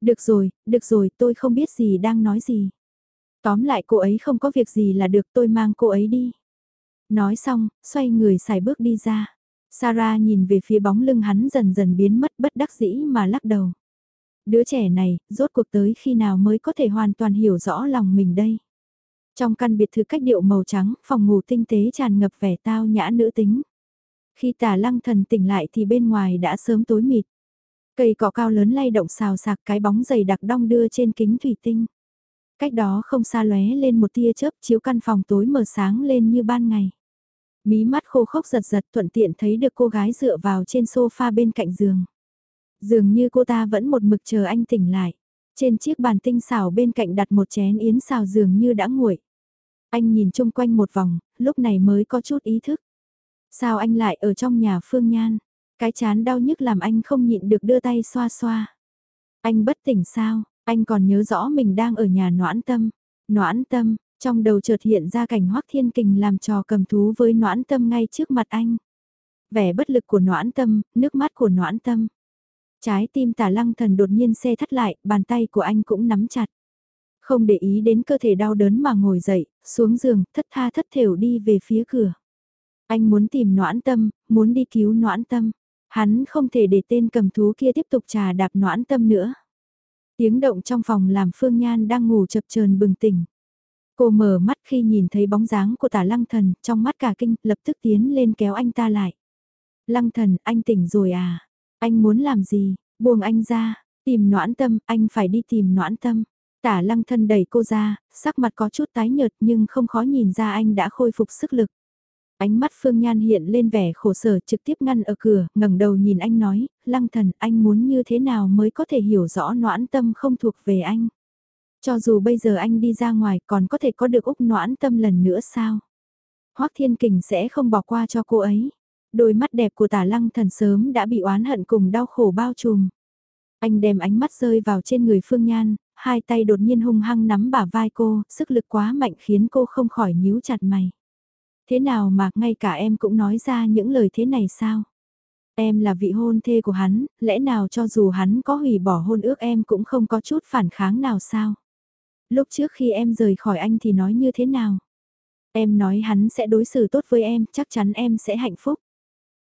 Được rồi, được rồi, tôi không biết gì đang nói gì. Tóm lại cô ấy không có việc gì là được tôi mang cô ấy đi. Nói xong, xoay người xài bước đi ra. Sarah nhìn về phía bóng lưng hắn dần dần biến mất bất đắc dĩ mà lắc đầu. Đứa trẻ này, rốt cuộc tới khi nào mới có thể hoàn toàn hiểu rõ lòng mình đây. Trong căn biệt thự cách điệu màu trắng, phòng ngủ tinh tế tràn ngập vẻ tao nhã nữ tính. Khi tả lăng thần tỉnh lại thì bên ngoài đã sớm tối mịt. Cây cỏ cao lớn lay động xào sạc cái bóng dày đặc đong đưa trên kính thủy tinh. Cách đó không xa lóe lên một tia chớp chiếu căn phòng tối mờ sáng lên như ban ngày. Mí mắt khô khốc giật giật thuận tiện thấy được cô gái dựa vào trên sofa bên cạnh giường. Dường như cô ta vẫn một mực chờ anh tỉnh lại. Trên chiếc bàn tinh xào bên cạnh đặt một chén yến xào dường như đã nguội. Anh nhìn chung quanh một vòng, lúc này mới có chút ý thức. Sao anh lại ở trong nhà Phương Nhan? Cái chán đau nhức làm anh không nhịn được đưa tay xoa xoa. Anh bất tỉnh sao? Anh còn nhớ rõ mình đang ở nhà noãn tâm. Noãn tâm, trong đầu chợt hiện ra cảnh Hoác Thiên Kình làm trò cầm thú với noãn tâm ngay trước mặt anh. Vẻ bất lực của noãn tâm, nước mắt của noãn tâm. Trái tim tả lăng thần đột nhiên xe thắt lại, bàn tay của anh cũng nắm chặt. Không để ý đến cơ thể đau đớn mà ngồi dậy, xuống giường, thất tha thất thểu đi về phía cửa. Anh muốn tìm noãn tâm, muốn đi cứu noãn tâm. Hắn không thể để tên cầm thú kia tiếp tục trà đạp noãn tâm nữa. Tiếng động trong phòng làm Phương Nhan đang ngủ chập chờn bừng tỉnh. Cô mở mắt khi nhìn thấy bóng dáng của tả lăng thần, trong mắt cả kinh, lập tức tiến lên kéo anh ta lại. Lăng thần, anh tỉnh rồi à? Anh muốn làm gì? Buông anh ra, tìm noãn tâm, anh phải đi tìm noãn tâm. Tả lăng thân đẩy cô ra, sắc mặt có chút tái nhợt nhưng không khó nhìn ra anh đã khôi phục sức lực. Ánh mắt Phương Nhan hiện lên vẻ khổ sở trực tiếp ngăn ở cửa, ngẩng đầu nhìn anh nói, lăng thần anh muốn như thế nào mới có thể hiểu rõ noãn tâm không thuộc về anh. Cho dù bây giờ anh đi ra ngoài còn có thể có được Úc noãn tâm lần nữa sao? Hoác Thiên Kình sẽ không bỏ qua cho cô ấy. Đôi mắt đẹp của tả lăng thần sớm đã bị oán hận cùng đau khổ bao trùm. Anh đem ánh mắt rơi vào trên người Phương Nhan, hai tay đột nhiên hung hăng nắm bả vai cô, sức lực quá mạnh khiến cô không khỏi nhíu chặt mày. Thế nào mà ngay cả em cũng nói ra những lời thế này sao? Em là vị hôn thê của hắn, lẽ nào cho dù hắn có hủy bỏ hôn ước em cũng không có chút phản kháng nào sao? Lúc trước khi em rời khỏi anh thì nói như thế nào? Em nói hắn sẽ đối xử tốt với em, chắc chắn em sẽ hạnh phúc.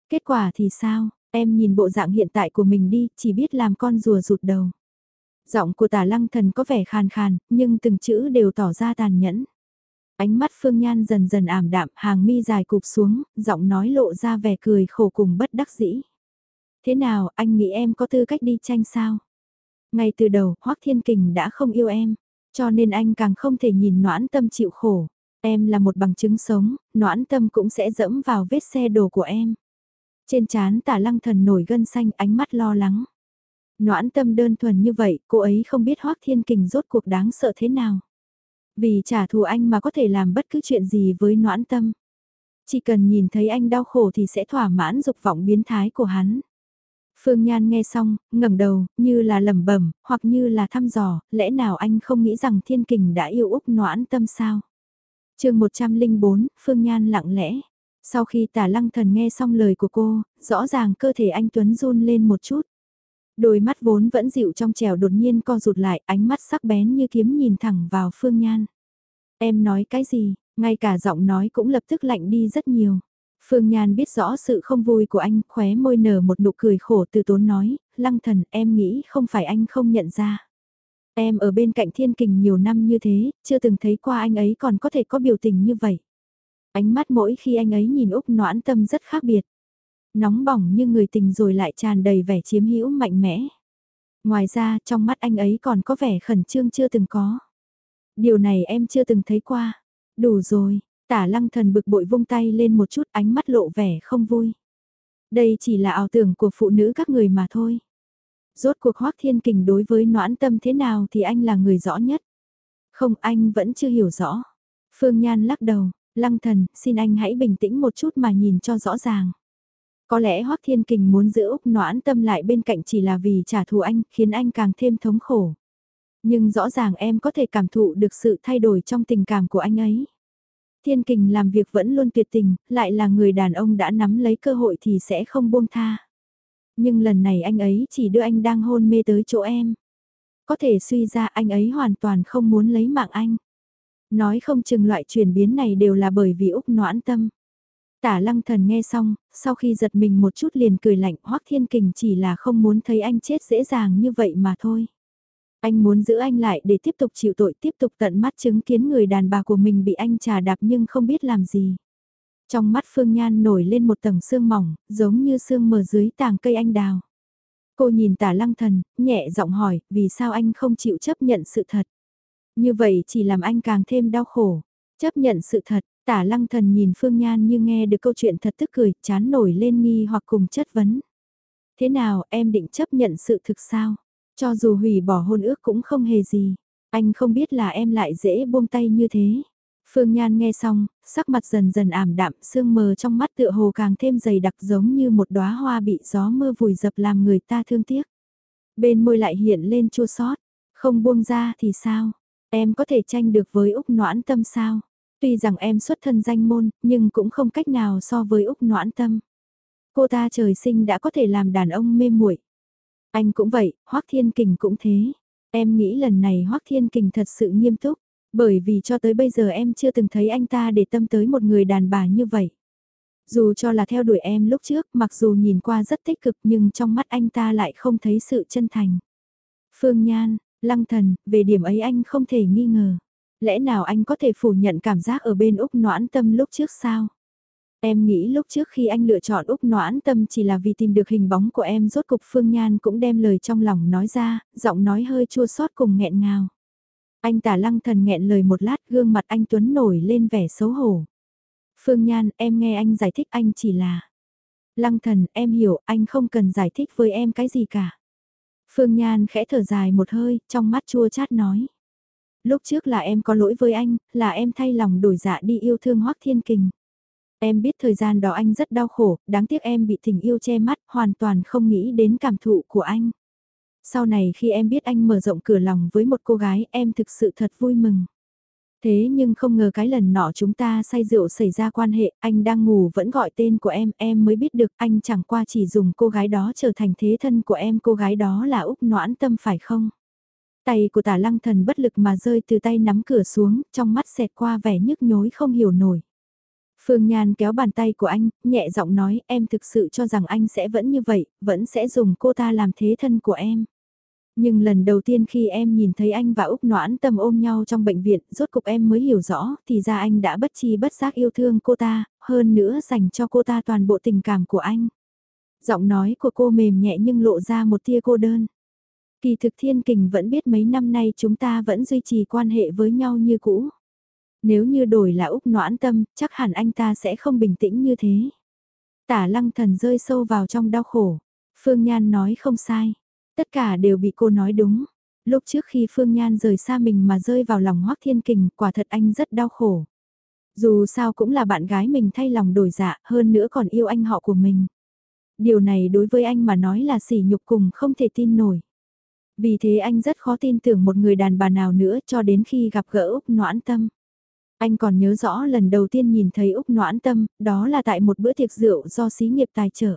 Kết quả thì sao? Em nhìn bộ dạng hiện tại của mình đi, chỉ biết làm con rùa rụt đầu. Giọng của tả lăng thần có vẻ khàn khàn, nhưng từng chữ đều tỏ ra tàn nhẫn. Ánh mắt Phương Nhan dần dần ảm đạm, hàng mi dài cụp xuống, giọng nói lộ ra vẻ cười khổ cùng bất đắc dĩ. Thế nào, anh nghĩ em có tư cách đi tranh sao? Ngay từ đầu, Hoác Thiên Kình đã không yêu em, cho nên anh càng không thể nhìn noãn tâm chịu khổ. Em là một bằng chứng sống, noãn tâm cũng sẽ dẫm vào vết xe đồ của em. Trên trán tả lăng thần nổi gân xanh ánh mắt lo lắng. Noãn tâm đơn thuần như vậy, cô ấy không biết Hoác Thiên Kình rốt cuộc đáng sợ thế nào. Vì trả thù anh mà có thể làm bất cứ chuyện gì với noãn tâm. Chỉ cần nhìn thấy anh đau khổ thì sẽ thỏa mãn dục vọng biến thái của hắn. Phương Nhan nghe xong, ngẩng đầu, như là lẩm bẩm, hoặc như là thăm dò, lẽ nào anh không nghĩ rằng Thiên Kình đã yêu Úc noãn tâm sao? chương 104, Phương Nhan lặng lẽ. Sau khi tả lăng thần nghe xong lời của cô, rõ ràng cơ thể anh Tuấn run lên một chút. Đôi mắt vốn vẫn dịu trong trèo đột nhiên co rụt lại, ánh mắt sắc bén như kiếm nhìn thẳng vào Phương Nhan. Em nói cái gì, ngay cả giọng nói cũng lập tức lạnh đi rất nhiều. Phương Nhan biết rõ sự không vui của anh, khóe môi nở một nụ cười khổ từ tốn nói, lăng thần em nghĩ không phải anh không nhận ra. Em ở bên cạnh thiên kình nhiều năm như thế, chưa từng thấy qua anh ấy còn có thể có biểu tình như vậy. Ánh mắt mỗi khi anh ấy nhìn Úc noãn tâm rất khác biệt. Nóng bỏng như người tình rồi lại tràn đầy vẻ chiếm hữu mạnh mẽ. Ngoài ra trong mắt anh ấy còn có vẻ khẩn trương chưa từng có. Điều này em chưa từng thấy qua. Đủ rồi, tả lăng thần bực bội vung tay lên một chút ánh mắt lộ vẻ không vui. Đây chỉ là ảo tưởng của phụ nữ các người mà thôi. Rốt cuộc hoác thiên kình đối với noãn tâm thế nào thì anh là người rõ nhất. Không anh vẫn chưa hiểu rõ. Phương Nhan lắc đầu, lăng thần, xin anh hãy bình tĩnh một chút mà nhìn cho rõ ràng. Có lẽ Hoác Thiên Kình muốn giữ Úc noãn tâm lại bên cạnh chỉ là vì trả thù anh, khiến anh càng thêm thống khổ. Nhưng rõ ràng em có thể cảm thụ được sự thay đổi trong tình cảm của anh ấy. Thiên Kình làm việc vẫn luôn tuyệt tình, lại là người đàn ông đã nắm lấy cơ hội thì sẽ không buông tha. Nhưng lần này anh ấy chỉ đưa anh đang hôn mê tới chỗ em. Có thể suy ra anh ấy hoàn toàn không muốn lấy mạng anh. Nói không chừng loại chuyển biến này đều là bởi vì Úc noãn tâm. Tả lăng thần nghe xong, sau khi giật mình một chút liền cười lạnh Hoác Thiên Kình chỉ là không muốn thấy anh chết dễ dàng như vậy mà thôi. Anh muốn giữ anh lại để tiếp tục chịu tội tiếp tục tận mắt chứng kiến người đàn bà của mình bị anh trà đạp nhưng không biết làm gì. Trong mắt Phương Nhan nổi lên một tầng sương mỏng, giống như sương mờ dưới tàng cây anh đào. Cô nhìn tả lăng thần, nhẹ giọng hỏi, vì sao anh không chịu chấp nhận sự thật? Như vậy chỉ làm anh càng thêm đau khổ. Chấp nhận sự thật, tả lăng thần nhìn Phương Nhan như nghe được câu chuyện thật tức cười, chán nổi lên nghi hoặc cùng chất vấn. Thế nào em định chấp nhận sự thực sao? Cho dù hủy bỏ hôn ước cũng không hề gì. Anh không biết là em lại dễ buông tay như thế. Phương Nhan nghe xong, sắc mặt dần dần ảm đạm, sương mờ trong mắt tựa hồ càng thêm dày đặc giống như một đóa hoa bị gió mưa vùi dập làm người ta thương tiếc. Bên môi lại hiện lên chua sót, không buông ra thì sao? Em có thể tranh được với Úc Noãn Tâm sao? Tuy rằng em xuất thân danh môn, nhưng cũng không cách nào so với Úc Noãn Tâm. Cô ta trời sinh đã có thể làm đàn ông mê muội. Anh cũng vậy, Hoắc Thiên Kình cũng thế. Em nghĩ lần này Hoắc Thiên Kình thật sự nghiêm túc, bởi vì cho tới bây giờ em chưa từng thấy anh ta để tâm tới một người đàn bà như vậy. Dù cho là theo đuổi em lúc trước, mặc dù nhìn qua rất tích cực nhưng trong mắt anh ta lại không thấy sự chân thành. Phương Nhan, Lăng Thần, về điểm ấy anh không thể nghi ngờ. Lẽ nào anh có thể phủ nhận cảm giác ở bên Úc noãn tâm lúc trước sao? Em nghĩ lúc trước khi anh lựa chọn Úc Noãn Tâm chỉ là vì tìm được hình bóng của em rốt cục Phương Nhan cũng đem lời trong lòng nói ra, giọng nói hơi chua xót cùng nghẹn ngào. Anh tả lăng thần nghẹn lời một lát gương mặt anh Tuấn nổi lên vẻ xấu hổ. Phương Nhan, em nghe anh giải thích anh chỉ là... Lăng thần, em hiểu, anh không cần giải thích với em cái gì cả. Phương Nhan khẽ thở dài một hơi, trong mắt chua chát nói. Lúc trước là em có lỗi với anh, là em thay lòng đổi dạ đi yêu thương Hoác Thiên Kình. Em biết thời gian đó anh rất đau khổ, đáng tiếc em bị tình yêu che mắt, hoàn toàn không nghĩ đến cảm thụ của anh. Sau này khi em biết anh mở rộng cửa lòng với một cô gái, em thực sự thật vui mừng. Thế nhưng không ngờ cái lần nọ chúng ta say rượu xảy ra quan hệ, anh đang ngủ vẫn gọi tên của em, em mới biết được anh chẳng qua chỉ dùng cô gái đó trở thành thế thân của em, cô gái đó là Úc Noãn Tâm phải không? Tay của tả lăng thần bất lực mà rơi từ tay nắm cửa xuống, trong mắt xẹt qua vẻ nhức nhối không hiểu nổi. Phương Nhan kéo bàn tay của anh, nhẹ giọng nói em thực sự cho rằng anh sẽ vẫn như vậy, vẫn sẽ dùng cô ta làm thế thân của em. Nhưng lần đầu tiên khi em nhìn thấy anh và Úc Noãn tâm ôm nhau trong bệnh viện, rốt cục em mới hiểu rõ, thì ra anh đã bất chi bất giác yêu thương cô ta, hơn nữa dành cho cô ta toàn bộ tình cảm của anh. Giọng nói của cô mềm nhẹ nhưng lộ ra một tia cô đơn. Kỳ thực thiên kình vẫn biết mấy năm nay chúng ta vẫn duy trì quan hệ với nhau như cũ. Nếu như đổi là Úc noãn tâm, chắc hẳn anh ta sẽ không bình tĩnh như thế. Tả lăng thần rơi sâu vào trong đau khổ. Phương Nhan nói không sai. Tất cả đều bị cô nói đúng. Lúc trước khi Phương Nhan rời xa mình mà rơi vào lòng Hoác Thiên Kình, quả thật anh rất đau khổ. Dù sao cũng là bạn gái mình thay lòng đổi dạ, hơn nữa còn yêu anh họ của mình. Điều này đối với anh mà nói là sỉ nhục cùng không thể tin nổi. Vì thế anh rất khó tin tưởng một người đàn bà nào nữa cho đến khi gặp gỡ Úc Noãn Tâm. Anh còn nhớ rõ lần đầu tiên nhìn thấy Úc Noãn Tâm, đó là tại một bữa tiệc rượu do xí nghiệp tài trợ.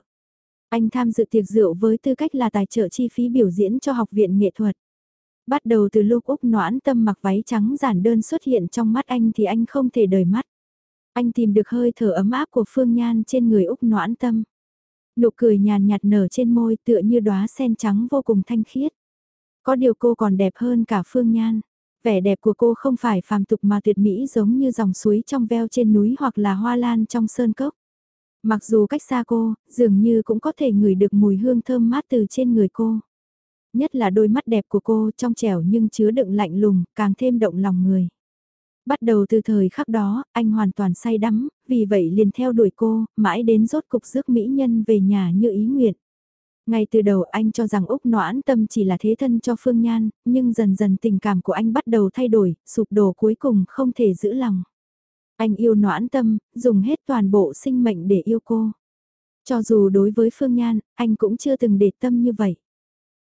Anh tham dự tiệc rượu với tư cách là tài trợ chi phí biểu diễn cho học viện nghệ thuật. Bắt đầu từ lúc Úc Noãn Tâm mặc váy trắng giản đơn xuất hiện trong mắt anh thì anh không thể đời mắt. Anh tìm được hơi thở ấm áp của Phương Nhan trên người Úc Noãn Tâm. Nụ cười nhàn nhạt nở trên môi tựa như đóa sen trắng vô cùng thanh khiết. Có điều cô còn đẹp hơn cả Phương Nhan. Vẻ đẹp của cô không phải phàm tục mà tuyệt mỹ giống như dòng suối trong veo trên núi hoặc là hoa lan trong sơn cốc. Mặc dù cách xa cô, dường như cũng có thể ngửi được mùi hương thơm mát từ trên người cô. Nhất là đôi mắt đẹp của cô trong trẻo nhưng chứa đựng lạnh lùng, càng thêm động lòng người. Bắt đầu từ thời khắc đó, anh hoàn toàn say đắm, vì vậy liền theo đuổi cô, mãi đến rốt cục rước mỹ nhân về nhà như ý nguyện. Ngay từ đầu anh cho rằng Úc Noãn Tâm chỉ là thế thân cho Phương Nhan, nhưng dần dần tình cảm của anh bắt đầu thay đổi, sụp đổ cuối cùng không thể giữ lòng. Anh yêu Noãn Tâm, dùng hết toàn bộ sinh mệnh để yêu cô. Cho dù đối với Phương Nhan, anh cũng chưa từng để tâm như vậy.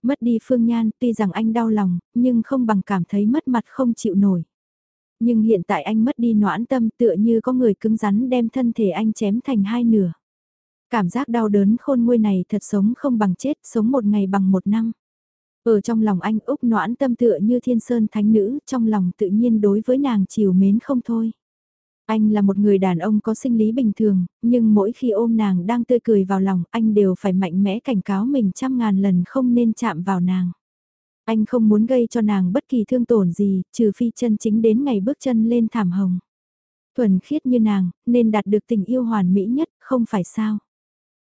Mất đi Phương Nhan, tuy rằng anh đau lòng, nhưng không bằng cảm thấy mất mặt không chịu nổi. Nhưng hiện tại anh mất đi noãn tâm tựa như có người cứng rắn đem thân thể anh chém thành hai nửa. Cảm giác đau đớn khôn nguôi này thật sống không bằng chết, sống một ngày bằng một năm. Ở trong lòng anh Úc noãn tâm tựa như thiên sơn thánh nữ, trong lòng tự nhiên đối với nàng chiều mến không thôi. Anh là một người đàn ông có sinh lý bình thường, nhưng mỗi khi ôm nàng đang tươi cười vào lòng, anh đều phải mạnh mẽ cảnh cáo mình trăm ngàn lần không nên chạm vào nàng. Anh không muốn gây cho nàng bất kỳ thương tổn gì, trừ phi chân chính đến ngày bước chân lên thảm hồng. Thuần khiết như nàng, nên đạt được tình yêu hoàn mỹ nhất, không phải sao.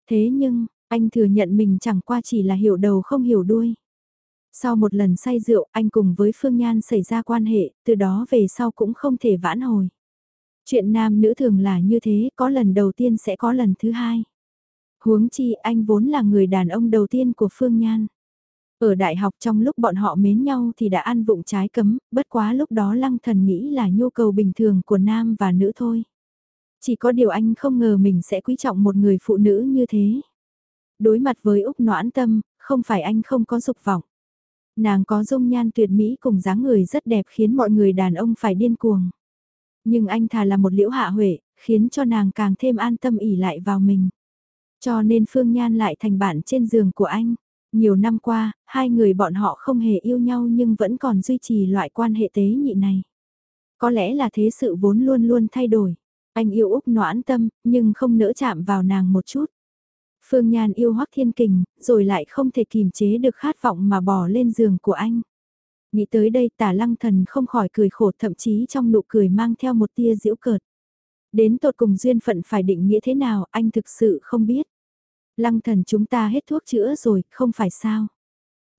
Thế nhưng, anh thừa nhận mình chẳng qua chỉ là hiểu đầu không hiểu đuôi. Sau một lần say rượu, anh cùng với Phương Nhan xảy ra quan hệ, từ đó về sau cũng không thể vãn hồi. Chuyện nam nữ thường là như thế, có lần đầu tiên sẽ có lần thứ hai. Huống chi anh vốn là người đàn ông đầu tiên của Phương Nhan. Ở đại học trong lúc bọn họ mến nhau thì đã ăn vụng trái cấm, bất quá lúc đó lăng thần nghĩ là nhu cầu bình thường của nam và nữ thôi. Chỉ có điều anh không ngờ mình sẽ quý trọng một người phụ nữ như thế. Đối mặt với Úc noãn tâm, không phải anh không có dục vọng. Nàng có dung nhan tuyệt mỹ cùng dáng người rất đẹp khiến mọi người đàn ông phải điên cuồng. Nhưng anh thà là một liễu hạ huệ, khiến cho nàng càng thêm an tâm ỉ lại vào mình. Cho nên Phương Nhan lại thành bạn trên giường của anh. Nhiều năm qua, hai người bọn họ không hề yêu nhau nhưng vẫn còn duy trì loại quan hệ tế nhị này. Có lẽ là thế sự vốn luôn luôn thay đổi. Anh yêu Úc noãn tâm, nhưng không nỡ chạm vào nàng một chút. Phương Nhan yêu Hoắc Thiên Kình, rồi lại không thể kìm chế được khát vọng mà bỏ lên giường của anh. Nghĩ tới đây tả lăng thần không khỏi cười khổ thậm chí trong nụ cười mang theo một tia diễu cợt. Đến tột cùng duyên phận phải định nghĩa thế nào anh thực sự không biết. Lăng thần chúng ta hết thuốc chữa rồi, không phải sao.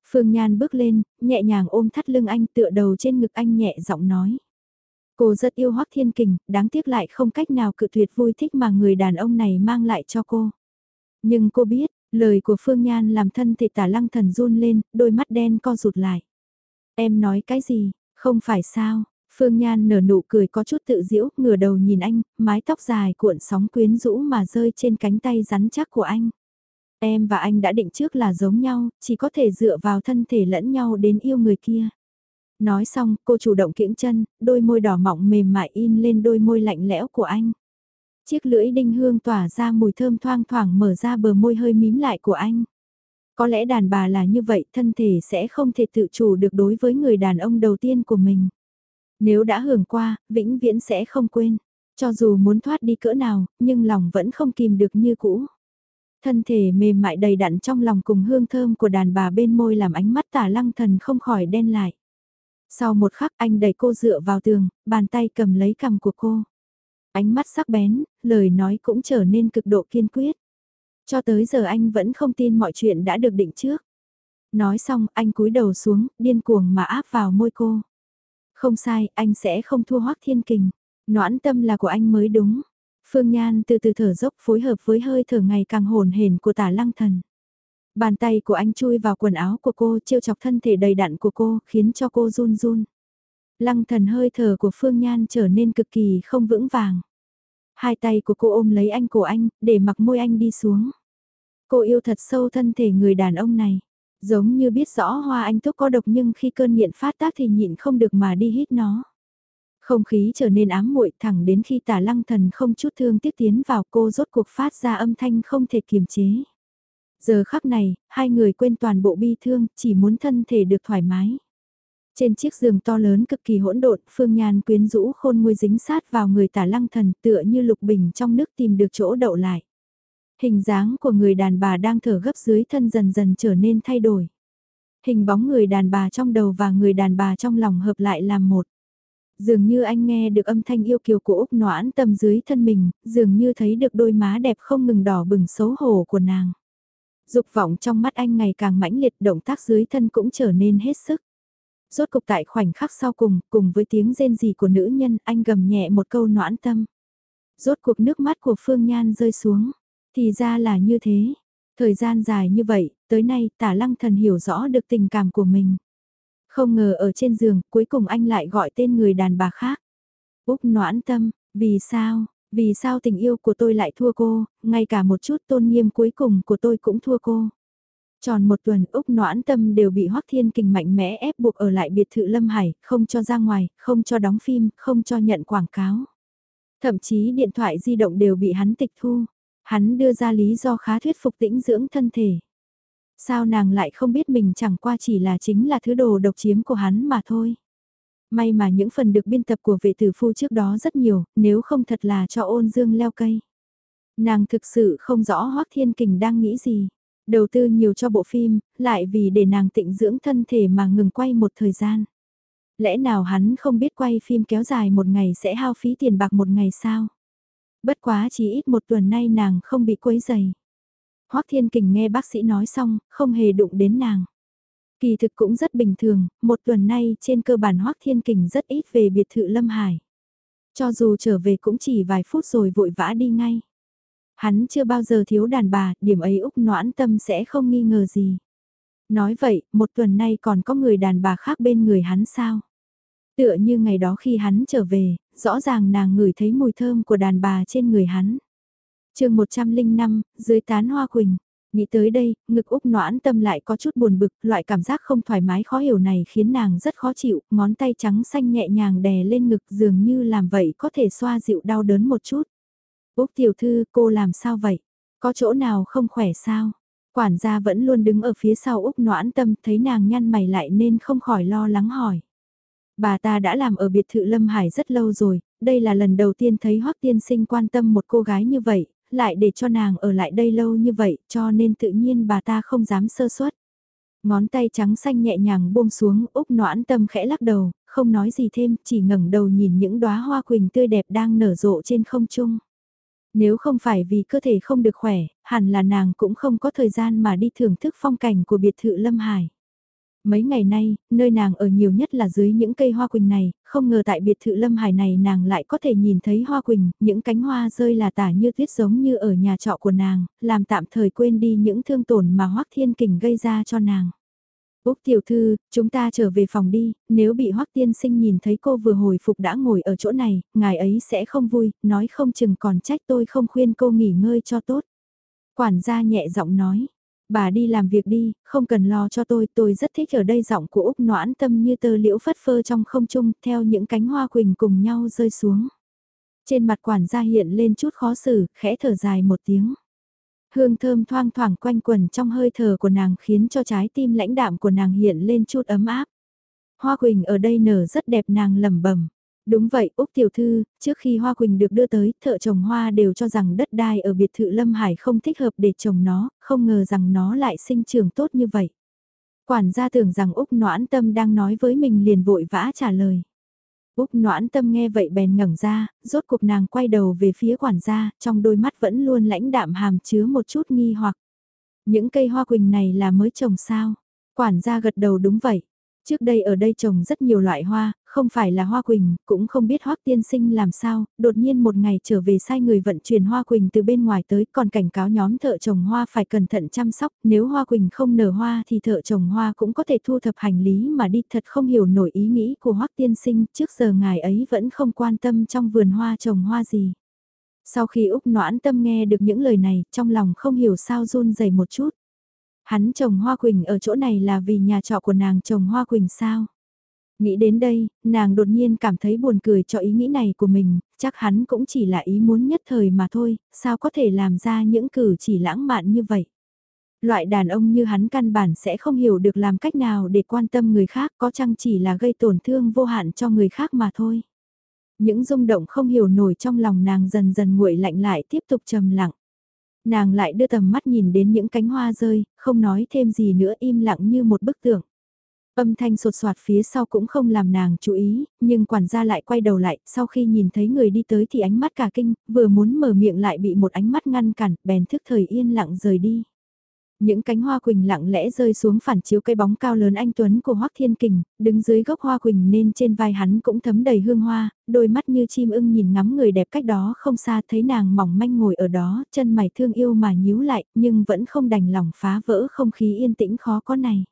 Phương Nhan bước lên, nhẹ nhàng ôm thắt lưng anh tựa đầu trên ngực anh nhẹ giọng nói. Cô rất yêu Hoắc Thiên Kình, đáng tiếc lại không cách nào cự tuyệt vui thích mà người đàn ông này mang lại cho cô. Nhưng cô biết, lời của Phương Nhan làm thân thể tả lăng thần run lên, đôi mắt đen co rụt lại. Em nói cái gì, không phải sao, Phương Nhan nở nụ cười có chút tự diễu, ngửa đầu nhìn anh, mái tóc dài cuộn sóng quyến rũ mà rơi trên cánh tay rắn chắc của anh. Em và anh đã định trước là giống nhau, chỉ có thể dựa vào thân thể lẫn nhau đến yêu người kia. Nói xong, cô chủ động kiễng chân, đôi môi đỏ mọng mềm mại in lên đôi môi lạnh lẽo của anh. Chiếc lưỡi đinh hương tỏa ra mùi thơm thoang thoảng mở ra bờ môi hơi mím lại của anh. Có lẽ đàn bà là như vậy, thân thể sẽ không thể tự chủ được đối với người đàn ông đầu tiên của mình. Nếu đã hưởng qua, vĩnh viễn sẽ không quên. Cho dù muốn thoát đi cỡ nào, nhưng lòng vẫn không kìm được như cũ. Thân thể mềm mại đầy đặn trong lòng cùng hương thơm của đàn bà bên môi làm ánh mắt tả lăng thần không khỏi đen lại. Sau một khắc anh đẩy cô dựa vào tường, bàn tay cầm lấy cằm của cô. Ánh mắt sắc bén, lời nói cũng trở nên cực độ kiên quyết. Cho tới giờ anh vẫn không tin mọi chuyện đã được định trước. Nói xong anh cúi đầu xuống, điên cuồng mà áp vào môi cô. Không sai, anh sẽ không thua hoắc thiên kình. Noãn tâm là của anh mới đúng. Phương Nhan từ từ thở dốc phối hợp với hơi thở ngày càng hồn hển của tả lăng thần. Bàn tay của anh chui vào quần áo của cô trêu chọc thân thể đầy đặn của cô khiến cho cô run run. Lăng thần hơi thở của Phương Nhan trở nên cực kỳ không vững vàng. Hai tay của cô ôm lấy anh cổ anh, để mặc môi anh đi xuống. Cô yêu thật sâu thân thể người đàn ông này. Giống như biết rõ hoa anh túc có độc nhưng khi cơn nghiện phát tác thì nhịn không được mà đi hít nó. Không khí trở nên ám muội thẳng đến khi tả lăng thần không chút thương tiếc tiến vào cô rốt cuộc phát ra âm thanh không thể kiềm chế. Giờ khắc này, hai người quên toàn bộ bi thương, chỉ muốn thân thể được thoải mái. Trên chiếc giường to lớn cực kỳ hỗn độn, Phương Nhan quyến rũ khôn môi dính sát vào người tả lăng thần tựa như lục bình trong nước tìm được chỗ đậu lại. Hình dáng của người đàn bà đang thở gấp dưới thân dần dần trở nên thay đổi. Hình bóng người đàn bà trong đầu và người đàn bà trong lòng hợp lại làm một. Dường như anh nghe được âm thanh yêu kiều của Úc noãn tâm dưới thân mình, dường như thấy được đôi má đẹp không ngừng đỏ bừng xấu hổ của nàng. Dục vọng trong mắt anh ngày càng mãnh liệt động tác dưới thân cũng trở nên hết sức. Rốt cục tại khoảnh khắc sau cùng, cùng với tiếng rên rỉ của nữ nhân, anh gầm nhẹ một câu noãn tâm. Rốt cuộc nước mắt của Phương Nhan rơi xuống. Thì ra là như thế. Thời gian dài như vậy, tới nay tả lăng thần hiểu rõ được tình cảm của mình. Không ngờ ở trên giường, cuối cùng anh lại gọi tên người đàn bà khác. Úc noãn tâm, vì sao, vì sao tình yêu của tôi lại thua cô, ngay cả một chút tôn nghiêm cuối cùng của tôi cũng thua cô. Tròn một tuần Úc noãn tâm đều bị Hoắc Thiên Kình mạnh mẽ ép buộc ở lại biệt thự Lâm Hải, không cho ra ngoài, không cho đóng phim, không cho nhận quảng cáo. Thậm chí điện thoại di động đều bị hắn tịch thu. Hắn đưa ra lý do khá thuyết phục tĩnh dưỡng thân thể. Sao nàng lại không biết mình chẳng qua chỉ là chính là thứ đồ độc chiếm của hắn mà thôi. May mà những phần được biên tập của vệ tử phu trước đó rất nhiều, nếu không thật là cho ôn dương leo cây. Nàng thực sự không rõ Hoác Thiên Kình đang nghĩ gì. Đầu tư nhiều cho bộ phim, lại vì để nàng tịnh dưỡng thân thể mà ngừng quay một thời gian. Lẽ nào hắn không biết quay phim kéo dài một ngày sẽ hao phí tiền bạc một ngày sao? Bất quá chỉ ít một tuần nay nàng không bị quấy dày. Hoác Thiên Kình nghe bác sĩ nói xong, không hề đụng đến nàng. Kỳ thực cũng rất bình thường, một tuần nay trên cơ bản Hoác Thiên Kình rất ít về biệt thự Lâm Hải. Cho dù trở về cũng chỉ vài phút rồi vội vã đi ngay. Hắn chưa bao giờ thiếu đàn bà, điểm ấy Úc noãn tâm sẽ không nghi ngờ gì. Nói vậy, một tuần nay còn có người đàn bà khác bên người hắn sao? Tựa như ngày đó khi hắn trở về, rõ ràng nàng ngửi thấy mùi thơm của đàn bà trên người hắn. chương 105, dưới tán hoa quỳnh. Nghĩ tới đây, ngực Úc noãn tâm lại có chút buồn bực, loại cảm giác không thoải mái khó hiểu này khiến nàng rất khó chịu, ngón tay trắng xanh nhẹ nhàng đè lên ngực dường như làm vậy có thể xoa dịu đau đớn một chút. Úc tiểu thư, cô làm sao vậy? Có chỗ nào không khỏe sao? Quản gia vẫn luôn đứng ở phía sau Úc noãn tâm thấy nàng nhăn mày lại nên không khỏi lo lắng hỏi. Bà ta đã làm ở biệt thự Lâm Hải rất lâu rồi, đây là lần đầu tiên thấy Hoắc tiên sinh quan tâm một cô gái như vậy, lại để cho nàng ở lại đây lâu như vậy, cho nên tự nhiên bà ta không dám sơ suất. Ngón tay trắng xanh nhẹ nhàng buông xuống, Úc noãn tâm khẽ lắc đầu, không nói gì thêm, chỉ ngẩng đầu nhìn những đóa hoa quỳnh tươi đẹp đang nở rộ trên không trung. Nếu không phải vì cơ thể không được khỏe, hẳn là nàng cũng không có thời gian mà đi thưởng thức phong cảnh của biệt thự Lâm Hải. Mấy ngày nay, nơi nàng ở nhiều nhất là dưới những cây hoa quỳnh này, không ngờ tại biệt thự Lâm Hải này nàng lại có thể nhìn thấy hoa quỳnh, những cánh hoa rơi là tả như tuyết giống như ở nhà trọ của nàng, làm tạm thời quên đi những thương tổn mà Hoắc Thiên Kình gây ra cho nàng. Úc tiểu thư, chúng ta trở về phòng đi, nếu bị Hoắc tiên sinh nhìn thấy cô vừa hồi phục đã ngồi ở chỗ này, ngài ấy sẽ không vui, nói không chừng còn trách tôi không khuyên cô nghỉ ngơi cho tốt. Quản gia nhẹ giọng nói, bà đi làm việc đi, không cần lo cho tôi, tôi rất thích ở đây giọng của Úc noãn tâm như tơ liễu phất phơ trong không trung, theo những cánh hoa quỳnh cùng nhau rơi xuống. Trên mặt quản gia hiện lên chút khó xử, khẽ thở dài một tiếng. Hương thơm thoang thoảng quanh quần trong hơi thở của nàng khiến cho trái tim lãnh đạm của nàng hiện lên chút ấm áp. Hoa quỳnh ở đây nở rất đẹp nàng lẩm bẩm. Đúng vậy, Úc Tiểu Thư, trước khi Hoa Quỳnh được đưa tới, thợ trồng hoa đều cho rằng đất đai ở biệt thự Lâm Hải không thích hợp để trồng nó, không ngờ rằng nó lại sinh trưởng tốt như vậy. Quản gia tưởng rằng Úc Noãn Tâm đang nói với mình liền vội vã trả lời. Úc Noãn Tâm nghe vậy bèn ngẩng ra, rốt cuộc nàng quay đầu về phía quản gia, trong đôi mắt vẫn luôn lãnh đạm hàm chứa một chút nghi hoặc. Những cây hoa quỳnh này là mới trồng sao? Quản gia gật đầu đúng vậy. Trước đây ở đây trồng rất nhiều loại hoa, không phải là hoa quỳnh, cũng không biết hoác tiên sinh làm sao, đột nhiên một ngày trở về sai người vận chuyển hoa quỳnh từ bên ngoài tới, còn cảnh cáo nhóm thợ trồng hoa phải cẩn thận chăm sóc, nếu hoa quỳnh không nở hoa thì thợ trồng hoa cũng có thể thu thập hành lý mà đi thật không hiểu nổi ý nghĩ của hoác tiên sinh, trước giờ ngài ấy vẫn không quan tâm trong vườn hoa trồng hoa gì. Sau khi Úc noãn tâm nghe được những lời này, trong lòng không hiểu sao run dày một chút. Hắn trồng hoa quỳnh ở chỗ này là vì nhà trọ của nàng trồng hoa quỳnh sao? Nghĩ đến đây, nàng đột nhiên cảm thấy buồn cười cho ý nghĩ này của mình, chắc hắn cũng chỉ là ý muốn nhất thời mà thôi, sao có thể làm ra những cử chỉ lãng mạn như vậy. Loại đàn ông như hắn căn bản sẽ không hiểu được làm cách nào để quan tâm người khác có chăng chỉ là gây tổn thương vô hạn cho người khác mà thôi. Những rung động không hiểu nổi trong lòng nàng dần dần nguội lạnh lại tiếp tục trầm lặng. Nàng lại đưa tầm mắt nhìn đến những cánh hoa rơi, không nói thêm gì nữa im lặng như một bức tượng. Âm thanh sột soạt phía sau cũng không làm nàng chú ý, nhưng quản gia lại quay đầu lại, sau khi nhìn thấy người đi tới thì ánh mắt cả kinh, vừa muốn mở miệng lại bị một ánh mắt ngăn cản, bèn thức thời yên lặng rời đi. Những cánh hoa quỳnh lặng lẽ rơi xuống phản chiếu cây bóng cao lớn anh Tuấn của Hoắc Thiên Kình, đứng dưới gốc hoa quỳnh nên trên vai hắn cũng thấm đầy hương hoa, đôi mắt như chim ưng nhìn ngắm người đẹp cách đó không xa thấy nàng mỏng manh ngồi ở đó, chân mày thương yêu mà nhíu lại, nhưng vẫn không đành lòng phá vỡ không khí yên tĩnh khó có này.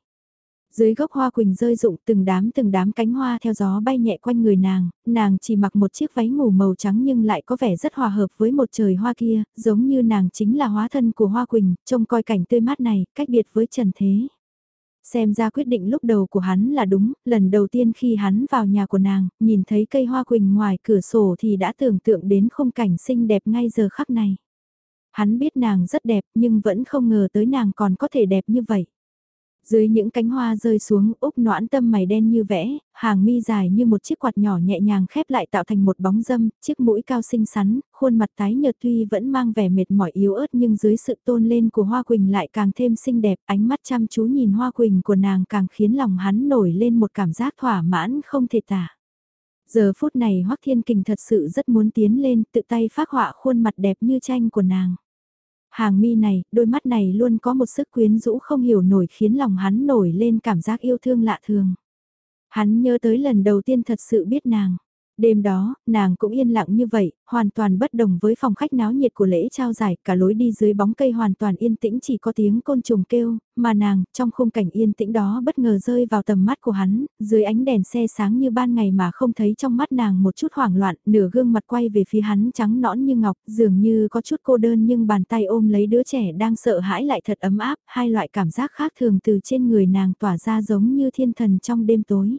Dưới gốc hoa quỳnh rơi rụng từng đám từng đám cánh hoa theo gió bay nhẹ quanh người nàng, nàng chỉ mặc một chiếc váy ngủ màu trắng nhưng lại có vẻ rất hòa hợp với một trời hoa kia, giống như nàng chính là hóa thân của hoa quỳnh, trông coi cảnh tươi mát này, cách biệt với trần thế. Xem ra quyết định lúc đầu của hắn là đúng, lần đầu tiên khi hắn vào nhà của nàng, nhìn thấy cây hoa quỳnh ngoài cửa sổ thì đã tưởng tượng đến khung cảnh xinh đẹp ngay giờ khắc này. Hắn biết nàng rất đẹp nhưng vẫn không ngờ tới nàng còn có thể đẹp như vậy. Dưới những cánh hoa rơi xuống, Úc noãn tâm mày đen như vẽ, hàng mi dài như một chiếc quạt nhỏ nhẹ nhàng khép lại tạo thành một bóng dâm, chiếc mũi cao xinh xắn, khuôn mặt tái nhợt tuy vẫn mang vẻ mệt mỏi yếu ớt nhưng dưới sự tôn lên của Hoa Quỳnh lại càng thêm xinh đẹp, ánh mắt chăm chú nhìn Hoa Quỳnh của nàng càng khiến lòng hắn nổi lên một cảm giác thỏa mãn không thể tả. Giờ phút này Hoắc Thiên Kình thật sự rất muốn tiến lên tự tay phát họa khuôn mặt đẹp như tranh của nàng. Hàng mi này, đôi mắt này luôn có một sức quyến rũ không hiểu nổi khiến lòng hắn nổi lên cảm giác yêu thương lạ thường. Hắn nhớ tới lần đầu tiên thật sự biết nàng. Đêm đó, nàng cũng yên lặng như vậy, hoàn toàn bất đồng với phòng khách náo nhiệt của lễ trao giải, cả lối đi dưới bóng cây hoàn toàn yên tĩnh chỉ có tiếng côn trùng kêu, mà nàng, trong khung cảnh yên tĩnh đó bất ngờ rơi vào tầm mắt của hắn, dưới ánh đèn xe sáng như ban ngày mà không thấy trong mắt nàng một chút hoảng loạn, nửa gương mặt quay về phía hắn trắng nõn như ngọc, dường như có chút cô đơn nhưng bàn tay ôm lấy đứa trẻ đang sợ hãi lại thật ấm áp, hai loại cảm giác khác thường từ trên người nàng tỏa ra giống như thiên thần trong đêm tối.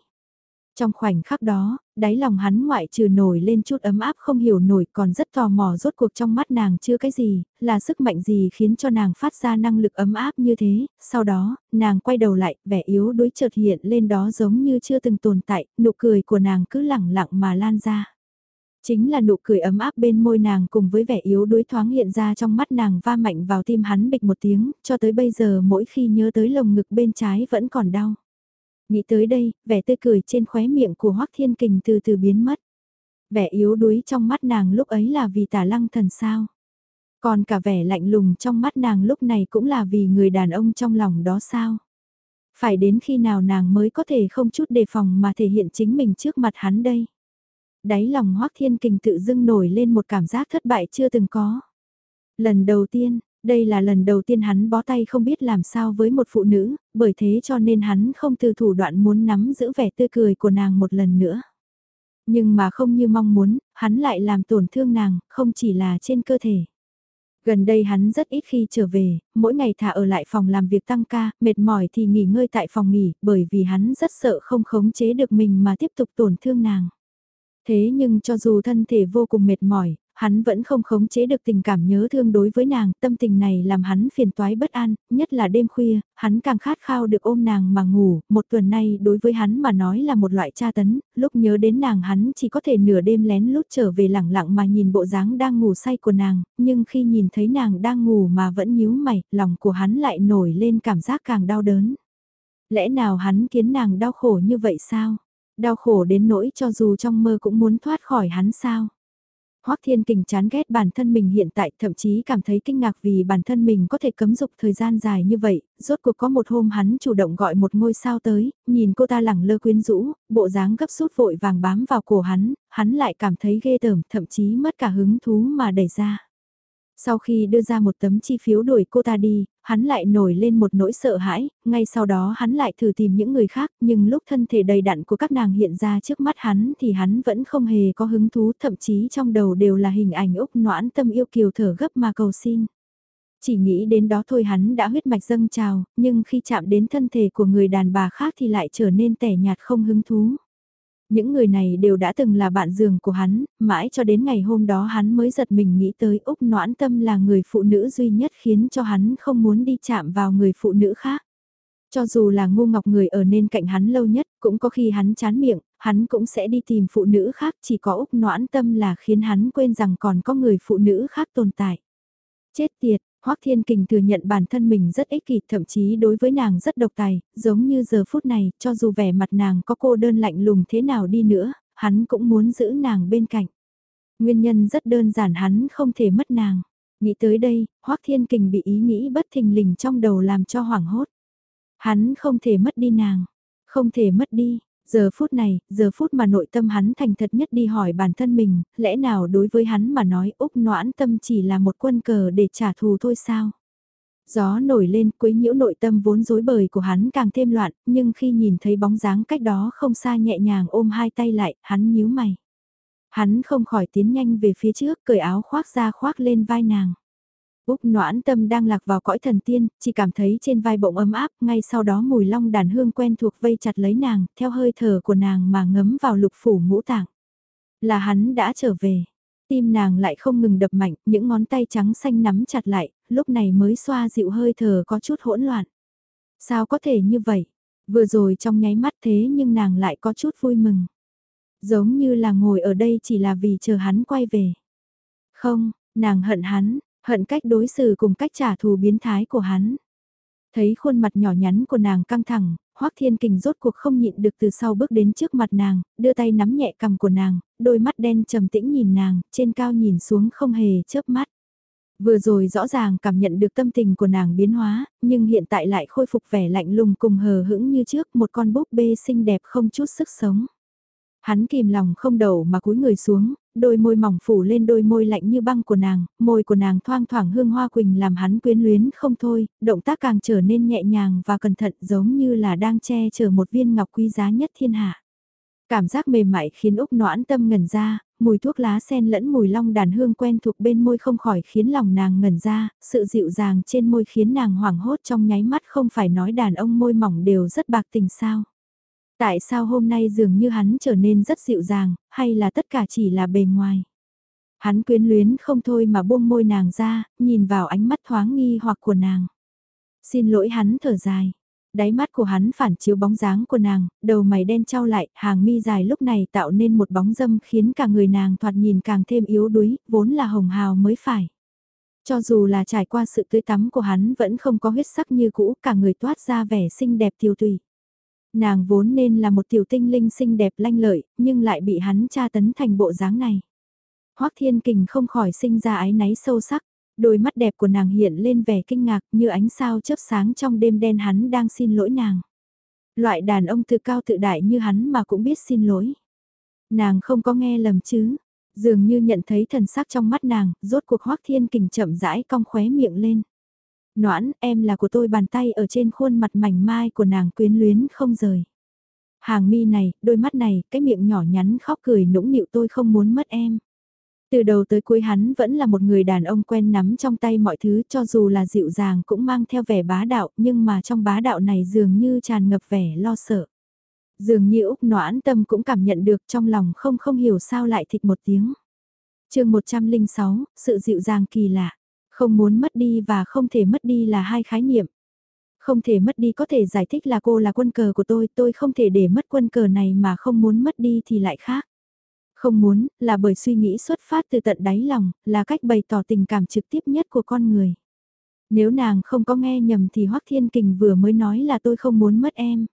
Trong khoảnh khắc đó, đáy lòng hắn ngoại trừ nổi lên chút ấm áp không hiểu nổi còn rất tò mò rốt cuộc trong mắt nàng chưa cái gì, là sức mạnh gì khiến cho nàng phát ra năng lực ấm áp như thế, sau đó, nàng quay đầu lại, vẻ yếu đuối chợt hiện lên đó giống như chưa từng tồn tại, nụ cười của nàng cứ lẳng lặng mà lan ra. Chính là nụ cười ấm áp bên môi nàng cùng với vẻ yếu đuối thoáng hiện ra trong mắt nàng va mạnh vào tim hắn bịch một tiếng, cho tới bây giờ mỗi khi nhớ tới lồng ngực bên trái vẫn còn đau. Nghĩ tới đây, vẻ tươi cười trên khóe miệng của Hoắc Thiên Kình từ từ biến mất. Vẻ yếu đuối trong mắt nàng lúc ấy là vì tả lăng thần sao. Còn cả vẻ lạnh lùng trong mắt nàng lúc này cũng là vì người đàn ông trong lòng đó sao. Phải đến khi nào nàng mới có thể không chút đề phòng mà thể hiện chính mình trước mặt hắn đây. Đáy lòng Hoắc Thiên Kình tự dưng nổi lên một cảm giác thất bại chưa từng có. Lần đầu tiên, đây là lần đầu tiên hắn bó tay không biết làm sao với một phụ nữ, bởi thế cho nên hắn không từ thủ đoạn muốn nắm giữ vẻ tươi cười của nàng một lần nữa. Nhưng mà không như mong muốn, hắn lại làm tổn thương nàng, không chỉ là trên cơ thể. Gần đây hắn rất ít khi trở về, mỗi ngày thả ở lại phòng làm việc tăng ca, mệt mỏi thì nghỉ ngơi tại phòng nghỉ, bởi vì hắn rất sợ không khống chế được mình mà tiếp tục tổn thương nàng. Thế nhưng cho dù thân thể vô cùng mệt mỏi, hắn vẫn không khống chế được tình cảm nhớ thương đối với nàng, tâm tình này làm hắn phiền toái bất an, nhất là đêm khuya, hắn càng khát khao được ôm nàng mà ngủ, một tuần nay đối với hắn mà nói là một loại tra tấn, lúc nhớ đến nàng hắn chỉ có thể nửa đêm lén lút trở về lẳng lặng mà nhìn bộ dáng đang ngủ say của nàng, nhưng khi nhìn thấy nàng đang ngủ mà vẫn nhíu mày, lòng của hắn lại nổi lên cảm giác càng đau đớn. Lẽ nào hắn khiến nàng đau khổ như vậy sao? Đau khổ đến nỗi cho dù trong mơ cũng muốn thoát khỏi hắn sao? Hoắc Thiên Kình chán ghét bản thân mình hiện tại, thậm chí cảm thấy kinh ngạc vì bản thân mình có thể cấm dục thời gian dài như vậy, rốt cuộc có một hôm hắn chủ động gọi một ngôi sao tới, nhìn cô ta lẳng lơ quyến rũ, bộ dáng gấp rút vội vàng bám vào cổ hắn, hắn lại cảm thấy ghê tởm, thậm chí mất cả hứng thú mà đẩy ra. Sau khi đưa ra một tấm chi phiếu đuổi cô ta đi, hắn lại nổi lên một nỗi sợ hãi, ngay sau đó hắn lại thử tìm những người khác, nhưng lúc thân thể đầy đặn của các nàng hiện ra trước mắt hắn thì hắn vẫn không hề có hứng thú, thậm chí trong đầu đều là hình ảnh Úc noãn tâm yêu kiều thở gấp mà cầu xin. Chỉ nghĩ đến đó thôi hắn đã huyết mạch dâng trào, nhưng khi chạm đến thân thể của người đàn bà khác thì lại trở nên tẻ nhạt không hứng thú. Những người này đều đã từng là bạn giường của hắn, mãi cho đến ngày hôm đó hắn mới giật mình nghĩ tới Úc Noãn Tâm là người phụ nữ duy nhất khiến cho hắn không muốn đi chạm vào người phụ nữ khác. Cho dù là ngu ngọc người ở nên cạnh hắn lâu nhất, cũng có khi hắn chán miệng, hắn cũng sẽ đi tìm phụ nữ khác, chỉ có Úc Noãn Tâm là khiến hắn quên rằng còn có người phụ nữ khác tồn tại. Chết tiệt, Hoắc Thiên Kình thừa nhận bản thân mình rất ích kỷ, thậm chí đối với nàng rất độc tài, giống như giờ phút này, cho dù vẻ mặt nàng có cô đơn lạnh lùng thế nào đi nữa, hắn cũng muốn giữ nàng bên cạnh. Nguyên nhân rất đơn giản hắn không thể mất nàng. Nghĩ tới đây, Hoắc Thiên Kình bị ý nghĩ bất thình lình trong đầu làm cho hoảng hốt. Hắn không thể mất đi nàng, không thể mất đi, Giờ phút này, giờ phút mà nội tâm hắn thành thật nhất đi hỏi bản thân mình, lẽ nào đối với hắn mà nói Úc noãn tâm chỉ là một quân cờ để trả thù thôi sao? Gió nổi lên quấy nhiễu nội tâm vốn rối bời của hắn càng thêm loạn, nhưng khi nhìn thấy bóng dáng cách đó không xa nhẹ nhàng ôm hai tay lại, hắn nhíu mày. Hắn không khỏi tiến nhanh về phía trước, cởi áo khoác ra khoác lên vai nàng. Úc noãn tâm đang lạc vào cõi thần tiên, chỉ cảm thấy trên vai bỗng ấm áp, ngay sau đó mùi long đàn hương quen thuộc vây chặt lấy nàng, theo hơi thở của nàng mà ngấm vào lục phủ ngũ tạng. Là hắn đã trở về. Tim nàng lại không ngừng đập mạnh, những ngón tay trắng xanh nắm chặt lại, lúc này mới xoa dịu hơi thở có chút hỗn loạn. Sao có thể như vậy? Vừa rồi trong nháy mắt thế nhưng nàng lại có chút vui mừng. Giống như là ngồi ở đây chỉ là vì chờ hắn quay về. Không, nàng hận hắn, hận cách đối xử cùng cách trả thù biến thái của hắn. Thấy khuôn mặt nhỏ nhắn của nàng căng thẳng, Hoắc Thiên Kình rốt cuộc không nhịn được từ sau bước đến trước mặt nàng, đưa tay nắm nhẹ cầm của nàng, đôi mắt đen trầm tĩnh nhìn nàng, trên cao nhìn xuống không hề chớp mắt. Vừa rồi rõ ràng cảm nhận được tâm tình của nàng biến hóa, nhưng hiện tại lại khôi phục vẻ lạnh lùng cùng hờ hững như trước một con búp bê xinh đẹp không chút sức sống. Hắn kìm lòng không đầu mà cúi người xuống, đôi môi mỏng phủ lên đôi môi lạnh như băng của nàng, môi của nàng thoang thoảng hương hoa quỳnh làm hắn quyến luyến không thôi, động tác càng trở nên nhẹ nhàng và cẩn thận giống như là đang che chở một viên ngọc quý giá nhất thiên hạ. Cảm giác mềm mại khiến Úc noãn tâm ngẩn ra, mùi thuốc lá sen lẫn mùi long đàn hương quen thuộc bên môi không khỏi khiến lòng nàng ngẩn ra, sự dịu dàng trên môi khiến nàng hoảng hốt trong nháy mắt không phải nói đàn ông môi mỏng đều rất bạc tình sao. Tại sao hôm nay dường như hắn trở nên rất dịu dàng, hay là tất cả chỉ là bề ngoài? Hắn quyến luyến không thôi mà buông môi nàng ra, nhìn vào ánh mắt thoáng nghi hoặc của nàng. Xin lỗi hắn thở dài. Đáy mắt của hắn phản chiếu bóng dáng của nàng, đầu mày đen trao lại, hàng mi dài lúc này tạo nên một bóng dâm khiến cả người nàng thoạt nhìn càng thêm yếu đuối, vốn là hồng hào mới phải. Cho dù là trải qua sự tươi tắm của hắn vẫn không có huyết sắc như cũ, cả người toát ra vẻ xinh đẹp tiêu tùy. Nàng vốn nên là một tiểu tinh linh xinh đẹp lanh lợi, nhưng lại bị hắn tra tấn thành bộ dáng này. Hoắc Thiên Kình không khỏi sinh ra ái náy sâu sắc, đôi mắt đẹp của nàng hiện lên vẻ kinh ngạc như ánh sao chớp sáng trong đêm đen hắn đang xin lỗi nàng. Loại đàn ông tự cao tự đại như hắn mà cũng biết xin lỗi. Nàng không có nghe lầm chứ, dường như nhận thấy thần sắc trong mắt nàng, rốt cuộc Hoắc Thiên Kình chậm rãi cong khóe miệng lên. Noãn, em là của tôi bàn tay ở trên khuôn mặt mảnh mai của nàng quyến luyến không rời. Hàng mi này, đôi mắt này, cái miệng nhỏ nhắn khóc cười nũng nịu tôi không muốn mất em. Từ đầu tới cuối hắn vẫn là một người đàn ông quen nắm trong tay mọi thứ cho dù là dịu dàng cũng mang theo vẻ bá đạo nhưng mà trong bá đạo này dường như tràn ngập vẻ lo sợ. Dường như Úc noãn tâm cũng cảm nhận được trong lòng không không hiểu sao lại thịt một tiếng. chương 106, sự dịu dàng kỳ lạ. Không muốn mất đi và không thể mất đi là hai khái niệm. Không thể mất đi có thể giải thích là cô là quân cờ của tôi, tôi không thể để mất quân cờ này mà không muốn mất đi thì lại khác. Không muốn, là bởi suy nghĩ xuất phát từ tận đáy lòng, là cách bày tỏ tình cảm trực tiếp nhất của con người. Nếu nàng không có nghe nhầm thì Hoắc Thiên Kình vừa mới nói là tôi không muốn mất em.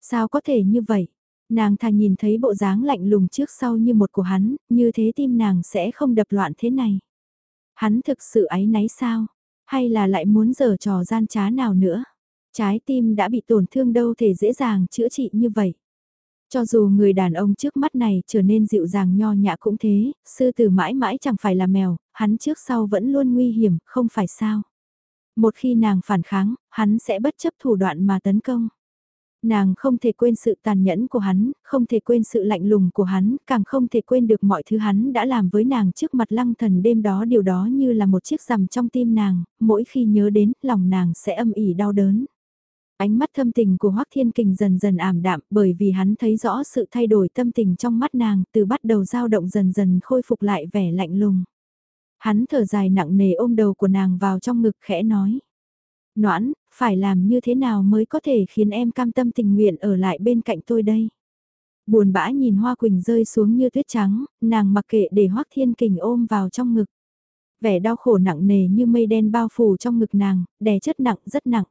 Sao có thể như vậy? Nàng thà nhìn thấy bộ dáng lạnh lùng trước sau như một của hắn, như thế tim nàng sẽ không đập loạn thế này. Hắn thực sự áy náy sao? Hay là lại muốn giở trò gian trá nào nữa? Trái tim đã bị tổn thương đâu thể dễ dàng chữa trị như vậy. Cho dù người đàn ông trước mắt này trở nên dịu dàng nho nhã cũng thế, sư tử mãi mãi chẳng phải là mèo, hắn trước sau vẫn luôn nguy hiểm, không phải sao. Một khi nàng phản kháng, hắn sẽ bất chấp thủ đoạn mà tấn công. Nàng không thể quên sự tàn nhẫn của hắn, không thể quên sự lạnh lùng của hắn, càng không thể quên được mọi thứ hắn đã làm với nàng trước mặt lăng thần đêm đó điều đó như là một chiếc rằm trong tim nàng, mỗi khi nhớ đến, lòng nàng sẽ âm ỉ đau đớn. Ánh mắt thâm tình của Hoắc Thiên Kình dần dần ảm đạm bởi vì hắn thấy rõ sự thay đổi tâm tình trong mắt nàng từ bắt đầu dao động dần dần khôi phục lại vẻ lạnh lùng. Hắn thở dài nặng nề ôm đầu của nàng vào trong ngực khẽ nói. Noãn, phải làm như thế nào mới có thể khiến em cam tâm tình nguyện ở lại bên cạnh tôi đây? Buồn bã nhìn Hoa Quỳnh rơi xuống như tuyết trắng, nàng mặc kệ để Hoắc Thiên Kình ôm vào trong ngực. Vẻ đau khổ nặng nề như mây đen bao phủ trong ngực nàng, đè chất nặng rất nặng.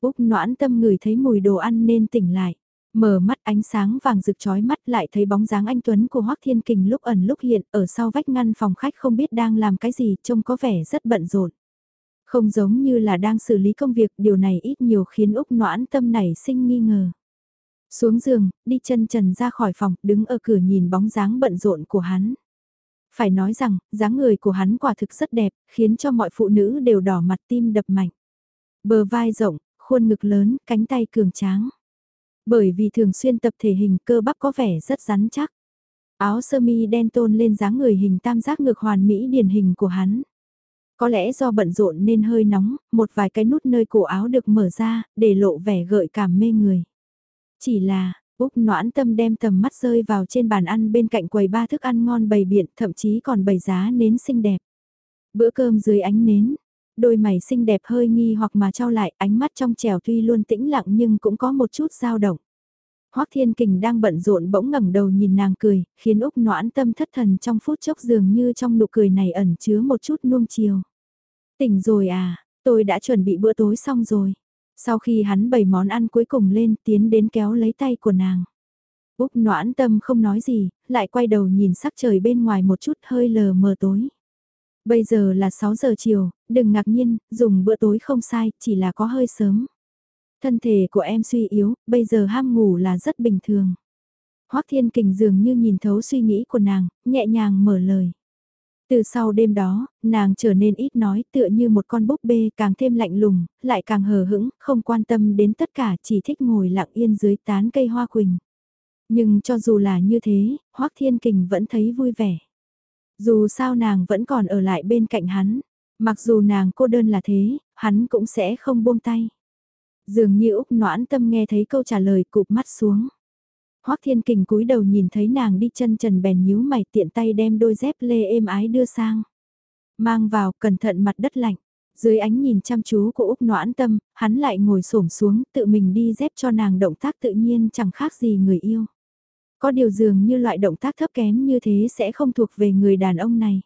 Úc noãn tâm người thấy mùi đồ ăn nên tỉnh lại. Mở mắt ánh sáng vàng rực chói mắt lại thấy bóng dáng anh Tuấn của Hoắc Thiên Kình lúc ẩn lúc hiện ở sau vách ngăn phòng khách không biết đang làm cái gì trông có vẻ rất bận rộn. Không giống như là đang xử lý công việc điều này ít nhiều khiến Úc noãn tâm này sinh nghi ngờ. Xuống giường, đi chân trần ra khỏi phòng, đứng ở cửa nhìn bóng dáng bận rộn của hắn. Phải nói rằng, dáng người của hắn quả thực rất đẹp, khiến cho mọi phụ nữ đều đỏ mặt tim đập mạnh. Bờ vai rộng, khuôn ngực lớn, cánh tay cường tráng. Bởi vì thường xuyên tập thể hình cơ bắp có vẻ rất rắn chắc. Áo sơ mi đen tôn lên dáng người hình tam giác ngược hoàn mỹ điển hình của hắn. Có lẽ do bận rộn nên hơi nóng, một vài cái nút nơi cổ áo được mở ra, để lộ vẻ gợi cảm mê người. Chỉ là, Úc noãn tâm đem tầm mắt rơi vào trên bàn ăn bên cạnh quầy ba thức ăn ngon bày biện, thậm chí còn bày giá nến xinh đẹp. Bữa cơm dưới ánh nến, Đôi mày xinh đẹp hơi nghi hoặc mà trao lại, ánh mắt trong trèo tuy luôn tĩnh lặng nhưng cũng có một chút dao động. Hoắc Thiên Kình đang bận rộn bỗng ngẩng đầu nhìn nàng cười, khiến Úc Noãn Tâm thất thần trong phút chốc dường như trong nụ cười này ẩn chứa một chút nuông chiều. Tỉnh rồi à, tôi đã chuẩn bị bữa tối xong rồi. Sau khi hắn bày món ăn cuối cùng lên tiến đến kéo lấy tay của nàng. Úc noãn tâm không nói gì, lại quay đầu nhìn sắc trời bên ngoài một chút hơi lờ mờ tối. Bây giờ là 6 giờ chiều, đừng ngạc nhiên, dùng bữa tối không sai, chỉ là có hơi sớm. Thân thể của em suy yếu, bây giờ ham ngủ là rất bình thường. Hoác Thiên Kình dường như nhìn thấu suy nghĩ của nàng, nhẹ nhàng mở lời. Từ sau đêm đó, nàng trở nên ít nói tựa như một con búp bê càng thêm lạnh lùng, lại càng hờ hững, không quan tâm đến tất cả chỉ thích ngồi lặng yên dưới tán cây hoa quỳnh. Nhưng cho dù là như thế, Hoác Thiên Kình vẫn thấy vui vẻ. Dù sao nàng vẫn còn ở lại bên cạnh hắn, mặc dù nàng cô đơn là thế, hắn cũng sẽ không buông tay. Dường như Úc noãn tâm nghe thấy câu trả lời cụp mắt xuống. Hoắc Thiên Kình cúi đầu nhìn thấy nàng đi chân trần bèn nhíu mày tiện tay đem đôi dép lê êm ái đưa sang. Mang vào, cẩn thận mặt đất lạnh. Dưới ánh nhìn chăm chú của Úc Noãn Tâm, hắn lại ngồi xổm xuống, tự mình đi dép cho nàng động tác tự nhiên chẳng khác gì người yêu. Có điều dường như loại động tác thấp kém như thế sẽ không thuộc về người đàn ông này.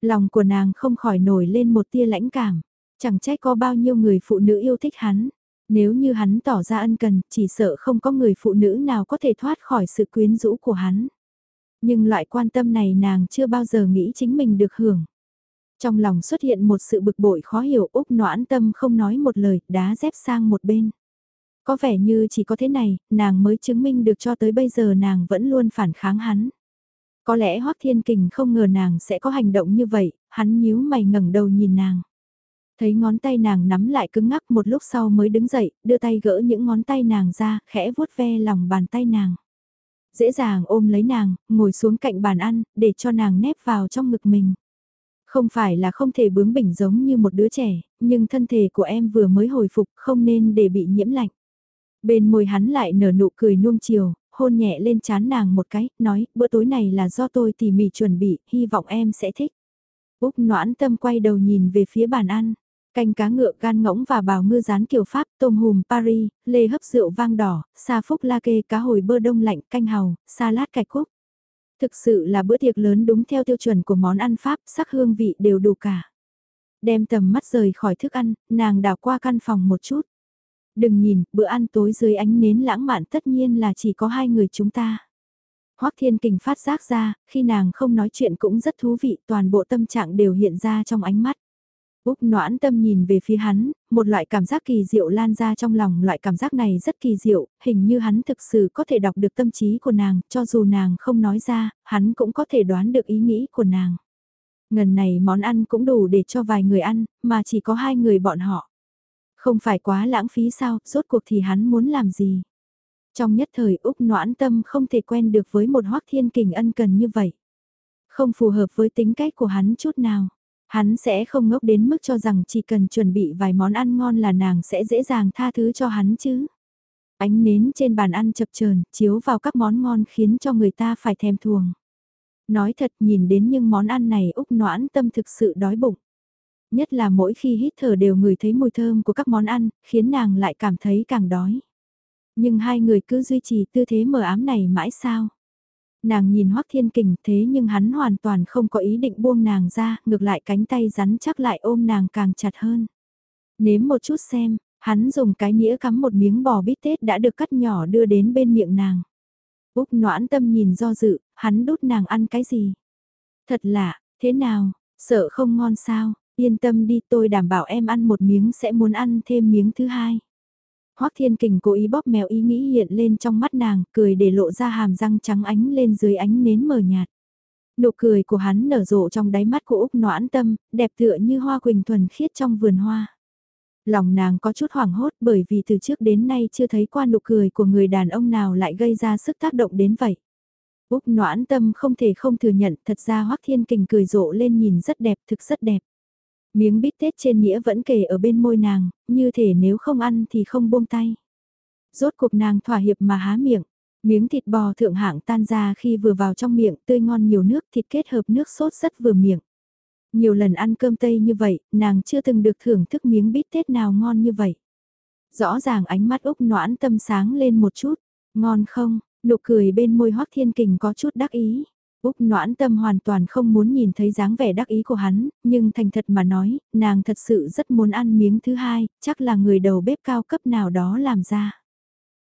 Lòng của nàng không khỏi nổi lên một tia lãnh cảm, chẳng trách có bao nhiêu người phụ nữ yêu thích hắn. Nếu như hắn tỏ ra ân cần, chỉ sợ không có người phụ nữ nào có thể thoát khỏi sự quyến rũ của hắn. Nhưng loại quan tâm này nàng chưa bao giờ nghĩ chính mình được hưởng. Trong lòng xuất hiện một sự bực bội khó hiểu Úc noãn tâm không nói một lời, đá dép sang một bên. Có vẻ như chỉ có thế này, nàng mới chứng minh được cho tới bây giờ nàng vẫn luôn phản kháng hắn. Có lẽ Hoắc Thiên Kình không ngờ nàng sẽ có hành động như vậy, hắn nhíu mày ngẩng đầu nhìn nàng. Thấy ngón tay nàng nắm lại cứng ngắc một lúc sau mới đứng dậy, đưa tay gỡ những ngón tay nàng ra, khẽ vuốt ve lòng bàn tay nàng. Dễ dàng ôm lấy nàng, ngồi xuống cạnh bàn ăn, để cho nàng nép vào trong ngực mình. Không phải là không thể bướng bỉnh giống như một đứa trẻ, nhưng thân thể của em vừa mới hồi phục không nên để bị nhiễm lạnh. Bên môi hắn lại nở nụ cười nuông chiều, hôn nhẹ lên chán nàng một cái, nói, bữa tối này là do tôi tỉ mỉ chuẩn bị, hy vọng em sẽ thích. Úc noãn tâm quay đầu nhìn về phía bàn ăn. Canh cá ngựa gan ngỗng và bào ngư rán kiểu Pháp, tôm hùm Paris, lê hấp rượu vang đỏ, sa phúc la kê cá hồi bơ đông lạnh, canh hàu, salad cải cúc. Thực sự là bữa tiệc lớn đúng theo tiêu chuẩn của món ăn Pháp, sắc hương vị đều đủ cả. Đem tầm mắt rời khỏi thức ăn, nàng đảo qua căn phòng một chút. Đừng nhìn, bữa ăn tối dưới ánh nến lãng mạn tất nhiên là chỉ có hai người chúng ta. Hoắc Thiên Kình phát giác ra, khi nàng không nói chuyện cũng rất thú vị, toàn bộ tâm trạng đều hiện ra trong ánh mắt. Úc noãn tâm nhìn về phía hắn, một loại cảm giác kỳ diệu lan ra trong lòng, loại cảm giác này rất kỳ diệu, hình như hắn thực sự có thể đọc được tâm trí của nàng, cho dù nàng không nói ra, hắn cũng có thể đoán được ý nghĩ của nàng. Ngần này món ăn cũng đủ để cho vài người ăn, mà chỉ có hai người bọn họ. Không phải quá lãng phí sao, rốt cuộc thì hắn muốn làm gì? Trong nhất thời Úc noãn tâm không thể quen được với một hoác thiên kình ân cần như vậy. Không phù hợp với tính cách của hắn chút nào. Hắn sẽ không ngốc đến mức cho rằng chỉ cần chuẩn bị vài món ăn ngon là nàng sẽ dễ dàng tha thứ cho hắn chứ. Ánh nến trên bàn ăn chập chờn chiếu vào các món ngon khiến cho người ta phải thèm thuồng. Nói thật nhìn đến những món ăn này Úc noãn tâm thực sự đói bụng. Nhất là mỗi khi hít thở đều ngửi thấy mùi thơm của các món ăn, khiến nàng lại cảm thấy càng đói. Nhưng hai người cứ duy trì tư thế mờ ám này mãi sao? Nàng nhìn Hoắc Thiên Kình thế nhưng hắn hoàn toàn không có ý định buông nàng ra, ngược lại cánh tay rắn chắc lại ôm nàng càng chặt hơn. Nếm một chút xem, hắn dùng cái nĩa cắm một miếng bò bít tết đã được cắt nhỏ đưa đến bên miệng nàng. Úc noãn tâm nhìn do dự, hắn đút nàng ăn cái gì? Thật lạ, thế nào, sợ không ngon sao, yên tâm đi tôi đảm bảo em ăn một miếng sẽ muốn ăn thêm miếng thứ hai. Hoắc Thiên Kình cố ý bóp mèo ý nghĩ hiện lên trong mắt nàng, cười để lộ ra hàm răng trắng ánh lên dưới ánh nến mờ nhạt. Nụ cười của hắn nở rộ trong đáy mắt của Úc Noãn Tâm, đẹp tựa như hoa quỳnh thuần khiết trong vườn hoa. Lòng nàng có chút hoảng hốt bởi vì từ trước đến nay chưa thấy qua nụ cười của người đàn ông nào lại gây ra sức tác động đến vậy. Úc Noãn Tâm không thể không thừa nhận thật ra Hoắc Thiên Kình cười rộ lên nhìn rất đẹp thực rất đẹp. Miếng bít tết trên nghĩa vẫn kề ở bên môi nàng, như thể nếu không ăn thì không buông tay. Rốt cuộc nàng thỏa hiệp mà há miệng, miếng thịt bò thượng hạng tan ra khi vừa vào trong miệng tươi ngon nhiều nước thịt kết hợp nước sốt rất vừa miệng. Nhiều lần ăn cơm Tây như vậy, nàng chưa từng được thưởng thức miếng bít tết nào ngon như vậy. Rõ ràng ánh mắt Úc noãn tâm sáng lên một chút, ngon không, nụ cười bên môi Hoác Thiên Kình có chút đắc ý. Úc noãn tâm hoàn toàn không muốn nhìn thấy dáng vẻ đắc ý của hắn, nhưng thành thật mà nói, nàng thật sự rất muốn ăn miếng thứ hai, chắc là người đầu bếp cao cấp nào đó làm ra.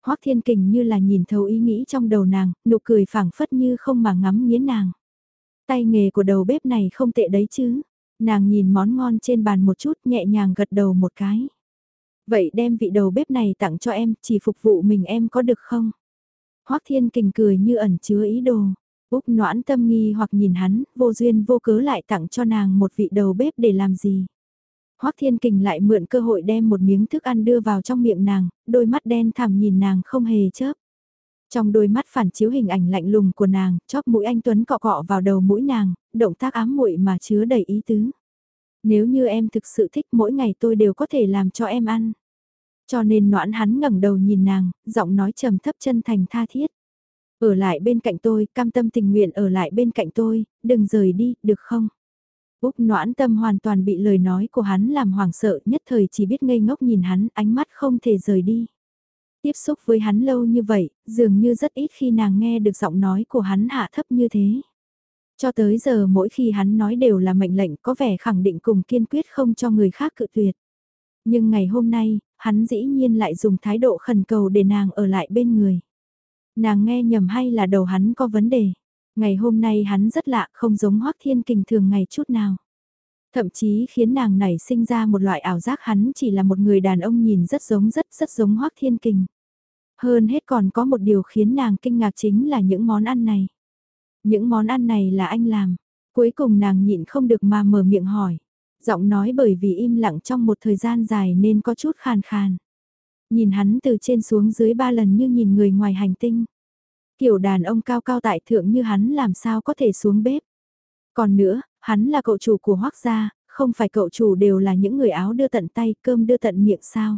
Hoác Thiên Kình như là nhìn thấu ý nghĩ trong đầu nàng, nụ cười phảng phất như không mà ngắm nghiến nàng. Tay nghề của đầu bếp này không tệ đấy chứ. Nàng nhìn món ngon trên bàn một chút nhẹ nhàng gật đầu một cái. Vậy đem vị đầu bếp này tặng cho em, chỉ phục vụ mình em có được không? Hoác Thiên Kình cười như ẩn chứa ý đồ. Úc noãn tâm nghi hoặc nhìn hắn, vô duyên vô cớ lại tặng cho nàng một vị đầu bếp để làm gì. Hoắc Thiên Kình lại mượn cơ hội đem một miếng thức ăn đưa vào trong miệng nàng, đôi mắt đen thẳm nhìn nàng không hề chớp. Trong đôi mắt phản chiếu hình ảnh lạnh lùng của nàng, chóp mũi anh Tuấn cọ cọ vào đầu mũi nàng, động tác ám muội mà chứa đầy ý tứ. Nếu như em thực sự thích mỗi ngày tôi đều có thể làm cho em ăn. Cho nên noãn hắn ngẩng đầu nhìn nàng, giọng nói trầm thấp chân thành tha thiết. Ở lại bên cạnh tôi, cam tâm tình nguyện ở lại bên cạnh tôi, đừng rời đi, được không? Úc noãn tâm hoàn toàn bị lời nói của hắn làm hoảng sợ nhất thời chỉ biết ngây ngốc nhìn hắn ánh mắt không thể rời đi. Tiếp xúc với hắn lâu như vậy, dường như rất ít khi nàng nghe được giọng nói của hắn hạ thấp như thế. Cho tới giờ mỗi khi hắn nói đều là mệnh lệnh có vẻ khẳng định cùng kiên quyết không cho người khác cự tuyệt. Nhưng ngày hôm nay, hắn dĩ nhiên lại dùng thái độ khẩn cầu để nàng ở lại bên người. Nàng nghe nhầm hay là đầu hắn có vấn đề. Ngày hôm nay hắn rất lạ, không giống Hoác Thiên Kình thường ngày chút nào. Thậm chí khiến nàng nảy sinh ra một loại ảo giác hắn chỉ là một người đàn ông nhìn rất giống rất rất giống Hoác Thiên Kình. Hơn hết còn có một điều khiến nàng kinh ngạc chính là những món ăn này. Những món ăn này là anh làm. Cuối cùng nàng nhịn không được mà mở miệng hỏi. Giọng nói bởi vì im lặng trong một thời gian dài nên có chút khàn khàn. Nhìn hắn từ trên xuống dưới ba lần như nhìn người ngoài hành tinh. Kiểu đàn ông cao cao tại thượng như hắn làm sao có thể xuống bếp. Còn nữa, hắn là cậu chủ của Hoắc gia, không phải cậu chủ đều là những người áo đưa tận tay, cơm đưa tận miệng sao.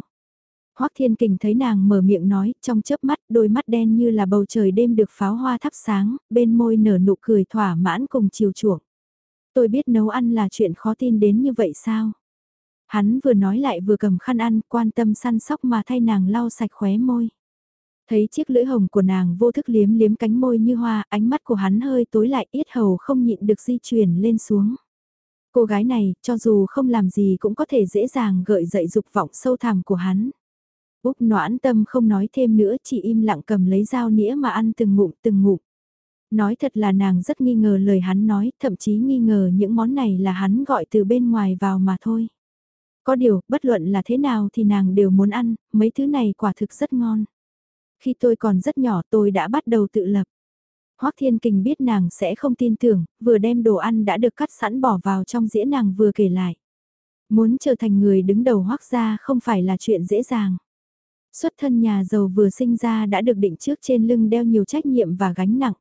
Hoắc Thiên Kình thấy nàng mở miệng nói, trong chớp mắt, đôi mắt đen như là bầu trời đêm được pháo hoa thắp sáng, bên môi nở nụ cười thỏa mãn cùng chiều chuộng. Tôi biết nấu ăn là chuyện khó tin đến như vậy sao? Hắn vừa nói lại vừa cầm khăn ăn, quan tâm săn sóc mà thay nàng lau sạch khóe môi. Thấy chiếc lưỡi hồng của nàng vô thức liếm liếm cánh môi như hoa, ánh mắt của hắn hơi tối lại yết hầu không nhịn được di chuyển lên xuống. Cô gái này, cho dù không làm gì cũng có thể dễ dàng gợi dậy dục vọng sâu thẳm của hắn. Úc noãn tâm không nói thêm nữa chỉ im lặng cầm lấy dao nĩa mà ăn từng ngụm từng ngụm. Nói thật là nàng rất nghi ngờ lời hắn nói, thậm chí nghi ngờ những món này là hắn gọi từ bên ngoài vào mà thôi. Có điều, bất luận là thế nào thì nàng đều muốn ăn, mấy thứ này quả thực rất ngon. Khi tôi còn rất nhỏ tôi đã bắt đầu tự lập. Hoắc Thiên Kình biết nàng sẽ không tin tưởng, vừa đem đồ ăn đã được cắt sẵn bỏ vào trong dĩa nàng vừa kể lại. Muốn trở thành người đứng đầu Hoắc gia không phải là chuyện dễ dàng. Xuất thân nhà giàu vừa sinh ra đã được định trước trên lưng đeo nhiều trách nhiệm và gánh nặng.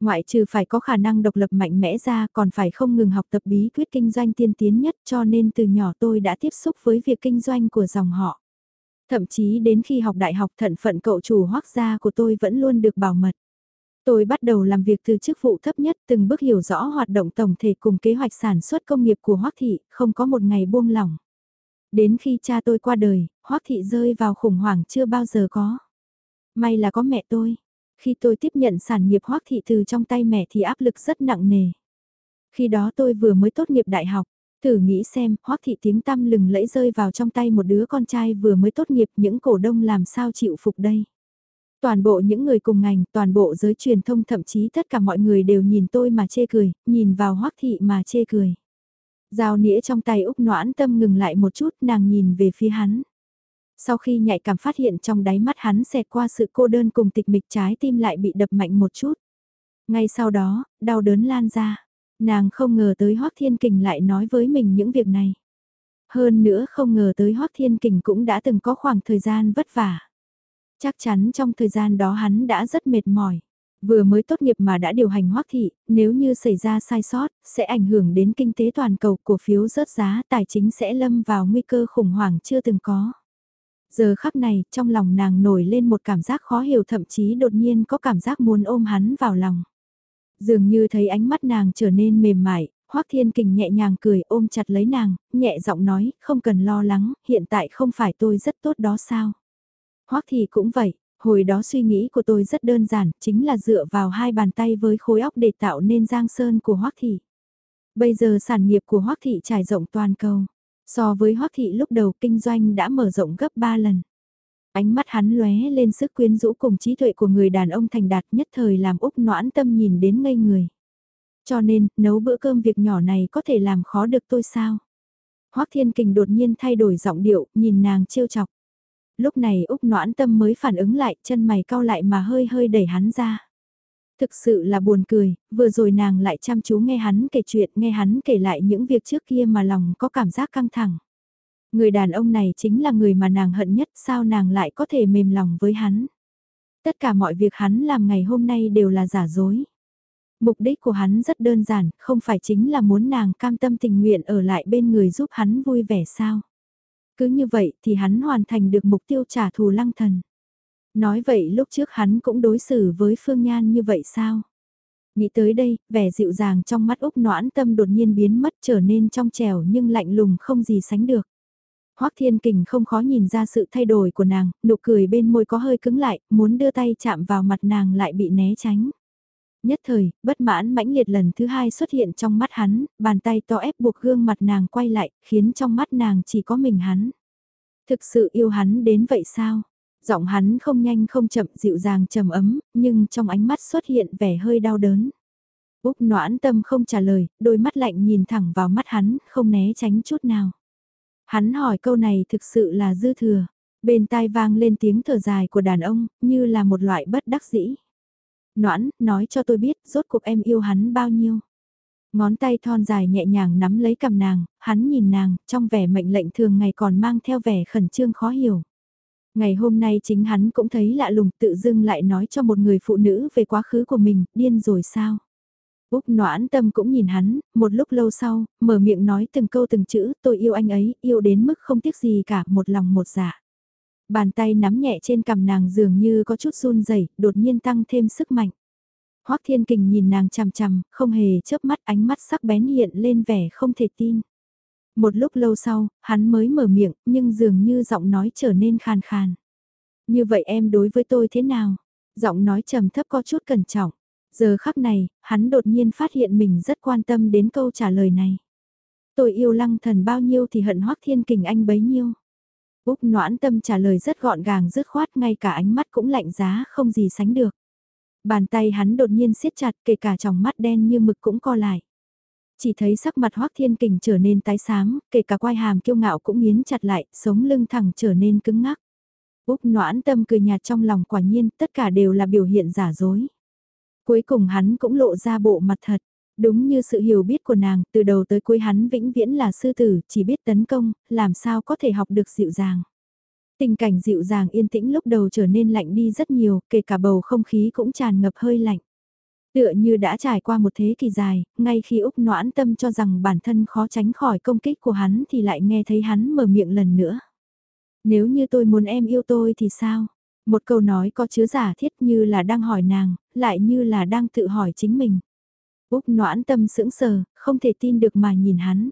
Ngoại trừ phải có khả năng độc lập mạnh mẽ ra còn phải không ngừng học tập bí quyết kinh doanh tiên tiến nhất cho nên từ nhỏ tôi đã tiếp xúc với việc kinh doanh của dòng họ. Thậm chí đến khi học đại học thận phận cậu chủ hoác gia của tôi vẫn luôn được bảo mật. Tôi bắt đầu làm việc từ chức vụ thấp nhất từng bước hiểu rõ hoạt động tổng thể cùng kế hoạch sản xuất công nghiệp của Hoác Thị, không có một ngày buông lỏng. Đến khi cha tôi qua đời, Hoác Thị rơi vào khủng hoảng chưa bao giờ có. May là có mẹ tôi. Khi tôi tiếp nhận sản nghiệp Hoác Thị từ trong tay mẹ thì áp lực rất nặng nề. Khi đó tôi vừa mới tốt nghiệp đại học, Thử nghĩ xem, hoắc thị tiếng tăm lừng lẫy rơi vào trong tay một đứa con trai vừa mới tốt nghiệp những cổ đông làm sao chịu phục đây. Toàn bộ những người cùng ngành, toàn bộ giới truyền thông thậm chí tất cả mọi người đều nhìn tôi mà chê cười, nhìn vào hoắc thị mà chê cười. Giao nĩa trong tay Úc noãn tâm ngừng lại một chút nàng nhìn về phía hắn. Sau khi nhạy cảm phát hiện trong đáy mắt hắn xẹt qua sự cô đơn cùng tịch mịch trái tim lại bị đập mạnh một chút. Ngay sau đó, đau đớn lan ra. Nàng không ngờ tới Hoác Thiên Kình lại nói với mình những việc này. Hơn nữa không ngờ tới Hoác Thiên Kình cũng đã từng có khoảng thời gian vất vả. Chắc chắn trong thời gian đó hắn đã rất mệt mỏi. Vừa mới tốt nghiệp mà đã điều hành hoác thị, nếu như xảy ra sai sót, sẽ ảnh hưởng đến kinh tế toàn cầu, cổ phiếu rớt giá, tài chính sẽ lâm vào nguy cơ khủng hoảng chưa từng có. Giờ khắc này, trong lòng nàng nổi lên một cảm giác khó hiểu thậm chí đột nhiên có cảm giác muốn ôm hắn vào lòng. Dường như thấy ánh mắt nàng trở nên mềm mại, Hoắc Thiên Kình nhẹ nhàng cười ôm chặt lấy nàng, nhẹ giọng nói, không cần lo lắng, hiện tại không phải tôi rất tốt đó sao. Hoắc thì cũng vậy, hồi đó suy nghĩ của tôi rất đơn giản, chính là dựa vào hai bàn tay với khối óc để tạo nên giang sơn của Hoắc Thị. Bây giờ sản nghiệp của Hoắc Thị trải rộng toàn cầu. So với Hoắc Thị lúc đầu kinh doanh đã mở rộng gấp 3 lần. Ánh mắt hắn lóe lên sức quyến rũ cùng trí tuệ của người đàn ông thành đạt nhất thời làm Úc noãn tâm nhìn đến ngây người. Cho nên, nấu bữa cơm việc nhỏ này có thể làm khó được tôi sao? Hoắc Thiên Kình đột nhiên thay đổi giọng điệu, nhìn nàng trêu chọc. Lúc này Úc noãn tâm mới phản ứng lại, chân mày cau lại mà hơi hơi đẩy hắn ra. Thực sự là buồn cười, vừa rồi nàng lại chăm chú nghe hắn kể chuyện, nghe hắn kể lại những việc trước kia mà lòng có cảm giác căng thẳng. Người đàn ông này chính là người mà nàng hận nhất, sao nàng lại có thể mềm lòng với hắn. Tất cả mọi việc hắn làm ngày hôm nay đều là giả dối. Mục đích của hắn rất đơn giản, không phải chính là muốn nàng cam tâm tình nguyện ở lại bên người giúp hắn vui vẻ sao. Cứ như vậy thì hắn hoàn thành được mục tiêu trả thù lăng thần. Nói vậy lúc trước hắn cũng đối xử với Phương Nhan như vậy sao? Nghĩ tới đây, vẻ dịu dàng trong mắt Úc noãn tâm đột nhiên biến mất trở nên trong trẻo nhưng lạnh lùng không gì sánh được. Hoắc Thiên Kình không khó nhìn ra sự thay đổi của nàng, nụ cười bên môi có hơi cứng lại, muốn đưa tay chạm vào mặt nàng lại bị né tránh. Nhất thời, bất mãn mãnh liệt lần thứ hai xuất hiện trong mắt hắn, bàn tay to ép buộc gương mặt nàng quay lại, khiến trong mắt nàng chỉ có mình hắn. Thực sự yêu hắn đến vậy sao? Giọng hắn không nhanh không chậm dịu dàng trầm ấm, nhưng trong ánh mắt xuất hiện vẻ hơi đau đớn. Úc noãn tâm không trả lời, đôi mắt lạnh nhìn thẳng vào mắt hắn, không né tránh chút nào. Hắn hỏi câu này thực sự là dư thừa. Bên tai vang lên tiếng thở dài của đàn ông, như là một loại bất đắc dĩ. Noãn, nói cho tôi biết, rốt cuộc em yêu hắn bao nhiêu. Ngón tay thon dài nhẹ nhàng nắm lấy cầm nàng, hắn nhìn nàng, trong vẻ mệnh lệnh thường ngày còn mang theo vẻ khẩn trương khó hiểu. Ngày hôm nay chính hắn cũng thấy lạ lùng tự dưng lại nói cho một người phụ nữ về quá khứ của mình, điên rồi sao? Úc noãn tâm cũng nhìn hắn, một lúc lâu sau, mở miệng nói từng câu từng chữ, tôi yêu anh ấy, yêu đến mức không tiếc gì cả, một lòng một dạ. Bàn tay nắm nhẹ trên cằm nàng dường như có chút run rẩy, đột nhiên tăng thêm sức mạnh. Hoắc Thiên Kình nhìn nàng chằm chằm, không hề chớp mắt ánh mắt sắc bén hiện lên vẻ không thể tin. Một lúc lâu sau, hắn mới mở miệng, nhưng dường như giọng nói trở nên khàn khàn. Như vậy em đối với tôi thế nào? Giọng nói trầm thấp có chút cẩn trọng. Giờ khắc này, hắn đột nhiên phát hiện mình rất quan tâm đến câu trả lời này. Tôi yêu lăng thần bao nhiêu thì hận hoắc thiên kình anh bấy nhiêu. Úc noãn tâm trả lời rất gọn gàng dứt khoát ngay cả ánh mắt cũng lạnh giá không gì sánh được. Bàn tay hắn đột nhiên siết chặt kể cả tròng mắt đen như mực cũng co lại. Chỉ thấy sắc mặt hoắc thiên kình trở nên tái xám, kể cả quai hàm kiêu ngạo cũng nghiến chặt lại, sống lưng thẳng trở nên cứng ngắc. Úc noãn tâm cười nhạt trong lòng quả nhiên tất cả đều là biểu hiện giả dối. Cuối cùng hắn cũng lộ ra bộ mặt thật. Đúng như sự hiểu biết của nàng, từ đầu tới cuối hắn vĩnh viễn là sư tử, chỉ biết tấn công, làm sao có thể học được dịu dàng. Tình cảnh dịu dàng yên tĩnh lúc đầu trở nên lạnh đi rất nhiều, kể cả bầu không khí cũng tràn ngập hơi lạnh. Tựa như đã trải qua một thế kỷ dài, ngay khi Úc noãn tâm cho rằng bản thân khó tránh khỏi công kích của hắn thì lại nghe thấy hắn mở miệng lần nữa. Nếu như tôi muốn em yêu tôi thì sao? Một câu nói có chứa giả thiết như là đang hỏi nàng, lại như là đang tự hỏi chính mình. Úc noãn tâm sững sờ, không thể tin được mà nhìn hắn.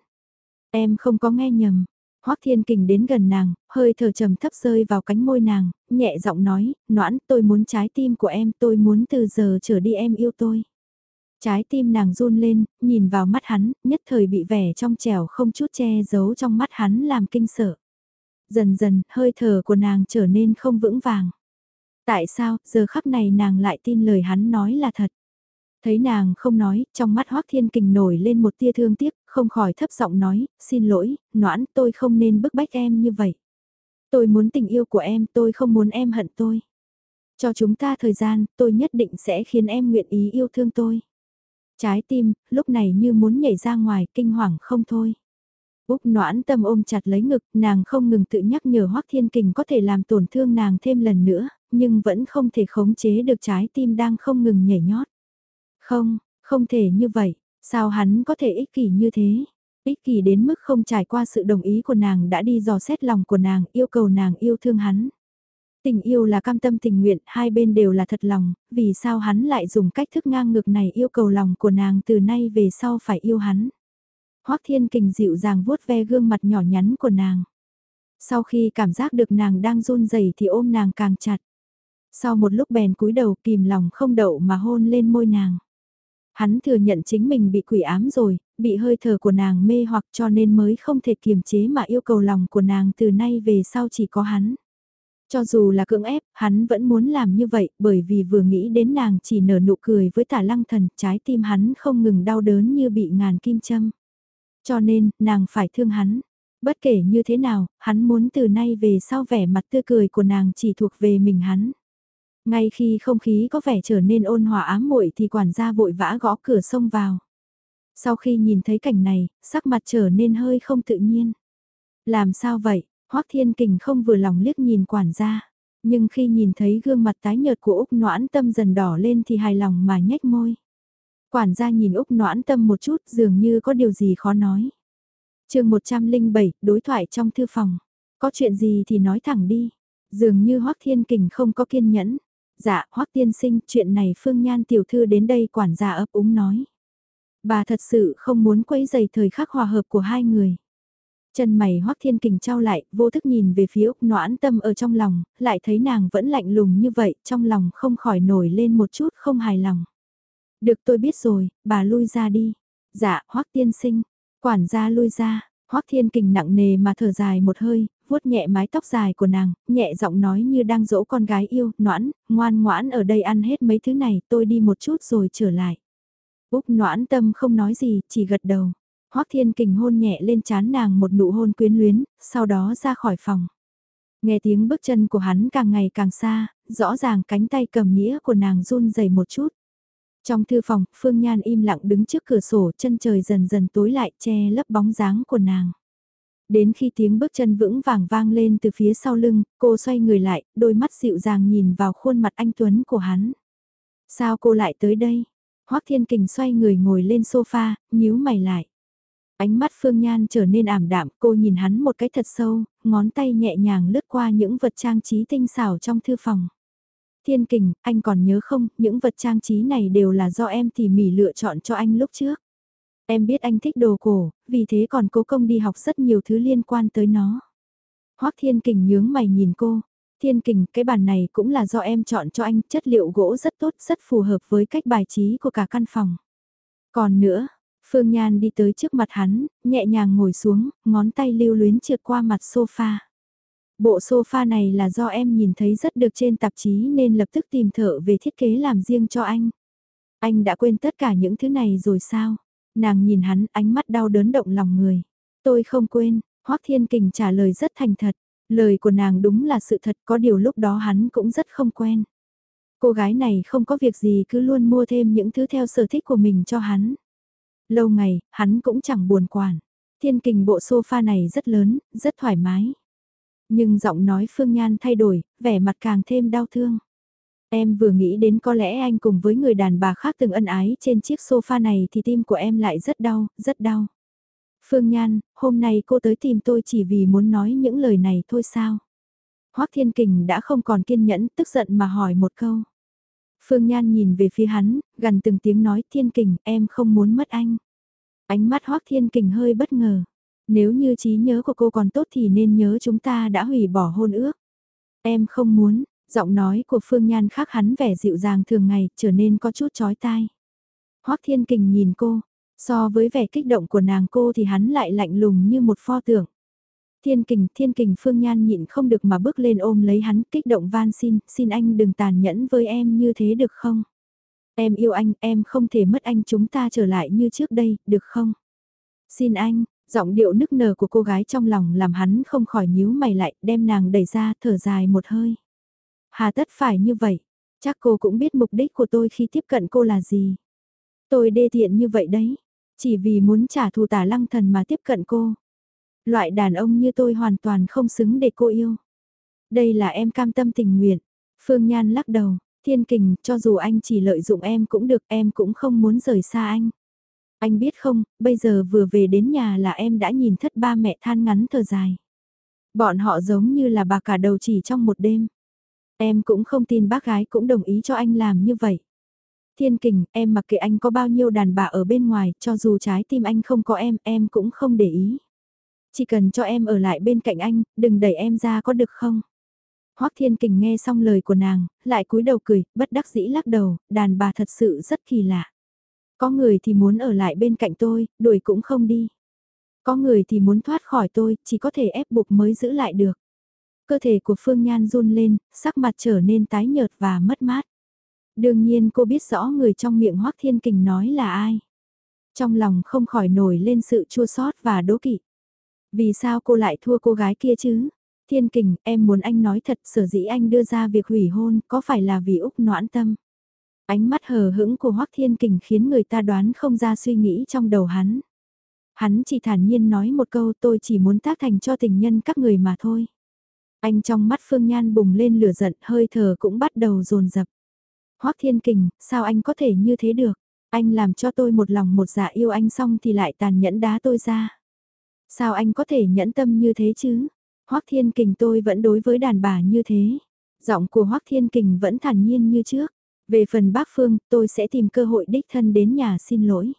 Em không có nghe nhầm. Hoắc Thiên Kình đến gần nàng, hơi thở trầm thấp rơi vào cánh môi nàng, nhẹ giọng nói, noãn tôi muốn trái tim của em, tôi muốn từ giờ trở đi em yêu tôi. Trái tim nàng run lên, nhìn vào mắt hắn, nhất thời bị vẻ trong trẻo không chút che giấu trong mắt hắn làm kinh sợ. Dần dần, hơi thở của nàng trở nên không vững vàng. Tại sao, giờ khắc này nàng lại tin lời hắn nói là thật. Thấy nàng không nói, trong mắt Hoác Thiên Kình nổi lên một tia thương tiếc, không khỏi thấp giọng nói, xin lỗi, noãn tôi không nên bức bách em như vậy. Tôi muốn tình yêu của em, tôi không muốn em hận tôi. Cho chúng ta thời gian, tôi nhất định sẽ khiến em nguyện ý yêu thương tôi. Trái tim, lúc này như muốn nhảy ra ngoài, kinh hoàng không thôi. Úc noãn tâm ôm chặt lấy ngực, nàng không ngừng tự nhắc nhở Hoác Thiên Kình có thể làm tổn thương nàng thêm lần nữa, nhưng vẫn không thể khống chế được trái tim đang không ngừng nhảy nhót. Không, không thể như vậy, sao hắn có thể ích kỷ như thế? Ích kỷ đến mức không trải qua sự đồng ý của nàng đã đi dò xét lòng của nàng, yêu cầu nàng yêu thương hắn. Tình yêu là cam tâm tình nguyện, hai bên đều là thật lòng, vì sao hắn lại dùng cách thức ngang ngược này yêu cầu lòng của nàng từ nay về sau phải yêu hắn? Hoắc Thiên Kình dịu dàng vuốt ve gương mặt nhỏ nhắn của nàng. Sau khi cảm giác được nàng đang run rẩy thì ôm nàng càng chặt. Sau một lúc bèn cúi đầu kìm lòng không đậu mà hôn lên môi nàng. Hắn thừa nhận chính mình bị quỷ ám rồi, bị hơi thở của nàng mê hoặc cho nên mới không thể kiềm chế mà yêu cầu lòng của nàng từ nay về sau chỉ có hắn. Cho dù là cưỡng ép, hắn vẫn muốn làm như vậy bởi vì vừa nghĩ đến nàng chỉ nở nụ cười với tả lăng thần, trái tim hắn không ngừng đau đớn như bị ngàn kim châm. Cho nên, nàng phải thương hắn. Bất kể như thế nào, hắn muốn từ nay về sau vẻ mặt tươi cười của nàng chỉ thuộc về mình hắn. Ngay khi không khí có vẻ trở nên ôn hòa ám muội thì quản gia vội vã gõ cửa xông vào. Sau khi nhìn thấy cảnh này, sắc mặt trở nên hơi không tự nhiên. Làm sao vậy? Hoắc Thiên Kình không vừa lòng liếc nhìn quản gia. Nhưng khi nhìn thấy gương mặt tái nhợt của Úc Noãn Tâm dần đỏ lên thì hài lòng mà nhếch môi. Quản gia nhìn Úc Noãn Tâm một chút dường như có điều gì khó nói. chương 107, đối thoại trong thư phòng. Có chuyện gì thì nói thẳng đi. Dường như Hoắc Thiên Kình không có kiên nhẫn. Dạ, Hoắc tiên sinh, chuyện này Phương Nhan tiểu thư đến đây quản gia ấp úng nói. Bà thật sự không muốn quấy giày thời khắc hòa hợp của hai người. Chân mày Hoắc Thiên Kình trao lại, vô thức nhìn về phía Úc Noãn Tâm ở trong lòng, lại thấy nàng vẫn lạnh lùng như vậy, trong lòng không khỏi nổi lên một chút không hài lòng. Được tôi biết rồi, bà lui ra đi. Dạ, Hoắc tiên sinh. Quản gia lui ra, Hoắc Thiên Kình nặng nề mà thở dài một hơi, vuốt nhẹ mái tóc dài của nàng, nhẹ giọng nói như đang dỗ con gái yêu, noãn, ngoan ngoãn ở đây ăn hết mấy thứ này, tôi đi một chút rồi trở lại. Úc noãn tâm không nói gì, chỉ gật đầu. Hoác Thiên Kình hôn nhẹ lên chán nàng một nụ hôn quyến luyến, sau đó ra khỏi phòng. Nghe tiếng bước chân của hắn càng ngày càng xa, rõ ràng cánh tay cầm nĩa của nàng run rẩy một chút. Trong thư phòng, Phương Nhan im lặng đứng trước cửa sổ, chân trời dần dần tối lại che lấp bóng dáng của nàng. Đến khi tiếng bước chân vững vàng vang lên từ phía sau lưng, cô xoay người lại, đôi mắt dịu dàng nhìn vào khuôn mặt anh Tuấn của hắn. Sao cô lại tới đây? Hoác Thiên Kình xoay người ngồi lên sofa, nhíu mày lại. Ánh mắt Phương Nhan trở nên ảm đạm, cô nhìn hắn một cái thật sâu, ngón tay nhẹ nhàng lướt qua những vật trang trí tinh xảo trong thư phòng. Thiên Kình, anh còn nhớ không, những vật trang trí này đều là do em tỉ mỉ lựa chọn cho anh lúc trước. Em biết anh thích đồ cổ, vì thế còn cố công đi học rất nhiều thứ liên quan tới nó. Hoác Thiên Kình nhướng mày nhìn cô. Thiên Kình, cái bàn này cũng là do em chọn cho anh, chất liệu gỗ rất tốt, rất phù hợp với cách bài trí của cả căn phòng. Còn nữa, Phương Nhan đi tới trước mặt hắn, nhẹ nhàng ngồi xuống, ngón tay lưu luyến trượt qua mặt sofa. Bộ sofa này là do em nhìn thấy rất được trên tạp chí nên lập tức tìm thợ về thiết kế làm riêng cho anh. Anh đã quên tất cả những thứ này rồi sao? Nàng nhìn hắn ánh mắt đau đớn động lòng người. Tôi không quên, Hoác Thiên Kình trả lời rất thành thật. Lời của nàng đúng là sự thật có điều lúc đó hắn cũng rất không quen. Cô gái này không có việc gì cứ luôn mua thêm những thứ theo sở thích của mình cho hắn. Lâu ngày, hắn cũng chẳng buồn quản. Thiên kình bộ sofa này rất lớn, rất thoải mái. Nhưng giọng nói Phương Nhan thay đổi, vẻ mặt càng thêm đau thương. Em vừa nghĩ đến có lẽ anh cùng với người đàn bà khác từng ân ái trên chiếc sofa này thì tim của em lại rất đau, rất đau. Phương Nhan, hôm nay cô tới tìm tôi chỉ vì muốn nói những lời này thôi sao? Hoác Thiên Kình đã không còn kiên nhẫn, tức giận mà hỏi một câu. Phương Nhan nhìn về phía hắn, gần từng tiếng nói Thiên Kình, em không muốn mất anh. Ánh mắt Hoác Thiên Kình hơi bất ngờ. Nếu như trí nhớ của cô còn tốt thì nên nhớ chúng ta đã hủy bỏ hôn ước. Em không muốn, Giọng nói của Phương Nhan khác hắn vẻ dịu dàng thường ngày, trở nên có chút chói tai. Hoắc Thiên Kình nhìn cô, so với vẻ kích động của nàng cô thì hắn lại lạnh lùng như một pho tượng. Thiên Kình, Thiên Kình Phương Nhan nhịn không được mà bước lên ôm lấy hắn, kích động van xin, xin anh đừng tàn nhẫn với em như thế được không? Em yêu anh, em không thể mất anh chúng ta trở lại như trước đây, được không? Xin anh, giọng điệu nức nở của cô gái trong lòng làm hắn không khỏi nhíu mày lại, đem nàng đẩy ra, thở dài một hơi. Hà tất phải như vậy, chắc cô cũng biết mục đích của tôi khi tiếp cận cô là gì. Tôi đê tiện như vậy đấy, chỉ vì muốn trả thù tả lăng thần mà tiếp cận cô. Loại đàn ông như tôi hoàn toàn không xứng để cô yêu. Đây là em cam tâm tình nguyện. Phương Nhan lắc đầu, thiên kình, cho dù anh chỉ lợi dụng em cũng được, em cũng không muốn rời xa anh. Anh biết không, bây giờ vừa về đến nhà là em đã nhìn thất ba mẹ than ngắn thở dài. Bọn họ giống như là bà cả đầu chỉ trong một đêm. Em cũng không tin bác gái cũng đồng ý cho anh làm như vậy. Thiên kình, em mặc kệ anh có bao nhiêu đàn bà ở bên ngoài, cho dù trái tim anh không có em, em cũng không để ý. Chỉ cần cho em ở lại bên cạnh anh, đừng đẩy em ra có được không? Hoắc Thiên Kình nghe xong lời của nàng, lại cúi đầu cười, bất đắc dĩ lắc đầu, đàn bà thật sự rất kỳ lạ. Có người thì muốn ở lại bên cạnh tôi, đuổi cũng không đi. Có người thì muốn thoát khỏi tôi, chỉ có thể ép buộc mới giữ lại được. Cơ thể của Phương Nhan run lên, sắc mặt trở nên tái nhợt và mất mát. Đương nhiên cô biết rõ người trong miệng Hoắc Thiên Kình nói là ai. Trong lòng không khỏi nổi lên sự chua xót và đố kỵ. Vì sao cô lại thua cô gái kia chứ? Thiên Kình, em muốn anh nói thật sở dĩ anh đưa ra việc hủy hôn có phải là vì Úc noãn tâm? Ánh mắt hờ hững của Hoắc Thiên Kình khiến người ta đoán không ra suy nghĩ trong đầu hắn. Hắn chỉ thản nhiên nói một câu tôi chỉ muốn tác thành cho tình nhân các người mà thôi. Anh trong mắt Phương Nhan bùng lên lửa giận hơi thở cũng bắt đầu dồn dập. Hoắc Thiên Kình, sao anh có thể như thế được? Anh làm cho tôi một lòng một dạ yêu anh xong thì lại tàn nhẫn đá tôi ra. Sao anh có thể nhẫn tâm như thế chứ? Hoắc Thiên Kình tôi vẫn đối với đàn bà như thế. Giọng của Hoắc Thiên Kình vẫn thản nhiên như trước. Về phần bác Phương, tôi sẽ tìm cơ hội đích thân đến nhà xin lỗi.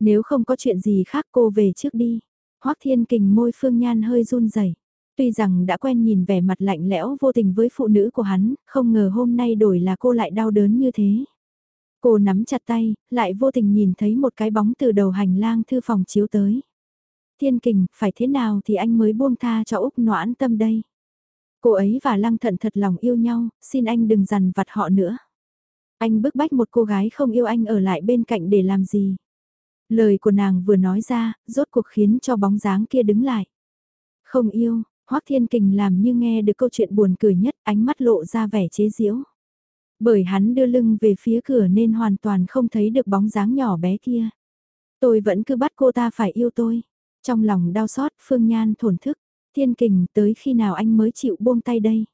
Nếu không có chuyện gì khác cô về trước đi. Hoắc Thiên Kình môi Phương Nhan hơi run rẩy. Tuy rằng đã quen nhìn vẻ mặt lạnh lẽo vô tình với phụ nữ của hắn, không ngờ hôm nay đổi là cô lại đau đớn như thế. Cô nắm chặt tay, lại vô tình nhìn thấy một cái bóng từ đầu hành lang thư phòng chiếu tới. Thiên kình, phải thế nào thì anh mới buông tha cho Úc noãn tâm đây. Cô ấy và Lăng Thận thật lòng yêu nhau, xin anh đừng dằn vặt họ nữa. Anh bức bách một cô gái không yêu anh ở lại bên cạnh để làm gì. Lời của nàng vừa nói ra, rốt cuộc khiến cho bóng dáng kia đứng lại. Không yêu, Hoắc Thiên Kình làm như nghe được câu chuyện buồn cười nhất, ánh mắt lộ ra vẻ chế giễu. Bởi hắn đưa lưng về phía cửa nên hoàn toàn không thấy được bóng dáng nhỏ bé kia. Tôi vẫn cứ bắt cô ta phải yêu tôi. Trong lòng đau xót, Phương Nhan thổn thức. Thiên Kình, tới khi nào anh mới chịu buông tay đây?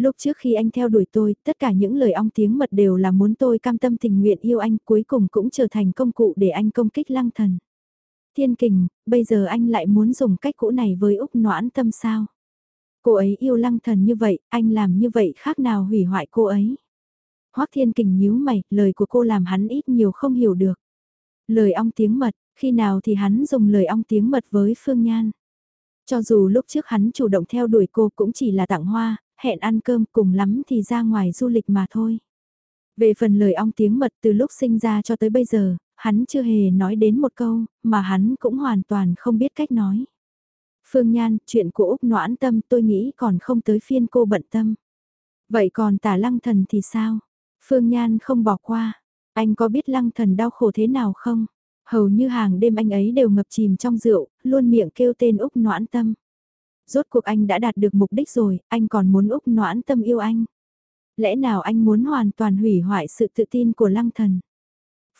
Lúc trước khi anh theo đuổi tôi, tất cả những lời ong tiếng mật đều là muốn tôi cam tâm tình nguyện yêu anh, cuối cùng cũng trở thành công cụ để anh công kích lăng thần. Thiên kình, bây giờ anh lại muốn dùng cách cũ này với Úc noãn tâm sao? Cô ấy yêu lăng thần như vậy, anh làm như vậy khác nào hủy hoại cô ấy? Hoác thiên kình nhíu mày, lời của cô làm hắn ít nhiều không hiểu được. Lời ong tiếng mật, khi nào thì hắn dùng lời ong tiếng mật với Phương Nhan? Cho dù lúc trước hắn chủ động theo đuổi cô cũng chỉ là tặng hoa, hẹn ăn cơm cùng lắm thì ra ngoài du lịch mà thôi. Về phần lời ong tiếng mật từ lúc sinh ra cho tới bây giờ, hắn chưa hề nói đến một câu, mà hắn cũng hoàn toàn không biết cách nói. Phương Nhan, chuyện của Úc noãn tâm tôi nghĩ còn không tới phiên cô bận tâm. Vậy còn tả lăng thần thì sao? Phương Nhan không bỏ qua. Anh có biết lăng thần đau khổ thế nào không? Hầu như hàng đêm anh ấy đều ngập chìm trong rượu, luôn miệng kêu tên Úc noãn tâm. Rốt cuộc anh đã đạt được mục đích rồi, anh còn muốn Úc noãn tâm yêu anh. Lẽ nào anh muốn hoàn toàn hủy hoại sự tự tin của lăng thần?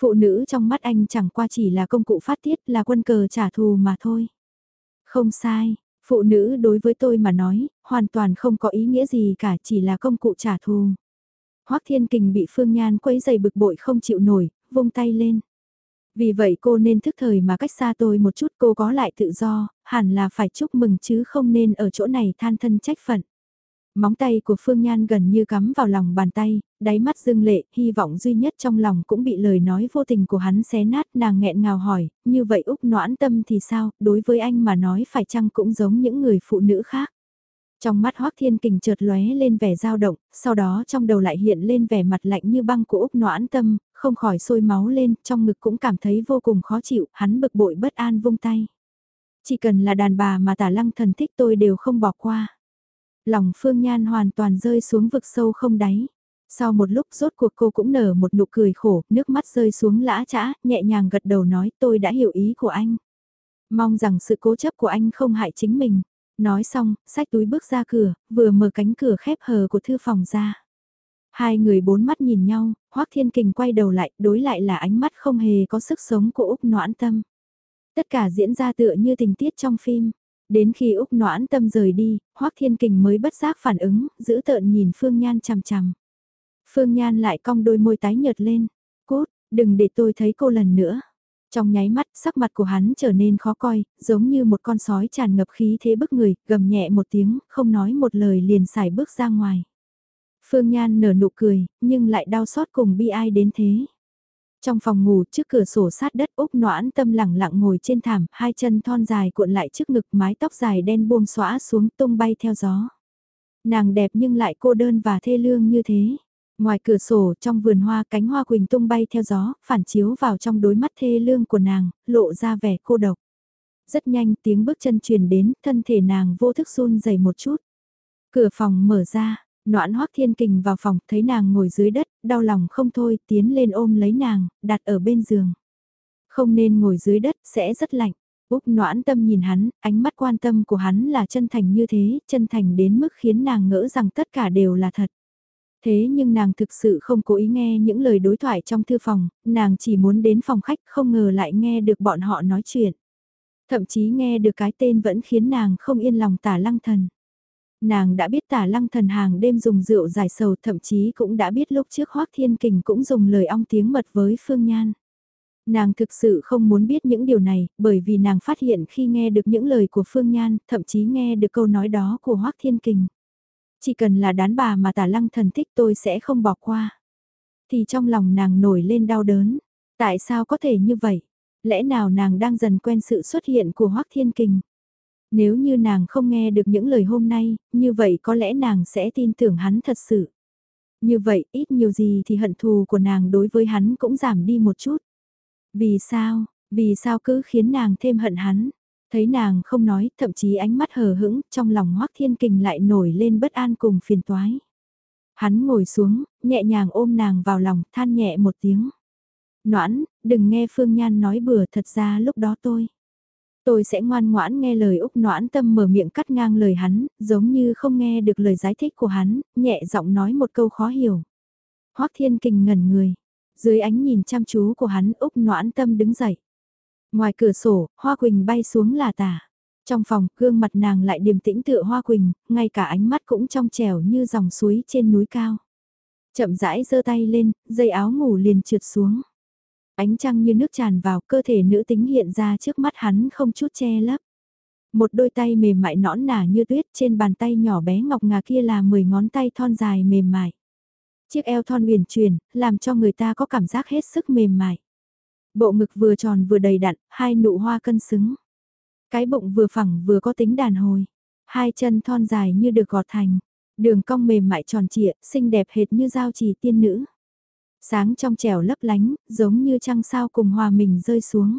Phụ nữ trong mắt anh chẳng qua chỉ là công cụ phát tiết là quân cờ trả thù mà thôi. Không sai, phụ nữ đối với tôi mà nói, hoàn toàn không có ý nghĩa gì cả chỉ là công cụ trả thù. Hoác Thiên Kình bị Phương Nhan quấy giày bực bội không chịu nổi, vung tay lên. Vì vậy cô nên thức thời mà cách xa tôi một chút cô có lại tự do, hẳn là phải chúc mừng chứ không nên ở chỗ này than thân trách phận. Móng tay của Phương Nhan gần như cắm vào lòng bàn tay, đáy mắt dưng lệ, hy vọng duy nhất trong lòng cũng bị lời nói vô tình của hắn xé nát nàng nghẹn ngào hỏi, như vậy Úc noãn tâm thì sao, đối với anh mà nói phải chăng cũng giống những người phụ nữ khác. Trong mắt Hoác Thiên Kình chợt lóe lên vẻ dao động, sau đó trong đầu lại hiện lên vẻ mặt lạnh như băng của Úc noãn tâm, không khỏi sôi máu lên, trong ngực cũng cảm thấy vô cùng khó chịu, hắn bực bội bất an vung tay. Chỉ cần là đàn bà mà tả lăng thần thích tôi đều không bỏ qua. Lòng Phương Nhan hoàn toàn rơi xuống vực sâu không đáy. Sau một lúc rốt cuộc cô cũng nở một nụ cười khổ, nước mắt rơi xuống lã chã, nhẹ nhàng gật đầu nói tôi đã hiểu ý của anh. Mong rằng sự cố chấp của anh không hại chính mình. Nói xong, sách túi bước ra cửa, vừa mở cánh cửa khép hờ của thư phòng ra. Hai người bốn mắt nhìn nhau, Hoác Thiên Kình quay đầu lại, đối lại là ánh mắt không hề có sức sống của Úc Noãn Tâm. Tất cả diễn ra tựa như tình tiết trong phim. Đến khi Úc noãn tâm rời đi, Hoác Thiên Kình mới bất giác phản ứng, giữ tợn nhìn Phương Nhan chằm chằm. Phương Nhan lại cong đôi môi tái nhợt lên. Cốt, đừng để tôi thấy cô lần nữa. Trong nháy mắt, sắc mặt của hắn trở nên khó coi, giống như một con sói tràn ngập khí thế bức người, gầm nhẹ một tiếng, không nói một lời liền xài bước ra ngoài. Phương Nhan nở nụ cười, nhưng lại đau xót cùng bi ai đến thế. Trong phòng ngủ trước cửa sổ sát đất Úc noãn tâm lẳng lặng ngồi trên thảm, hai chân thon dài cuộn lại trước ngực mái tóc dài đen buông xõa xuống tung bay theo gió. Nàng đẹp nhưng lại cô đơn và thê lương như thế. Ngoài cửa sổ trong vườn hoa cánh hoa quỳnh tung bay theo gió, phản chiếu vào trong đôi mắt thê lương của nàng, lộ ra vẻ cô độc. Rất nhanh tiếng bước chân truyền đến, thân thể nàng vô thức run dày một chút. Cửa phòng mở ra, Noãn Hoắc Thiên Kình vào phòng, thấy nàng ngồi dưới đất, đau lòng không thôi, tiến lên ôm lấy nàng, đặt ở bên giường. Không nên ngồi dưới đất, sẽ rất lạnh. Úc noãn tâm nhìn hắn, ánh mắt quan tâm của hắn là chân thành như thế, chân thành đến mức khiến nàng ngỡ rằng tất cả đều là thật. Thế nhưng nàng thực sự không cố ý nghe những lời đối thoại trong thư phòng, nàng chỉ muốn đến phòng khách không ngờ lại nghe được bọn họ nói chuyện. Thậm chí nghe được cái tên vẫn khiến nàng không yên lòng tả lăng thần. Nàng đã biết tả lăng thần hàng đêm dùng rượu giải sầu thậm chí cũng đã biết lúc trước Hoác Thiên Kình cũng dùng lời ong tiếng mật với Phương Nhan. Nàng thực sự không muốn biết những điều này, bởi vì nàng phát hiện khi nghe được những lời của Phương Nhan, thậm chí nghe được câu nói đó của Hoác Thiên Kình. Chỉ cần là đán bà mà tả lăng thần thích tôi sẽ không bỏ qua. Thì trong lòng nàng nổi lên đau đớn. Tại sao có thể như vậy? Lẽ nào nàng đang dần quen sự xuất hiện của Hoác Thiên Kình? Nếu như nàng không nghe được những lời hôm nay, như vậy có lẽ nàng sẽ tin tưởng hắn thật sự. Như vậy, ít nhiều gì thì hận thù của nàng đối với hắn cũng giảm đi một chút. Vì sao, vì sao cứ khiến nàng thêm hận hắn? Thấy nàng không nói, thậm chí ánh mắt hờ hững, trong lòng Hoác Thiên Kình lại nổi lên bất an cùng phiền toái. Hắn ngồi xuống, nhẹ nhàng ôm nàng vào lòng, than nhẹ một tiếng. Noãn, đừng nghe Phương Nhan nói bừa thật ra lúc đó tôi. Tôi sẽ ngoan ngoãn nghe lời Úc noãn tâm mở miệng cắt ngang lời hắn, giống như không nghe được lời giải thích của hắn, nhẹ giọng nói một câu khó hiểu. Hoác Thiên Kình ngẩn người, dưới ánh nhìn chăm chú của hắn Úc noãn tâm đứng dậy. Ngoài cửa sổ, Hoa Quỳnh bay xuống là tả. Trong phòng, gương mặt nàng lại điềm tĩnh tựa Hoa Quỳnh, ngay cả ánh mắt cũng trong trẻo như dòng suối trên núi cao. Chậm rãi giơ tay lên, dây áo ngủ liền trượt xuống. Ánh trăng như nước tràn vào cơ thể nữ tính hiện ra trước mắt hắn không chút che lấp. Một đôi tay mềm mại nõn nà như tuyết trên bàn tay nhỏ bé ngọc ngà kia là 10 ngón tay thon dài mềm mại. Chiếc eo thon uyển chuyển làm cho người ta có cảm giác hết sức mềm mại. Bộ ngực vừa tròn vừa đầy đặn, hai nụ hoa cân xứng. Cái bụng vừa phẳng vừa có tính đàn hồi. Hai chân thon dài như được gọt thành. Đường cong mềm mại tròn trịa, xinh đẹp hệt như giao trì tiên nữ. Sáng trong trẻo lấp lánh, giống như trăng sao cùng hòa mình rơi xuống.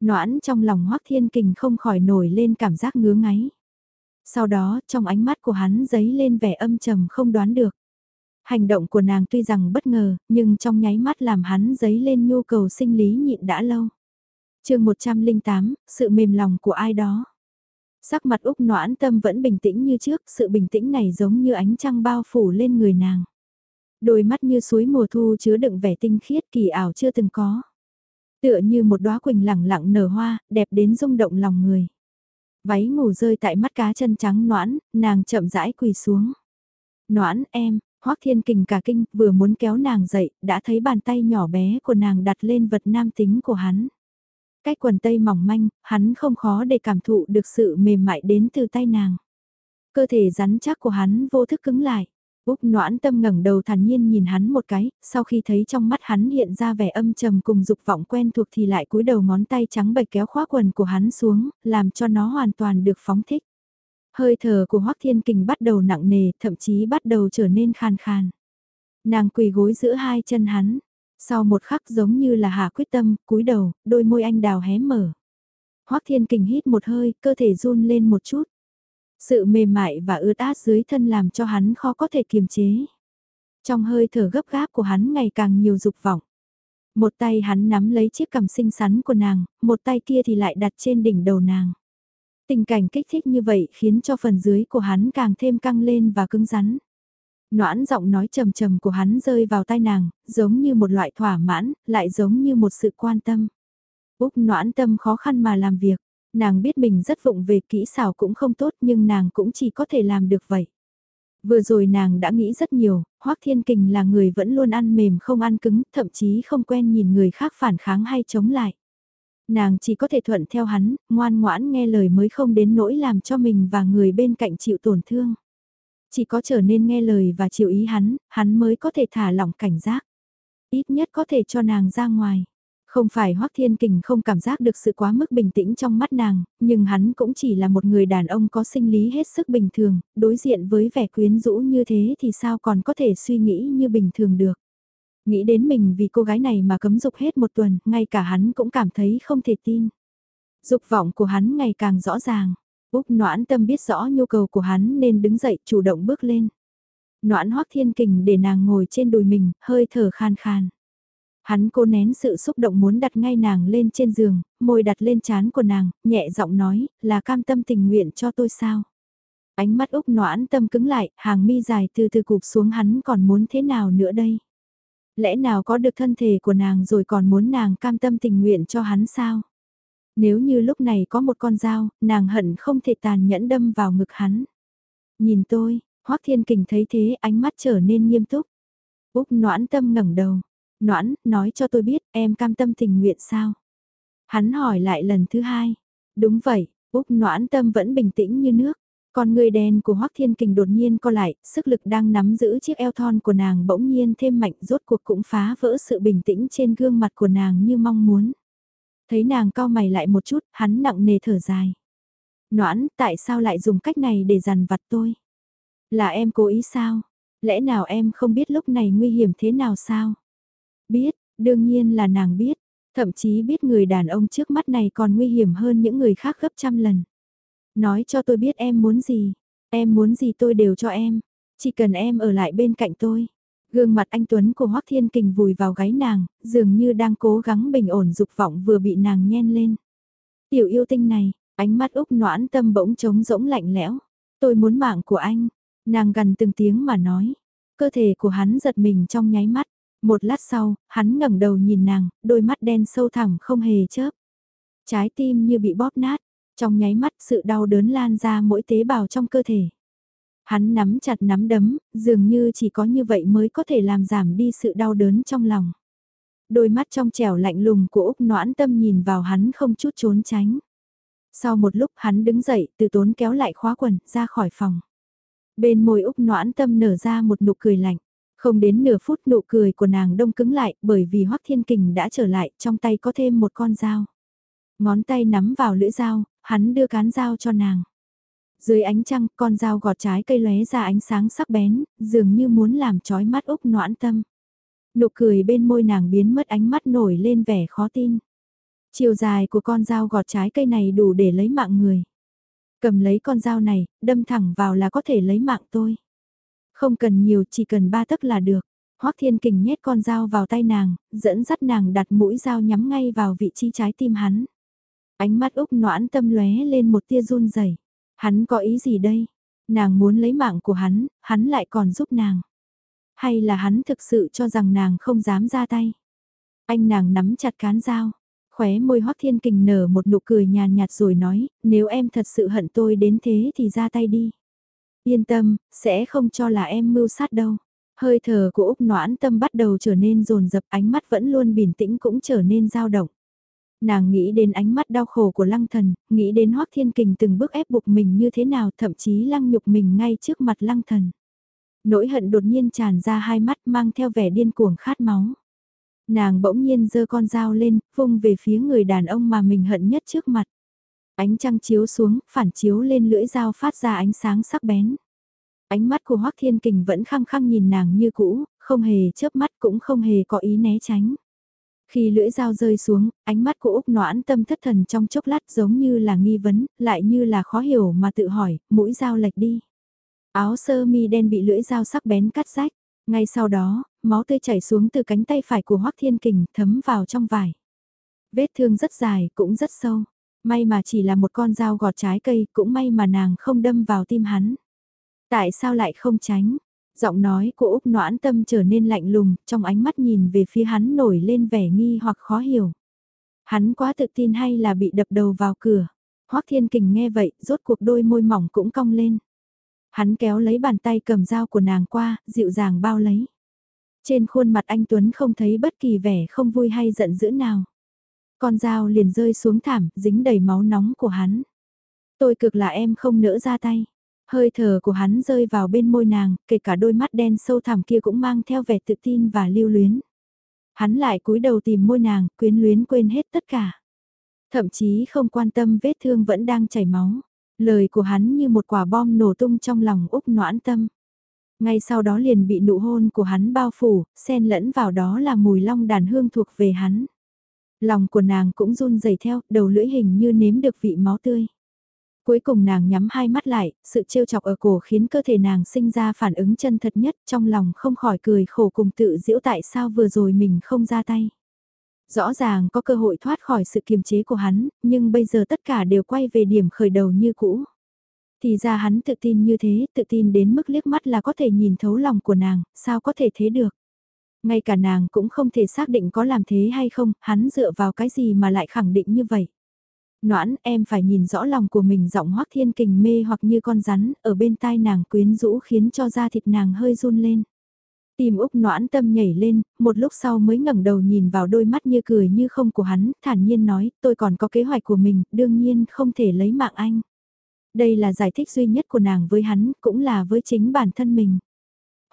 Noãn trong lòng Hoắc Thiên Kình không khỏi nổi lên cảm giác ngứa ngáy. Sau đó, trong ánh mắt của hắn giấy lên vẻ âm trầm không đoán được. Hành động của nàng tuy rằng bất ngờ, nhưng trong nháy mắt làm hắn dấy lên nhu cầu sinh lý nhịn đã lâu. chương 108, sự mềm lòng của ai đó. Sắc mặt Úc noãn tâm vẫn bình tĩnh như trước, sự bình tĩnh này giống như ánh trăng bao phủ lên người nàng. Đôi mắt như suối mùa thu chứa đựng vẻ tinh khiết kỳ ảo chưa từng có. Tựa như một đóa quỳnh lẳng lặng nở hoa, đẹp đến rung động lòng người. Váy ngủ rơi tại mắt cá chân trắng noãn, nàng chậm rãi quỳ xuống. Noãn em, Hoắc Thiên Kình cả kinh, vừa muốn kéo nàng dậy, đã thấy bàn tay nhỏ bé của nàng đặt lên vật nam tính của hắn. Cái quần tây mỏng manh, hắn không khó để cảm thụ được sự mềm mại đến từ tay nàng. Cơ thể rắn chắc của hắn vô thức cứng lại. Úc noãn tâm ngẩng đầu thản nhiên nhìn hắn một cái, sau khi thấy trong mắt hắn hiện ra vẻ âm trầm cùng dục vọng quen thuộc thì lại cúi đầu ngón tay trắng bạch kéo khóa quần của hắn xuống, làm cho nó hoàn toàn được phóng thích. Hơi thở của Hoắc Thiên Kình bắt đầu nặng nề, thậm chí bắt đầu trở nên khan khan. Nàng quỳ gối giữa hai chân hắn, sau một khắc giống như là hạ quyết tâm, cúi đầu, đôi môi anh đào hé mở. Hoắc Thiên Kình hít một hơi, cơ thể run lên một chút. Sự mềm mại và ướt át dưới thân làm cho hắn khó có thể kiềm chế. Trong hơi thở gấp gáp của hắn ngày càng nhiều dục vọng. Một tay hắn nắm lấy chiếc cằm xinh xắn của nàng, một tay kia thì lại đặt trên đỉnh đầu nàng. Tình cảnh kích thích như vậy khiến cho phần dưới của hắn càng thêm căng lên và cứng rắn. Noãn giọng nói trầm trầm của hắn rơi vào tai nàng, giống như một loại thỏa mãn, lại giống như một sự quan tâm. Úc noãn tâm khó khăn mà làm việc, nàng biết mình rất vụng về kỹ xảo cũng không tốt nhưng nàng cũng chỉ có thể làm được vậy. Vừa rồi nàng đã nghĩ rất nhiều, Hoác Thiên Kình là người vẫn luôn ăn mềm không ăn cứng, thậm chí không quen nhìn người khác phản kháng hay chống lại. Nàng chỉ có thể thuận theo hắn, ngoan ngoãn nghe lời mới không đến nỗi làm cho mình và người bên cạnh chịu tổn thương. Chỉ có trở nên nghe lời và chịu ý hắn, hắn mới có thể thả lỏng cảnh giác. Ít nhất có thể cho nàng ra ngoài. Không phải Hoắc Thiên Kình không cảm giác được sự quá mức bình tĩnh trong mắt nàng, nhưng hắn cũng chỉ là một người đàn ông có sinh lý hết sức bình thường, đối diện với vẻ quyến rũ như thế thì sao còn có thể suy nghĩ như bình thường được. Nghĩ đến mình vì cô gái này mà cấm dục hết một tuần, ngay cả hắn cũng cảm thấy không thể tin. Dục vọng của hắn ngày càng rõ ràng. Úc noãn tâm biết rõ nhu cầu của hắn nên đứng dậy chủ động bước lên. Noãn hoắc thiên kình để nàng ngồi trên đùi mình, hơi thở khan khan. Hắn cố nén sự xúc động muốn đặt ngay nàng lên trên giường, môi đặt lên chán của nàng, nhẹ giọng nói, là cam tâm tình nguyện cho tôi sao. Ánh mắt Úc noãn tâm cứng lại, hàng mi dài từ từ cụp xuống hắn còn muốn thế nào nữa đây. Lẽ nào có được thân thể của nàng rồi còn muốn nàng cam tâm tình nguyện cho hắn sao? Nếu như lúc này có một con dao, nàng hận không thể tàn nhẫn đâm vào ngực hắn. Nhìn tôi, Hoắc Thiên Kình thấy thế ánh mắt trở nên nghiêm túc. Úc noãn tâm ngẩng đầu. Noãn, nói cho tôi biết em cam tâm tình nguyện sao? Hắn hỏi lại lần thứ hai. Đúng vậy, Úc noãn tâm vẫn bình tĩnh như nước. Con người đen của Hoắc Thiên Kình đột nhiên co lại, sức lực đang nắm giữ chiếc eo thon của nàng bỗng nhiên thêm mạnh rốt cuộc cũng phá vỡ sự bình tĩnh trên gương mặt của nàng như mong muốn. Thấy nàng cao mày lại một chút, hắn nặng nề thở dài. Noãn, tại sao lại dùng cách này để dằn vặt tôi? Là em cố ý sao? Lẽ nào em không biết lúc này nguy hiểm thế nào sao? Biết, đương nhiên là nàng biết. Thậm chí biết người đàn ông trước mắt này còn nguy hiểm hơn những người khác gấp trăm lần. Nói cho tôi biết em muốn gì. Em muốn gì tôi đều cho em. Chỉ cần em ở lại bên cạnh tôi. Gương mặt anh Tuấn của Hoắc Thiên Kình vùi vào gáy nàng, dường như đang cố gắng bình ổn dục vọng vừa bị nàng nhen lên. Tiểu yêu tinh này, ánh mắt Úc noãn tâm bỗng trống rỗng lạnh lẽo. Tôi muốn mạng của anh. Nàng gần từng tiếng mà nói. Cơ thể của hắn giật mình trong nháy mắt. Một lát sau, hắn ngẩng đầu nhìn nàng, đôi mắt đen sâu thẳm không hề chớp. Trái tim như bị bóp nát, trong nháy mắt sự đau đớn lan ra mỗi tế bào trong cơ thể. Hắn nắm chặt nắm đấm, dường như chỉ có như vậy mới có thể làm giảm đi sự đau đớn trong lòng. Đôi mắt trong trẻo lạnh lùng của Úc noãn tâm nhìn vào hắn không chút trốn tránh. Sau một lúc hắn đứng dậy từ tốn kéo lại khóa quần ra khỏi phòng. Bên môi Úc noãn tâm nở ra một nụ cười lạnh. Không đến nửa phút nụ cười của nàng đông cứng lại bởi vì Hoắc Thiên Kình đã trở lại trong tay có thêm một con dao. Ngón tay nắm vào lưỡi dao, hắn đưa cán dao cho nàng. Dưới ánh trăng, con dao gọt trái cây lóe ra ánh sáng sắc bén, dường như muốn làm chói mắt Úc noãn tâm. Nụ cười bên môi nàng biến mất ánh mắt nổi lên vẻ khó tin. Chiều dài của con dao gọt trái cây này đủ để lấy mạng người. Cầm lấy con dao này, đâm thẳng vào là có thể lấy mạng tôi. Không cần nhiều, chỉ cần ba tấc là được. Hoắc Thiên Kình nhét con dao vào tay nàng, dẫn dắt nàng đặt mũi dao nhắm ngay vào vị trí trái tim hắn. Ánh mắt Úc noãn tâm lóe lên một tia run rẩy. Hắn có ý gì đây? Nàng muốn lấy mạng của hắn, hắn lại còn giúp nàng. Hay là hắn thực sự cho rằng nàng không dám ra tay? Anh nàng nắm chặt cán dao, khóe môi Hoắc Thiên Kình nở một nụ cười nhàn nhạt rồi nói, nếu em thật sự hận tôi đến thế thì ra tay đi. Yên tâm, sẽ không cho là em mưu sát đâu. Hơi thở của Úc Noãn Tâm bắt đầu trở nên rồn rập ánh mắt vẫn luôn bình tĩnh cũng trở nên dao động. Nàng nghĩ đến ánh mắt đau khổ của lăng thần, nghĩ đến Hoác Thiên Kình từng bước ép buộc mình như thế nào thậm chí lăng nhục mình ngay trước mặt lăng thần. Nỗi hận đột nhiên tràn ra hai mắt mang theo vẻ điên cuồng khát máu. Nàng bỗng nhiên giơ con dao lên, vung về phía người đàn ông mà mình hận nhất trước mặt. Ánh trăng chiếu xuống, phản chiếu lên lưỡi dao phát ra ánh sáng sắc bén. Ánh mắt của Hoắc Thiên Kình vẫn khăng khăng nhìn nàng như cũ, không hề chớp mắt cũng không hề có ý né tránh. Khi lưỡi dao rơi xuống, ánh mắt của Úc noãn tâm thất thần trong chốc lát giống như là nghi vấn, lại như là khó hiểu mà tự hỏi, mũi dao lệch đi. Áo sơ mi đen bị lưỡi dao sắc bén cắt rách. Ngay sau đó, máu tươi chảy xuống từ cánh tay phải của Hoắc Thiên Kình thấm vào trong vải. Vết thương rất dài, cũng rất sâu. May mà chỉ là một con dao gọt trái cây, cũng may mà nàng không đâm vào tim hắn. Tại sao lại không tránh? Giọng nói của Úc noãn tâm trở nên lạnh lùng, trong ánh mắt nhìn về phía hắn nổi lên vẻ nghi hoặc khó hiểu. Hắn quá tự tin hay là bị đập đầu vào cửa? Hoắc Thiên Kình nghe vậy, rốt cuộc đôi môi mỏng cũng cong lên. Hắn kéo lấy bàn tay cầm dao của nàng qua, dịu dàng bao lấy. Trên khuôn mặt anh Tuấn không thấy bất kỳ vẻ không vui hay giận dữ nào. Con dao liền rơi xuống thảm, dính đầy máu nóng của hắn. Tôi cực là em không nỡ ra tay. Hơi thở của hắn rơi vào bên môi nàng, kể cả đôi mắt đen sâu thẳm kia cũng mang theo vẻ tự tin và lưu luyến. Hắn lại cúi đầu tìm môi nàng, quyến luyến quên hết tất cả. Thậm chí không quan tâm vết thương vẫn đang chảy máu. Lời của hắn như một quả bom nổ tung trong lòng Úc noãn tâm. Ngay sau đó liền bị nụ hôn của hắn bao phủ, xen lẫn vào đó là mùi long đàn hương thuộc về hắn. Lòng của nàng cũng run rẩy theo, đầu lưỡi hình như nếm được vị máu tươi. Cuối cùng nàng nhắm hai mắt lại, sự trêu chọc ở cổ khiến cơ thể nàng sinh ra phản ứng chân thật nhất trong lòng không khỏi cười khổ cùng tự giễu tại sao vừa rồi mình không ra tay. Rõ ràng có cơ hội thoát khỏi sự kiềm chế của hắn, nhưng bây giờ tất cả đều quay về điểm khởi đầu như cũ. Thì ra hắn tự tin như thế, tự tin đến mức liếc mắt là có thể nhìn thấu lòng của nàng, sao có thể thế được. Ngay cả nàng cũng không thể xác định có làm thế hay không, hắn dựa vào cái gì mà lại khẳng định như vậy. Noãn, em phải nhìn rõ lòng của mình giọng hoác thiên kình mê hoặc như con rắn, ở bên tai nàng quyến rũ khiến cho da thịt nàng hơi run lên. Tìm Úc noãn tâm nhảy lên, một lúc sau mới ngẩng đầu nhìn vào đôi mắt như cười như không của hắn, thản nhiên nói, tôi còn có kế hoạch của mình, đương nhiên không thể lấy mạng anh. Đây là giải thích duy nhất của nàng với hắn, cũng là với chính bản thân mình.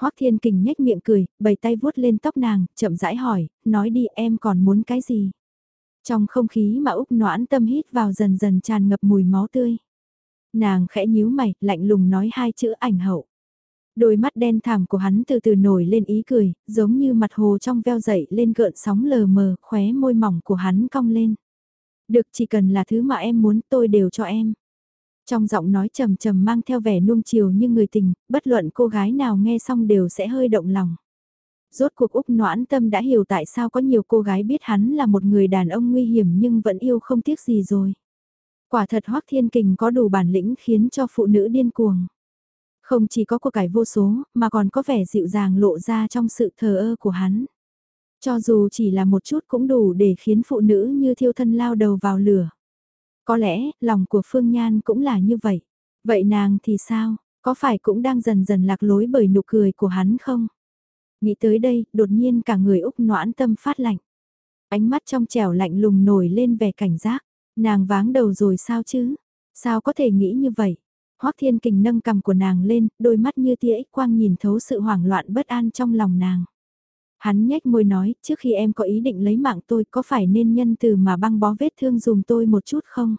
Hoắc Thiên Kình nhếch miệng cười, bày tay vuốt lên tóc nàng, chậm rãi hỏi, nói đi em còn muốn cái gì? Trong không khí mà Úc noãn tâm hít vào dần dần tràn ngập mùi máu tươi. Nàng khẽ nhíu mày, lạnh lùng nói hai chữ ảnh hậu. Đôi mắt đen thảm của hắn từ từ nổi lên ý cười, giống như mặt hồ trong veo dậy lên gợn sóng lờ mờ, khóe môi mỏng của hắn cong lên. Được chỉ cần là thứ mà em muốn tôi đều cho em. Trong giọng nói trầm trầm mang theo vẻ nuông chiều như người tình, bất luận cô gái nào nghe xong đều sẽ hơi động lòng. Rốt cuộc Úc noãn tâm đã hiểu tại sao có nhiều cô gái biết hắn là một người đàn ông nguy hiểm nhưng vẫn yêu không tiếc gì rồi. Quả thật Hoắc Thiên Kình có đủ bản lĩnh khiến cho phụ nữ điên cuồng. Không chỉ có cuộc cải vô số, mà còn có vẻ dịu dàng lộ ra trong sự thờ ơ của hắn. Cho dù chỉ là một chút cũng đủ để khiến phụ nữ như thiêu thân lao đầu vào lửa. Có lẽ, lòng của Phương Nhan cũng là như vậy. Vậy nàng thì sao, có phải cũng đang dần dần lạc lối bởi nụ cười của hắn không? Nghĩ tới đây, đột nhiên cả người Úc noãn tâm phát lạnh. Ánh mắt trong trẻo lạnh lùng nổi lên vẻ cảnh giác. Nàng váng đầu rồi sao chứ? Sao có thể nghĩ như vậy? Hoắc Thiên Kình nâng cầm của nàng lên, đôi mắt như tia ích quang nhìn thấu sự hoảng loạn bất an trong lòng nàng. Hắn nhếch môi nói, trước khi em có ý định lấy mạng tôi có phải nên nhân từ mà băng bó vết thương dùm tôi một chút không?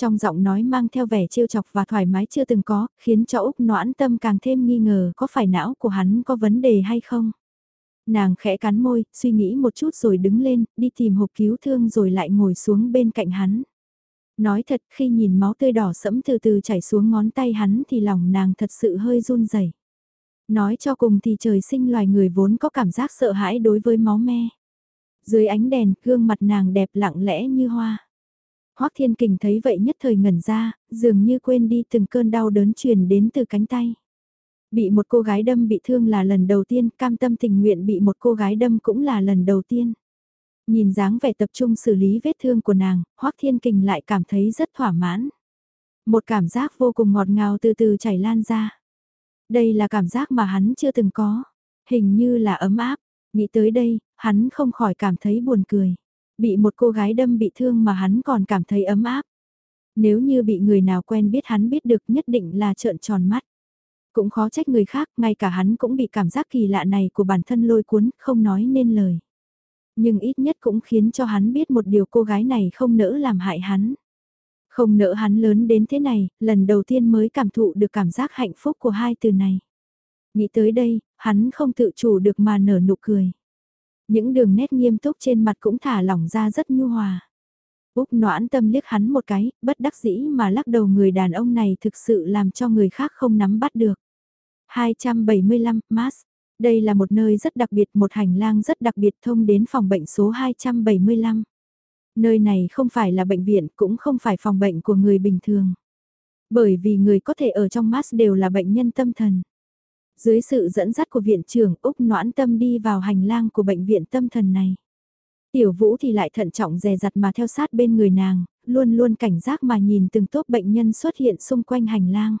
Trong giọng nói mang theo vẻ trêu chọc và thoải mái chưa từng có, khiến cho Úc noãn tâm càng thêm nghi ngờ có phải não của hắn có vấn đề hay không? Nàng khẽ cắn môi, suy nghĩ một chút rồi đứng lên, đi tìm hộp cứu thương rồi lại ngồi xuống bên cạnh hắn. Nói thật khi nhìn máu tươi đỏ sẫm từ từ chảy xuống ngón tay hắn thì lòng nàng thật sự hơi run rẩy. Nói cho cùng thì trời sinh loài người vốn có cảm giác sợ hãi đối với máu me. Dưới ánh đèn, gương mặt nàng đẹp lặng lẽ như hoa. Hoắc Thiên Kình thấy vậy nhất thời ngẩn ra, dường như quên đi từng cơn đau đớn truyền đến từ cánh tay. Bị một cô gái đâm bị thương là lần đầu tiên, cam tâm tình nguyện bị một cô gái đâm cũng là lần đầu tiên. Nhìn dáng vẻ tập trung xử lý vết thương của nàng, Hoắc Thiên Kình lại cảm thấy rất thỏa mãn. Một cảm giác vô cùng ngọt ngào từ từ chảy lan ra. Đây là cảm giác mà hắn chưa từng có, hình như là ấm áp. Nghĩ tới đây, hắn không khỏi cảm thấy buồn cười. Bị một cô gái đâm bị thương mà hắn còn cảm thấy ấm áp. Nếu như bị người nào quen biết hắn biết được nhất định là trợn tròn mắt. Cũng khó trách người khác, ngay cả hắn cũng bị cảm giác kỳ lạ này của bản thân lôi cuốn, không nói nên lời. Nhưng ít nhất cũng khiến cho hắn biết một điều cô gái này không nỡ làm hại hắn. Không nỡ hắn lớn đến thế này, lần đầu tiên mới cảm thụ được cảm giác hạnh phúc của hai từ này. Nghĩ tới đây, hắn không tự chủ được mà nở nụ cười. Những đường nét nghiêm túc trên mặt cũng thả lỏng ra rất nhu hòa. Úc noãn tâm liếc hắn một cái, bất đắc dĩ mà lắc đầu người đàn ông này thực sự làm cho người khác không nắm bắt được. 275, Mars. Đây là một nơi rất đặc biệt, một hành lang rất đặc biệt thông đến phòng bệnh số 275. Nơi này không phải là bệnh viện, cũng không phải phòng bệnh của người bình thường. Bởi vì người có thể ở trong Mars đều là bệnh nhân tâm thần. Dưới sự dẫn dắt của viện trưởng Úc Noãn Tâm đi vào hành lang của bệnh viện tâm thần này. Tiểu Vũ thì lại thận trọng dè dặt mà theo sát bên người nàng, luôn luôn cảnh giác mà nhìn từng tốp bệnh nhân xuất hiện xung quanh hành lang.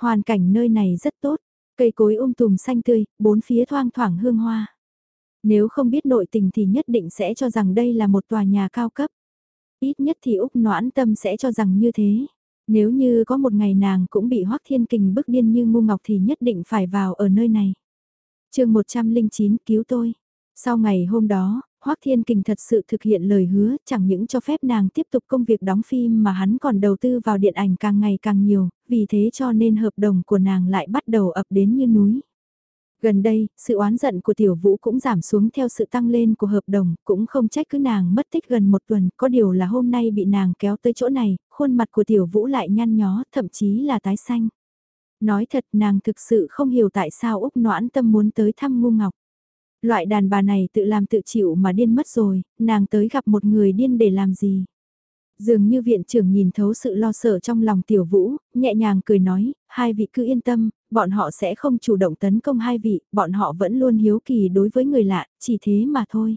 Hoàn cảnh nơi này rất tốt, cây cối um tùm xanh tươi, bốn phía thoang thoảng hương hoa. Nếu không biết nội tình thì nhất định sẽ cho rằng đây là một tòa nhà cao cấp. Ít nhất thì Úc Noãn Tâm sẽ cho rằng như thế. Nếu như có một ngày nàng cũng bị Hoắc Thiên Kình bức điên như ngu ngọc thì nhất định phải vào ở nơi này. chương 109 cứu tôi. Sau ngày hôm đó, Hoắc Thiên Kình thật sự thực hiện lời hứa, chẳng những cho phép nàng tiếp tục công việc đóng phim mà hắn còn đầu tư vào điện ảnh càng ngày càng nhiều, vì thế cho nên hợp đồng của nàng lại bắt đầu ập đến như núi. Gần đây, sự oán giận của tiểu vũ cũng giảm xuống theo sự tăng lên của hợp đồng, cũng không trách cứ nàng mất tích gần một tuần, có điều là hôm nay bị nàng kéo tới chỗ này, khuôn mặt của tiểu vũ lại nhăn nhó, thậm chí là tái xanh. Nói thật nàng thực sự không hiểu tại sao Úc Noãn Tâm muốn tới thăm Ngu Ngọc. Loại đàn bà này tự làm tự chịu mà điên mất rồi, nàng tới gặp một người điên để làm gì. Dường như viện trưởng nhìn thấu sự lo sợ trong lòng tiểu vũ, nhẹ nhàng cười nói, hai vị cứ yên tâm, bọn họ sẽ không chủ động tấn công hai vị, bọn họ vẫn luôn hiếu kỳ đối với người lạ, chỉ thế mà thôi.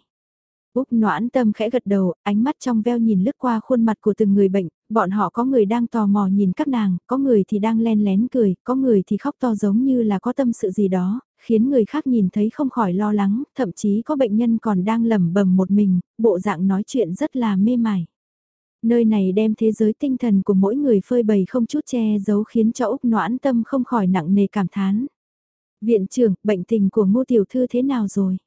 Úc noãn tâm khẽ gật đầu, ánh mắt trong veo nhìn lướt qua khuôn mặt của từng người bệnh, bọn họ có người đang tò mò nhìn các nàng, có người thì đang len lén cười, có người thì khóc to giống như là có tâm sự gì đó, khiến người khác nhìn thấy không khỏi lo lắng, thậm chí có bệnh nhân còn đang lẩm bẩm một mình, bộ dạng nói chuyện rất là mê mải. Nơi này đem thế giới tinh thần của mỗi người phơi bày không chút che giấu khiến cho Úc noãn tâm không khỏi nặng nề cảm thán. Viện trưởng, bệnh tình của ngô tiểu thư thế nào rồi?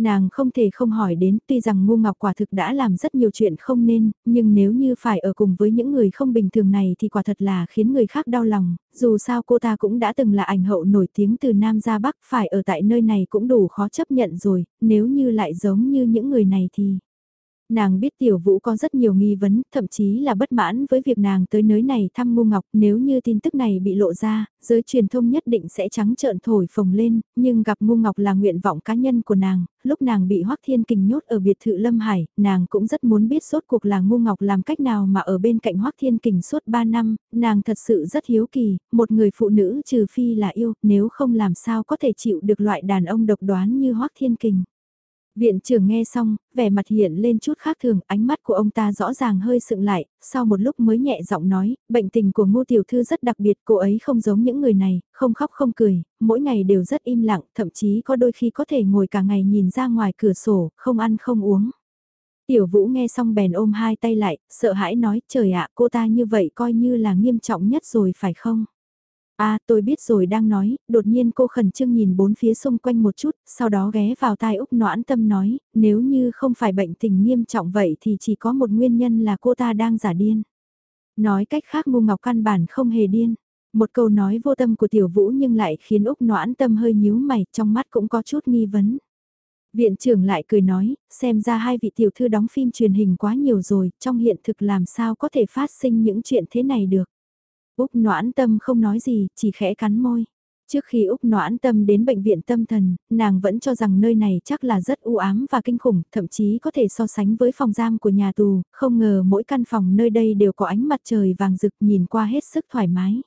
Nàng không thể không hỏi đến tuy rằng ngu ngọc quả thực đã làm rất nhiều chuyện không nên, nhưng nếu như phải ở cùng với những người không bình thường này thì quả thật là khiến người khác đau lòng, dù sao cô ta cũng đã từng là ảnh hậu nổi tiếng từ Nam ra Bắc phải ở tại nơi này cũng đủ khó chấp nhận rồi, nếu như lại giống như những người này thì... Nàng biết tiểu vũ có rất nhiều nghi vấn, thậm chí là bất mãn với việc nàng tới nơi này thăm ngu ngọc, nếu như tin tức này bị lộ ra, giới truyền thông nhất định sẽ trắng trợn thổi phồng lên, nhưng gặp ngu ngọc là nguyện vọng cá nhân của nàng, lúc nàng bị hoắc thiên kình nhốt ở biệt thự Lâm Hải, nàng cũng rất muốn biết suốt cuộc là ngu ngọc làm cách nào mà ở bên cạnh hoắc thiên kình suốt 3 năm, nàng thật sự rất hiếu kỳ, một người phụ nữ trừ phi là yêu, nếu không làm sao có thể chịu được loại đàn ông độc đoán như hoắc thiên kình. Viện trưởng nghe xong, vẻ mặt hiện lên chút khác thường, ánh mắt của ông ta rõ ràng hơi sượng lại, sau một lúc mới nhẹ giọng nói, bệnh tình của ngô tiểu thư rất đặc biệt, cô ấy không giống những người này, không khóc không cười, mỗi ngày đều rất im lặng, thậm chí có đôi khi có thể ngồi cả ngày nhìn ra ngoài cửa sổ, không ăn không uống. Tiểu vũ nghe xong bèn ôm hai tay lại, sợ hãi nói, trời ạ, cô ta như vậy coi như là nghiêm trọng nhất rồi phải không? À tôi biết rồi đang nói, đột nhiên cô khẩn trương nhìn bốn phía xung quanh một chút, sau đó ghé vào tai Úc noãn tâm nói, nếu như không phải bệnh tình nghiêm trọng vậy thì chỉ có một nguyên nhân là cô ta đang giả điên. Nói cách khác ngu ngọc căn bản không hề điên. Một câu nói vô tâm của tiểu vũ nhưng lại khiến Úc noãn tâm hơi nhíu mày, trong mắt cũng có chút nghi vấn. Viện trưởng lại cười nói, xem ra hai vị tiểu thư đóng phim truyền hình quá nhiều rồi, trong hiện thực làm sao có thể phát sinh những chuyện thế này được. Úc noãn tâm không nói gì, chỉ khẽ cắn môi. Trước khi Úc noãn tâm đến bệnh viện tâm thần, nàng vẫn cho rằng nơi này chắc là rất u ám và kinh khủng, thậm chí có thể so sánh với phòng giam của nhà tù, không ngờ mỗi căn phòng nơi đây đều có ánh mặt trời vàng rực nhìn qua hết sức thoải mái.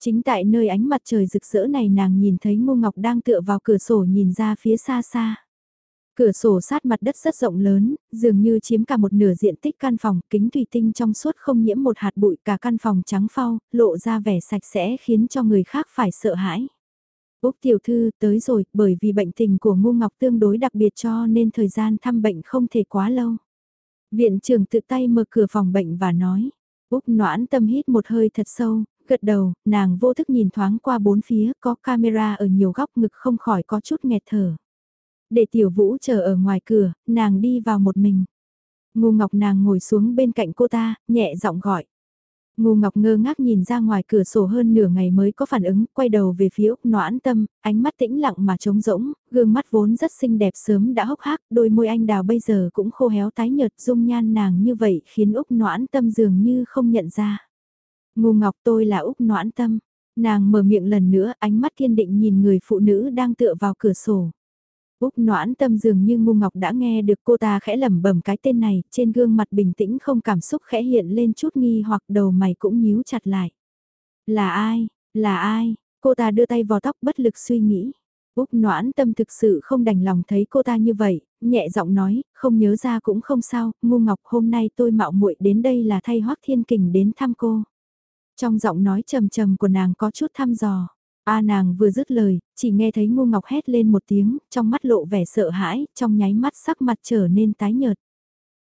Chính tại nơi ánh mặt trời rực rỡ này nàng nhìn thấy Ngô Ngọc đang tựa vào cửa sổ nhìn ra phía xa xa. Cửa sổ sát mặt đất rất rộng lớn, dường như chiếm cả một nửa diện tích căn phòng, kính thủy tinh trong suốt không nhiễm một hạt bụi cả căn phòng trắng phau, lộ ra vẻ sạch sẽ khiến cho người khác phải sợ hãi. Úc tiểu thư tới rồi, bởi vì bệnh tình của Ngô Ngọc tương đối đặc biệt cho nên thời gian thăm bệnh không thể quá lâu. Viện trưởng tự tay mở cửa phòng bệnh và nói. Úc noãn tâm hít một hơi thật sâu, gật đầu, nàng vô thức nhìn thoáng qua bốn phía, có camera ở nhiều góc ngực không khỏi có chút nghẹt thở. Để tiểu vũ chờ ở ngoài cửa, nàng đi vào một mình. Ngu Ngọc nàng ngồi xuống bên cạnh cô ta, nhẹ giọng gọi. Ngu Ngọc ngơ ngác nhìn ra ngoài cửa sổ hơn nửa ngày mới có phản ứng, quay đầu về phía Úc noãn tâm, ánh mắt tĩnh lặng mà trống rỗng, gương mắt vốn rất xinh đẹp sớm đã hốc hác, đôi môi anh đào bây giờ cũng khô héo tái nhợt dung nhan nàng như vậy khiến Úc noãn tâm dường như không nhận ra. Ngu Ngọc tôi là Úc noãn tâm, nàng mở miệng lần nữa ánh mắt kiên định nhìn người phụ nữ đang tựa vào cửa sổ. Úc noãn tâm dường như ngu ngọc đã nghe được cô ta khẽ lẩm bẩm cái tên này, trên gương mặt bình tĩnh không cảm xúc khẽ hiện lên chút nghi hoặc đầu mày cũng nhíu chặt lại. Là ai, là ai, cô ta đưa tay vào tóc bất lực suy nghĩ. Úc noãn tâm thực sự không đành lòng thấy cô ta như vậy, nhẹ giọng nói, không nhớ ra cũng không sao, ngu ngọc hôm nay tôi mạo muội đến đây là thay hoắc thiên kình đến thăm cô. Trong giọng nói trầm trầm của nàng có chút thăm dò. A nàng vừa dứt lời, chỉ nghe thấy ngu ngọc hét lên một tiếng, trong mắt lộ vẻ sợ hãi, trong nháy mắt sắc mặt trở nên tái nhợt.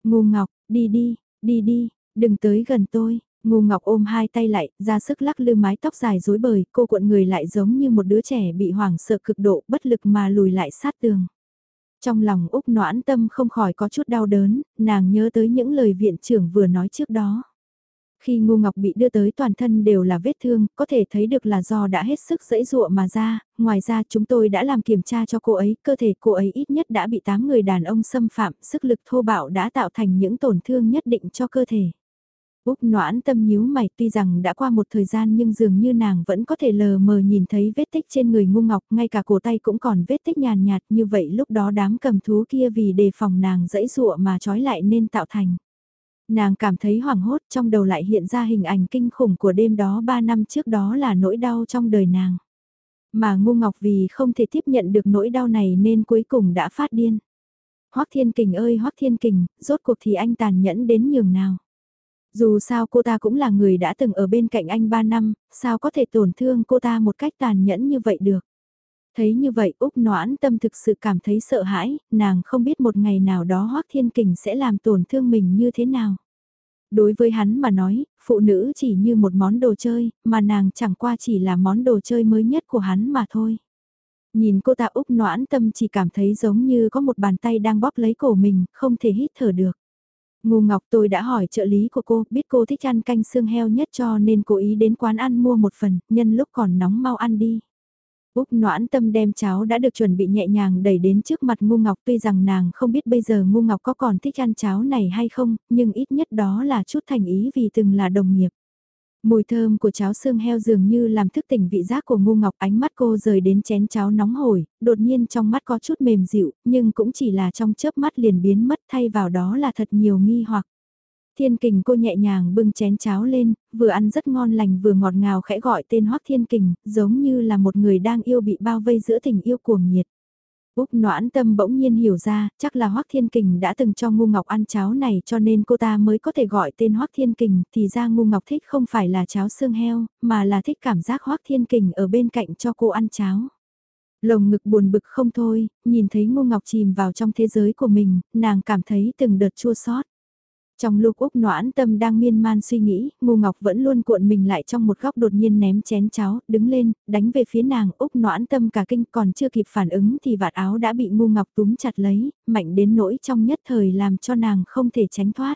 Ngu ngọc, đi đi, đi đi, đừng tới gần tôi, Ngu Ngọc ôm hai tay lại, ra sức lắc lư mái tóc dài rối bời, cô cuộn người lại giống như một đứa trẻ bị hoảng sợ cực độ, bất lực mà lùi lại sát tường. Trong lòng Úc noãn tâm không khỏi có chút đau đớn, nàng nhớ tới những lời viện trưởng vừa nói trước đó. Khi Ngu Ngọc bị đưa tới toàn thân đều là vết thương, có thể thấy được là do đã hết sức dẫy dụa mà ra, ngoài ra chúng tôi đã làm kiểm tra cho cô ấy, cơ thể cô ấy ít nhất đã bị 8 người đàn ông xâm phạm, sức lực thô bạo đã tạo thành những tổn thương nhất định cho cơ thể. Úc noãn tâm nhíu mày tuy rằng đã qua một thời gian nhưng dường như nàng vẫn có thể lờ mờ nhìn thấy vết tích trên người ngu ngọc, ngay cả cổ tay cũng còn vết tích nhàn nhạt như vậy lúc đó đám cầm thú kia vì đề phòng nàng dẫy dụa mà trói lại nên tạo thành. Nàng cảm thấy hoảng hốt trong đầu lại hiện ra hình ảnh kinh khủng của đêm đó 3 năm trước đó là nỗi đau trong đời nàng. Mà ngu ngọc vì không thể tiếp nhận được nỗi đau này nên cuối cùng đã phát điên. Hoắc Thiên Kình ơi Hoắc Thiên Kình, rốt cuộc thì anh tàn nhẫn đến nhường nào. Dù sao cô ta cũng là người đã từng ở bên cạnh anh 3 năm, sao có thể tổn thương cô ta một cách tàn nhẫn như vậy được. Thấy như vậy Úc Noãn Tâm thực sự cảm thấy sợ hãi, nàng không biết một ngày nào đó Hoác Thiên Kình sẽ làm tổn thương mình như thế nào. Đối với hắn mà nói, phụ nữ chỉ như một món đồ chơi, mà nàng chẳng qua chỉ là món đồ chơi mới nhất của hắn mà thôi. Nhìn cô ta Úc Noãn Tâm chỉ cảm thấy giống như có một bàn tay đang bóp lấy cổ mình, không thể hít thở được. Ngô Ngọc tôi đã hỏi trợ lý của cô, biết cô thích ăn canh xương heo nhất cho nên cố ý đến quán ăn mua một phần, nhân lúc còn nóng mau ăn đi. Úc noãn tâm đem cháo đã được chuẩn bị nhẹ nhàng đẩy đến trước mặt Ngu Ngọc tuy rằng nàng không biết bây giờ Ngu Ngọc có còn thích ăn cháo này hay không, nhưng ít nhất đó là chút thành ý vì từng là đồng nghiệp. Mùi thơm của cháo xương heo dường như làm thức tỉnh vị giác của ngu ngọc ánh mắt cô rời đến chén cháo nóng hổi, đột nhiên trong mắt có chút mềm dịu, nhưng cũng chỉ là trong chớp mắt liền biến mất thay vào đó là thật nhiều nghi hoặc. Thiên kình cô nhẹ nhàng bưng chén cháo lên, vừa ăn rất ngon lành vừa ngọt ngào khẽ gọi tên hoắc thiên kình, giống như là một người đang yêu bị bao vây giữa tình yêu cuồng nhiệt. Úc noãn tâm bỗng nhiên hiểu ra, chắc là hoắc Thiên Kình đã từng cho Ngu Ngọc ăn cháo này cho nên cô ta mới có thể gọi tên hoắc Thiên Kình, thì ra Ngu Ngọc thích không phải là cháo xương heo, mà là thích cảm giác hoắc Thiên Kình ở bên cạnh cho cô ăn cháo. Lồng ngực buồn bực không thôi, nhìn thấy Ngu Ngọc chìm vào trong thế giới của mình, nàng cảm thấy từng đợt chua xót. Trong lúc Úc noãn tâm đang miên man suy nghĩ, Ngô Ngọc vẫn luôn cuộn mình lại trong một góc đột nhiên ném chén cháo, đứng lên, đánh về phía nàng, Úc noãn tâm cả kinh còn chưa kịp phản ứng thì vạt áo đã bị Ngô Ngọc túm chặt lấy, mạnh đến nỗi trong nhất thời làm cho nàng không thể tránh thoát.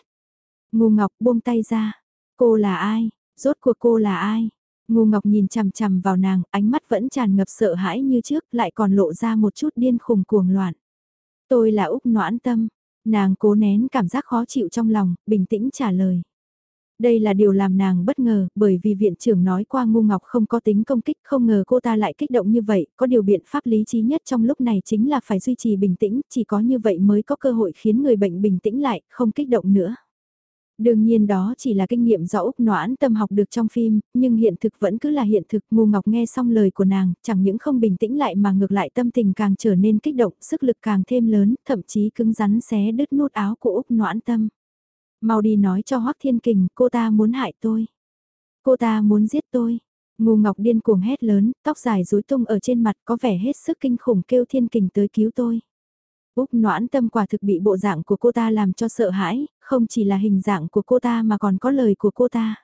Ngô Ngọc buông tay ra, cô là ai, rốt cuộc cô là ai? Ngô Ngọc nhìn chằm chằm vào nàng, ánh mắt vẫn tràn ngập sợ hãi như trước, lại còn lộ ra một chút điên khùng cuồng loạn. Tôi là Úc Noãn Tâm, Nàng cố nén cảm giác khó chịu trong lòng, bình tĩnh trả lời. Đây là điều làm nàng bất ngờ, bởi vì viện trưởng nói qua ngu ngọc không có tính công kích, không ngờ cô ta lại kích động như vậy, có điều biện pháp lý trí nhất trong lúc này chính là phải duy trì bình tĩnh, chỉ có như vậy mới có cơ hội khiến người bệnh bình tĩnh lại, không kích động nữa. Đương nhiên đó chỉ là kinh nghiệm do Úc Noãn tâm học được trong phim, nhưng hiện thực vẫn cứ là hiện thực. Ngu Ngọc nghe xong lời của nàng, chẳng những không bình tĩnh lại mà ngược lại tâm tình càng trở nên kích động, sức lực càng thêm lớn, thậm chí cứng rắn xé đứt nút áo của Úc Noãn tâm. Mau đi nói cho Hoắc Thiên Kình, cô ta muốn hại tôi. Cô ta muốn giết tôi. Ngu Ngọc điên cuồng hét lớn, tóc dài rối tung ở trên mặt có vẻ hết sức kinh khủng kêu Thiên Kình tới cứu tôi. Úc noãn tâm quả thực bị bộ dạng của cô ta làm cho sợ hãi, không chỉ là hình dạng của cô ta mà còn có lời của cô ta.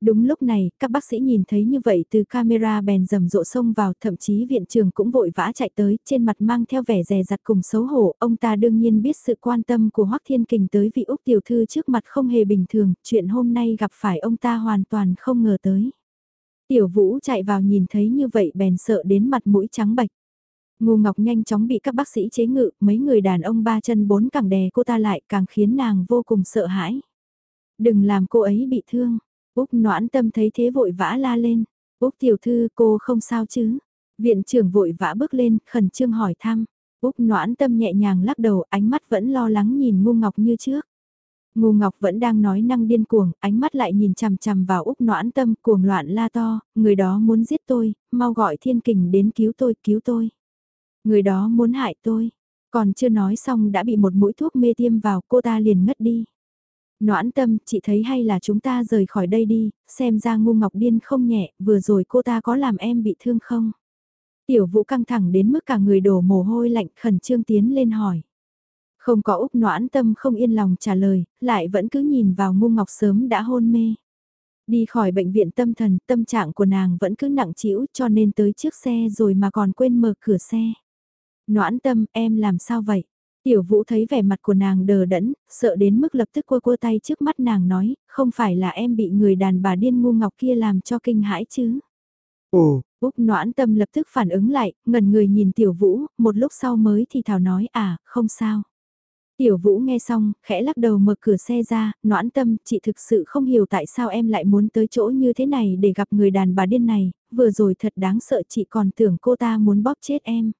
Đúng lúc này, các bác sĩ nhìn thấy như vậy từ camera bèn rầm rộ xông vào, thậm chí viện trường cũng vội vã chạy tới, trên mặt mang theo vẻ rè rặt cùng xấu hổ, ông ta đương nhiên biết sự quan tâm của Hoắc Thiên Kình tới vị Úc tiểu thư trước mặt không hề bình thường, chuyện hôm nay gặp phải ông ta hoàn toàn không ngờ tới. Tiểu Vũ chạy vào nhìn thấy như vậy bèn sợ đến mặt mũi trắng bạch. Ngô Ngọc nhanh chóng bị các bác sĩ chế ngự, mấy người đàn ông ba chân bốn cẳng đè cô ta lại càng khiến nàng vô cùng sợ hãi. Đừng làm cô ấy bị thương. Úc noãn tâm thấy thế vội vã la lên. Úc tiểu thư cô không sao chứ. Viện trưởng vội vã bước lên, khẩn trương hỏi thăm. Úc noãn tâm nhẹ nhàng lắc đầu, ánh mắt vẫn lo lắng nhìn Ngô Ngọc như trước. Ngô Ngọc vẫn đang nói năng điên cuồng, ánh mắt lại nhìn chằm chằm vào Úc noãn tâm cuồng loạn la to, người đó muốn giết tôi, mau gọi thiên kình đến cứu tôi, cứu tôi. Người đó muốn hại tôi. Còn chưa nói xong đã bị một mũi thuốc mê tiêm vào cô ta liền ngất đi. Noãn tâm, chị thấy hay là chúng ta rời khỏi đây đi, xem ra ngu ngọc điên không nhẹ, vừa rồi cô ta có làm em bị thương không? Tiểu vũ căng thẳng đến mức cả người đổ mồ hôi lạnh khẩn trương tiến lên hỏi. Không có Úc noãn tâm không yên lòng trả lời, lại vẫn cứ nhìn vào ngu ngọc sớm đã hôn mê. Đi khỏi bệnh viện tâm thần, tâm trạng của nàng vẫn cứ nặng trĩu cho nên tới chiếc xe rồi mà còn quên mở cửa xe. Noãn tâm, em làm sao vậy? Tiểu vũ thấy vẻ mặt của nàng đờ đẫn, sợ đến mức lập tức cua cua tay trước mắt nàng nói, không phải là em bị người đàn bà điên ngu ngọc kia làm cho kinh hãi chứ. Ồ, Úc noãn tâm lập tức phản ứng lại, ngần người nhìn tiểu vũ, một lúc sau mới thì thảo nói à, không sao. Tiểu vũ nghe xong, khẽ lắc đầu mở cửa xe ra, noãn tâm, chị thực sự không hiểu tại sao em lại muốn tới chỗ như thế này để gặp người đàn bà điên này, vừa rồi thật đáng sợ chị còn tưởng cô ta muốn bóp chết em.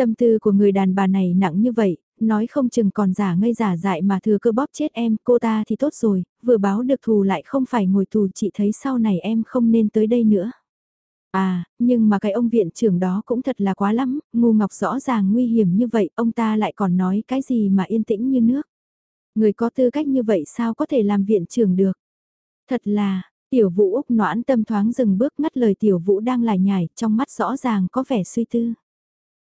Tâm tư của người đàn bà này nặng như vậy, nói không chừng còn giả ngây giả dại mà thừa cơ bóp chết em, cô ta thì tốt rồi, vừa báo được thù lại không phải ngồi tù chị thấy sau này em không nên tới đây nữa. À, nhưng mà cái ông viện trưởng đó cũng thật là quá lắm, ngu ngọc rõ ràng nguy hiểm như vậy, ông ta lại còn nói cái gì mà yên tĩnh như nước. Người có tư cách như vậy sao có thể làm viện trưởng được? Thật là, tiểu vũ Úc noãn tâm thoáng dừng bước ngắt lời tiểu vũ đang lải nhải, trong mắt rõ ràng có vẻ suy tư.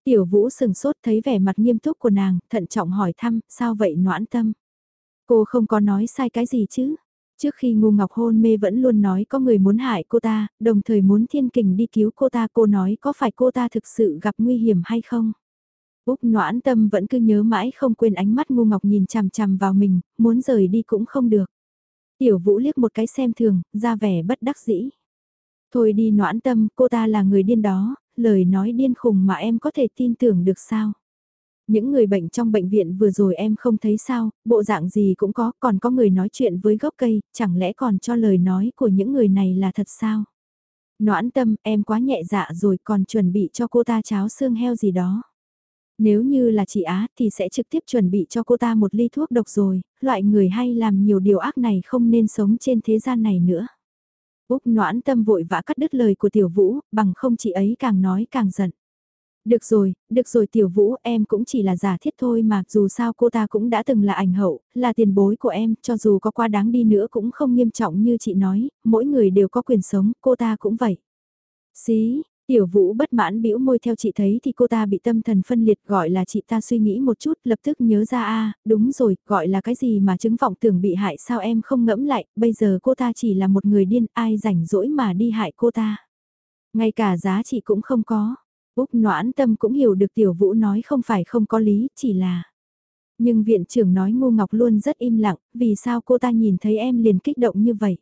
Tiểu vũ sừng sốt thấy vẻ mặt nghiêm túc của nàng, thận trọng hỏi thăm, sao vậy noãn tâm? Cô không có nói sai cái gì chứ? Trước khi ngu ngọc hôn mê vẫn luôn nói có người muốn hại cô ta, đồng thời muốn thiên kình đi cứu cô ta, cô nói có phải cô ta thực sự gặp nguy hiểm hay không? Úc noãn tâm vẫn cứ nhớ mãi không quên ánh mắt ngu ngọc nhìn chằm chằm vào mình, muốn rời đi cũng không được. Tiểu vũ liếc một cái xem thường, ra vẻ bất đắc dĩ. Thôi đi noãn tâm, cô ta là người điên đó, lời nói điên khùng mà em có thể tin tưởng được sao? Những người bệnh trong bệnh viện vừa rồi em không thấy sao, bộ dạng gì cũng có, còn có người nói chuyện với gốc cây, chẳng lẽ còn cho lời nói của những người này là thật sao? Noãn tâm, em quá nhẹ dạ rồi còn chuẩn bị cho cô ta cháo xương heo gì đó. Nếu như là chị Á thì sẽ trực tiếp chuẩn bị cho cô ta một ly thuốc độc rồi, loại người hay làm nhiều điều ác này không nên sống trên thế gian này nữa. Úc noãn tâm vội vã cắt đứt lời của tiểu vũ, bằng không chị ấy càng nói càng giận. Được rồi, được rồi tiểu vũ em cũng chỉ là giả thiết thôi mà dù sao cô ta cũng đã từng là ảnh hậu, là tiền bối của em, cho dù có quá đáng đi nữa cũng không nghiêm trọng như chị nói, mỗi người đều có quyền sống, cô ta cũng vậy. Xí, tiểu vũ bất mãn bĩu môi theo chị thấy thì cô ta bị tâm thần phân liệt gọi là chị ta suy nghĩ một chút lập tức nhớ ra a đúng rồi, gọi là cái gì mà chứng vọng tưởng bị hại sao em không ngẫm lại, bây giờ cô ta chỉ là một người điên ai rảnh rỗi mà đi hại cô ta. Ngay cả giá trị cũng không có. Úc noãn tâm cũng hiểu được tiểu vũ nói không phải không có lý, chỉ là... Nhưng viện trưởng nói ngu ngọc luôn rất im lặng, vì sao cô ta nhìn thấy em liền kích động như vậy?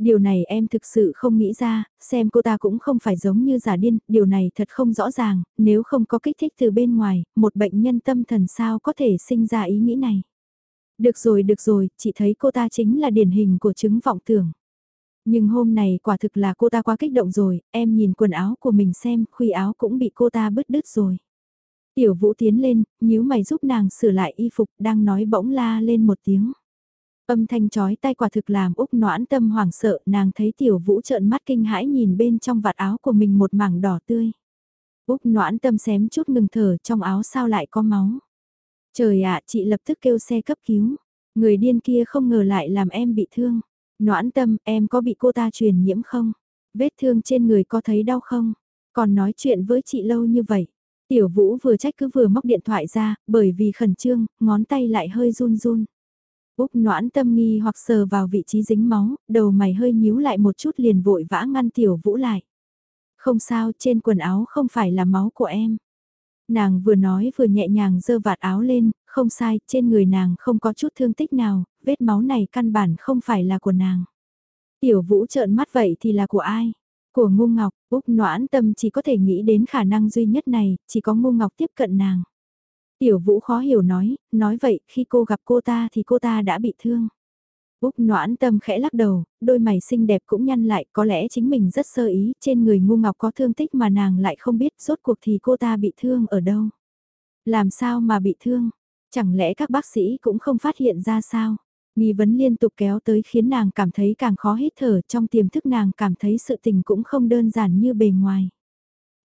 Điều này em thực sự không nghĩ ra, xem cô ta cũng không phải giống như giả điên, điều này thật không rõ ràng, nếu không có kích thích từ bên ngoài, một bệnh nhân tâm thần sao có thể sinh ra ý nghĩ này. Được rồi, được rồi, chị thấy cô ta chính là điển hình của chứng vọng tưởng. Nhưng hôm này quả thực là cô ta quá kích động rồi, em nhìn quần áo của mình xem, khuy áo cũng bị cô ta bứt đứt rồi. Tiểu vũ tiến lên, nhíu mày giúp nàng sửa lại y phục, đang nói bỗng la lên một tiếng. Âm thanh chói tay quả thực làm Úc noãn tâm hoảng sợ, nàng thấy tiểu vũ trợn mắt kinh hãi nhìn bên trong vạt áo của mình một mảng đỏ tươi. Úc noãn tâm xém chút ngừng thở trong áo sao lại có máu. Trời ạ, chị lập tức kêu xe cấp cứu. Người điên kia không ngờ lại làm em bị thương. Noãn tâm, em có bị cô ta truyền nhiễm không? Vết thương trên người có thấy đau không? Còn nói chuyện với chị lâu như vậy. Tiểu vũ vừa trách cứ vừa móc điện thoại ra, bởi vì khẩn trương, ngón tay lại hơi run run. Úc noãn tâm nghi hoặc sờ vào vị trí dính máu, đầu mày hơi nhíu lại một chút liền vội vã ngăn tiểu vũ lại. Không sao, trên quần áo không phải là máu của em. Nàng vừa nói vừa nhẹ nhàng dơ vạt áo lên, không sai, trên người nàng không có chút thương tích nào, vết máu này căn bản không phải là của nàng. Tiểu vũ trợn mắt vậy thì là của ai? Của ngu ngọc, Úc noãn tâm chỉ có thể nghĩ đến khả năng duy nhất này, chỉ có ngu ngọc tiếp cận nàng. Tiểu vũ khó hiểu nói, nói vậy khi cô gặp cô ta thì cô ta đã bị thương. Úc noãn tâm khẽ lắc đầu, đôi mày xinh đẹp cũng nhăn lại, có lẽ chính mình rất sơ ý, trên người ngu ngọc có thương tích mà nàng lại không biết rốt cuộc thì cô ta bị thương ở đâu. Làm sao mà bị thương? Chẳng lẽ các bác sĩ cũng không phát hiện ra sao? Nghi vấn liên tục kéo tới khiến nàng cảm thấy càng khó hít thở trong tiềm thức nàng cảm thấy sự tình cũng không đơn giản như bề ngoài.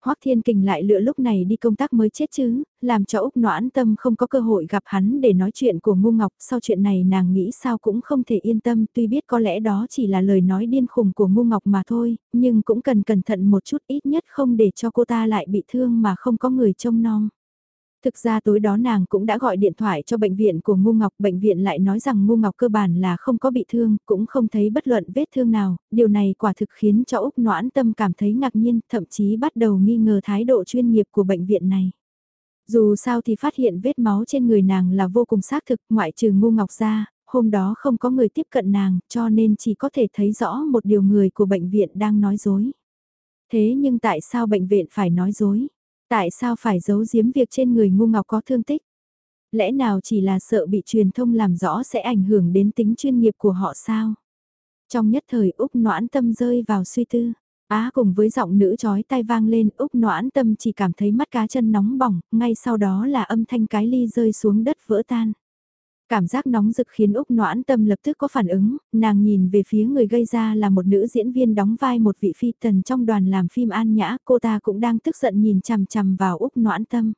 Hoắc Thiên Kình lại lựa lúc này đi công tác mới chết chứ, làm cho Úc Noãn Tâm không có cơ hội gặp hắn để nói chuyện của Ngô Ngọc, sau chuyện này nàng nghĩ sao cũng không thể yên tâm, tuy biết có lẽ đó chỉ là lời nói điên khùng của Ngô Ngọc mà thôi, nhưng cũng cần cẩn thận một chút ít nhất không để cho cô ta lại bị thương mà không có người trông nom. Thực ra tối đó nàng cũng đã gọi điện thoại cho bệnh viện của Ngu Ngọc, bệnh viện lại nói rằng Ngu Ngọc cơ bản là không có bị thương, cũng không thấy bất luận vết thương nào, điều này quả thực khiến cho Úc Noãn Tâm cảm thấy ngạc nhiên, thậm chí bắt đầu nghi ngờ thái độ chuyên nghiệp của bệnh viện này. Dù sao thì phát hiện vết máu trên người nàng là vô cùng xác thực, ngoại trừ Ngu Ngọc ra, hôm đó không có người tiếp cận nàng, cho nên chỉ có thể thấy rõ một điều người của bệnh viện đang nói dối. Thế nhưng tại sao bệnh viện phải nói dối? Tại sao phải giấu giếm việc trên người ngu ngọc có thương tích? Lẽ nào chỉ là sợ bị truyền thông làm rõ sẽ ảnh hưởng đến tính chuyên nghiệp của họ sao? Trong nhất thời Úc noãn tâm rơi vào suy tư. Á cùng với giọng nữ chói tai vang lên Úc noãn tâm chỉ cảm thấy mắt cá chân nóng bỏng, ngay sau đó là âm thanh cái ly rơi xuống đất vỡ tan. Cảm giác nóng rực khiến Úc Noãn Tâm lập tức có phản ứng, nàng nhìn về phía người gây ra là một nữ diễn viên đóng vai một vị phi tần trong đoàn làm phim An Nhã, cô ta cũng đang tức giận nhìn chằm chằm vào Úc Noãn Tâm.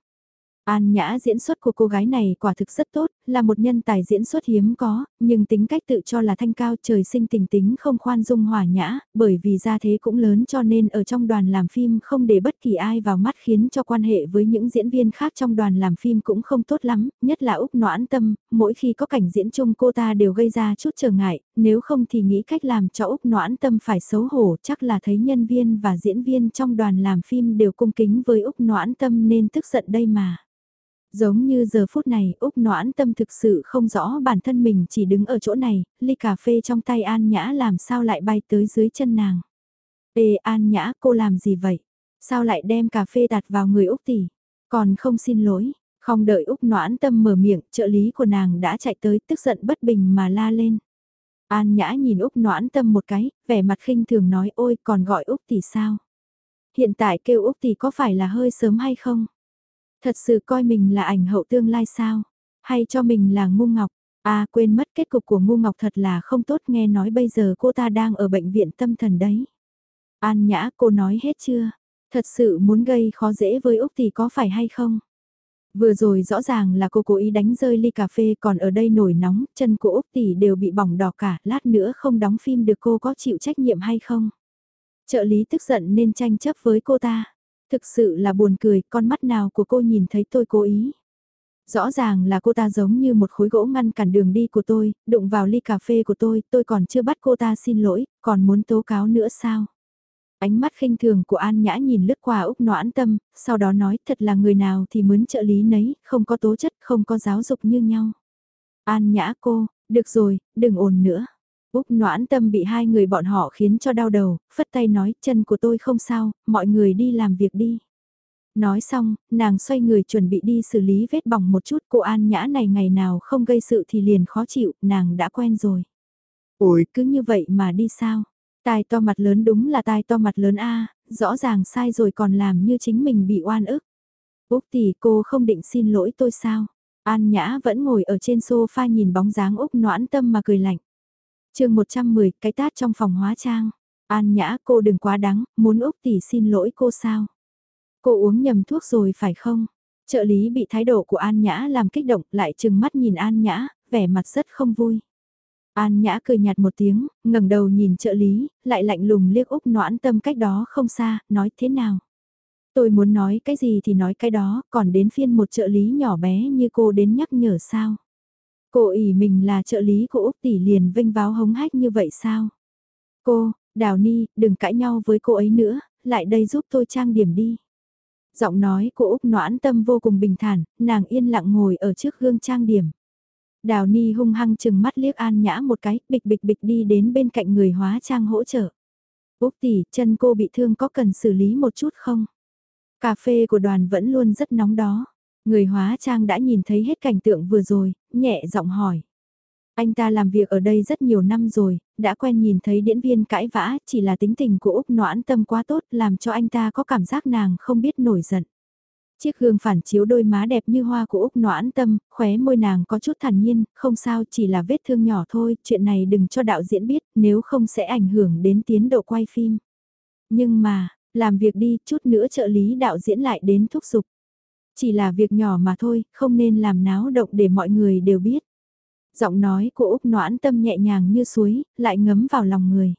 An Nhã diễn xuất của cô gái này quả thực rất tốt, là một nhân tài diễn xuất hiếm có, nhưng tính cách tự cho là thanh cao trời sinh tình tính không khoan dung hòa nhã, bởi vì gia thế cũng lớn cho nên ở trong đoàn làm phim không để bất kỳ ai vào mắt khiến cho quan hệ với những diễn viên khác trong đoàn làm phim cũng không tốt lắm, nhất là Úc Noãn Tâm, mỗi khi có cảnh diễn chung cô ta đều gây ra chút trở ngại, nếu không thì nghĩ cách làm cho Úc Noãn Tâm phải xấu hổ chắc là thấy nhân viên và diễn viên trong đoàn làm phim đều cung kính với Úc Noãn Tâm nên tức giận đây mà. Giống như giờ phút này Úc noãn tâm thực sự không rõ bản thân mình chỉ đứng ở chỗ này, ly cà phê trong tay An Nhã làm sao lại bay tới dưới chân nàng. Ê An Nhã cô làm gì vậy? Sao lại đem cà phê đặt vào người Úc tỷ? Còn không xin lỗi, không đợi Úc noãn tâm mở miệng, trợ lý của nàng đã chạy tới tức giận bất bình mà la lên. An Nhã nhìn Úc noãn tâm một cái, vẻ mặt khinh thường nói ôi còn gọi Úc tỷ sao? Hiện tại kêu Úc tỷ có phải là hơi sớm hay không? Thật sự coi mình là ảnh hậu tương lai sao? Hay cho mình là ngu ngọc? À quên mất kết cục của ngu ngọc thật là không tốt nghe nói bây giờ cô ta đang ở bệnh viện tâm thần đấy. An nhã cô nói hết chưa? Thật sự muốn gây khó dễ với Úc thì có phải hay không? Vừa rồi rõ ràng là cô cố ý đánh rơi ly cà phê còn ở đây nổi nóng, chân của Úc tỷ đều bị bỏng đỏ cả, lát nữa không đóng phim được cô có chịu trách nhiệm hay không? Trợ lý tức giận nên tranh chấp với cô ta. Thực sự là buồn cười, con mắt nào của cô nhìn thấy tôi cố ý. Rõ ràng là cô ta giống như một khối gỗ ngăn cản đường đi của tôi, đụng vào ly cà phê của tôi, tôi còn chưa bắt cô ta xin lỗi, còn muốn tố cáo nữa sao? Ánh mắt khinh thường của An Nhã nhìn lướt qua Úc noãn tâm, sau đó nói thật là người nào thì mướn trợ lý nấy, không có tố chất, không có giáo dục như nhau. An Nhã cô, được rồi, đừng ồn nữa. Úc noãn tâm bị hai người bọn họ khiến cho đau đầu, phất tay nói chân của tôi không sao, mọi người đi làm việc đi. Nói xong, nàng xoay người chuẩn bị đi xử lý vết bỏng một chút cô An Nhã này ngày nào không gây sự thì liền khó chịu, nàng đã quen rồi. Ôi, cứ như vậy mà đi sao? Tai to mặt lớn đúng là tai to mặt lớn a rõ ràng sai rồi còn làm như chính mình bị oan ức. Úc tỷ cô không định xin lỗi tôi sao? An Nhã vẫn ngồi ở trên sofa nhìn bóng dáng Úc noãn tâm mà cười lạnh chương 110, cái tát trong phòng hóa trang. An nhã cô đừng quá đắng, muốn Úc tỷ xin lỗi cô sao? Cô uống nhầm thuốc rồi phải không? Trợ lý bị thái độ của An Nhã làm kích động lại chừng mắt nhìn An Nhã, vẻ mặt rất không vui. An Nhã cười nhạt một tiếng, ngẩng đầu nhìn trợ lý, lại lạnh lùng liếc Úc noãn tâm cách đó không xa, nói thế nào? Tôi muốn nói cái gì thì nói cái đó, còn đến phiên một trợ lý nhỏ bé như cô đến nhắc nhở sao? Cô ỉ mình là trợ lý của Úc Tỷ liền vinh váo hống hách như vậy sao? Cô, Đào Ni, đừng cãi nhau với cô ấy nữa, lại đây giúp tôi trang điểm đi. Giọng nói của Úc noãn tâm vô cùng bình thản, nàng yên lặng ngồi ở trước gương trang điểm. Đào Ni hung hăng chừng mắt liếc An Nhã một cái, bịch bịch bịch đi đến bên cạnh người hóa trang hỗ trợ. Úc tỷ, chân cô bị thương có cần xử lý một chút không? Cà phê của đoàn vẫn luôn rất nóng đó. Người hóa trang đã nhìn thấy hết cảnh tượng vừa rồi, nhẹ giọng hỏi. Anh ta làm việc ở đây rất nhiều năm rồi, đã quen nhìn thấy diễn viên cãi vã, chỉ là tính tình của Úc noãn tâm quá tốt làm cho anh ta có cảm giác nàng không biết nổi giận. Chiếc gương phản chiếu đôi má đẹp như hoa của Úc noãn tâm, khóe môi nàng có chút thản nhiên, không sao chỉ là vết thương nhỏ thôi, chuyện này đừng cho đạo diễn biết, nếu không sẽ ảnh hưởng đến tiến độ quay phim. Nhưng mà, làm việc đi, chút nữa trợ lý đạo diễn lại đến thúc giục. Chỉ là việc nhỏ mà thôi, không nên làm náo động để mọi người đều biết. Giọng nói của Úc noãn tâm nhẹ nhàng như suối, lại ngấm vào lòng người.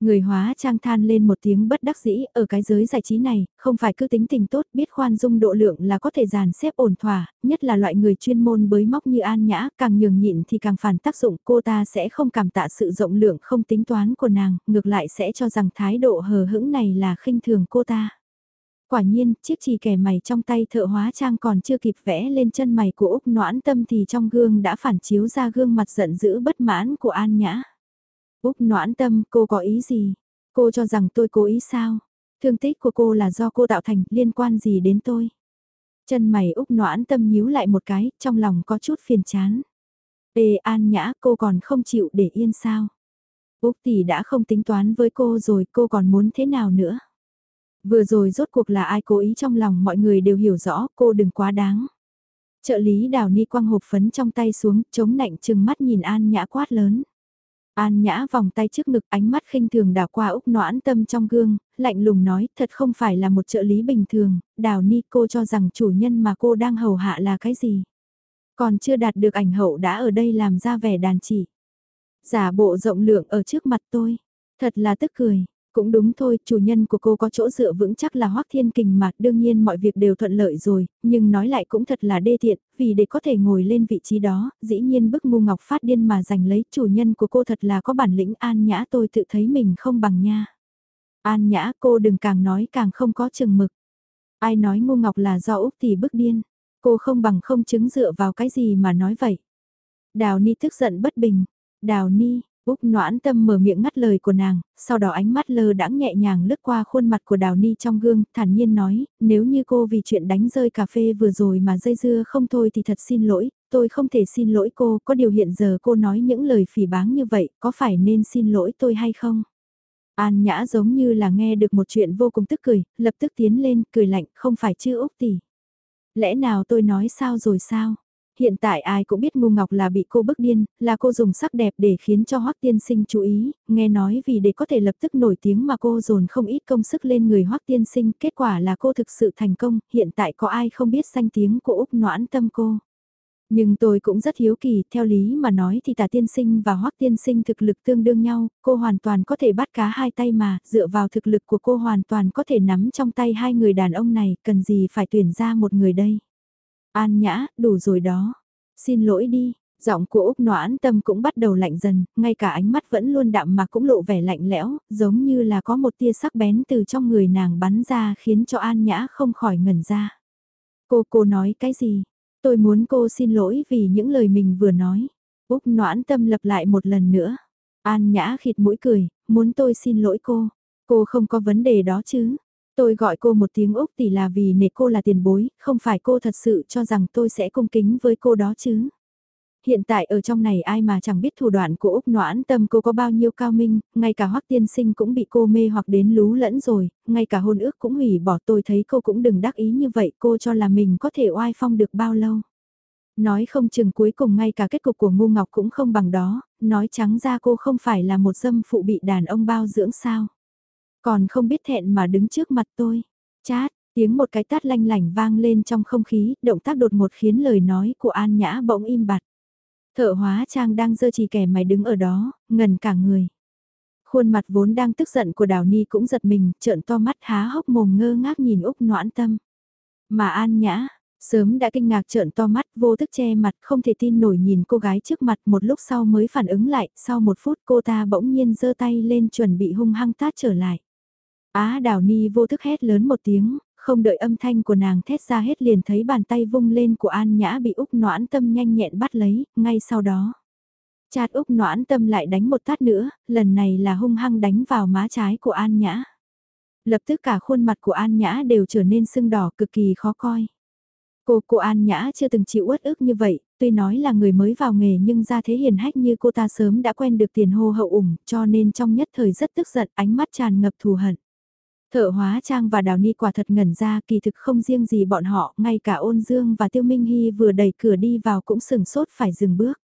Người hóa trang than lên một tiếng bất đắc dĩ, ở cái giới giải trí này, không phải cứ tính tình tốt, biết khoan dung độ lượng là có thể dàn xếp ổn thỏa, nhất là loại người chuyên môn bới móc như An Nhã, càng nhường nhịn thì càng phản tác dụng, cô ta sẽ không cảm tạ sự rộng lượng không tính toán của nàng, ngược lại sẽ cho rằng thái độ hờ hững này là khinh thường cô ta. Quả nhiên, chiếc chì kẻ mày trong tay thợ hóa trang còn chưa kịp vẽ lên chân mày của Úc noãn tâm thì trong gương đã phản chiếu ra gương mặt giận dữ bất mãn của An Nhã. Úc noãn tâm, cô có ý gì? Cô cho rằng tôi cố ý sao? Thương tích của cô là do cô tạo thành, liên quan gì đến tôi? Chân mày Úc noãn tâm nhíu lại một cái, trong lòng có chút phiền chán. Ê An Nhã, cô còn không chịu để yên sao? Úc tỷ đã không tính toán với cô rồi, cô còn muốn thế nào nữa? Vừa rồi rốt cuộc là ai cố ý trong lòng mọi người đều hiểu rõ, cô đừng quá đáng. Trợ lý đào ni quăng hộp phấn trong tay xuống, chống nạnh chừng mắt nhìn An Nhã quát lớn. An Nhã vòng tay trước ngực ánh mắt khinh thường đảo qua Úc noãn tâm trong gương, lạnh lùng nói thật không phải là một trợ lý bình thường, đào ni cô cho rằng chủ nhân mà cô đang hầu hạ là cái gì. Còn chưa đạt được ảnh hậu đã ở đây làm ra vẻ đàn chỉ. Giả bộ rộng lượng ở trước mặt tôi, thật là tức cười, cũng đúng thôi, chủ nhân của cô có chỗ dựa vững chắc là Hoắc Thiên Kình mà, đương nhiên mọi việc đều thuận lợi rồi, nhưng nói lại cũng thật là đê tiện, vì để có thể ngồi lên vị trí đó, dĩ nhiên bức ngu ngọc phát điên mà giành lấy chủ nhân của cô thật là có bản lĩnh an nhã tôi tự thấy mình không bằng nha. An nhã cô đừng càng nói càng không có chừng mực. Ai nói ngu ngọc là do Úc thì bức điên, cô không bằng không chứng dựa vào cái gì mà nói vậy. Đào Ni tức giận bất bình, Đào Ni, Úc noãn tâm mở miệng ngắt lời của nàng, sau đó ánh mắt lơ đãng nhẹ nhàng lướt qua khuôn mặt của Đào Ni trong gương, thản nhiên nói, nếu như cô vì chuyện đánh rơi cà phê vừa rồi mà dây dưa không thôi thì thật xin lỗi, tôi không thể xin lỗi cô, có điều hiện giờ cô nói những lời phỉ báng như vậy, có phải nên xin lỗi tôi hay không? An Nhã giống như là nghe được một chuyện vô cùng tức cười, lập tức tiến lên, cười lạnh, không phải chứ Úc tỷ. Lẽ nào tôi nói sao rồi sao? Hiện tại ai cũng biết Ngu Ngọc là bị cô bức điên, là cô dùng sắc đẹp để khiến cho Hoắc Tiên Sinh chú ý, nghe nói vì để có thể lập tức nổi tiếng mà cô dồn không ít công sức lên người Hoắc Tiên Sinh, kết quả là cô thực sự thành công, hiện tại có ai không biết danh tiếng của Úc Noãn Tâm cô. Nhưng tôi cũng rất hiếu kỳ, theo lý mà nói thì tà tiên sinh và hoắc tiên sinh thực lực tương đương nhau, cô hoàn toàn có thể bắt cá hai tay mà, dựa vào thực lực của cô hoàn toàn có thể nắm trong tay hai người đàn ông này, cần gì phải tuyển ra một người đây. An nhã, đủ rồi đó. Xin lỗi đi, giọng của Úc Noãn Tâm cũng bắt đầu lạnh dần, ngay cả ánh mắt vẫn luôn đạm mà cũng lộ vẻ lạnh lẽo, giống như là có một tia sắc bén từ trong người nàng bắn ra khiến cho An Nhã không khỏi ngẩn ra. Cô, cô nói cái gì? Tôi muốn cô xin lỗi vì những lời mình vừa nói. Úc Noãn Tâm lặp lại một lần nữa. An Nhã khịt mũi cười, muốn tôi xin lỗi cô. Cô không có vấn đề đó chứ. Tôi gọi cô một tiếng Úc tỷ là vì nể cô là tiền bối, không phải cô thật sự cho rằng tôi sẽ cung kính với cô đó chứ. Hiện tại ở trong này ai mà chẳng biết thủ đoạn của Úc noãn tâm cô có bao nhiêu cao minh, ngay cả hoắc tiên sinh cũng bị cô mê hoặc đến lú lẫn rồi, ngay cả hôn ước cũng hủy bỏ tôi thấy cô cũng đừng đắc ý như vậy cô cho là mình có thể oai phong được bao lâu. Nói không chừng cuối cùng ngay cả kết cục của ngu ngọc cũng không bằng đó, nói trắng ra cô không phải là một dâm phụ bị đàn ông bao dưỡng sao. Còn không biết thẹn mà đứng trước mặt tôi. Chát, tiếng một cái tát lanh lảnh vang lên trong không khí, động tác đột ngột khiến lời nói của An Nhã bỗng im bặt. Thợ hóa trang đang dơ chỉ kẻ mày đứng ở đó, ngần cả người. Khuôn mặt vốn đang tức giận của Đào Ni cũng giật mình, trợn to mắt há hốc mồm ngơ ngác nhìn Úc noãn tâm. Mà An Nhã, sớm đã kinh ngạc trợn to mắt vô thức che mặt không thể tin nổi nhìn cô gái trước mặt một lúc sau mới phản ứng lại, sau một phút cô ta bỗng nhiên giơ tay lên chuẩn bị hung hăng tát trở lại. Á đào ni vô thức hét lớn một tiếng, không đợi âm thanh của nàng thét ra hết liền thấy bàn tay vung lên của An Nhã bị Úc noãn tâm nhanh nhẹn bắt lấy, ngay sau đó. Chạt Úc noãn tâm lại đánh một tát nữa, lần này là hung hăng đánh vào má trái của An Nhã. Lập tức cả khuôn mặt của An Nhã đều trở nên sưng đỏ cực kỳ khó coi. Cô, cô An Nhã chưa từng chịu uất ức như vậy, tuy nói là người mới vào nghề nhưng ra thế hiền hách như cô ta sớm đã quen được tiền hô hậu ủng, cho nên trong nhất thời rất tức giận, ánh mắt tràn ngập thù hận. Thợ hóa trang và đào ni quả thật ngẩn ra kỳ thực không riêng gì bọn họ, ngay cả ôn dương và tiêu minh hy vừa đẩy cửa đi vào cũng sừng sốt phải dừng bước.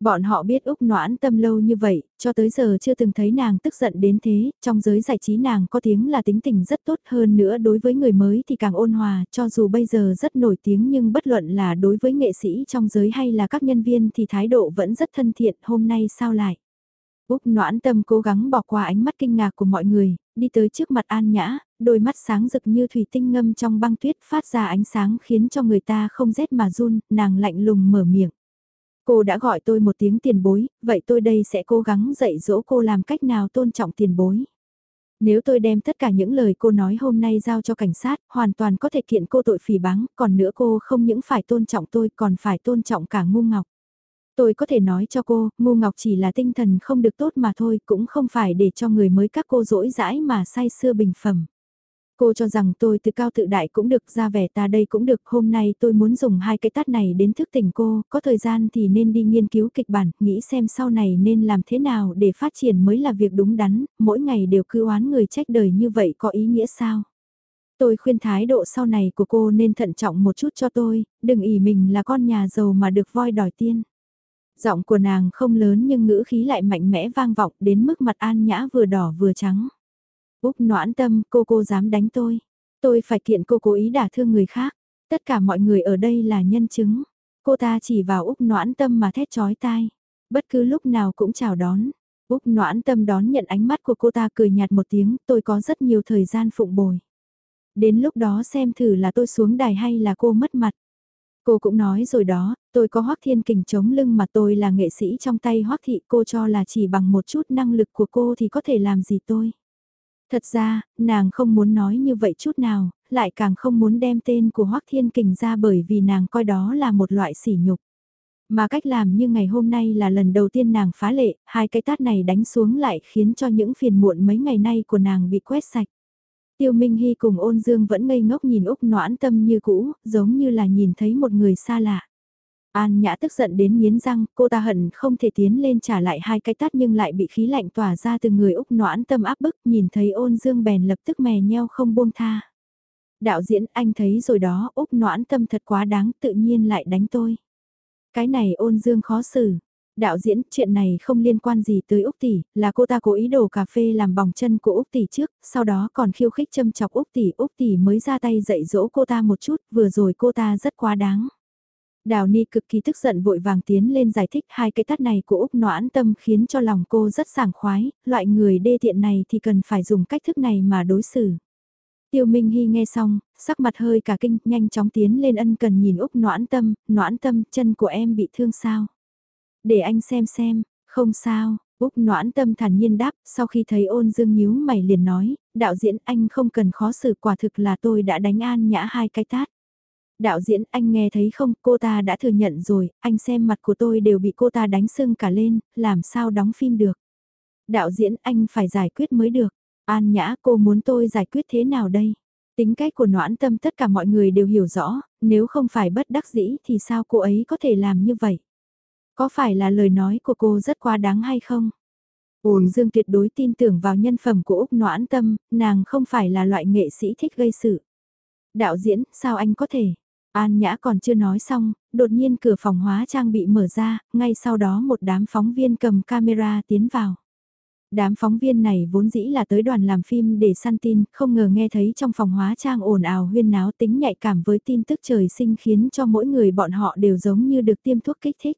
Bọn họ biết Úc noãn tâm lâu như vậy, cho tới giờ chưa từng thấy nàng tức giận đến thế, trong giới giải trí nàng có tiếng là tính tình rất tốt hơn nữa đối với người mới thì càng ôn hòa, cho dù bây giờ rất nổi tiếng nhưng bất luận là đối với nghệ sĩ trong giới hay là các nhân viên thì thái độ vẫn rất thân thiện, hôm nay sao lại. Úc noãn tâm cố gắng bỏ qua ánh mắt kinh ngạc của mọi người, đi tới trước mặt An Nhã, đôi mắt sáng rực như thủy tinh ngâm trong băng tuyết phát ra ánh sáng khiến cho người ta không rét mà run, nàng lạnh lùng mở miệng. Cô đã gọi tôi một tiếng tiền bối, vậy tôi đây sẽ cố gắng dạy dỗ cô làm cách nào tôn trọng tiền bối. Nếu tôi đem tất cả những lời cô nói hôm nay giao cho cảnh sát, hoàn toàn có thể kiện cô tội phỉ báng, còn nữa cô không những phải tôn trọng tôi còn phải tôn trọng cả ngu ngọc. Tôi có thể nói cho cô, ngu ngọc chỉ là tinh thần không được tốt mà thôi, cũng không phải để cho người mới các cô dỗi dãi mà say xưa bình phẩm. Cô cho rằng tôi tự cao tự đại cũng được ra vẻ ta đây cũng được, hôm nay tôi muốn dùng hai cái tát này đến thức tỉnh cô, có thời gian thì nên đi nghiên cứu kịch bản, nghĩ xem sau này nên làm thế nào để phát triển mới là việc đúng đắn, mỗi ngày đều cứ oán người trách đời như vậy có ý nghĩa sao? Tôi khuyên thái độ sau này của cô nên thận trọng một chút cho tôi, đừng ỉ mình là con nhà giàu mà được voi đòi tiên. Giọng của nàng không lớn nhưng ngữ khí lại mạnh mẽ vang vọng đến mức mặt an nhã vừa đỏ vừa trắng. Úc noãn tâm, cô cô dám đánh tôi. Tôi phải kiện cô cố ý đả thương người khác. Tất cả mọi người ở đây là nhân chứng. Cô ta chỉ vào Úc noãn tâm mà thét chói tai. Bất cứ lúc nào cũng chào đón. Úc noãn tâm đón nhận ánh mắt của cô ta cười nhạt một tiếng, tôi có rất nhiều thời gian phụng bồi. Đến lúc đó xem thử là tôi xuống đài hay là cô mất mặt. Cô cũng nói rồi đó, tôi có hoắc thiên kình chống lưng mà tôi là nghệ sĩ trong tay hoắc thị cô cho là chỉ bằng một chút năng lực của cô thì có thể làm gì tôi. Thật ra, nàng không muốn nói như vậy chút nào, lại càng không muốn đem tên của Hoắc Thiên Kình ra bởi vì nàng coi đó là một loại sỉ nhục. Mà cách làm như ngày hôm nay là lần đầu tiên nàng phá lệ, hai cái tát này đánh xuống lại khiến cho những phiền muộn mấy ngày nay của nàng bị quét sạch. Tiêu Minh Hy cùng ôn dương vẫn ngây ngốc nhìn Úc noãn tâm như cũ, giống như là nhìn thấy một người xa lạ. An Nhã tức giận đến miến răng, cô ta hận không thể tiến lên trả lại hai cái tát nhưng lại bị khí lạnh tỏa ra từ người Úc noãn tâm áp bức, nhìn thấy ôn dương bèn lập tức mè nheo không buông tha. Đạo diễn anh thấy rồi đó, Úc noãn tâm thật quá đáng, tự nhiên lại đánh tôi. Cái này ôn dương khó xử. Đạo diễn, chuyện này không liên quan gì tới Úc Tỷ, là cô ta cố ý đổ cà phê làm bỏng chân của Úc Tỷ trước, sau đó còn khiêu khích châm chọc Úc Tỷ, Úc Tỷ mới ra tay dạy dỗ cô ta một chút, vừa rồi cô ta rất quá đáng. Đào Ni cực kỳ tức giận vội vàng tiến lên giải thích hai cái tát này của Úc Noãn Tâm khiến cho lòng cô rất sảng khoái, loại người đê tiện này thì cần phải dùng cách thức này mà đối xử. Tiêu Minh Hy nghe xong, sắc mặt hơi cả kinh, nhanh chóng tiến lên ân cần nhìn Úc Noãn Tâm, Noãn Tâm, chân của em bị thương sao? Để anh xem xem, không sao, Úc Noãn Tâm thản nhiên đáp, sau khi thấy ôn dương nhíu mày liền nói, đạo diễn anh không cần khó xử quả thực là tôi đã đánh an nhã hai cái tát. Đạo diễn anh nghe thấy không, cô ta đã thừa nhận rồi, anh xem mặt của tôi đều bị cô ta đánh sưng cả lên, làm sao đóng phim được. Đạo diễn anh phải giải quyết mới được. An nhã cô muốn tôi giải quyết thế nào đây? Tính cách của noãn tâm tất cả mọi người đều hiểu rõ, nếu không phải bất đắc dĩ thì sao cô ấy có thể làm như vậy? Có phải là lời nói của cô rất quá đáng hay không? Uồn Dương tuyệt đối tin tưởng vào nhân phẩm của Úc Noãn Tâm, nàng không phải là loại nghệ sĩ thích gây sự. Đạo diễn, sao anh có thể? An Nhã còn chưa nói xong, đột nhiên cửa phòng hóa trang bị mở ra, ngay sau đó một đám phóng viên cầm camera tiến vào. Đám phóng viên này vốn dĩ là tới đoàn làm phim để săn tin, không ngờ nghe thấy trong phòng hóa trang ồn ào huyên náo tính nhạy cảm với tin tức trời sinh khiến cho mỗi người bọn họ đều giống như được tiêm thuốc kích thích.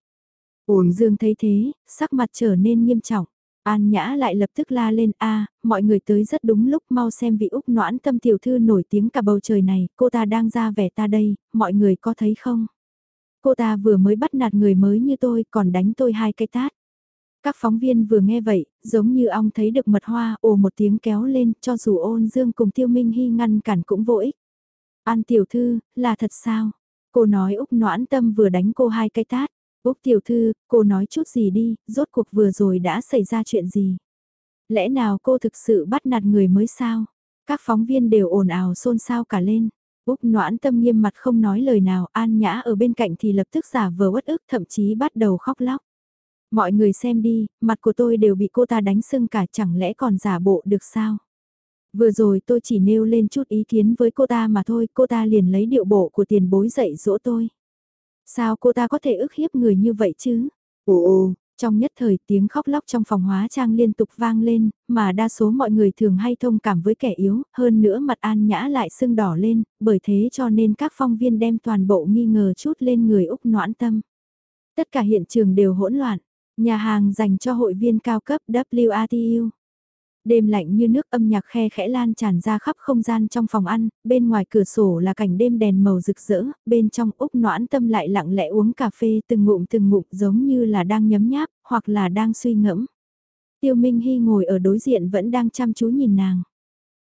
Ôn dương thấy thế, sắc mặt trở nên nghiêm trọng. An Nhã lại lập tức la lên a mọi người tới rất đúng lúc mau xem vị Úc noãn tâm tiểu thư nổi tiếng cả bầu trời này, cô ta đang ra vẻ ta đây, mọi người có thấy không? Cô ta vừa mới bắt nạt người mới như tôi còn đánh tôi hai cái tát. Các phóng viên vừa nghe vậy, giống như ong thấy được mật hoa ồ một tiếng kéo lên cho dù ôn dương cùng tiêu minh hy ngăn cản cũng vô ích. An tiểu thư, là thật sao? Cô nói Úc noãn tâm vừa đánh cô hai cái tát. Úc tiểu thư, cô nói chút gì đi, rốt cuộc vừa rồi đã xảy ra chuyện gì? Lẽ nào cô thực sự bắt nạt người mới sao? Các phóng viên đều ồn ào xôn xao cả lên. Úc noãn tâm nghiêm mặt không nói lời nào, an nhã ở bên cạnh thì lập tức giả vờ uất ức thậm chí bắt đầu khóc lóc. Mọi người xem đi, mặt của tôi đều bị cô ta đánh sưng cả chẳng lẽ còn giả bộ được sao? Vừa rồi tôi chỉ nêu lên chút ý kiến với cô ta mà thôi, cô ta liền lấy điệu bộ của tiền bối dạy dỗ tôi. Sao cô ta có thể ức hiếp người như vậy chứ? Ồ ồ, trong nhất thời tiếng khóc lóc trong phòng hóa trang liên tục vang lên, mà đa số mọi người thường hay thông cảm với kẻ yếu, hơn nữa mặt an nhã lại sưng đỏ lên, bởi thế cho nên các phong viên đem toàn bộ nghi ngờ chút lên người Úc noãn tâm. Tất cả hiện trường đều hỗn loạn, Nhà hàng dành cho hội viên cao cấp WATU. Đêm lạnh như nước âm nhạc khe khẽ lan tràn ra khắp không gian trong phòng ăn, bên ngoài cửa sổ là cảnh đêm đèn màu rực rỡ, bên trong Úc noãn tâm lại lặng lẽ uống cà phê từng ngụm từng ngụm giống như là đang nhấm nháp, hoặc là đang suy ngẫm. Tiêu Minh Hy ngồi ở đối diện vẫn đang chăm chú nhìn nàng.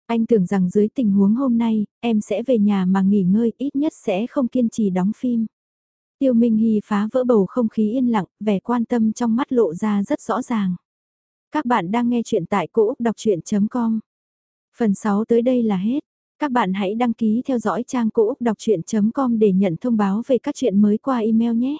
Anh tưởng rằng dưới tình huống hôm nay, em sẽ về nhà mà nghỉ ngơi, ít nhất sẽ không kiên trì đóng phim. Tiêu Minh Hy phá vỡ bầu không khí yên lặng, vẻ quan tâm trong mắt lộ ra rất rõ ràng. Các bạn đang nghe chuyện tại cỗ Đọc Chuyện.com Phần 6 tới đây là hết. Các bạn hãy đăng ký theo dõi trang cỗ Đọc Chuyện.com để nhận thông báo về các chuyện mới qua email nhé.